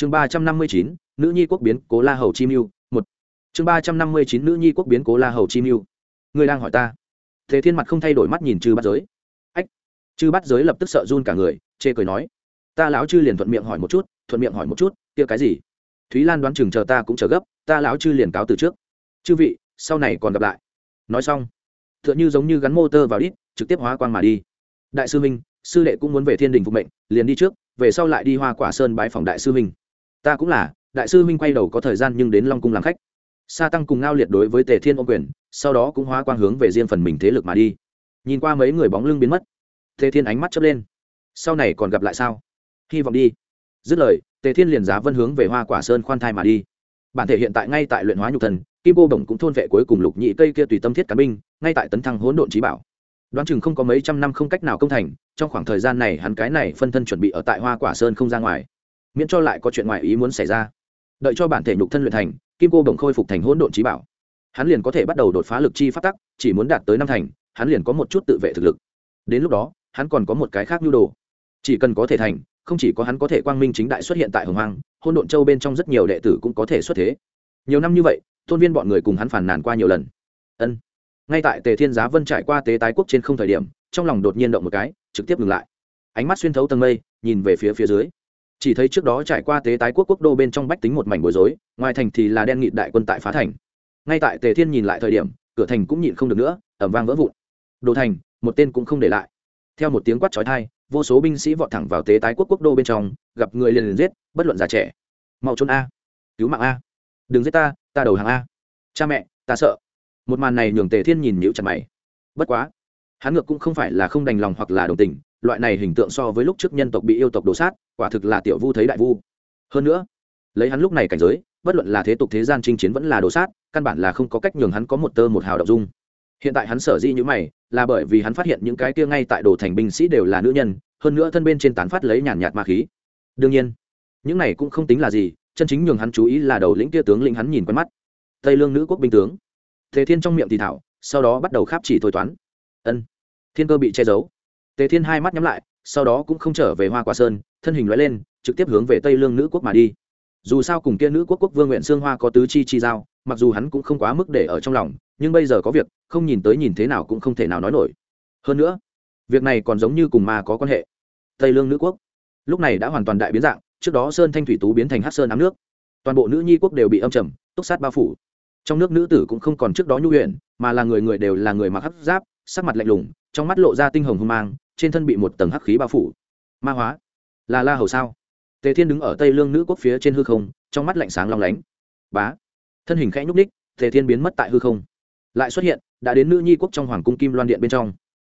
chương ba trăm năm mươi chín, nữ nhi quốc biến cố la hầu chi mưu, một. Chương ba trăm năm mươi chín, nữ nhi quốc biến cố la hầu chi mưu. Người đang hỏi ta. Thế thiên mặt không thay đổi mắt nhìn chư bắt giới. Ách. Chư bắt giới lập tức sợ run cả người, chê cười nói. Ta lão chư liền thuận miệng hỏi một chút, thuận miệng hỏi một chút, kia cái gì? Thúy lan đoán chừng chờ ta cũng chờ gấp, ta lão chư liền cáo từ trước. Chư vị, sau này còn gặp lại. Nói xong t h ư ợ n h ư giống như gắn mô tơ vào đít, trực tiếp hóa quang mà đi. Đại sư minh, sư đệ cũng muốn về thiên đình phục mệnh, liền đi trước, về sau lại đi hoa quả sơn bái phòng đại sư minh ta cũng là, đại sư huynh quay đầu có thời gian nhưng đến long cung làm khách. Sa tăng cùng ngao liệt đối với tề thiên ô quyền, sau đó cũng hóa quang hướng về riêng phần mình thế lực mà đi. Nhìn qua mấy người bóng lưng biến mất, tề thiên ánh mắt chớp lên. Sau này còn gặp lại sao? Hy vọng đi. Dứt lời, tề thiên liền giá vân hướng về hoa quả sơn khoan thai mà đi. Bản thể hiện tại ngay tại luyện hóa nhục thần, kim cô bổng cũng thôn vệ cuối cùng lục nhị cây kia tùy tâm thiết cán binh, ngay tại tấn thăng hỗn độn trí bảo. Đoán chừng không có mấy trăm năm không cách nào công thành, trong khoảng thời gian này hắn cái này phân thân chuẩn bị ở tại hoa quả sơn không ra ngoài miễn cho lại có chuyện ngoài ý muốn xảy ra. Đợi cho bản thể nhục thân luyện thành, kim cô bổng khôi phục thành hỗn độn trí bảo. Hắn liền có thể bắt đầu đột phá lực chi phát tắc, chỉ muốn đạt tới năm thành, hắn liền có một chút tự vệ thực lực. Đến lúc đó, hắn còn có một cái khác nhu đồ. Chỉ cần có thể thành, không chỉ có hắn có thể quang minh chính đại xuất hiện tại hồng hoàng hôn độn châu bên trong rất nhiều đệ tử cũng có thể xuất thế. Nhiều năm như vậy, tôn viên bọn người cùng hắn phản nàn qua nhiều lần. Ân. Ngay tại tề thiên giá vân trải qua tế tái quốc trên không thời điểm, trong lòng đột nhiên động một cái, trực tiếp ngừng lại. Ánh mắt xuyên thấu tầng mây, nhìn về phía phía dưới chỉ thấy trước đó trải qua tế tái quốc quốc đô bên trong bách tính một mảnh bối rối, ngoài thành thì là đen nghị đại quân tại phá thành. Ngay tại tề thiên nhìn lại thời điểm, cửa thành cũng nhịn không được nữa ẩm vang vỡ vụn. Đồ thành, một tên cũng không để lại. Theo một tiếng quát trói thai vô số binh sĩ vọt thẳng vào tế tái quốc quốc đô bên trong, gặp người liền liền giết, bất luận già trẻ. Mau trốn a. Cứu mạng a. Đừng giết ta ta đầu hàng a. Cha mẹ, ta sợ. Một màn này nhường tề thiên nhìn nhữ chặt mày. Bất quá hắn ngược cũng không phải là không đành lòng hoặc là đồng tình, loại này hình tượng so với lúc trước nhân tộc bị yêu tộc đổ sát, quả thực là tiểu vu thấy đại vu. Hơn nữa, lấy hắn lúc này cảnh giới, bất luận là thế tục thế gian chinh chiến vẫn là đổ sát, căn bản là không có cách nhường hắn có một tơ một hào động dung. Hiện tại hắn sở di như mày, là bởi vì hắn phát hiện những cái kia ngay tại đồ thành binh sĩ đều là nữ nhân, hơn nữa thân bên trên tán phát lấy nhàn nhạt ma khí. Đương nhiên, những này cũng không tính là gì, chân chính nhường hắn chú ý là đầu lĩnh kia tướng lĩnh hắn nhìn quen mắt. Tây lương nữ quốc binh tướng. Thế thiên trong miệng thì thảo, sau đó bắt đầu kháp chỉ thôi toán ân. Thiên cơ bị che giấu. Tề thiên hai mắt nhắm lại, sau đó cũng không trở về hoa quả sơn, thân hình loại lên, trực tiếp hướng về tây lương nữ quốc mà đi. Dù sao cùng kia nữ quốc quốc vương nguyện sương hoa có tứ chi chi giao, mặc dù hắn cũng không quá mức để ở trong lòng, nhưng bây giờ có việc, không nhìn tới nhìn thế nào cũng không thể nào nói nổi. Hơn nữa, việc này còn giống như cùng ma có quan hệ. Tây lương nữ quốc, lúc này đã hoàn toàn đại biến dạng, trước đó sơn thanh thủy tú biến thành hát sơn ám nước. Toàn bộ nữ nhi quốc đều bị âm trầm, túc sát bao phủ. Trong nước nữ tử cũng không còn trước đó nhu huyện mà là người người đều là người mặc hắc giáp sắc mặt lạnh lùng, trong mắt lộ ra tinh hồng hung mang, trên thân bị một tầng hắc khí bao phủ. Ma hóa? Là la hầu sao? Tề thiên đứng ở tây lương nữ quốc phía trên hư không, trong mắt lạnh sáng long lánh. Bá! Thân hình khẽ nhúc ních tề thiên biến mất tại hư không. Lại xuất hiện, đã đến nữ nhi quốc trong hoàng cung kim loan điện bên trong.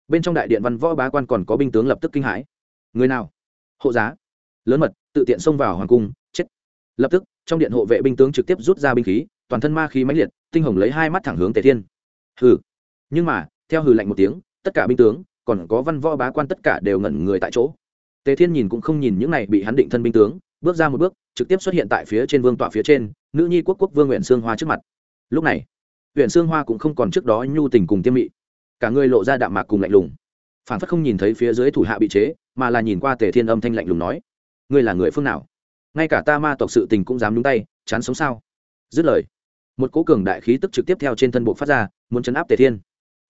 Bên trong đại điện văn võ bá quan còn có binh tướng lập tức kinh hãi. Người nào? Hộ giá. Lớn mật, tự tiện xông vào hoàng cung, chết. Lập tức, trong điện hộ vệ binh tướng trực tiếp rút ra binh khí, toàn thân ma khí mãnh liệt, tinh hồng lấy hai mắt thẳng hướng tề thiên. Hừ! Nhưng mà theo hừ lạnh một tiếng, tất cả binh tướng, còn có văn võ bá quan tất cả đều ngẩn người tại chỗ. Tề thiên nhìn cũng không nhìn những này bị hắn định thân binh tướng, bước ra một bước, trực tiếp xuất hiện tại phía trên vương tọa phía trên, nữ nhi quốc quốc vương nguyện sương hoa trước mặt. Lúc này huyện sương hoa cũng không còn trước đó nhu tình cùng tiêm mị. Cả người lộ ra đạm mạc cùng lạnh lùng. Phản phất không nhìn thấy phía dưới thủ hạ bị chế, mà là nhìn qua tề thiên âm thanh lạnh lùng nói, ngươi là người phương nào? Ngay cả ta ma tộc sự tình cũng dám đúng tay, chán sống sao? Dứt lời, một cỗ cường đại khí tức trực tiếp theo trên thân bộ phát ra, muốn chấn áp tề thiên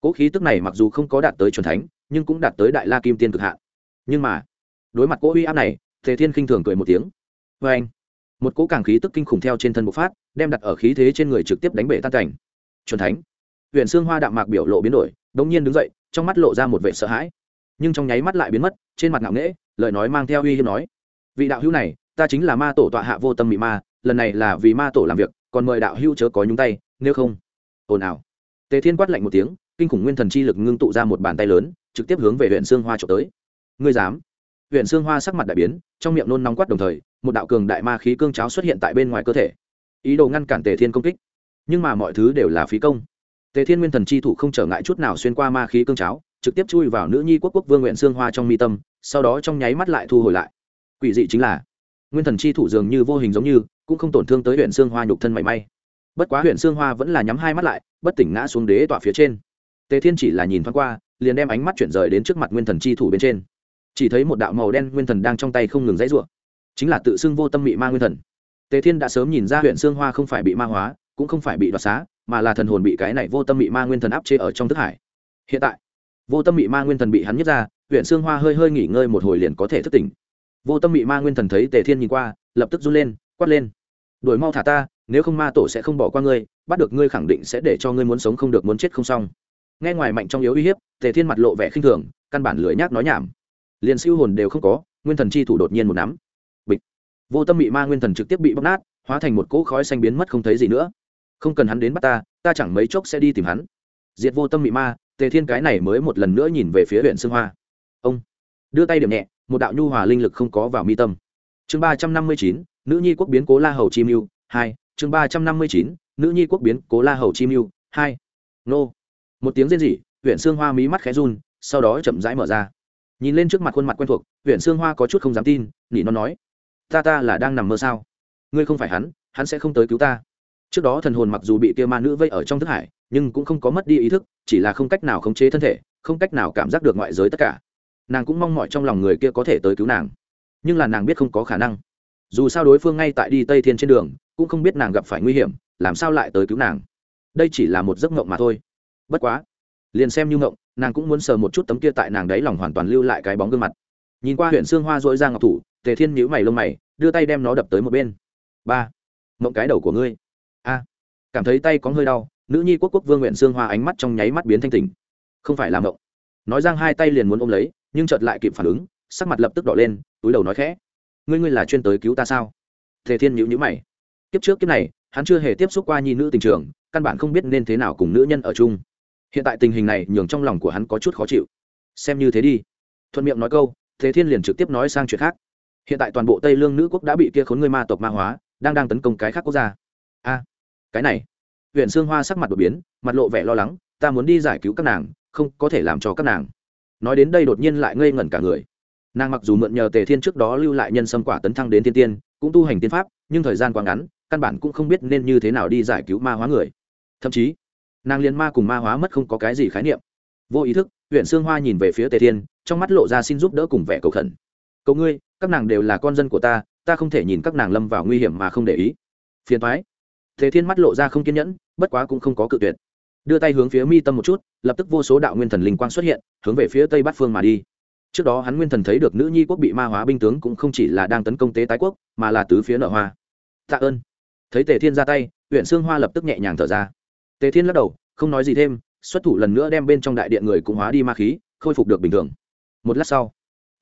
cỗ khí tức này mặc dù không có đạt tới c thánh, nhưng cũng đạt tới đại la kim tiên cực hạn. Nhưng mà, đối mặt cỗ uy áp này, tề thiên khinh thường cười một tiếng. Vê anh, một cỗ càng khí tức kinh khủng theo trên thân bộ phát, đem đặt ở khí thế trên người trực tiếp đánh bể tan cảnh. C thánh. Huyện xương hoa đạm mạc biểu lộ biến đổi đ ỗ n g nhiên đứng dậy, trong mắt lộ ra một vệ sợ hãi. Nhưng trong nháy mắt lại biến mất, trên mặt ngạo nghễ, lời nói mang theo uy hiếp nói, vị đạo hữu này, ta chính là ma tổ tọa hạ vô tâm mị ma, lần này là vì ma tổ làm việc, còn mời đạo hữu chớ có nhúng tay, nếu không, ồn ào. Tề thiên quát lạnh một tiếng kinh khủng nguyên thần chi lực ngưng tụ ra một bàn tay lớn, trực tiếp hướng về huyện xương hoa trộm tới. Ngươi dám? Huyện xương hoa sắc mặt đại biến, trong miệng nôn nóng quát đồng thời, một đạo cường đại ma khí cương cháo xuất hiện tại bên ngoài cơ thể. Ý đồ ngăn cản tề thiên công kích. Nhưng mà mọi thứ đều là phí công. Tề thiên nguyên thần chi thủ không trở ngại chút nào xuyên qua ma khí cương cháo, trực tiếp chui vào nữ nhi quốc quốc vương nguyện xương hoa trong mi tâm, sau đó trong nháy mắt lại thu hồi lại. Quỷ dị chính là, nguyên thần chi thủ dường như vô hình giống như, cũng không tổn thương tới huyện xương hoa nhục thân mảy may. Bất quá huyện xương hoa vẫn là nhắm hai mắt lại, bất tỉnh ngã xuống đế tọa phía trên tề thiên chỉ là nhìn thoáng qua, liền đem ánh mắt chuyển rời đến trước mặt nguyên thần chi thủ bên trên. Chỉ thấy một đạo màu đen nguyên thần đang trong tay không ngừng dãy rủa. Chính là tự xưng vô tâm bị ma nguyên thần. Tề thiên đã sớm nhìn ra huyện xương hoa không phải bị ma hóa, cũng không phải bị đoạt xá, mà là thần hồn bị cái này vô tâm bị ma nguyên thần áp chế ở trong thức hải. Hiện tại, vô tâm bị ma nguyên thần bị hắn nhất ra, huyện xương hoa hơi hơi nghỉ ngơi một hồi liền có thể thức tỉnh. Vô tâm bị ma nguyên thần thấy tề thiên nhìn qua, lập tức run lên, quát lên. Đuổi mau thả ta, nếu không ma tổ sẽ không bỏ qua ngươi, bắt được ngươi khẳng định sẽ để cho ngươi muốn sống không được muốn chết không xong nghe ngoài mạnh trong yếu uy hiếp, tề thiên mặt lộ vẻ khinh thường, căn bản lười nhác nói nhảm. Liền siêu hồn đều không có, nguyên thần chi thủ đột nhiên một nắm. Bịch. Vô tâm bị ma nguyên thần trực tiếp bị bóc nát, hóa thành một cỗ khói xanh biến mất không thấy gì nữa. Không cần hắn đến bắt ta ta chẳng mấy chốc sẽ đi tìm hắn. Diệt vô tâm bị ma, tề thiên cái này mới một lần nữa nhìn về phía huyện sương hoa. Ông. Đưa tay điểm nhẹ, một đạo nhu hòa linh lực không có vào mi tâm. Chương ba trăm năm mươi chín, nữ nhi quốc biến cố la hầu chi mưu, hai. Chương ba trăm năm mươi chín, nữ nhi quốc biến cố la hầu chi mưu, hai. Nô một tiếng rên rỉ huyện sương hoa mí mắt khẽ run, sau đó chậm rãi mở ra. Nhìn lên trước mặt khuôn mặt quen thuộc huyện sương hoa có chút không dám tin, nỉ nó nói, ta ta là đang nằm mơ sao? Ngươi không phải hắn hắn sẽ không tới cứu ta. Trước đó thần hồn mặc dù bị kia ma nữ vây ở trong thức hải, nhưng cũng không có mất đi ý thức, chỉ là không cách nào khống chế thân thể, không cách nào cảm giác được ngoại giới tất cả. Nàng cũng mong mọi trong lòng người kia có thể tới cứu nàng. Nhưng là nàng biết không có khả năng. Dù sao đối phương ngay tại đi tây thiên trên đường, cũng không biết nàng gặp phải nguy hiểm, làm sao lại tới cứu nàng. Đây chỉ là một giấc mộng mà thôi bất quá, liền xem như ngộng, nàng cũng muốn sờ một chút tấm kia tại nàng đấy lòng hoàn toàn lưu lại cái bóng gương mặt. Nhìn qua huyện xương hoa dội ra ngọc thủ, tề thiên nhíu mày lông mày, đưa tay đem nó đập tới một bên. Ba mộng cái đầu của ngươi. A. Cảm thấy tay có hơi đau, nữ nhi quốc quốc vương nguyện xương hoa ánh mắt trong nháy mắt biến thanh tỉnh. Không phải làm mộng nói rằng hai tay liền muốn ôm lấy, nhưng chợt lại kịp phản ứng, sắc mặt lập tức đỏ lên, túi đầu nói khẽ. Ngươi ngươi là chuyên tới cứu ta sao? Tề thiên nhíu nhíu mày. Kiếp trước kiếp này, hắn chưa hề tiếp xúc qua nhi nữ tình trường, căn bản không biết nên thế nào cùng nữ nhân ở chung hiện tại tình hình này nhường trong lòng của hắn có chút khó chịu. Xem như thế đi. Thuận miệng nói câu, thế thiên liền trực tiếp nói sang chuyện khác. Hiện tại toàn bộ tây lương nữ quốc đã bị kia khốn người ma tộc ma hóa, đang đang tấn công cái khác quốc gia. A, cái này. Huyện sương hoa sắc mặt đột biến, mặt lộ vẻ lo lắng, ta muốn đi giải cứu các nàng, không có thể làm cho các nàng. Nói đến đây đột nhiên lại ngây ngẩn cả người. Nàng mặc dù mượn nhờ tề thiên trước đó lưu lại nhân sâm quả tấn thăng đến thiên tiên, cũng tu hành tiên pháp, nhưng thời gian quá ngắn, căn bản cũng không biết nên như thế nào đi giải cứu ma hóa người. Thậm chí nàng liên ma cùng ma hóa mất không có cái gì khái niệm. Vô ý thức huyện sương hoa nhìn về phía tề thiên, trong mắt lộ ra xin giúp đỡ cùng vẻ cầu khẩn. Cầu ngươi, các nàng đều là con dân của ta ta không thể nhìn các nàng lâm vào nguy hiểm mà không để ý. Phiền thoái tề thiên mắt lộ ra không kiên nhẫn, bất quá cũng không có cự tuyệt. Đưa tay hướng phía mi tâm một chút, lập tức vô số đạo nguyên thần linh quang xuất hiện, hướng về phía tây bát phương mà đi. Trước đó hắn nguyên thần thấy được nữ nhi quốc bị ma hóa binh tướng cũng không chỉ là đang tấn công tế tái quốc, mà là tứ phía nợ hoa. Tạ ơn. Thấy tề thiên ra tay huyện sương hoa lập tức nhẹ nhàng thở ra tề thiên lắc đầu, không nói gì thêm, xuất thủ lần nữa đem bên trong đại điện người cũng hóa đi ma khí, khôi phục được bình thường. Một lát sau,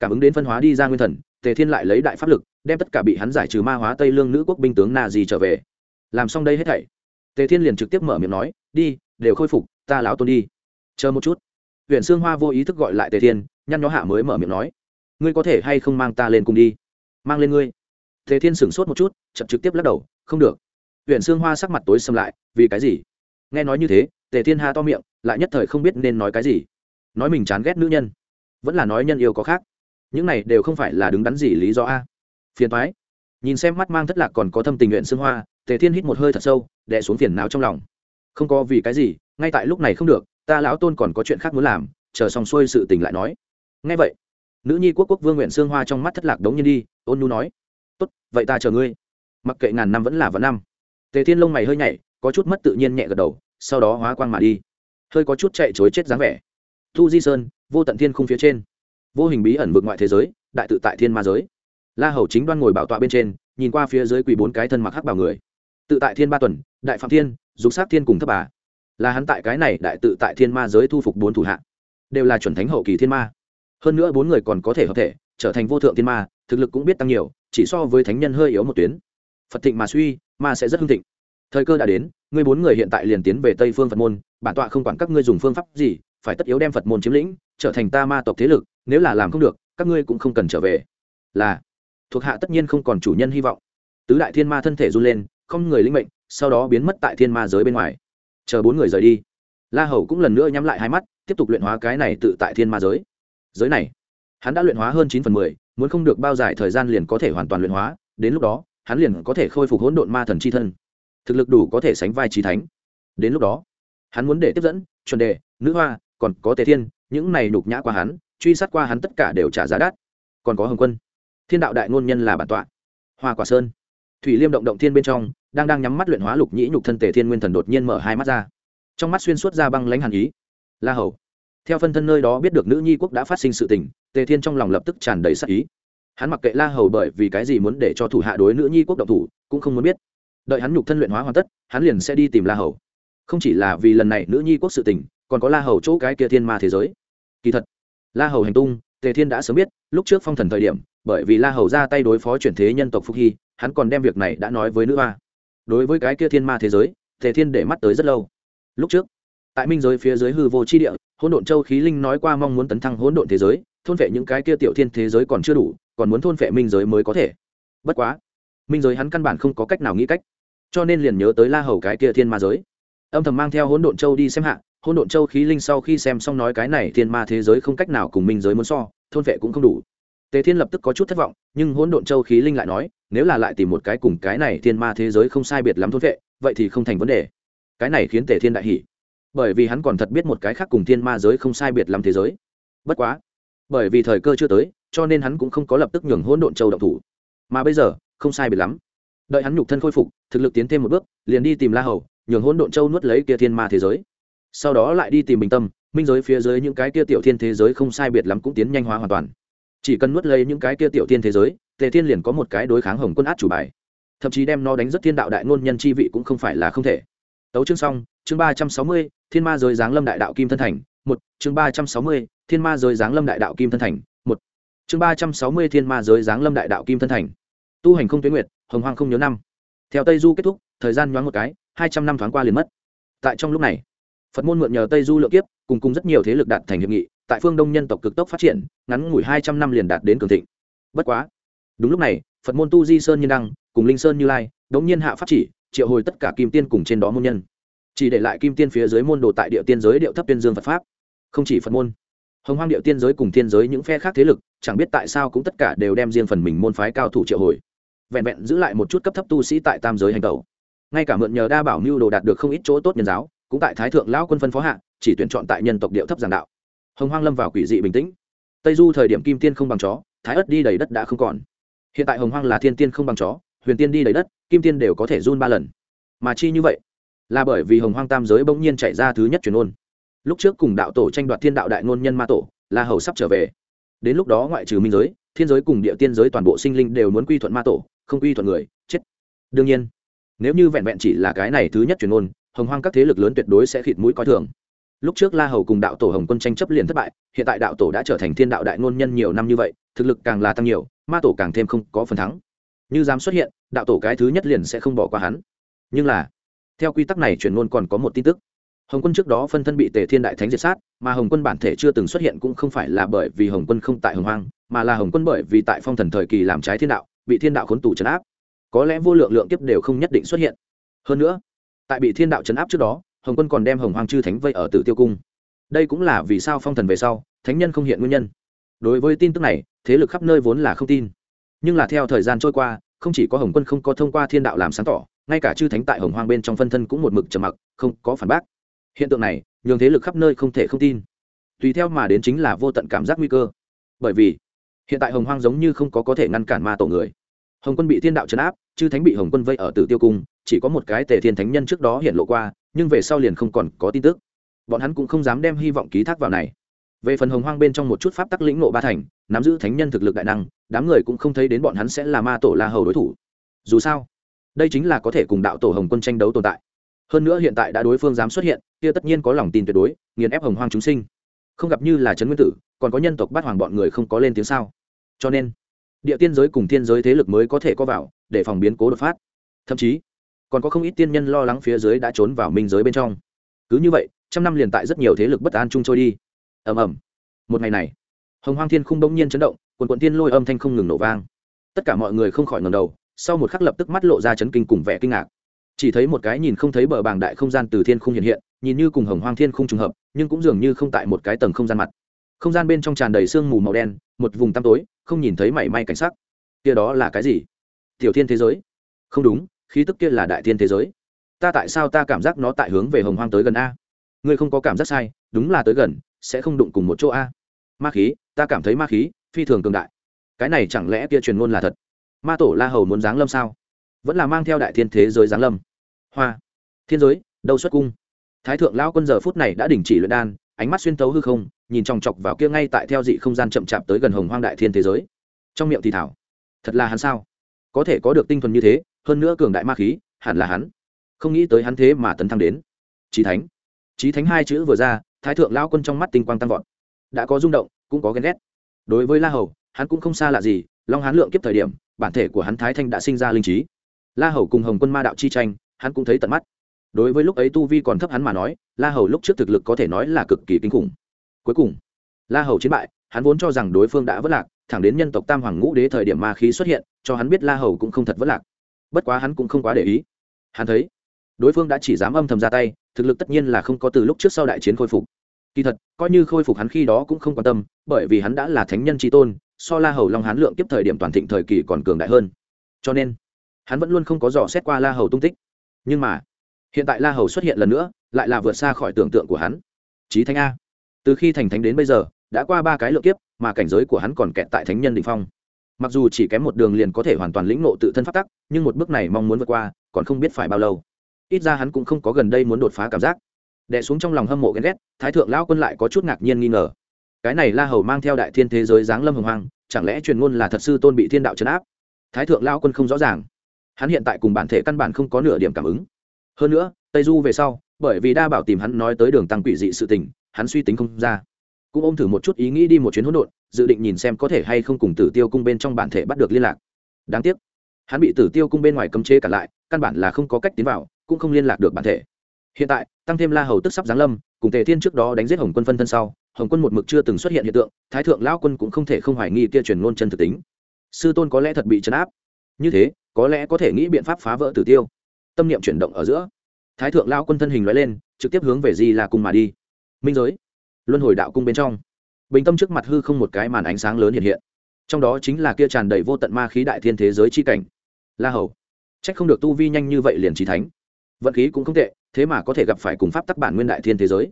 cảm ứng đến phân hóa đi ra nguyên thần, tề thiên lại lấy đại pháp lực, đem tất cả bị hắn giải trừ ma hóa tây lương nữ quốc binh tướng na gì trở về. Làm xong đây hết thảy, tề thiên liền trực tiếp mở miệng nói, đi, đều khôi phục, ta lão tôn đi. Chờ một chút. Huyện sương hoa vô ý thức gọi lại tề thiên, nhăn nhó hạ mới mở miệng nói, ngươi có thể hay không mang ta lên cùng đi? Mang lên ngươi. Tề thiên sửng sốt một chút chậm trực tiếp lắc đầu, không được. Huyện sương hoa sắc mặt tối xâm lại, vì cái gì? Nghe nói như thế, tề thiên ha to miệng, lại nhất thời không biết nên nói cái gì. Nói mình chán ghét nữ nhân, vẫn là nói nhân yêu có khác. Những này đều không phải là đứng đắn gì lý do a. Phiền thoái nhìn xem mắt mang thất lạc còn có thâm tình nguyện xương hoa, tề thiên hít một hơi thật sâu, đè xuống phiền não trong lòng. Không có vì cái gì, ngay tại lúc này không được, ta lão tôn còn có chuyện khác muốn làm, chờ xong xuôi sự tình lại nói. Ngay vậy, nữ nhi quốc quốc vương nguyện xương hoa trong mắt thất lạc đống nhiên đi, ôn nu nói. Tốt, vậy ta chờ ngươi. Mặc kệ ngàn năm vẫn là vẫn năm. Tề thiên lông mày hơi nhảy có chút mất tự nhiên nhẹ gật đầu, sau đó hóa quang mà đi. Hơi có chút chạy chối chết dáng vẻ. Thu di sơn, vô tận thiên khung phía trên. Vô hình bí ẩn vượt ngoại thế giới, đại tự tại thiên ma giới. La hầu chính đoan ngồi bảo tọa bên trên, nhìn qua phía dưới quỳ bốn cái thân mặc hắc bảo người. Tự tại thiên ba tuần, đại phạm thiên, dục sát thiên cùng thấp bà. Là hắn tại cái này đại tự tại thiên ma giới thu phục bốn thủ hạ. Đều là chuẩn thánh hậu kỳ thiên ma. Hơn nữa bốn người còn có thể hợp thể, trở thành vô thượng thiên ma, thực lực cũng biết tăng nhiều, chỉ so với thánh nhân hơi yếu một tuyến. Phật thịnh mà suy, ma sẽ rất hưng thịnh thời cơ đã đến, ngươi bốn người hiện tại liền tiến về tây phương phật môn, bản tọa không quản các ngươi dùng phương pháp gì, phải tất yếu đem phật môn chiếm lĩnh, trở thành ta ma tộc thế lực, nếu là làm không được, các ngươi cũng không cần trở về. Là, thuộc hạ tất nhiên không còn chủ nhân hy vọng. Tứ đại thiên ma thân thể run lên, không người linh mệnh, sau đó biến mất tại thiên ma giới bên ngoài. Chờ bốn người rời đi, la hầu cũng lần nữa nhắm lại hai mắt, tiếp tục luyện hóa cái này tự tại thiên ma giới. Giới này, hắn đã luyện hóa hơn chín phần mười, muốn không được bao dài thời gian liền có thể hoàn toàn luyện hóa, đến lúc đó, hắn liền có thể khôi phục hỗn độn ma thần c h i thân thực lực đủ có thể sánh vai trí thánh. Đến lúc đó, hắn muốn để tiếp dẫn, chuẩn đề, nữ hoa, còn có tề thiên, những này nhục nhã qua hắn, truy sát qua hắn tất cả đều trả giá đắt. Còn có hồng quân. Thiên đạo đại ngôn nhân là bản tọa. Hoa quả sơn. Thủy liêm động động thiên bên trong, đang đang nhắm mắt luyện hóa lục nhĩ nhục thân tề thiên nguyên thần đột nhiên mở hai mắt ra. Trong mắt xuyên suốt ra băng lãnh hàn ý. La hầu. Theo phân thân nơi đó biết được nữ nhi quốc đã phát sinh sự tình, tề thiên trong lòng lập tức tràn đầy sắc ý. Hắn mặc kệ la hầu bởi vì cái gì muốn để cho thủ hạ đối nữ nhi quốc động thủ, cũng không muốn biết đợi hắn nhục thân luyện hóa hoàn tất, hắn liền sẽ đi tìm la hầu. Không chỉ là vì lần này nữ nhi quốc sự tình, còn có la hầu chỗ cái kia thiên ma thế giới. Kỳ thật, la hầu hành tung, tề thiên đã sớm biết, lúc trước phong thần thời điểm, bởi vì la hầu ra tay đối phó chuyển thế nhân tộc phúc hy, hắn còn đem việc này đã nói với nữ hoa. Đối với cái kia thiên ma thế giới, tề thiên để mắt tới rất lâu. Lúc trước, tại minh giới phía dưới hư vô chi địa, hỗn độn châu khí linh nói qua mong muốn tấn thăng hỗn độn thế giới, thôn vệ những cái kia tiểu thiên thế giới còn chưa đủ, còn muốn thôn vệ minh giới mới có thể. Bất quá, minh giới hắn căn bản không có cách nào nghĩ cách cho nên liền nhớ tới la hầu cái kia thiên ma giới. Âm thầm mang theo hỗn độn châu đi xem hạ, hỗn độn châu khí linh sau khi xem xong nói cái này thiên ma thế giới không cách nào cùng minh giới muốn so, thôn vệ cũng không đủ. Tề thiên lập tức có chút thất vọng, nhưng hỗn độn châu khí linh lại nói, nếu là lại tìm một cái cùng cái này thiên ma thế giới không sai biệt lắm thôn vệ, vậy thì không thành vấn đề. Cái này khiến tề thiên đại hỉ. Bởi vì hắn còn thật biết một cái khác cùng thiên ma giới không sai biệt lắm thế giới. Bất quá, bởi vì thời cơ chưa tới, cho nên hắn cũng không có lập tức nhường hỗn độn châu động thủ. Mà bây giờ, không sai biệt lắm đợi hắn nhục thân khôi phục, thực lực tiến thêm một bước, liền đi tìm la hầu, nhường hỗn độn châu nuốt lấy kia thiên ma thế giới. Sau đó lại đi tìm bình tâm, minh giới phía dưới những cái kia tiểu thiên thế giới không sai biệt lắm cũng tiến nhanh hóa hoàn toàn. Chỉ cần nuốt lấy những cái kia tiểu thiên thế giới, tề thiên liền có một cái đối kháng hồng quân át chủ bài. Thậm chí đem nó đánh rất thiên đạo đại ngôn nhân chi vị cũng không phải là không thể. Tấu chương xong, chương ba trăm sáu mươi, thiên ma giới giáng lâm đại đạo kim thân thành, một, chương ba trăm sáu mươi, thiên ma giới giáng lâm đại đạo kim thân thành, một, chương ba trăm sáu mươi, thiên ma giới giáng lâm đại đạo kim thân thành. Tu hành không tuyến nguyệt hồng hoang không nhớ năm. Theo tây du kết thúc, thời gian nhoáng một cái, hai trăm năm thoáng qua liền mất. Tại trong lúc này, phật môn mượn nhờ tây du lượng kiếp, cùng cùng rất nhiều thế lực đạt thành hiệp nghị, tại phương đông nhân tộc cực tốc phát triển, ngắn ngủi hai trăm năm liền đạt đến cường thịnh. Bất quá, đúng lúc này, phật môn tu di sơn nhân đăng, cùng linh sơn như lai, đống nhiên hạ phát chỉ, triệu hồi tất cả kim tiên cùng trên đó môn nhân. Chỉ để lại kim tiên phía dưới môn đồ tại địa tiên giới điệu thấp tiên dương phật pháp. Không chỉ phật môn, hồng hoang điệu tiên giới cùng tiên giới những phe khác thế lực, chẳng biết tại sao cũng tất cả đều đem riêng phần mình môn phái cao thủ triệu hồi vẹn vẹn giữ lại một chút cấp thấp tu sĩ tại tam giới hành tẩu. Ngay cả mượn nhờ đa bảo mưu đồ đạt được không ít chỗ tốt nhân giáo, cũng tại thái thượng lão quân phân phó hạ, chỉ tuyển chọn tại nhân tộc điệu thấp giảng đạo. Hồng hoang lâm vào quỷ dị bình tĩnh. Tây du thời điểm kim tiên không bằng chó, thái ất đi đầy đất đã không còn. Hiện tại hồng hoang là thiên tiên không bằng chó, huyền tiên đi đầy đất, kim tiên đều có thể run ba lần. Mà chi như vậy, là bởi vì hồng hoang tam giới bỗng nhiên chạy ra thứ nhất truyền ôn. Lúc trước cùng đạo tổ tranh đoạt thiên đạo đại ngôn nhân ma tổ, la hầu sắp trở về. Đến lúc đó ngoại trừ minh giới, thiên giới cùng địa tiên giới toàn bộ sinh linh đều muốn quy thuận ma tổ không quy thuận người, chết. Đương nhiên, nếu như vẹn vẹn chỉ là cái này thứ nhất truyền ôn hồng hoang các thế lực lớn tuyệt đối sẽ khịt mũi coi thường. Lúc trước la hầu cùng đạo tổ hồng quân tranh chấp liền thất bại, hiện tại đạo tổ đã trở thành thiên đạo đại ngôn nhân nhiều năm như vậy, thực lực càng là tăng nhiều, ma tổ càng thêm không có phần thắng. Như dám xuất hiện, đạo tổ cái thứ nhất liền sẽ không bỏ qua hắn. Nhưng là, theo quy tắc này truyền ngôn còn có một tin tức. Hồng quân trước đó phân thân bị tề thiên đại thánh diệt sát, mà hồng quân bản thể chưa từng xuất hiện cũng không phải là bởi vì hồng quân không tại hồng hoang, mà là hồng quân bởi vì tại phong thần thời kỳ làm trái thiên đạo bị thiên đạo khốn tù trấn áp, có lẽ vô lượng lượng kiếp đều không nhất định xuất hiện. Hơn nữa, tại bị thiên đạo trấn áp trước đó, hồng quân còn đem hồng hoàng chư thánh vây ở tử tiêu cung. Đây cũng là vì sao phong thần về sau, thánh nhân không hiện nguyên nhân. Đối với tin tức này, thế lực khắp nơi vốn là không tin. Nhưng là theo thời gian trôi qua, không chỉ có hồng quân không có thông qua thiên đạo làm sáng tỏ, ngay cả chư thánh tại hồng hoang bên trong phân thân cũng một mực trầm mặc, không có phản bác. Hiện tượng này, nhường thế lực khắp nơi không thể không tin. Tùy theo mà đến chính là vô tận cảm giác nguy cơ. Bởi vì hiện tại hồng hoang giống như không có có thể ngăn cản ma tổ người. Hồng quân bị thiên đạo chấn áp, chư thánh bị hồng quân vây ở tử tiêu cung, chỉ có một cái tề thiên thánh nhân trước đó hiện lộ qua, nhưng về sau liền không còn có tin tức. Bọn hắn cũng không dám đem hy vọng ký thác vào này. Về phần hồng hoang bên trong một chút pháp tắc lĩnh nộ ba thành, nắm giữ thánh nhân thực lực đại năng, đám người cũng không thấy đến bọn hắn sẽ là ma tổ la hầu đối thủ. Dù sao, đây chính là có thể cùng đạo tổ hồng quân tranh đấu tồn tại. Hơn nữa hiện tại đã đối phương dám xuất hiện, kia tất nhiên có lòng tin tuyệt đối, nghiền ép hồng hoang chúng sinh. Không gặp như là trấn nguyên tử, còn có nhân tộc bát hoàng bọn người không có lên tiếng sao? Cho nên, địa tiên giới cùng thiên giới thế lực mới có thể có vào, để phòng biến cố đột phát. Thậm chí, còn có không ít tiên nhân lo lắng phía dưới đã trốn vào minh giới bên trong. Cứ như vậy, trăm năm liền tại rất nhiều thế lực bất an chung trôi đi. Ầm ầm. Một ngày này, hồng hoang thiên khung bỗng nhiên chấn động, quần quận tiên lôi âm thanh không ngừng nổ vang. Tất cả mọi người không khỏi ngầm đầu, sau một khắc lập tức mắt lộ ra chấn kinh cùng vẻ kinh ngạc. Chỉ thấy một cái nhìn không thấy bờ bàng đại không gian từ thiên khung hiện hiện, nhìn như cùng hồng hoang thiên khung trùng hợp, nhưng cũng dường như không tại một cái tầng không gian mặt không gian bên trong tràn đầy sương mù màu đen, một vùng tăm tối, không nhìn thấy mảy may cảnh sắc. Kia đó là cái gì? Tiểu thiên thế giới. Không đúng, khí tức kia là đại thiên thế giới. Ta tại sao ta cảm giác nó tại hướng về hồng hoang tới gần a? Ngươi không có cảm giác sai, đúng là tới gần, sẽ không đụng cùng một chỗ a. Ma khí, ta cảm thấy ma khí, phi thường cường đại. Cái này chẳng lẽ kia truyền ngôn là thật? Ma tổ la hầu muốn giáng lâm sao? Vẫn là mang theo đại thiên thế giới giáng lâm. Hoa. Thiên giới, đâu xuất cung. Thái thượng lao quân giờ phút này đã đình chỉ luyện đan ánh mắt xuyên tấu hư không, nhìn chòng chọc vào kia ngay tại theo dị không gian chậm chạp tới gần hồng hoang đại thiên thế giới. Trong miệng thì thảo, thật là hắn sao? Có thể có được tinh thuần như thế, hơn nữa cường đại ma khí, hẳn là hắn. Không nghĩ tới hắn thế mà tấn thăng đến. Trí thánh. Trí thánh hai chữ vừa ra, thái thượng lao quân trong mắt tinh quang tăng vọt. Đã có rung động, cũng có ghen ghét. Đối với la hầu, hắn cũng không xa lạ gì, long hán lượng kiếp thời điểm, bản thể của hắn thái thanh đã sinh ra linh trí. La hầu cùng hồng quân ma đạo chi tranh, hắn cũng thấy tận mắt đối với lúc ấy tu vi còn thấp hắn mà nói, la hầu lúc trước thực lực có thể nói là cực kỳ kinh khủng. Cuối cùng, la hầu chiến bại, hắn vốn cho rằng đối phương đã vất lạc, thẳng đến nhân tộc tam hoàng ngũ đế thời điểm ma khí xuất hiện, cho hắn biết la hầu cũng không thật vất lạc. Bất quá hắn cũng không quá để ý. Hắn thấy, đối phương đã chỉ dám âm thầm ra tay, thực lực tất nhiên là không có từ lúc trước sau đại chiến khôi phục. Kỳ thật, coi như khôi phục hắn khi đó cũng không quan tâm, bởi vì hắn đã là thánh nhân tri tôn, so la hầu long hán lượng tiếp thời điểm toàn thịnh thời kỳ còn cường đại hơn. Cho nên, hắn vẫn luôn không có dò xét qua la hầu tung tích. Nhưng mà hiện tại la hầu xuất hiện lần nữa, lại là vượt xa khỏi tưởng tượng của hắn. Trí thánh a. Từ khi thành thánh đến bây giờ, đã qua ba cái lượt kiếp, mà cảnh giới của hắn còn kẹt tại thánh nhân đình phong. Mặc dù chỉ kém một đường liền có thể hoàn toàn lĩnh nộ tự thân phát tắc, nhưng một bước này mong muốn vượt qua, còn không biết phải bao lâu. Ít ra hắn cũng không có gần đây muốn đột phá cảm giác. Đẻ xuống trong lòng hâm mộ ghen ghét, thái thượng lão quân lại có chút ngạc nhiên nghi ngờ. Cái này la hầu mang theo đại thiên thế giới giáng lâm hồng hoang, chẳng lẽ truyền ngôn là thật sư tôn bị thiên đạo trấn áp? Thái thượng lão quân không rõ ràng. Hắn hiện tại cùng bản thể căn bản không có nửa điểm cảm ứng hơn nữa, tây du về sau, bởi vì đa bảo tìm hắn nói tới đường tăng quỷ dị sự tình, hắn suy tính không ra. Cũng ôm thử một chút ý nghĩ đi một chuyến hỗn độn, dự định nhìn xem có thể hay không cùng tử tiêu cung bên trong bản thể bắt được liên lạc. Đáng tiếc, hắn bị tử tiêu cung bên ngoài cấm chế cả lại, căn bản là không có cách tiến vào, cũng không liên lạc được bản thể. Hiện tại, tăng thêm la hầu tức sắp giáng lâm, cùng tề thiên trước đó đánh giết hồng quân phân thân sau, hồng quân một mực chưa từng xuất hiện hiện tượng, thái thượng lão quân cũng không thể không hoài nghi kia truyền ngôn chân thực tính. Sư tôn có lẽ thật bị chấn áp. Như thế, có lẽ có thể nghĩ biện pháp phá vỡ tử tiêu tâm niệm chuyển động ở giữa. Thái thượng lão quân thân hình loại lên, trực tiếp hướng về di là cung mà đi. Minh giới, luân hồi đạo cung bên trong. Bình tâm trước mặt hư không một cái màn ánh sáng lớn hiện hiện. Trong đó chính là kia tràn đầy vô tận ma khí đại thiên thế giới chi cảnh. La hầu trách không được tu vi nhanh như vậy liền trí thánh. Vận khí cũng không tệ, thế mà có thể gặp phải cùng pháp tắc bản nguyên đại thiên thế giới.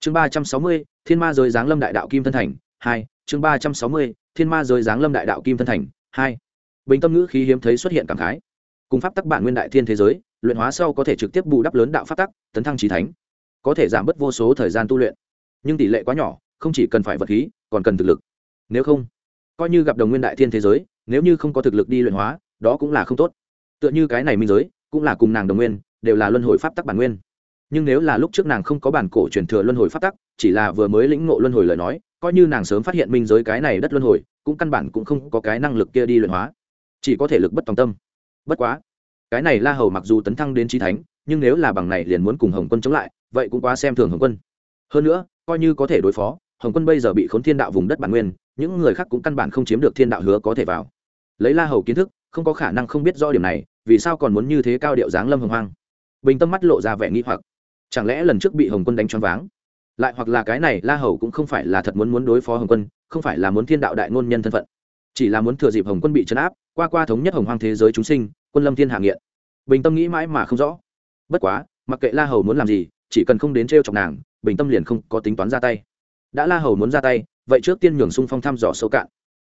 Chương ba trăm sáu mươi, thiên ma giới giáng lâm đại đạo kim thân thành, hai. Chương ba trăm sáu mươi, thiên ma giới giáng lâm đại đạo kim thân thành, hai. Bình tâm ngữ khí hiếm thấy xuất hiện cảm khái. Cùng pháp tắc bản nguyên đại thiên thế giới luyện hóa sau có thể trực tiếp bù đắp lớn đạo phát tắc, tấn thăng trí thánh. Có thể giảm bớt vô số thời gian tu luyện. Nhưng tỷ lệ quá nhỏ, không chỉ cần phải vật khí, còn cần thực lực. Nếu không, coi như gặp đồng nguyên đại thiên thế giới, nếu như không có thực lực đi luyện hóa, đó cũng là không tốt. Tựa như cái này minh giới, cũng là cùng nàng đồng nguyên, đều là luân hồi pháp tắc bản nguyên. Nhưng nếu là lúc trước nàng không có bản cổ truyền thừa luân hồi pháp tắc, chỉ là vừa mới lĩnh ngộ luân hồi lời nói, coi như nàng sớm phát hiện minh giới cái này đất luân hồi, cũng căn bản cũng không có cái năng lực kia đi luyện hóa. Chỉ có thể lực bất tòng tâm. Bất quá cái này la hầu mặc dù tấn thăng đến trí thánh, nhưng nếu là bằng này liền muốn cùng hồng quân chống lại, vậy cũng quá xem thường hồng quân. Hơn nữa, coi như có thể đối phó, hồng quân bây giờ bị khốn thiên đạo vùng đất bản nguyên, những người khác cũng căn bản không chiếm được thiên đạo hứa có thể vào. Lấy la hầu kiến thức, không có khả năng không biết rõ điểm này, vì sao còn muốn như thế cao điệu dáng lâm hồng hoang? Bình tâm mắt lộ ra vẻ nghi hoặc. Chẳng lẽ lần trước bị hồng quân đánh choáng váng? Lại hoặc là cái này la hầu cũng không phải là thật muốn muốn đối phó hồng quân, không phải là muốn thiên đạo đại ngôn nhân thân phận. Chỉ là muốn thừa dịp hồng quân bị chấn áp, qua qua thống nhất hồng hoang thế giới chúng sinh quân lâm thiên hạ nghiện. Bình tâm nghĩ mãi mà không rõ. Bất quá, mặc kệ la hầu muốn làm gì, chỉ cần không đến t r e o chọc nàng, bình tâm liền không có tính toán ra tay. Đã la hầu muốn ra tay, vậy trước tiên nhường sung phong thăm dò sâu cạn.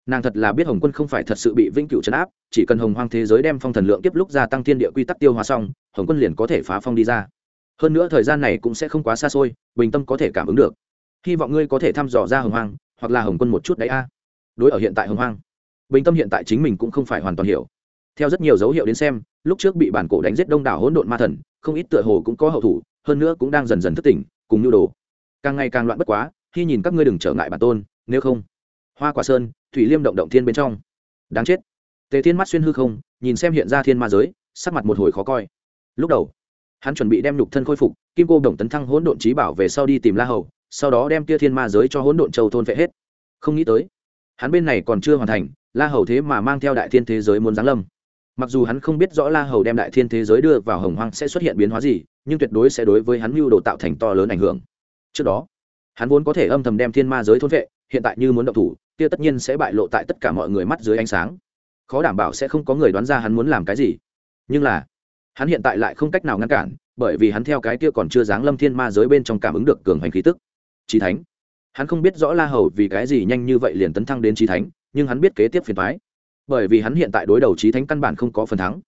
Nàng thật là biết hồng quân không phải thật sự bị vĩnh cửu chấn áp, chỉ cần hồng hoang thế giới đem phong thần lượng tiếp lúc gia tăng thiên địa quy tắc tiêu hóa xong, hồng quân liền có thể phá phong đi ra. Hơn nữa thời gian này cũng sẽ không quá xa xôi, bình tâm có thể cảm ứng được. Hy vọng ngươi có thể thăm dò ra hồng hoang, hoặc là hồng quân một chút đấy a. Đối ở hiện tại hồng hoang, bình tâm hiện tại chính mình cũng không phải hoàn toàn hiểu theo rất nhiều dấu hiệu đến xem, lúc trước bị bản cổ đánh giết đông đảo hỗn độn ma thần, không ít tựa hồ cũng có hậu thủ, hơn nữa cũng đang dần dần thức tỉnh, cùng nhu đồ. Càng ngày càng loạn bất quá, khi nhìn các ngươi đừng trở ngại bản tôn, nếu không. Hoa quả sơn, thủy liêm động động thiên bên trong. Đáng chết. Tề thiên mắt xuyên hư không, nhìn xem hiện ra thiên ma giới, sắc mặt một hồi khó coi. Lúc đầu, hắn chuẩn bị đem nhục thân khôi phục, kim cô đồng tấn thăng hỗn độn trí bảo về sau đi tìm la hầu, sau đó đem kia thiên ma giới cho hỗn độn châu thôn vệ hết. Không nghĩ tới, hắn bên này còn chưa hoàn thành, la hầu thế mà mang theo đại thiên thế giới muốn giáng lâm mặc dù hắn không biết rõ la hầu đem đại thiên thế giới đưa vào hồng hoang sẽ xuất hiện biến hóa gì, nhưng tuyệt đối sẽ đối với hắn mưu đồ tạo thành to lớn ảnh hưởng. Trước đó, hắn vốn có thể âm thầm đem thiên ma giới thôn vệ, hiện tại như muốn động thủ, kia tất nhiên sẽ bại lộ tại tất cả mọi người mắt dưới ánh sáng. Khó đảm bảo sẽ không có người đoán ra hắn muốn làm cái gì. Nhưng là, hắn hiện tại lại không cách nào ngăn cản, bởi vì hắn theo cái kia còn chưa dáng lâm thiên ma giới bên trong cảm ứng được cường hành khí tức. Trí thánh. Hắn không biết rõ la hầu vì cái gì nhanh như vậy liền tấn thăng đến trí thánh, nhưng hắn biết kế tiếp phiền thoái bởi vì hắn hiện tại đối đầu trí thánh căn bản không có phần thắng.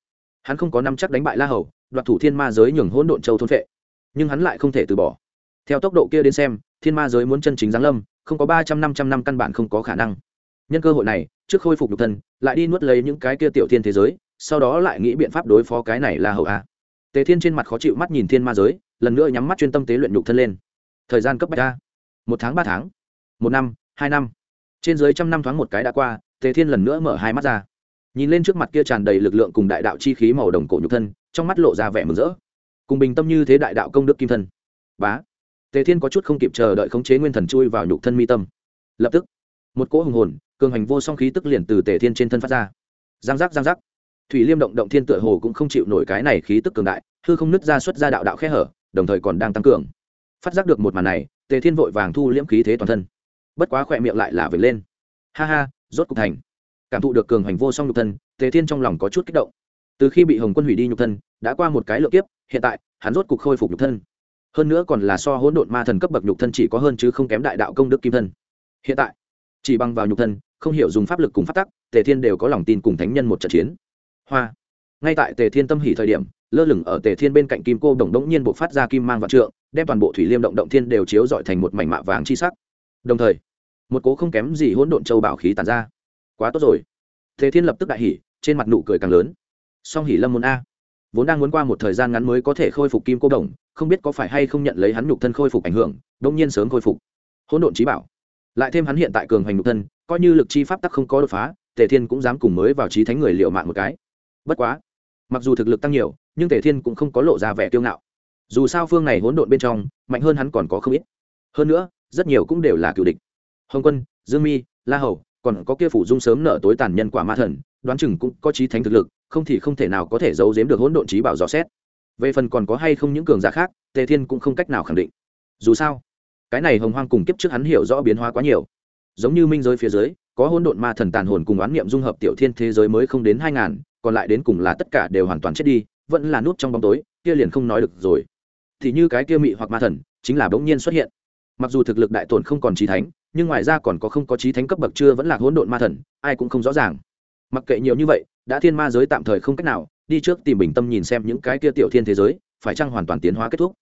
Hắn không có năm chắc đánh bại la hầu, đoạt thủ thiên ma giới nhường hỗn độn châu thôn vệ nhưng hắn lại không thể từ bỏ. Theo tốc độ kia đến xem, thiên ma giới muốn chân chính giáng lâm, không có ba trăm năm trăm năm căn bản không có khả năng. Nhân cơ hội này, trước khôi phục nhục thân, lại đi nuốt lấy những cái kia tiểu thiên thế giới, sau đó lại nghĩ biện pháp đối phó cái này là hậu a tề thiên trên mặt khó chịu mắt nhìn thiên ma giới, lần nữa nhắm mắt chuyên tâm tế luyện nhục thân lên. Thời gian cấp bách a một tháng, ba tháng, một năm, hai năm. Trên dưới trăm năm thoáng một cái đã qua tề thiên lần nữa mở hai mắt ra. Nhìn lên trước mặt kia tràn đầy lực lượng cùng đại đạo chi khí màu đồng cổ nhục thân, trong mắt lộ ra vẻ mừng rỡ. Cùng bình tâm như thế đại đạo công đức kim thân. Bá. Tề thiên có chút không kịp chờ đợi khống chế nguyên thần chui vào nhục thân mi tâm. Lập tức, một cỗ hùng hồn, cường hành vô song khí tức liền từ tề thiên trên thân phát ra. Giang giác giang giác. Thủy liêm động động thiên tựa hồ cũng không chịu nổi cái này khí tức cường đại, hư không nứt ra xuất ra đạo đạo khe hở, đồng thời còn đang tăng cường. Phát giác được một màn này, tề thiên vội vàng thu liễm khí thế toàn thân. Bất quá khỏe miệng lại là vệt lên. Ha ha rốt cục thành. Cảm thụ được cường hành vô song nhục thân, tề thiên trong lòng có chút kích động. Từ khi bị hồng quân hủy đi nhục thân, đã qua một cái lượt kiếp, hiện tại, hắn rốt cục khôi phục nhục thân. Hơn nữa còn là so hỗn độn ma thần cấp bậc nhục thân chỉ có hơn chứ không kém đại đạo công đức kim thân. Hiện tại, chỉ bằng vào nhục thân, không hiểu dùng pháp lực cùng phát tắc, tề thiên đều có lòng tin cùng thánh nhân một trận chiến. Hoa. Ngay tại tề thiên tâm hỉ thời điểm, lơ lửng ở tề thiên bên cạnh kim cô đồng đống nhiên bộ phát ra kim mang vạn trượng, đem toàn bộ thủy liêm động động thiên đều chiếu dọi thành một mảnh mạ vàng chi sắc. Đồng thời một cố không kém gì hỗn độn châu bảo khí tàn ra. Quá tốt rồi. Thế thiên lập tức đại hỉ, trên mặt nụ cười càng lớn. Song hỉ lâm môn a. Vốn đang muốn qua một thời gian ngắn mới có thể khôi phục kim cô đồng, không biết có phải hay không nhận lấy hắn nhục thân khôi phục ảnh hưởng đông nhiên sớm khôi phục. Hỗn độn trí bảo. Lại thêm hắn hiện tại cường hành nhục thân, coi như lực chi pháp tắc không có đột phá, tề thiên cũng dám cùng mới vào trí thánh người liệu mạng một cái. Bất quá, mặc dù thực lực tăng nhiều, nhưng tề thiên cũng không có lộ ra vẻ kiêu ngạo. Dù sao phương này hỗn độn bên trong, mạnh hơn hắn còn có không ít. Hơn nữa, rất nhiều cũng đều là cựu địch hồng quân, dương mi, la hầu, còn có kia phủ dung sớm nở tối tàn nhân quả ma thần, đoán chừng cũng có trí thánh thực lực, không thì không thể nào có thể giấu giếm được hỗn độn trí bảo dò xét. Về phần còn có hay không những cường giả khác, tề thiên cũng không cách nào khẳng định. Dù sao, cái này hồng hoang cùng kiếp trước hắn hiểu rõ biến hóa quá nhiều. Giống như minh giới phía dưới, có hỗn độn ma thần tàn hồn cùng oán niệm dung hợp tiểu thiên thế giới mới không đến hai ngàn, còn lại đến cùng là tất cả đều hoàn toàn chết đi, vẫn là nút trong bóng tối, kia liền không nói được rồi. Thì như cái kia mị hoặc ma thần, chính là bỗng nhiên xuất hiện. Mặc dù thực lực đại tổn không còn trí thánh nhưng ngoài ra còn có không có trí thánh cấp bậc chưa vẫn là hỗn độn ma thần, ai cũng không rõ ràng. Mặc kệ nhiều như vậy, đã thiên ma giới tạm thời không cách nào, đi trước tìm bình tâm nhìn xem những cái kia tiểu thiên thế giới, phải chăng hoàn toàn tiến hóa kết thúc?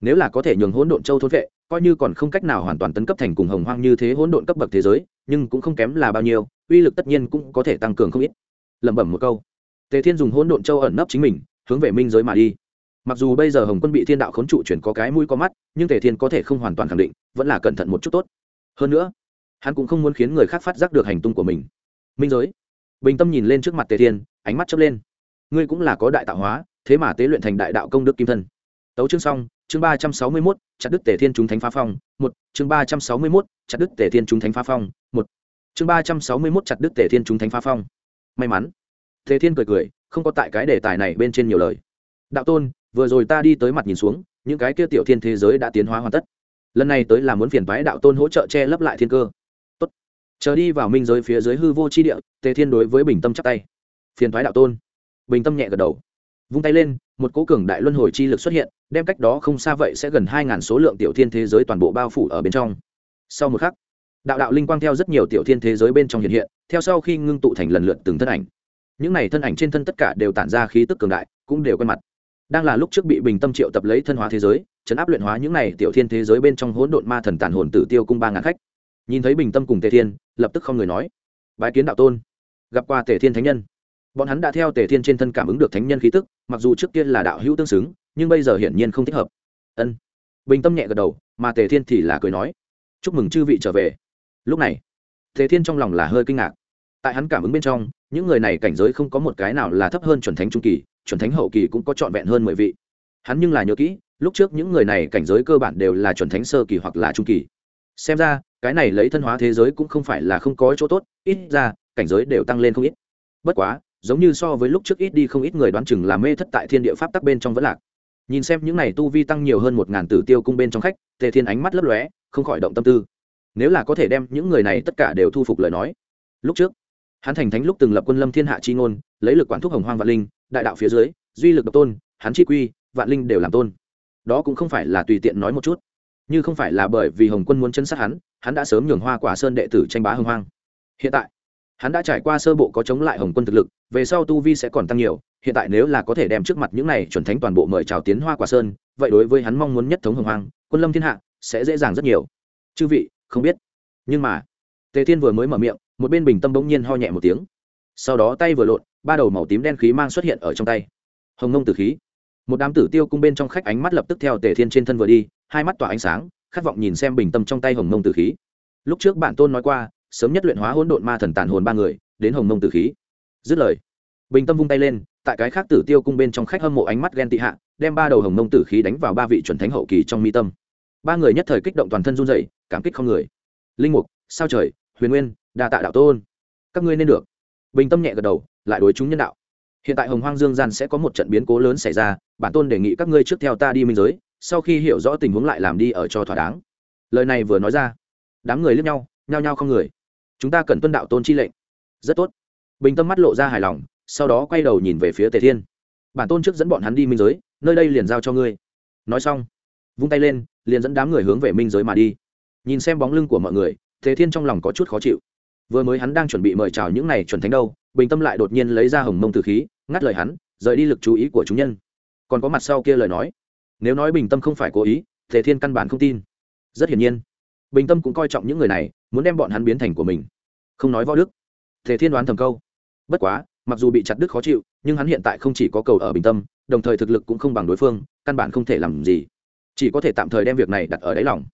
Nếu là có thể nhường hỗn độn châu thôn vệ, coi như còn không cách nào hoàn toàn tấn cấp thành cùng hồng hoang như thế hỗn độn cấp bậc thế giới, nhưng cũng không kém là bao nhiêu, uy lực tất nhiên cũng có thể tăng cường không ít. Lẩm bẩm một câu. Tề thiên dùng hỗn độn châu ẩn nấp chính mình, hướng về minh giới mà đi. Mặc dù bây giờ hồng quân bị thiên đạo khốn trụ chuyển có cái mũi có mắt, nhưng tề thiên có thể không hoàn toàn khẳng định, vẫn là cẩn thận một chút tốt hơn nữa, hắn cũng không muốn khiến người khác phát giác được hành tung của mình. Minh giới. Bình tâm nhìn lên trước mặt tề thiên, ánh mắt chớp lên. Ngươi cũng là có đại tạo hóa, thế mà tế luyện thành đại đạo công đức kim thân. Tấu chương xong, chương ba trăm sáu mươi mốt, chặt đức tề thiên chúng thánh phá phong, một, chương ba trăm sáu mươi mốt, chặt đức tề thiên chúng thánh phá phong, một, chương ba trăm sáu mươi mốt, chặt đức tề thiên chúng thánh phá phong. May mắn. Tề thiên cười cười, không có tại cái đề tài này bên trên nhiều lời. Đạo tôn, vừa rồi ta đi tới mặt nhìn xuống, những cái kia tiểu thiên thế giới đã tiến hóa hoàn tất lần này tới là muốn phiền phái đạo tôn hỗ trợ che lấp lại thiên cơ. Tốt. chờ đi vào minh giới phía dưới hư vô chi địa, tề thiên đối với bình tâm chắp tay. Phiền thoái đạo tôn. Bình tâm nhẹ gật đầu. Vung tay lên, một cố cường đại luân hồi chi lực xuất hiện, đem cách đó không xa vậy sẽ gần hai ngàn số lượng tiểu thiên thế giới toàn bộ bao phủ ở bên trong. Sau một khắc, đạo đạo linh quang theo rất nhiều tiểu thiên thế giới bên trong hiện hiện, theo sau khi ngưng tụ thành lần lượt từng thân ảnh. Những này thân ảnh trên thân tất cả đều tản ra khí tức cường đại, cũng đều quen mặt đang là lúc trước bị bình tâm triệu tập lấy thân hóa thế giới, chấn áp luyện hóa những này tiểu thiên thế giới bên trong hỗn độn ma thần tàn hồn tử tiêu cung ba ngàn khách. Nhìn thấy bình tâm cùng tề thiên, lập tức không người nói. Bái kiến đạo tôn. Gặp qua tề thiên thánh nhân. Bọn hắn đã theo tề thiên trên thân cảm ứng được thánh nhân khí tức, mặc dù trước kia là đạo hữu tương xứng, nhưng bây giờ hiển nhiên không thích hợp. Ân. Bình tâm nhẹ gật đầu, mà tề thiên thì là cười nói. Chúc mừng chư vị trở về. Lúc này, tề thiên trong lòng là hơi kinh ngạc. Tại hắn cảm ứng bên trong, những người này cảnh giới không có một cái nào là thấp hơn chuẩn thánh trung kỳ chuẩn thánh hậu kỳ cũng có trọn vẹn hơn mười vị. Hắn nhưng là nhớ kỹ, lúc trước những người này cảnh giới cơ bản đều là chuẩn thánh sơ kỳ hoặc là trung kỳ. Xem ra, cái này lấy thân hóa thế giới cũng không phải là không có chỗ tốt, ít ra, cảnh giới đều tăng lên không ít. Bất quá, giống như so với lúc trước ít đi không ít người đoán chừng là mê thất tại thiên địa pháp tắc bên trong vẫn lạc. Nhìn xem những này tu vi tăng nhiều hơn một ngàn tử tiêu cung bên trong khách, tề thiên ánh mắt lấp lóe, không khỏi động tâm tư. Nếu là có thể đem những người này tất cả đều thu phục lời nói. Lúc trước, hắn thành thánh lúc từng lập quân lâm thiên hạ chi ngôn, lấy lực quản thúc hồng hoang vạn linh đại đạo phía dưới, duy lực độc tôn, hắn chi quy, vạn linh đều làm tôn. Đó cũng không phải là tùy tiện nói một chút. Như không phải là bởi vì hồng quân muốn chân sát hắn hắn đã sớm nhường hoa quả sơn đệ tử tranh bá hưng hoang. Hiện tại, hắn đã trải qua sơ bộ có chống lại hồng quân thực lực, về sau tu vi sẽ còn tăng nhiều, hiện tại nếu là có thể đem trước mặt những này chuẩn thánh toàn bộ mời chào tiến hoa quả sơn, vậy đối với hắn mong muốn nhất thống hồng hoang, quân lâm thiên hạ, sẽ dễ dàng rất nhiều. Chư vị, không biết. Nhưng mà, tề thiên vừa mới mở miệng, một bên bình tâm bỗng nhiên ho nhẹ một tiếng. Sau đó tay vừa lộn ba đầu màu tím đen khí mang xuất hiện ở trong tay. Hồng nông tử khí. Một đám tử tiêu cung bên trong khách ánh mắt lập tức theo tề thiên trên thân vừa đi, hai mắt tỏa ánh sáng, khát vọng nhìn xem bình tâm trong tay hồng nông tử khí. Lúc trước bản tôn nói qua, sớm nhất luyện hóa hỗn độn ma thần tàn hồn ba người, đến hồng nông tử khí. Dứt lời, bình tâm vung tay lên, tại cái khác tử tiêu cung bên trong khách hâm mộ ánh mắt ghen tị hạ, đem ba đầu hồng nông tử khí đánh vào ba vị chuẩn thánh hậu kỳ trong mi tâm. Ba người nhất thời kích động toàn thân run dậy cảm kích không người. Linh mục, sao trời, huyền nguyên, đa tạ đạo tôn, các ngươi nên được. Bình tâm nhẹ gật đầu lại đối chúng nhân đạo. Hiện tại hồng hoang dương gian sẽ có một trận biến cố lớn xảy ra, bản tôn đề nghị các ngươi trước theo ta đi minh giới, sau khi hiểu rõ tình huống lại làm đi ở cho thỏa đáng. Lời này vừa nói ra, đám người liếc nhau, nhao nhao không người. Chúng ta cần tuân đạo tôn chi lệnh. Rất tốt. Bình tâm mắt lộ ra hài lòng, sau đó quay đầu nhìn về phía tề thiên. Bản tôn trước dẫn bọn hắn đi minh giới, nơi đây liền giao cho ngươi. Nói xong, vung tay lên, liền dẫn đám người hướng về minh giới mà đi. Nhìn xem bóng lưng của mọi người, tề thiên trong lòng có chút khó chịu vừa mới hắn đang chuẩn bị mời chào những này chuẩn thánh đâu, bình tâm lại đột nhiên lấy ra hồng mông tử khí, ngắt lời hắn, rời đi lực chú ý của chúng nhân. Còn có mặt sau kia lời nói. Nếu nói bình tâm không phải cố ý thể thiên căn bản không tin. Rất hiển nhiên, bình tâm cũng coi trọng những người này, muốn đem bọn hắn biến thành của mình. Không nói võ đức. Thể thiên đoán thầm câu. Bất quá, mặc dù bị chặt đức khó chịu, nhưng hắn hiện tại không chỉ có cầu ở bình tâm, đồng thời thực lực cũng không bằng đối phương, căn bản không thể làm gì. Chỉ có thể tạm thời đem việc này đặt ở đáy lòng.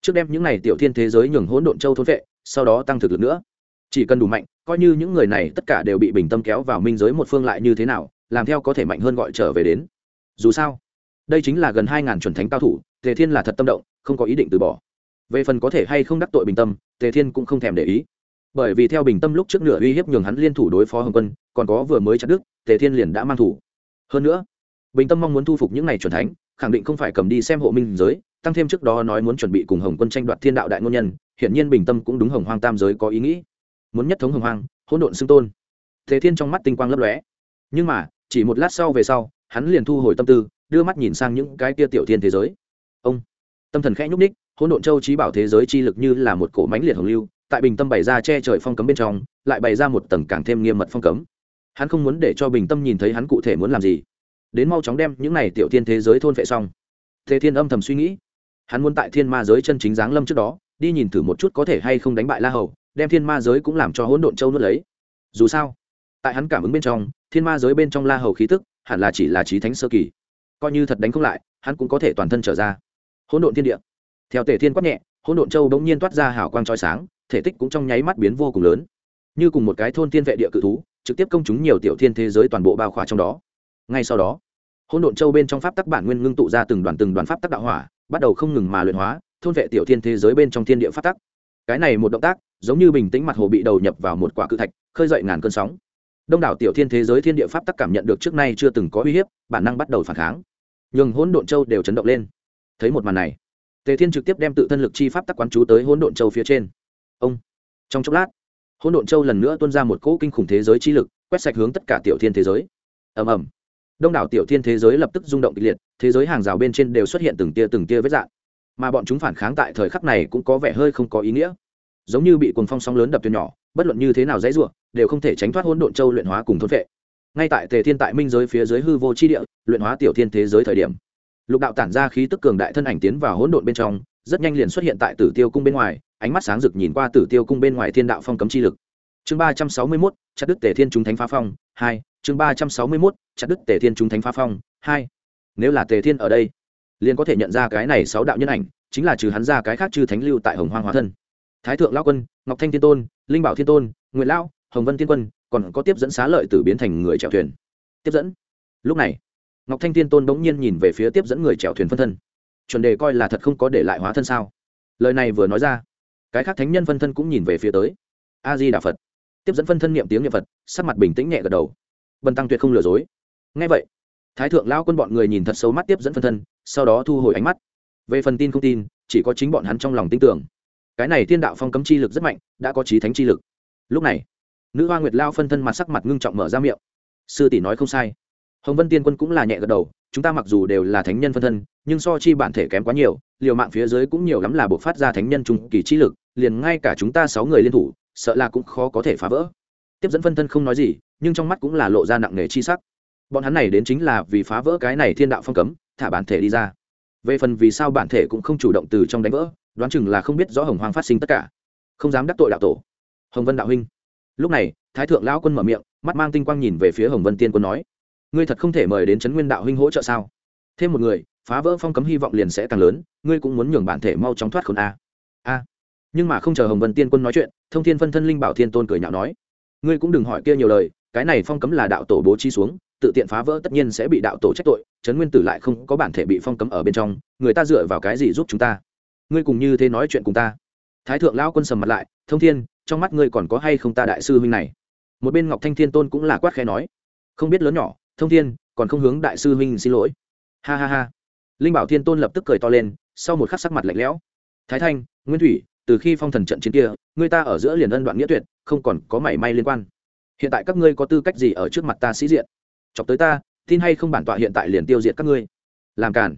Trước đem những n à y tiểu thiên thế giới nhường hỗn độn châu thôn vệ, sau đó tăng thực lực nữa chỉ cần đủ mạnh, coi như những người này tất cả đều bị bình tâm kéo vào minh giới một phương lại như thế nào, làm theo có thể mạnh hơn gọi trở về đến. Dù sao, đây chính là gần hai ngàn chuẩn thánh cao thủ, tề thiên là thật tâm động, không có ý định từ bỏ. Về phần có thể hay không đắc tội bình tâm, tề thiên cũng không thèm để ý. Bởi vì theo bình tâm lúc trước nửa uy hiếp nhường hắn liên thủ đối phó hồng quân, còn có vừa mới chặt đức tề thiên liền đã mang thủ. Hơn nữa, bình tâm mong muốn thu phục những n à y chuẩn thánh, khẳng định không phải cầm đi xem hộ minh giới, tăng thêm trước đó nói muốn chuẩn bị cùng hồng quân tranh đoạt thiên đạo đại ngôn nhân, hiển nhiên bình tâm cũng đúng hồng hoang tam giới có ý nghĩ muốn nhất thống hồng hoang, hỗn độn xưng tôn. Thế thiên trong mắt tinh quang lấp lóe. Nhưng mà, chỉ một lát sau về sau, hắn liền thu hồi tâm tư, đưa mắt nhìn sang những cái tia tiểu thiên thế giới. Ông, tâm thần khẽ nhúc ních hỗn độn châu trí bảo thế giới chi lực như là một cổ mánh liệt hồng lưu, tại bình tâm bày ra che trời phong cấm bên trong, lại bày ra một tầng càng thêm nghiêm mật phong cấm. Hắn không muốn để cho bình tâm nhìn thấy hắn cụ thể muốn làm gì. Đến mau chóng đem những này tiểu thiên thế giới thôn vệ xong. Thế thiên âm thầm suy nghĩ. Hắn muốn tại thiên ma giới chân chính giáng lâm trước đó, đi nhìn thử một chút có thể hay không đánh bại la hầu đem thiên ma giới cũng làm cho hỗn độn châu nuốt lấy. Dù sao, tại hắn cảm ứng bên trong, thiên ma giới bên trong la hầu khí tức hẳn là chỉ là trí thánh sơ kỳ. Coi như thật đánh không lại, hắn cũng có thể toàn thân trở ra. Hỗn độn thiên địa. Theo tề thiên quát nhẹ, hỗn độn châu bỗng nhiên toát ra hào quang trói sáng, thể tích cũng trong nháy mắt biến vô cùng lớn. Như cùng một cái thôn thiên vệ địa cự thú, trực tiếp công chúng nhiều tiểu thiên thế giới toàn bộ bao khỏa trong đó. Ngay sau đó, hỗn độn châu bên trong pháp tắc bản nguyên ngưng tụ ra từng đoàn từng đoàn pháp tắc đạo hỏa, bắt đầu không ngừng mà luyện hóa, thôn vệ tiểu thiên thế giới bên trong thiên địa pháp tắc. Cái này một động tác giống như bình tĩnh mặt hồ bị đầu nhập vào một quả cự thạch, khơi dậy ngàn cơn sóng. Đông đảo tiểu thiên thế giới thiên địa pháp tắc cảm nhận được trước nay chưa từng có uy hiếp, bản năng bắt đầu phản kháng. Nhường hỗn độn châu đều chấn động lên. Thấy một màn này, tề thiên trực tiếp đem tự thân lực chi pháp tắc quán chú tới hỗn độn châu phía trên. Ông! Trong chốc lát, hỗn độn châu lần nữa tuôn ra một cỗ kinh khủng thế giới chi lực, quét sạch hướng tất cả tiểu thiên thế giới. Ầm ầm. Đông đảo tiểu thiên thế giới lập tức rung động kịch liệt, thế giới hàng rào bên trên đều xuất hiện từng tia từng tia vết dạng mà bọn chúng phản kháng tại thời khắc này cũng có vẻ hơi không có ý nghĩa giống như bị cuồng phong sóng lớn đập thuyền nhỏ, bất luận như thế nào dãy rủa, đều không thể tránh thoát hỗn độn châu luyện hóa cùng thôn vệ ngay tại tề thiên tại minh giới phía dưới hư vô chi địa, luyện hóa tiểu thiên thế giới thời điểm, lục đạo tản ra khí tức cường đại thân ảnh tiến vào hỗn độn bên trong, rất nhanh liền xuất hiện tại tử tiêu cung bên ngoài, ánh mắt sáng rực nhìn qua tử tiêu cung bên ngoài thiên đạo phong cấm chi lực. Chương ba trăm sáu mươi mốt, chặt đức tề thiên chúng thánh phá phong, hai, chương ba trăm sáu mươi mốt, chặt đức tề thiên chúng thánh phá phong, hai. Nếu là tề thiên ở đây, liền có thể nhận ra cái này sáu đạo nhân ảnh, chính là trừ hắn ra cái khác chư thánh lưu tại hồng hoang hóa thân thái thượng lao quân, ngọc thanh thiên tôn, linh bảo thiên tôn nguyễn lão, hồng vân thiên quân, còn có tiếp dẫn xá lợi tử biến thành người chèo thuyền. Tiếp dẫn. Lúc này, ngọc thanh thiên tôn bỗng nhiên nhìn về phía tiếp dẫn người chèo thuyền phân thân. Chuẩn đề coi là thật không có để lại hóa thân sao? Lời này vừa nói ra, cái khác thánh nhân phân thân cũng nhìn về phía tới. A di đà phật. Tiếp dẫn phân thân niệm tiếng niệm phật, sắc mặt bình tĩnh nhẹ gật đầu. Bần tăng tuyệt không lừa dối. Ngay vậy, thái thượng lao quân bọn người nhìn thật xấu mắt tiếp dẫn phân thân, sau đó thu hồi ánh mắt. Về phần tin không tin, chỉ có chính bọn hắn trong lòng tin tưởng cái này thiên đạo phong cấm chi lực rất mạnh, đã có trí thánh chi lực. Lúc này, nữ hoa nguyệt lao phân thân mặt sắc mặt ngưng trọng mở ra miệng. Sư tỷ nói không sai. Hồng vân tiên quân cũng là nhẹ gật đầu, chúng ta mặc dù đều là thánh nhân phân thân, nhưng so chi bản thể kém quá nhiều, liều mạng phía dưới cũng nhiều lắm là buộc phát ra thánh nhân trung kỳ chi lực, liền ngay cả chúng ta sáu người liên thủ, sợ là cũng khó có thể phá vỡ. Tiếp dẫn phân thân không nói gì, nhưng trong mắt cũng là lộ ra nặng nề chi sắc. Bọn hắn này đến chính là vì phá vỡ cái này thiên đạo phong cấm, thả bản thể đi ra. Về phần vì sao bản thể cũng không chủ động từ trong đánh vỡ đoán chừng là không biết rõ hồng hoang phát sinh tất cả. Không dám đắc tội đạo tổ. Hồng vân đạo huynh. Lúc này, thái thượng lão quân mở miệng, mắt mang tinh quang nhìn về phía hồng vân tiên quân nói, ngươi thật không thể mời đến trấn nguyên đạo huynh hỗ trợ sao? Thêm một người, phá vỡ phong cấm hy vọng liền sẽ càng lớn, ngươi cũng muốn nhường bản thể mau chóng thoát khốn a. A. Nhưng mà không chờ hồng vân tiên quân nói chuyện, thông thiên phân thân linh bảo thiên tôn cười nhạo nói, ngươi cũng đừng hỏi kia nhiều lời, cái này phong cấm là đạo tổ bố trí xuống, tự tiện phá vỡ tất nhiên sẽ bị đạo tổ trách tội trấn nguyên tử lại không có bản thể bị phong cấm ở bên trong, người ta dựa vào cái gì giúp chúng ta? Ngươi cùng như thế nói chuyện cùng ta. Thái thượng lão quân sầm mặt lại, thông thiên, trong mắt ngươi còn có hay không ta đại sư huynh này? Một bên ngọc thanh thiên tôn cũng là quát khẽ nói, không biết lớn nhỏ, thông thiên, còn không hướng đại sư huynh xin lỗi. Ha ha ha. Linh bảo thiên tôn lập tức cười to lên, sau một khắc sắc mặt lạnh lẽo. Thái thanh, nguyên thủy, từ khi phong thần trận chiến kia, ngươi ta ở giữa liền ân đoạn nghĩa tuyệt, không còn có mảy may liên quan. Hiện tại các ngươi có tư cách gì ở trước mặt ta sĩ diện? Chọc tới ta, tin hay không bản tọa hiện tại liền tiêu diệt các ngươi? Làm cản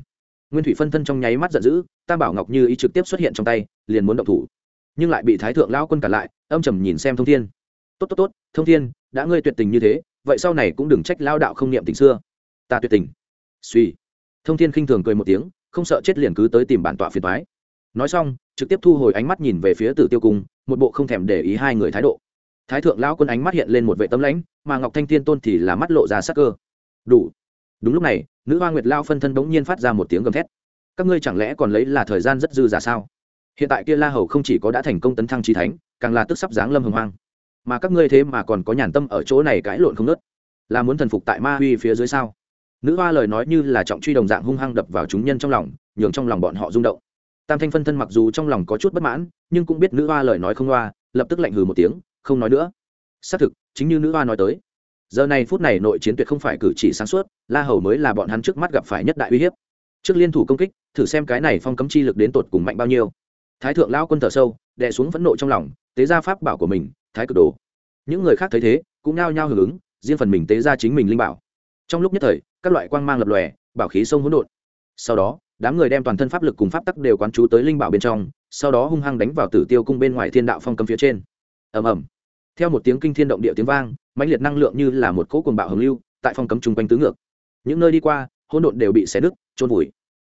nguyên thủy phân thân trong nháy mắt giận dữ tam bảo ngọc như ý trực tiếp xuất hiện trong tay, liền muốn động thủ. Nhưng lại bị thái thượng lao quân cản lại, âm trầm nhìn xem thông thiên. Tốt tốt tốt, thông thiên, đã ngươi tuyệt tình như thế, vậy sau này cũng đừng trách lao đạo không niệm tình xưa. Ta tuyệt tình. Suy thông thiên khinh thường cười một tiếng, không sợ chết liền cứ tới tìm bản tọa phiền thoái nói xong, trực tiếp thu hồi ánh mắt nhìn về phía tử tiêu cung, một bộ không thèm để ý hai người thái độ. Thái thượng lao quân ánh mắt hiện lên một vệ tấm lãnh, mà ngọc thanh thiên tôn thì là mắt lộ ra sắc cơ. Đủ. Đúng lúc này nữ hoa nguyệt lao phân thân bỗng nhiên phát ra một tiếng gầm thét. Các ngươi chẳng lẽ còn lấy là thời gian rất dư giả sao? Hiện tại kia la hầu không chỉ có đã thành công tấn thăng trí thánh, càng là tức sắp giáng lâm hồng hoang. Mà các ngươi thế mà còn có nhàn tâm ở chỗ này cãi lộn không nớt là muốn thần phục tại ma huy phía dưới sao? Nữ hoa lời nói như là trọng truy đồng dạng hung hăng đập vào chúng nhân trong lòng, nhường trong lòng bọn họ rung động. Tam thanh phân thân mặc dù trong lòng có chút bất mãn, nhưng cũng biết nữ hoa lời nói không hoa lập tức lạnh hừ một tiếng, không nói nữa. Xác thực, chính như nữ hoa nói tới giờ này phút này nội chiến tuyệt không phải cử chỉ sáng suốt, la hầu mới là bọn hắn trước mắt gặp phải nhất đại uy hiếp. Trước liên thủ công kích, thử xem cái này phong cấm chi lực đến tột cùng mạnh bao nhiêu. Thái thượng lao quân thở sâu, đè xuống phẫn nộ trong lòng, tế ra pháp bảo của mình, thái cực đồ. Những người khác thấy thế, cũng nao nhao hưởng ứng, riêng phần mình tế ra chính mình linh bảo. Trong lúc nhất thời, các loại quang mang lập lòe, bảo khí sông hỗn độn. Sau đó, đám người đem toàn thân pháp lực cùng pháp tắc đều quán chú tới linh bảo bên trong, sau đó hung hăng đánh vào tử tiêu cung bên ngoài thiên đạo phong cấm phía trên. Ầm ầm theo một tiếng kinh thiên động địa tiếng vang, mãnh liệt năng lượng như là một cỗ cuồng bạo hồng lưu, tại phong cấm chung quanh tứ ngược. Những nơi đi qua, hỗn độn đều bị xé nứt trôn vùi.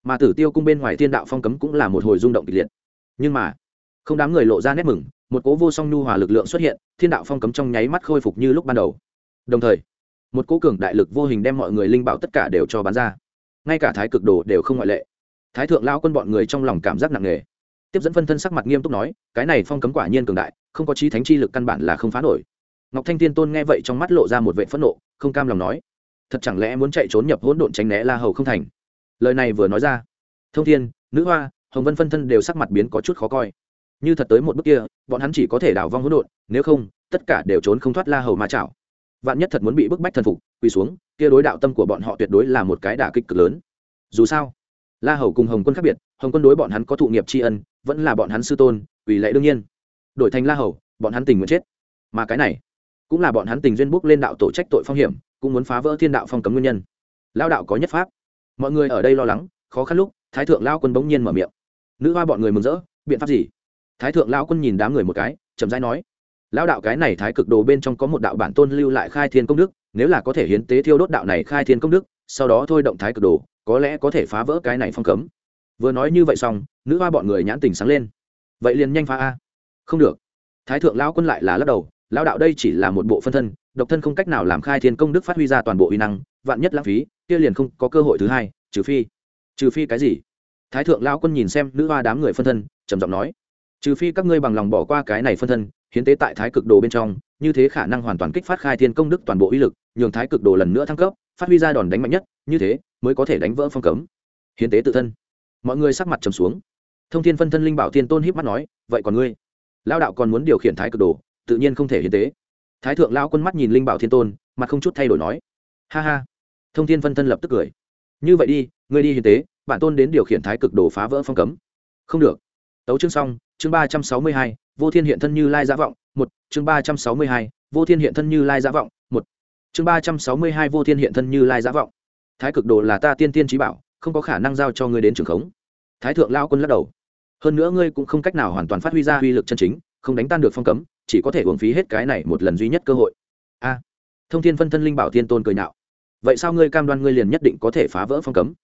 Mà tử tiêu cung bên ngoài thiên đạo phong cấm cũng là một hồi rung động kịch liệt. Nhưng mà, không đám người lộ ra nét mừng, một cố vô song nhu hòa lực lượng xuất hiện, thiên đạo phong cấm trong nháy mắt khôi phục như lúc ban đầu. Đồng thời, một cố cường đại lực vô hình đem mọi người linh bảo tất cả đều cho bán ra. Ngay cả thái cực đồ đều không ngoại lệ. Thái thượng lao quân bọn người trong lòng cảm giác nặng nề tiếp dẫn phân thân sắc mặt nghiêm túc nói, cái này phong cấm quả nhiên cường đại, không có trí thánh chi lực căn bản là không phá nổi. Ngọc thanh tiên tôn nghe vậy trong mắt lộ ra một vệ phẫn nộ, không cam lòng nói, thật chẳng lẽ muốn chạy trốn nhập hỗn độn tránh né la hầu không thành? Lời này vừa nói ra, thông thiên, nữ hoa, hồng vân phân thân đều sắc mặt biến có chút khó coi. Như thật tới một bước kia, bọn hắn chỉ có thể đảo vong hỗn độn, nếu không, tất cả đều trốn không thoát la hầu ma chảo. Vạn nhất thật muốn bị bức bách thần phục, quỳ xuống, kia đối đạo tâm của bọn họ tuyệt đối là một cái đả kích cực lớn. Dù sao, la hầu cùng hồng quân khác biệt, hồng quân đối bọn hắn có thụ nghiệp tri ân vẫn là bọn hắn sư tôn ủy lệ đương nhiên. Đổi thành la hầu, bọn hắn tình nguyện chết. Mà cái này, cũng là bọn hắn tình duyên bước lên đạo tổ trách tội phong hiểm, cũng muốn phá vỡ thiên đạo phong cấm nguyên nhân. Lao đạo có nhất pháp. Mọi người ở đây lo lắng, khó khăn lúc, thái thượng lao quân bỗng nhiên mở miệng. Nữ hoa bọn người mừng rỡ, biện pháp gì? Thái thượng lao quân nhìn đám người một cái, chậm rãi nói. Lao đạo cái này thái cực đồ bên trong có một đạo bản tôn lưu lại khai thiên công đức, nếu là có thể hiến tế thiêu đốt đạo này khai thiên công đức, sau đó thôi động thái cực đồ, có lẽ có thể phá vỡ cái này phong cấm vừa nói như vậy xong, nữ hoa bọn người nhãn tình sáng lên. Vậy liền nhanh phá a. Không được. Thái thượng lao quân lại là lắc đầu lao đạo đây chỉ là một bộ phân thân, độc thân không cách nào làm khai thiên công đức phát huy ra toàn bộ uy năng, vạn nhất lãng phí, kia liền không có cơ hội thứ hai, trừ phi trừ phi cái gì? Thái thượng lao quân nhìn xem nữ hoa đám người phân thân, trầm giọng nói, trừ phi các ngươi bằng lòng bỏ qua cái này phân thân, hiến tế tại thái cực đồ bên trong, như thế khả năng hoàn toàn kích phát khai thiên công đức toàn bộ uy lực, nhường thái cực đồ lần nữa thăng cấp, phát huy ra đòn đánh mạnh nhất, như thế mới có thể đánh vỡ phong cấm. Hiến tế tự thân mọi người sắc mặt trầm xuống. Thông thiên phân thân linh bảo thiên tôn híp mắt nói, vậy còn ngươi? Lao đạo còn muốn điều khiển thái cực đồ, tự nhiên không thể hiến tế. Thái thượng lao quân mắt nhìn linh bảo thiên tôn, mặt không chút thay đổi nói, ha ha. Thông thiên phân thân lập tức cười, như vậy đi, ngươi đi hiến tế, bản tôn đến điều khiển thái cực đồ phá vỡ phong cấm. Không được. Tấu chương xong, chương ba trăm sáu mươi hai, vô thiên hiện thân như lai giả vọng, một, chương ba trăm sáu mươi hai, vô thiên hiện thân như lai giả vọng, một, chương ba trăm sáu mươi hai, vô thiên hiện thân như lai giả vọng. Thái cực đồ là ta tiên tiên trí bảo, không có khả năng giao cho ngươi đến trường khống thái thượng lao quân lắc đầu. Hơn nữa ngươi cũng không cách nào hoàn toàn phát huy ra uy lực chân chính, không đánh tan được phong cấm, chỉ có thể uống phí hết cái này một lần duy nhất cơ hội. A. Thông thiên phân thân linh bảo Thiên tôn cười nhạo. Vậy sao ngươi cam đoan ngươi liền nhất định có thể phá vỡ phong cấm?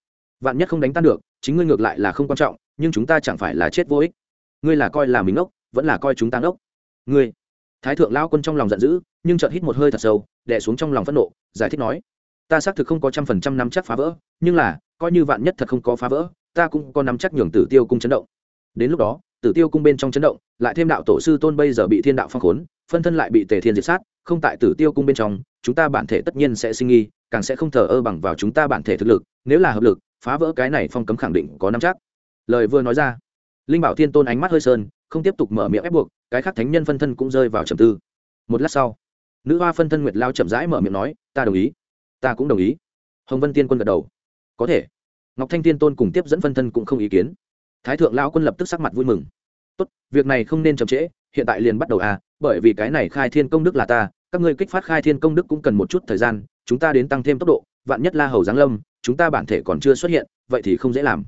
Vạn nhất không đánh tan được, chính ngươi ngược lại là không quan trọng, nhưng chúng ta chẳng phải là chết vô ích. Ngươi là coi là mình ốc vẫn là coi chúng ta ốc ngươi. Thái thượng lao quân trong lòng giận dữ, nhưng chợt hít một hơi thật sâu, đè xuống trong lòng phẫn nộ, giải thích nói ta xác thực không có trăm phần trăm nắm chắc phá vỡ, nhưng là, coi như vạn nhất thật không có phá vỡ ta cũng có nắm chắc nhường tử tiêu cung chấn động. Đến lúc đó, tử tiêu cung bên trong chấn động, lại thêm đạo tổ sư tôn bây giờ bị thiên đạo phong khốn, phân thân lại bị tề thiên diệt sát, không tại tử tiêu cung bên trong, chúng ta bản thể tất nhiên sẽ sinh nghi, càng sẽ không thờ ơ bằng vào chúng ta bản thể thực lực, nếu là hợp lực, phá vỡ cái này phong cấm khẳng định có nắm chắc. Lời vừa nói ra, linh bảo thiên tôn ánh mắt hơi sơn, không tiếp tục mở miệng ép buộc, cái khác thánh nhân phân thân cũng rơi vào trầm tư. Một lát sau, nữ hoa phân thân nguyệt lao chậm rãi mở miệng nói, ta đồng ý, ta cũng đồng ý. Hồng vân tiên quân gật đầu, có thể ngọc thanh tiên tôn cùng tiếp dẫn phân thân cũng không ý kiến. Thái thượng lao quân lập tức sắc mặt vui mừng. Tốt, việc này không nên chậm trễ, hiện tại liền bắt đầu à bởi vì cái này khai thiên công đức là ta, các ngươi kích phát khai thiên công đức cũng cần một chút thời gian, chúng ta đến tăng thêm tốc độ, vạn nhất la hầu giáng lâm, chúng ta bản thể còn chưa xuất hiện, vậy thì không dễ làm.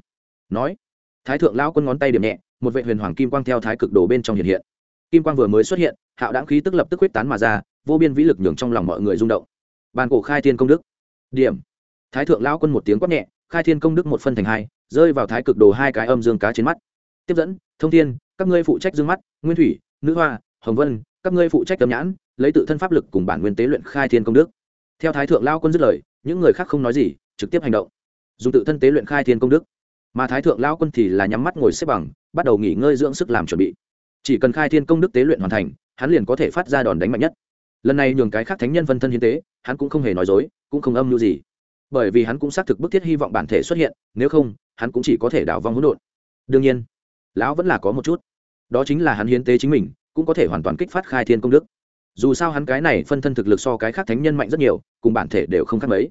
Nói, thái thượng lão quân ngón tay điểm nhẹ, một vệ huyền hoàng kim quang theo thái cực đồ bên trong hiện hiện. Kim quang vừa mới xuất hiện, hạo đáng khí tức lập tức quyết tán mà ra, vô biên vĩ lực nhường trong lòng mọi người rung động. Bàn cổ khai thiên công đức. Điểm. Thái thượng lão quân một tiếng quát nhẹ khai thiên công đức một phân thành hai, rơi vào thái cực đồ hai cái âm dương cá trên mắt. Tiếp dẫn, thông thiên, các ngươi phụ trách dương mắt, nguyên thủy, nữ hoa, hồng vân, các ngươi phụ trách tầm nhãn, lấy tự thân pháp lực cùng bản nguyên tế luyện khai thiên công đức. Theo thái thượng lao quân dứt lời, những người khác không nói gì, trực tiếp hành động. Dùng tự thân tế luyện khai thiên công đức. Mà thái thượng lao quân thì là nhắm mắt ngồi xếp bằng, bắt đầu nghỉ ngơi dưỡng sức làm chuẩn bị. Chỉ cần khai thiên công đức tế luyện hoàn thành, hắn liền có thể phát ra đòn đánh mạnh nhất. Lần này nhường cái khác thánh nhân phân thân hiến tế, hắn cũng không hề nói dối, cũng không âm mưu gì bởi vì hắn cũng xác thực bức thiết hy vọng bản thể xuất hiện, nếu không, hắn cũng chỉ có thể đảo vong hỗn độn. Đương nhiên, lão vẫn là có một chút. Đó chính là hắn hiến tế chính mình, cũng có thể hoàn toàn kích phát khai thiên công đức. Dù sao hắn cái này phân thân thực lực so cái khác thánh nhân mạnh rất nhiều, cùng bản thể đều không khác mấy.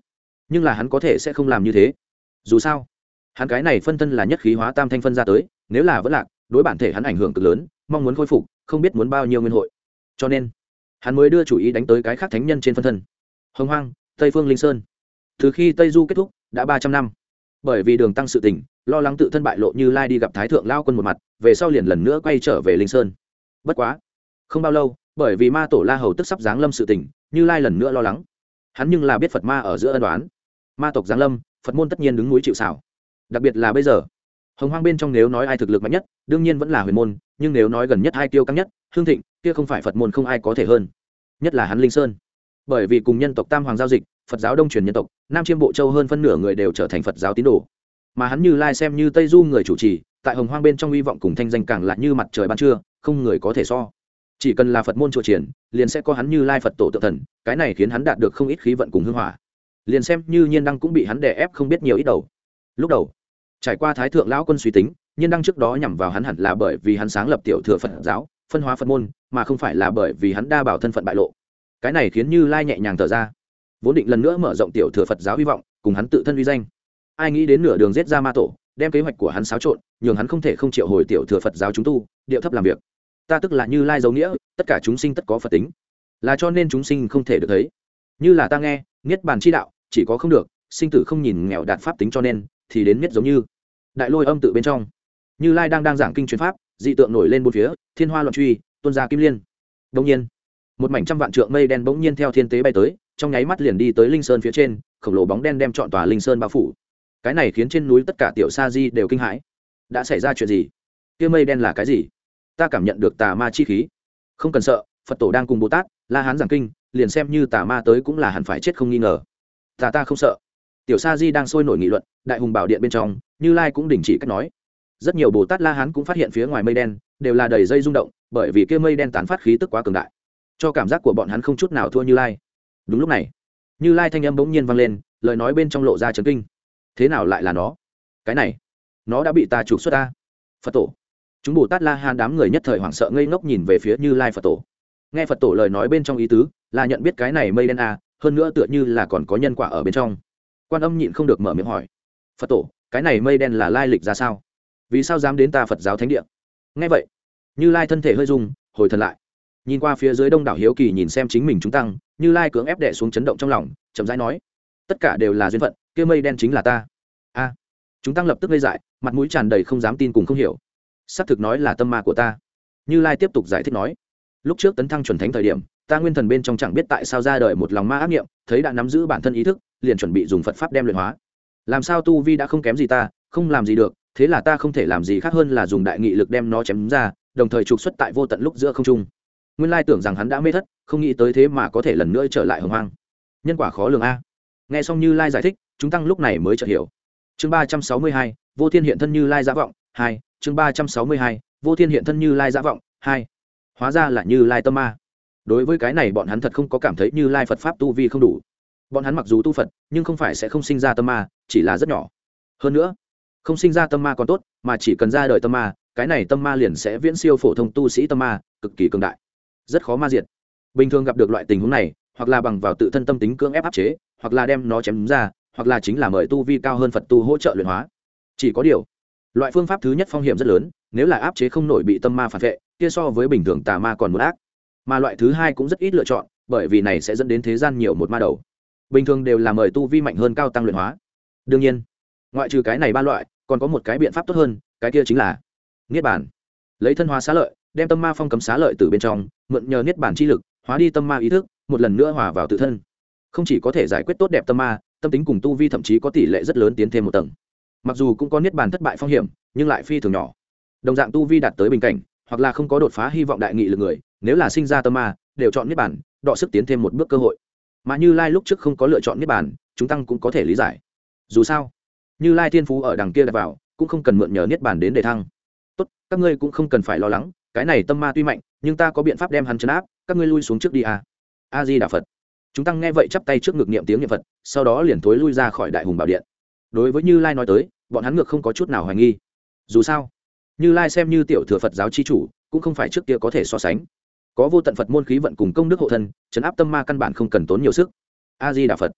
Nhưng là hắn có thể sẽ không làm như thế. Dù sao, hắn cái này phân thân là nhất khí hóa tam thanh phân ra tới, nếu là vẫn lạc, đối bản thể hắn ảnh hưởng cực lớn, mong muốn khôi phục, không biết muốn bao nhiêu nguyên hội. Cho nên, hắn mới đưa chủ ý đánh tới cái khác thánh nhân trên phân thân. Hồng hoang, tây phương linh sơn từ khi tây du kết thúc, đã ba trăm năm. Bởi vì đường tăng sự tình, lo lắng tự thân bại lộ như lai đi gặp thái thượng lao quân một mặt, về sau liền lần nữa quay trở về linh sơn. Bất quá, không bao lâu, bởi vì ma tổ la hầu tức sắp giáng lâm sự tình, như lai lần nữa lo lắng. Hắn nhưng là biết phật ma ở giữa ân đoán ma tộc giáng lâm, phật môn tất nhiên đứng núi chịu xảo đặc biệt là bây giờ, hồng hoang bên trong nếu nói ai thực lực mạnh nhất, đương nhiên vẫn là huyền môn, nhưng nếu nói gần nhất hai tiêu căng nhất, hương thịnh, kia không phải phật môn không ai có thể hơn, nhất là hắn linh sơn bởi vì cùng nhân tộc tam hoàng giao dịch, phật giáo đông truyền nhân tộc, nam chiêm bộ châu hơn phân nửa người đều trở thành phật giáo tín đồ. Mà hắn như lai xem như tây du người chủ trì, tại hồng hoang bên trong hy vọng cùng thanh danh càng lạ như mặt trời ban trưa, không người có thể so. Chỉ cần là phật môn chùa triển, liền sẽ có hắn như lai phật tổ tự thần, cái này khiến hắn đạt được không ít khí vận cùng hưng hỏa. Liền xem như nhiên đăng cũng bị hắn đè ép không biết nhiều ít đầu. Lúc đầu, trải qua thái thượng lão quân suy tính, nhiên đăng trước đó nhằm vào hắn hẳn là bởi vì hắn sáng lập tiểu thừa phật giáo, phân hóa phật môn, mà không phải là bởi vì hắn đa bảo thân phận bại lộ cái này khiến như lai nhẹ nhàng thở ra. Vốn định lần nữa mở rộng tiểu thừa phật giáo hy vọng, cùng hắn tự thân uy danh. Ai nghĩ đến nửa đường giết ra ma tổ, đem kế hoạch của hắn xáo trộn, nhường hắn không thể không triệu hồi tiểu thừa phật giáo chúng tu, điệu thấp làm việc. Ta tức là như lai dấu nghĩa, tất cả chúng sinh tất có phật tính. Là cho nên chúng sinh không thể được thấy. Như là ta nghe, niết bàn chi đạo, chỉ có không được, sinh tử không nhìn nghèo đạt pháp tính cho nên, thì đến miết giống như. Đại lôi âm tự bên trong. Như lai đang đang giảng kinh truyền pháp, dị tượng nổi lên bốn phía, thiên hoa loạn truy tôn gia kim liên. Đông nhiên một mảnh trăm vạn trượng mây đen bỗng nhiên theo thiên tế bay tới, trong nháy mắt liền đi tới linh sơn phía trên, khổng lồ bóng đen đem chọn tòa linh sơn bao phủ. Cái này khiến trên núi tất cả tiểu sa di đều kinh hãi. Đã xảy ra chuyện gì? Kia mây đen là cái gì? Ta cảm nhận được tà ma chi khí. Không cần sợ, phật tổ đang cùng bồ tát, la hán giảng kinh, liền xem như tà ma tới cũng là hẳn phải chết không nghi ngờ. Tà ta không sợ. Tiểu sa di đang sôi nổi nghị luận, đại hùng bảo điện bên trong, như lai cũng đình chỉ cách nói. Rất nhiều bồ tát, la hán cũng phát hiện phía ngoài mây đen, đều là đầy dây rung động, bởi vì kia mây đen tán phát khí tức quá cường đại cho cảm giác của bọn hắn không chút nào thua như lai. Đúng lúc này như lai thanh âm bỗng nhiên vang lên lời nói bên trong lộ ra trấn kinh. Thế nào lại là nó? Cái này nó đã bị ta trục xuất ta. Phật tổ. Chúng bồ tát la hán đám người nhất thời hoảng sợ ngây ngốc nhìn về phía như lai phật tổ. Nghe phật tổ lời nói bên trong ý tứ là nhận biết cái này mây đen à, hơn nữa tựa như là còn có nhân quả ở bên trong. Quan âm nhịn không được mở miệng hỏi. Phật tổ cái này mây đen là lai lịch ra sao? Vì sao dám đến ta phật giáo thánh địa? Nghe vậy như lai thân thể hơi rung hồi thần lại nhìn qua phía dưới đông đảo hiếu kỳ nhìn xem chính mình chúng tăng, như lai cưỡng ép đệ xuống chấn động trong lòng, chậm rãi nói, tất cả đều là duyên phận, kia mây đen chính là ta. A. Chúng tăng lập tức gây dại, mặt mũi tràn đầy không dám tin cùng không hiểu. Xác thực nói là tâm ma của ta. Như lai tiếp tục giải thích nói, lúc trước tấn thăng chuẩn thánh thời điểm, ta nguyên thần bên trong chẳng biết tại sao ra đời một lòng ma ác nghiệm, thấy đã nắm giữ bản thân ý thức, liền chuẩn bị dùng phật pháp đem luyện hóa. Làm sao tu vi đã không kém gì ta, không làm gì được, thế là ta không thể làm gì khác hơn là dùng đại nghị lực đem nó chém ra, đồng thời trục xuất tại vô tận lúc giữa không trung nguyên lai tưởng rằng hắn đã mê thất, không nghĩ tới thế mà có thể lần nữa trở lại hồng hoang. Nhân quả khó lường a. Nghe xong như lai giải thích, chúng tăng lúc này mới chợt hiểu. Chương ba trăm sáu mươi hai, vô thiên hiện thân như lai giả vọng, hai, chương ba trăm sáu mươi hai, vô thiên hiện thân như lai giả vọng, hai. Hóa ra là như lai tâm ma. Đối với cái này bọn hắn thật không có cảm thấy như lai phật pháp tu vi không đủ. Bọn hắn mặc dù tu phật, nhưng không phải sẽ không sinh ra tâm ma, chỉ là rất nhỏ. Hơn nữa, không sinh ra tâm ma còn tốt, mà chỉ cần ra đời tâm ma, cái này tâm ma liền sẽ viễn siêu phổ thông tu sĩ tâm ma, cực kỳ cường đại rất khó ma diệt. Bình thường gặp được loại tình huống này, hoặc là bằng vào tự thân tâm tính cưỡng ép áp chế, hoặc là đem nó chém ra, hoặc là chính là mời tu vi cao hơn phật tu hỗ trợ luyện hóa. Chỉ có điều, loại phương pháp thứ nhất phong hiểm rất lớn, nếu là áp chế không nổi bị tâm ma phản vệ, kia so với bình thường tà ma còn muốn ác. Mà loại thứ hai cũng rất ít lựa chọn, bởi vì này sẽ dẫn đến thế gian nhiều một ma đầu. Bình thường đều là mời tu vi mạnh hơn cao tăng luyện hóa. Đương nhiên, ngoại trừ cái này ba loại, còn có một cái biện pháp tốt hơn, cái kia chính là niết bản lấy thân hóa xá lợi đem tâm ma phong cấm xá lợi từ bên trong, mượn nhờ niết bản chi lực, hóa đi tâm ma ý thức, một lần nữa hòa vào tự thân. Không chỉ có thể giải quyết tốt đẹp tâm ma, tâm tính cùng tu vi thậm chí có tỷ lệ rất lớn tiến thêm một tầng. Mặc dù cũng có niết bàn thất bại phong hiểm, nhưng lại phi thường nhỏ. Đồng dạng tu vi đạt tới bình cảnh, hoặc là không có đột phá hy vọng đại nghị lực người, nếu là sinh ra tâm ma, đều chọn niết bàn, đọ sức tiến thêm một bước cơ hội. Mà như lai lúc trước không có lựa chọn niết bàn, chúng tăng cũng có thể lý giải. Dù sao, như lai thiên phú ở đằng kia đặt vào, cũng không cần mượn nhờ niết bàn đến để thăng. Tốt, các ngươi cũng không cần phải lo lắng cái này tâm ma tuy mạnh, nhưng ta có biện pháp đem hắn chấn áp, các ngươi lui xuống trước đi à? a di đà phật chúng tăng nghe vậy chắp tay trước ngực niệm tiếng niệm phật, sau đó liền thối lui ra khỏi đại hùng bảo điện. Đối với như lai nói tới, bọn hắn ngược không có chút nào hoài nghi. Dù sao, như lai xem như tiểu thừa phật giáo c h i chủ, cũng không phải trước kia có thể so sánh. Có vô tận phật môn khí vận cùng công đức hộ thân, chấn áp tâm ma căn bản không cần tốn nhiều sức. A di đà phật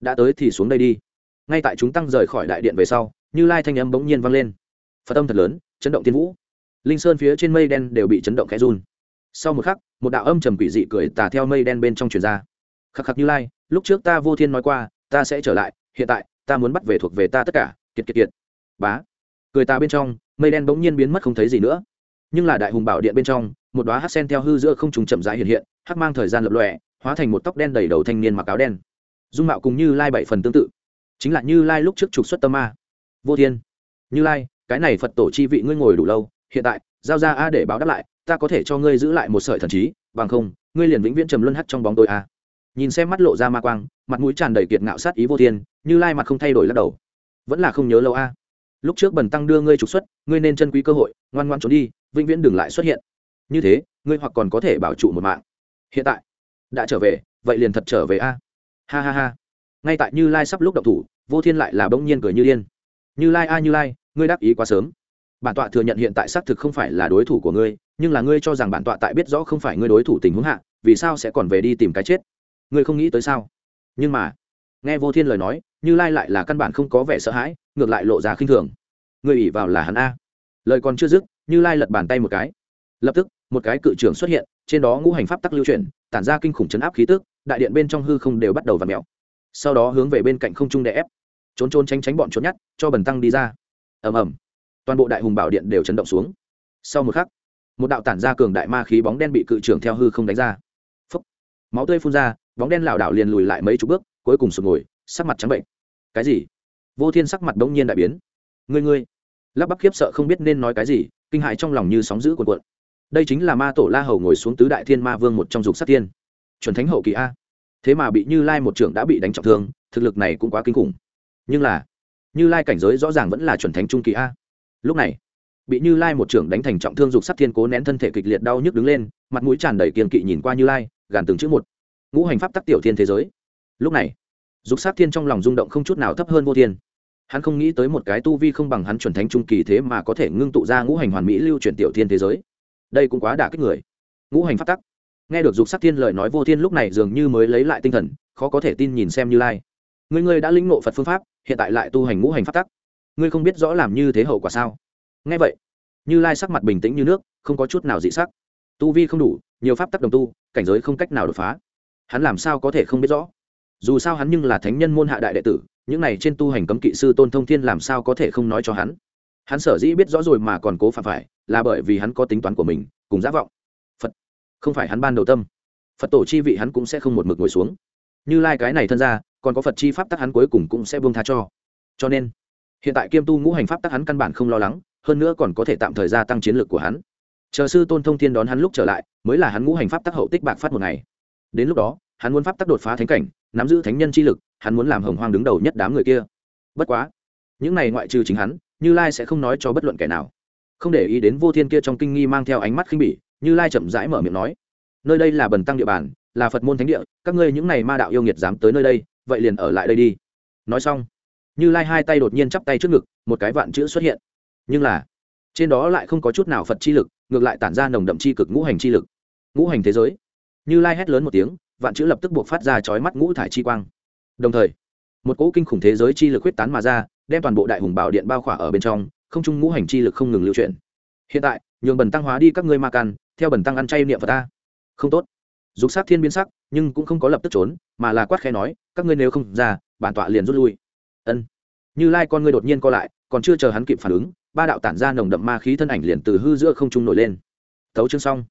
đã tới thì xuống đây đi. Ngay tại chúng tăng rời khỏi đại điện về sau, như lai thanh âm bỗng nhiên vang lên. Phật âm thật lớn, chấn động tiên vũ linh sơn phía trên mây đen đều bị chấn động khẽ run. Sau một khắc, một đạo âm trầm quỷ dị cười tà theo mây đen bên trong truyền ra. Khắc khắc như lai, lúc trước ta vô thiên nói qua, ta sẽ trở lại, hiện tại, ta muốn bắt về thuộc về ta tất cả, kiệt kiệt kiệt. Bá. Cười ta bên trong, mây đen bỗng nhiên biến mất không thấy gì nữa. Nhưng là đại hùng bảo điện bên trong, một đoá hát sen theo hư giữa không trùng chậm rãi hiện hiện hắc mang thời gian lập lòe, hóa thành một tóc đen đầy đầu thanh niên mặc áo đen. Dung mạo cùng như lai bảy phần tương tự. Chính là như lai lúc trước trục xuất tâm ma. Vô thiên. Như lai, cái này phật tổ chi vị ngươi ngồi đủ lâu hiện tại, giao ra a để báo đáp lại, ta có thể cho ngươi giữ lại một sợi thần trí, bằng không, ngươi liền vĩnh viễn trầm luân hắt trong bóng tối a. Nhìn xem mắt lộ ra ma quang, mặt mũi tràn đầy kiệt ngạo sát ý vô thiên, như lai mặt không thay đổi lắc đầu. Vẫn là không nhớ lâu a. Lúc trước bần tăng đưa ngươi trục xuất, ngươi nên chân quý cơ hội, ngoan ngoan trốn đi, vĩnh viễn đừng lại xuất hiện. Như thế, ngươi hoặc còn có thể bảo trụ một mạng. Hiện tại, đã trở về, vậy liền thật trở về a. Ha ha ha. Ngay tại như lai sắp lúc động thủ, vô thiên lại là bỗng nhiên cười như điên. Như lai a, như lai, ngươi đáp ý quá sớm bản tọa thừa nhận hiện tại xác thực không phải là đối thủ của ngươi, nhưng là ngươi cho rằng bản tọa tại biết rõ không phải ngươi đối thủ tình huống hạ, vì sao sẽ còn về đi tìm cái chết? Ngươi không nghĩ tới sao? Nhưng mà, nghe vô thiên lời nói, như lai lại là căn bản không có vẻ sợ hãi, ngược lại lộ ra khinh thường. Ngươi ủy vào là hắn a. Lời còn chưa dứt, như lai lật bàn tay một cái. Lập tức, một cái cự trưởng xuất hiện, trên đó ngũ hành pháp tắc lưu chuyển, tản ra kinh khủng chấn áp khí tức, đại điện bên trong hư không đều bắt đầu v ặ mẹo sau đó hướng về bên cạnh không trung đè ép, trốn trốn tránh tránh bọn trốn nhát, cho bần tăng đi ra. Ầm ầm toàn bộ đại hùng bảo điện đều chấn động xuống. Sau một khắc, một đạo tản ra cường đại ma khí bóng đen bị cự trưởng theo hư không đánh ra. Phấp máu tươi phun ra, bóng đen lảo đảo liền lùi lại mấy chục bước, cuối cùng sụp ngồi, sắc mặt trắng bệnh. Cái gì? Vô thiên sắc mặt đống nhiên đại biến. Ngươi ngươi. Lắp bắp khiếp sợ không biết nên nói cái gì, kinh hại trong lòng như sóng giữ cuộn cuộn. Đây chính là ma tổ la hầu ngồi xuống tứ đại thiên ma vương một trong dục sát thiên. Chuẩn thánh hậu kỳ a. Thế mà bị như lai một trưởng đã bị đánh trọng thương, thực lực này cũng quá kinh khủng. Nhưng là, như lai cảnh giới rõ ràng vẫn là chuẩn thánh trung kỳ a lúc này, bị như lai một trưởng đánh thành trọng thương dục sát thiên cố nén thân thể kịch liệt đau nhức đứng lên, mặt mũi tràn đầy kiềm kỵ nhìn qua như lai, gàn từng chữ một. Ngũ hành pháp tắc tiểu thiên thế giới. Lúc này, dục sát thiên trong lòng rung động không chút nào thấp hơn vô thiên. Hắn không nghĩ tới một cái tu vi không bằng hắn chuẩn thánh trung kỳ thế mà có thể ngưng tụ ra ngũ hành hoàn mỹ lưu chuyển tiểu thiên thế giới. Đây cũng quá đả kích người. Ngũ hành pháp tắc. Nghe được dục sắc thiên lời nói vô thiên lúc này dường như mới lấy lại tinh thần, khó có thể tin nhìn xem như lai. Ngươi ngươi đã lĩnh ngộ phật phương pháp, hiện tại lại tu hành ngũ hành pháp tắc ngươi không biết rõ làm như thế hậu quả sao? Nghe vậy, như lai sắc mặt bình tĩnh như nước, không có chút nào dị sắc. Tu vi không đủ, nhiều pháp tắc đồng tu, cảnh giới không cách nào đột phá. Hắn làm sao có thể không biết rõ? Dù sao hắn nhưng là thánh nhân môn hạ đại đệ tử, những này trên tu hành cấm kỵ sư tôn thông thiên làm sao có thể không nói cho hắn? Hắn sở dĩ biết rõ rồi mà còn cố phạm phải, là bởi vì hắn có tính toán của mình, cùng giả vọng. Phật, không phải hắn ban đầu tâm. Phật tổ chi vị hắn cũng sẽ không một mực ngồi xuống. Như lai cái này thân ra, còn có phật chi pháp tắc hắn cuối cùng cũng sẽ buông tha cho. Cho nên hiện tại kiêm tu ngũ hành pháp tắc hắn căn bản không lo lắng, hơn nữa còn có thể tạm thời gia tăng chiến lược của hắn. Chờ sư tôn thông thiên đón hắn lúc trở lại, mới là hắn ngũ hành pháp tắc hậu tích bạc phát một ngày. Đến lúc đó, hắn muốn pháp tắc đột phá thánh cảnh, nắm giữ thánh nhân chi lực, hắn muốn làm hồng hoang đứng đầu nhất đám người kia. Bất quá, những này ngoại trừ chính hắn, như lai sẽ không nói cho bất luận kẻ nào. Không để ý đến vô thiên kia trong kinh nghi mang theo ánh mắt khinh bỉ, như lai chậm rãi mở miệng nói, nơi đây là bần tăng địa bàn, là phật môn thánh địa, các ngươi những này ma đạo yêu nghiệt dám tới nơi đây, vậy liền ở lại đây đi. Nói xong như lai hai tay đột nhiên chắp tay trước ngực, một cái vạn chữ xuất hiện. Nhưng là, trên đó lại không có chút nào phật chi lực, ngược lại tản ra nồng đậm chi cực ngũ hành chi lực. Ngũ hành thế giới. Như lai hét lớn một tiếng, vạn chữ lập tức buộc phát ra chói mắt ngũ thải chi quang. Đồng thời, một cỗ kinh khủng thế giới chi lực huyết tán mà ra, đem toàn bộ đại hùng bảo điện bao khỏa ở bên trong, không trung ngũ hành chi lực không ngừng lưu chuyển. Hiện tại, nhường bần tăng hóa đi các ngươi ma căn theo bần tăng ăn chay niệm phật ta. Không tốt. Dục sát thiên biến sắc, nhưng cũng không có lập tức trốn, mà là quát khẽ nói, các ngươi nếu không ra, bản tọa liền rút lui ân. Như lai con ngươi đột nhiên co lại, còn chưa chờ hắn kịp phản ứng, ba đạo tản ra nồng đậm ma khí thân ảnh liền từ hư giữa không trung nổi lên. Thấu chương xong.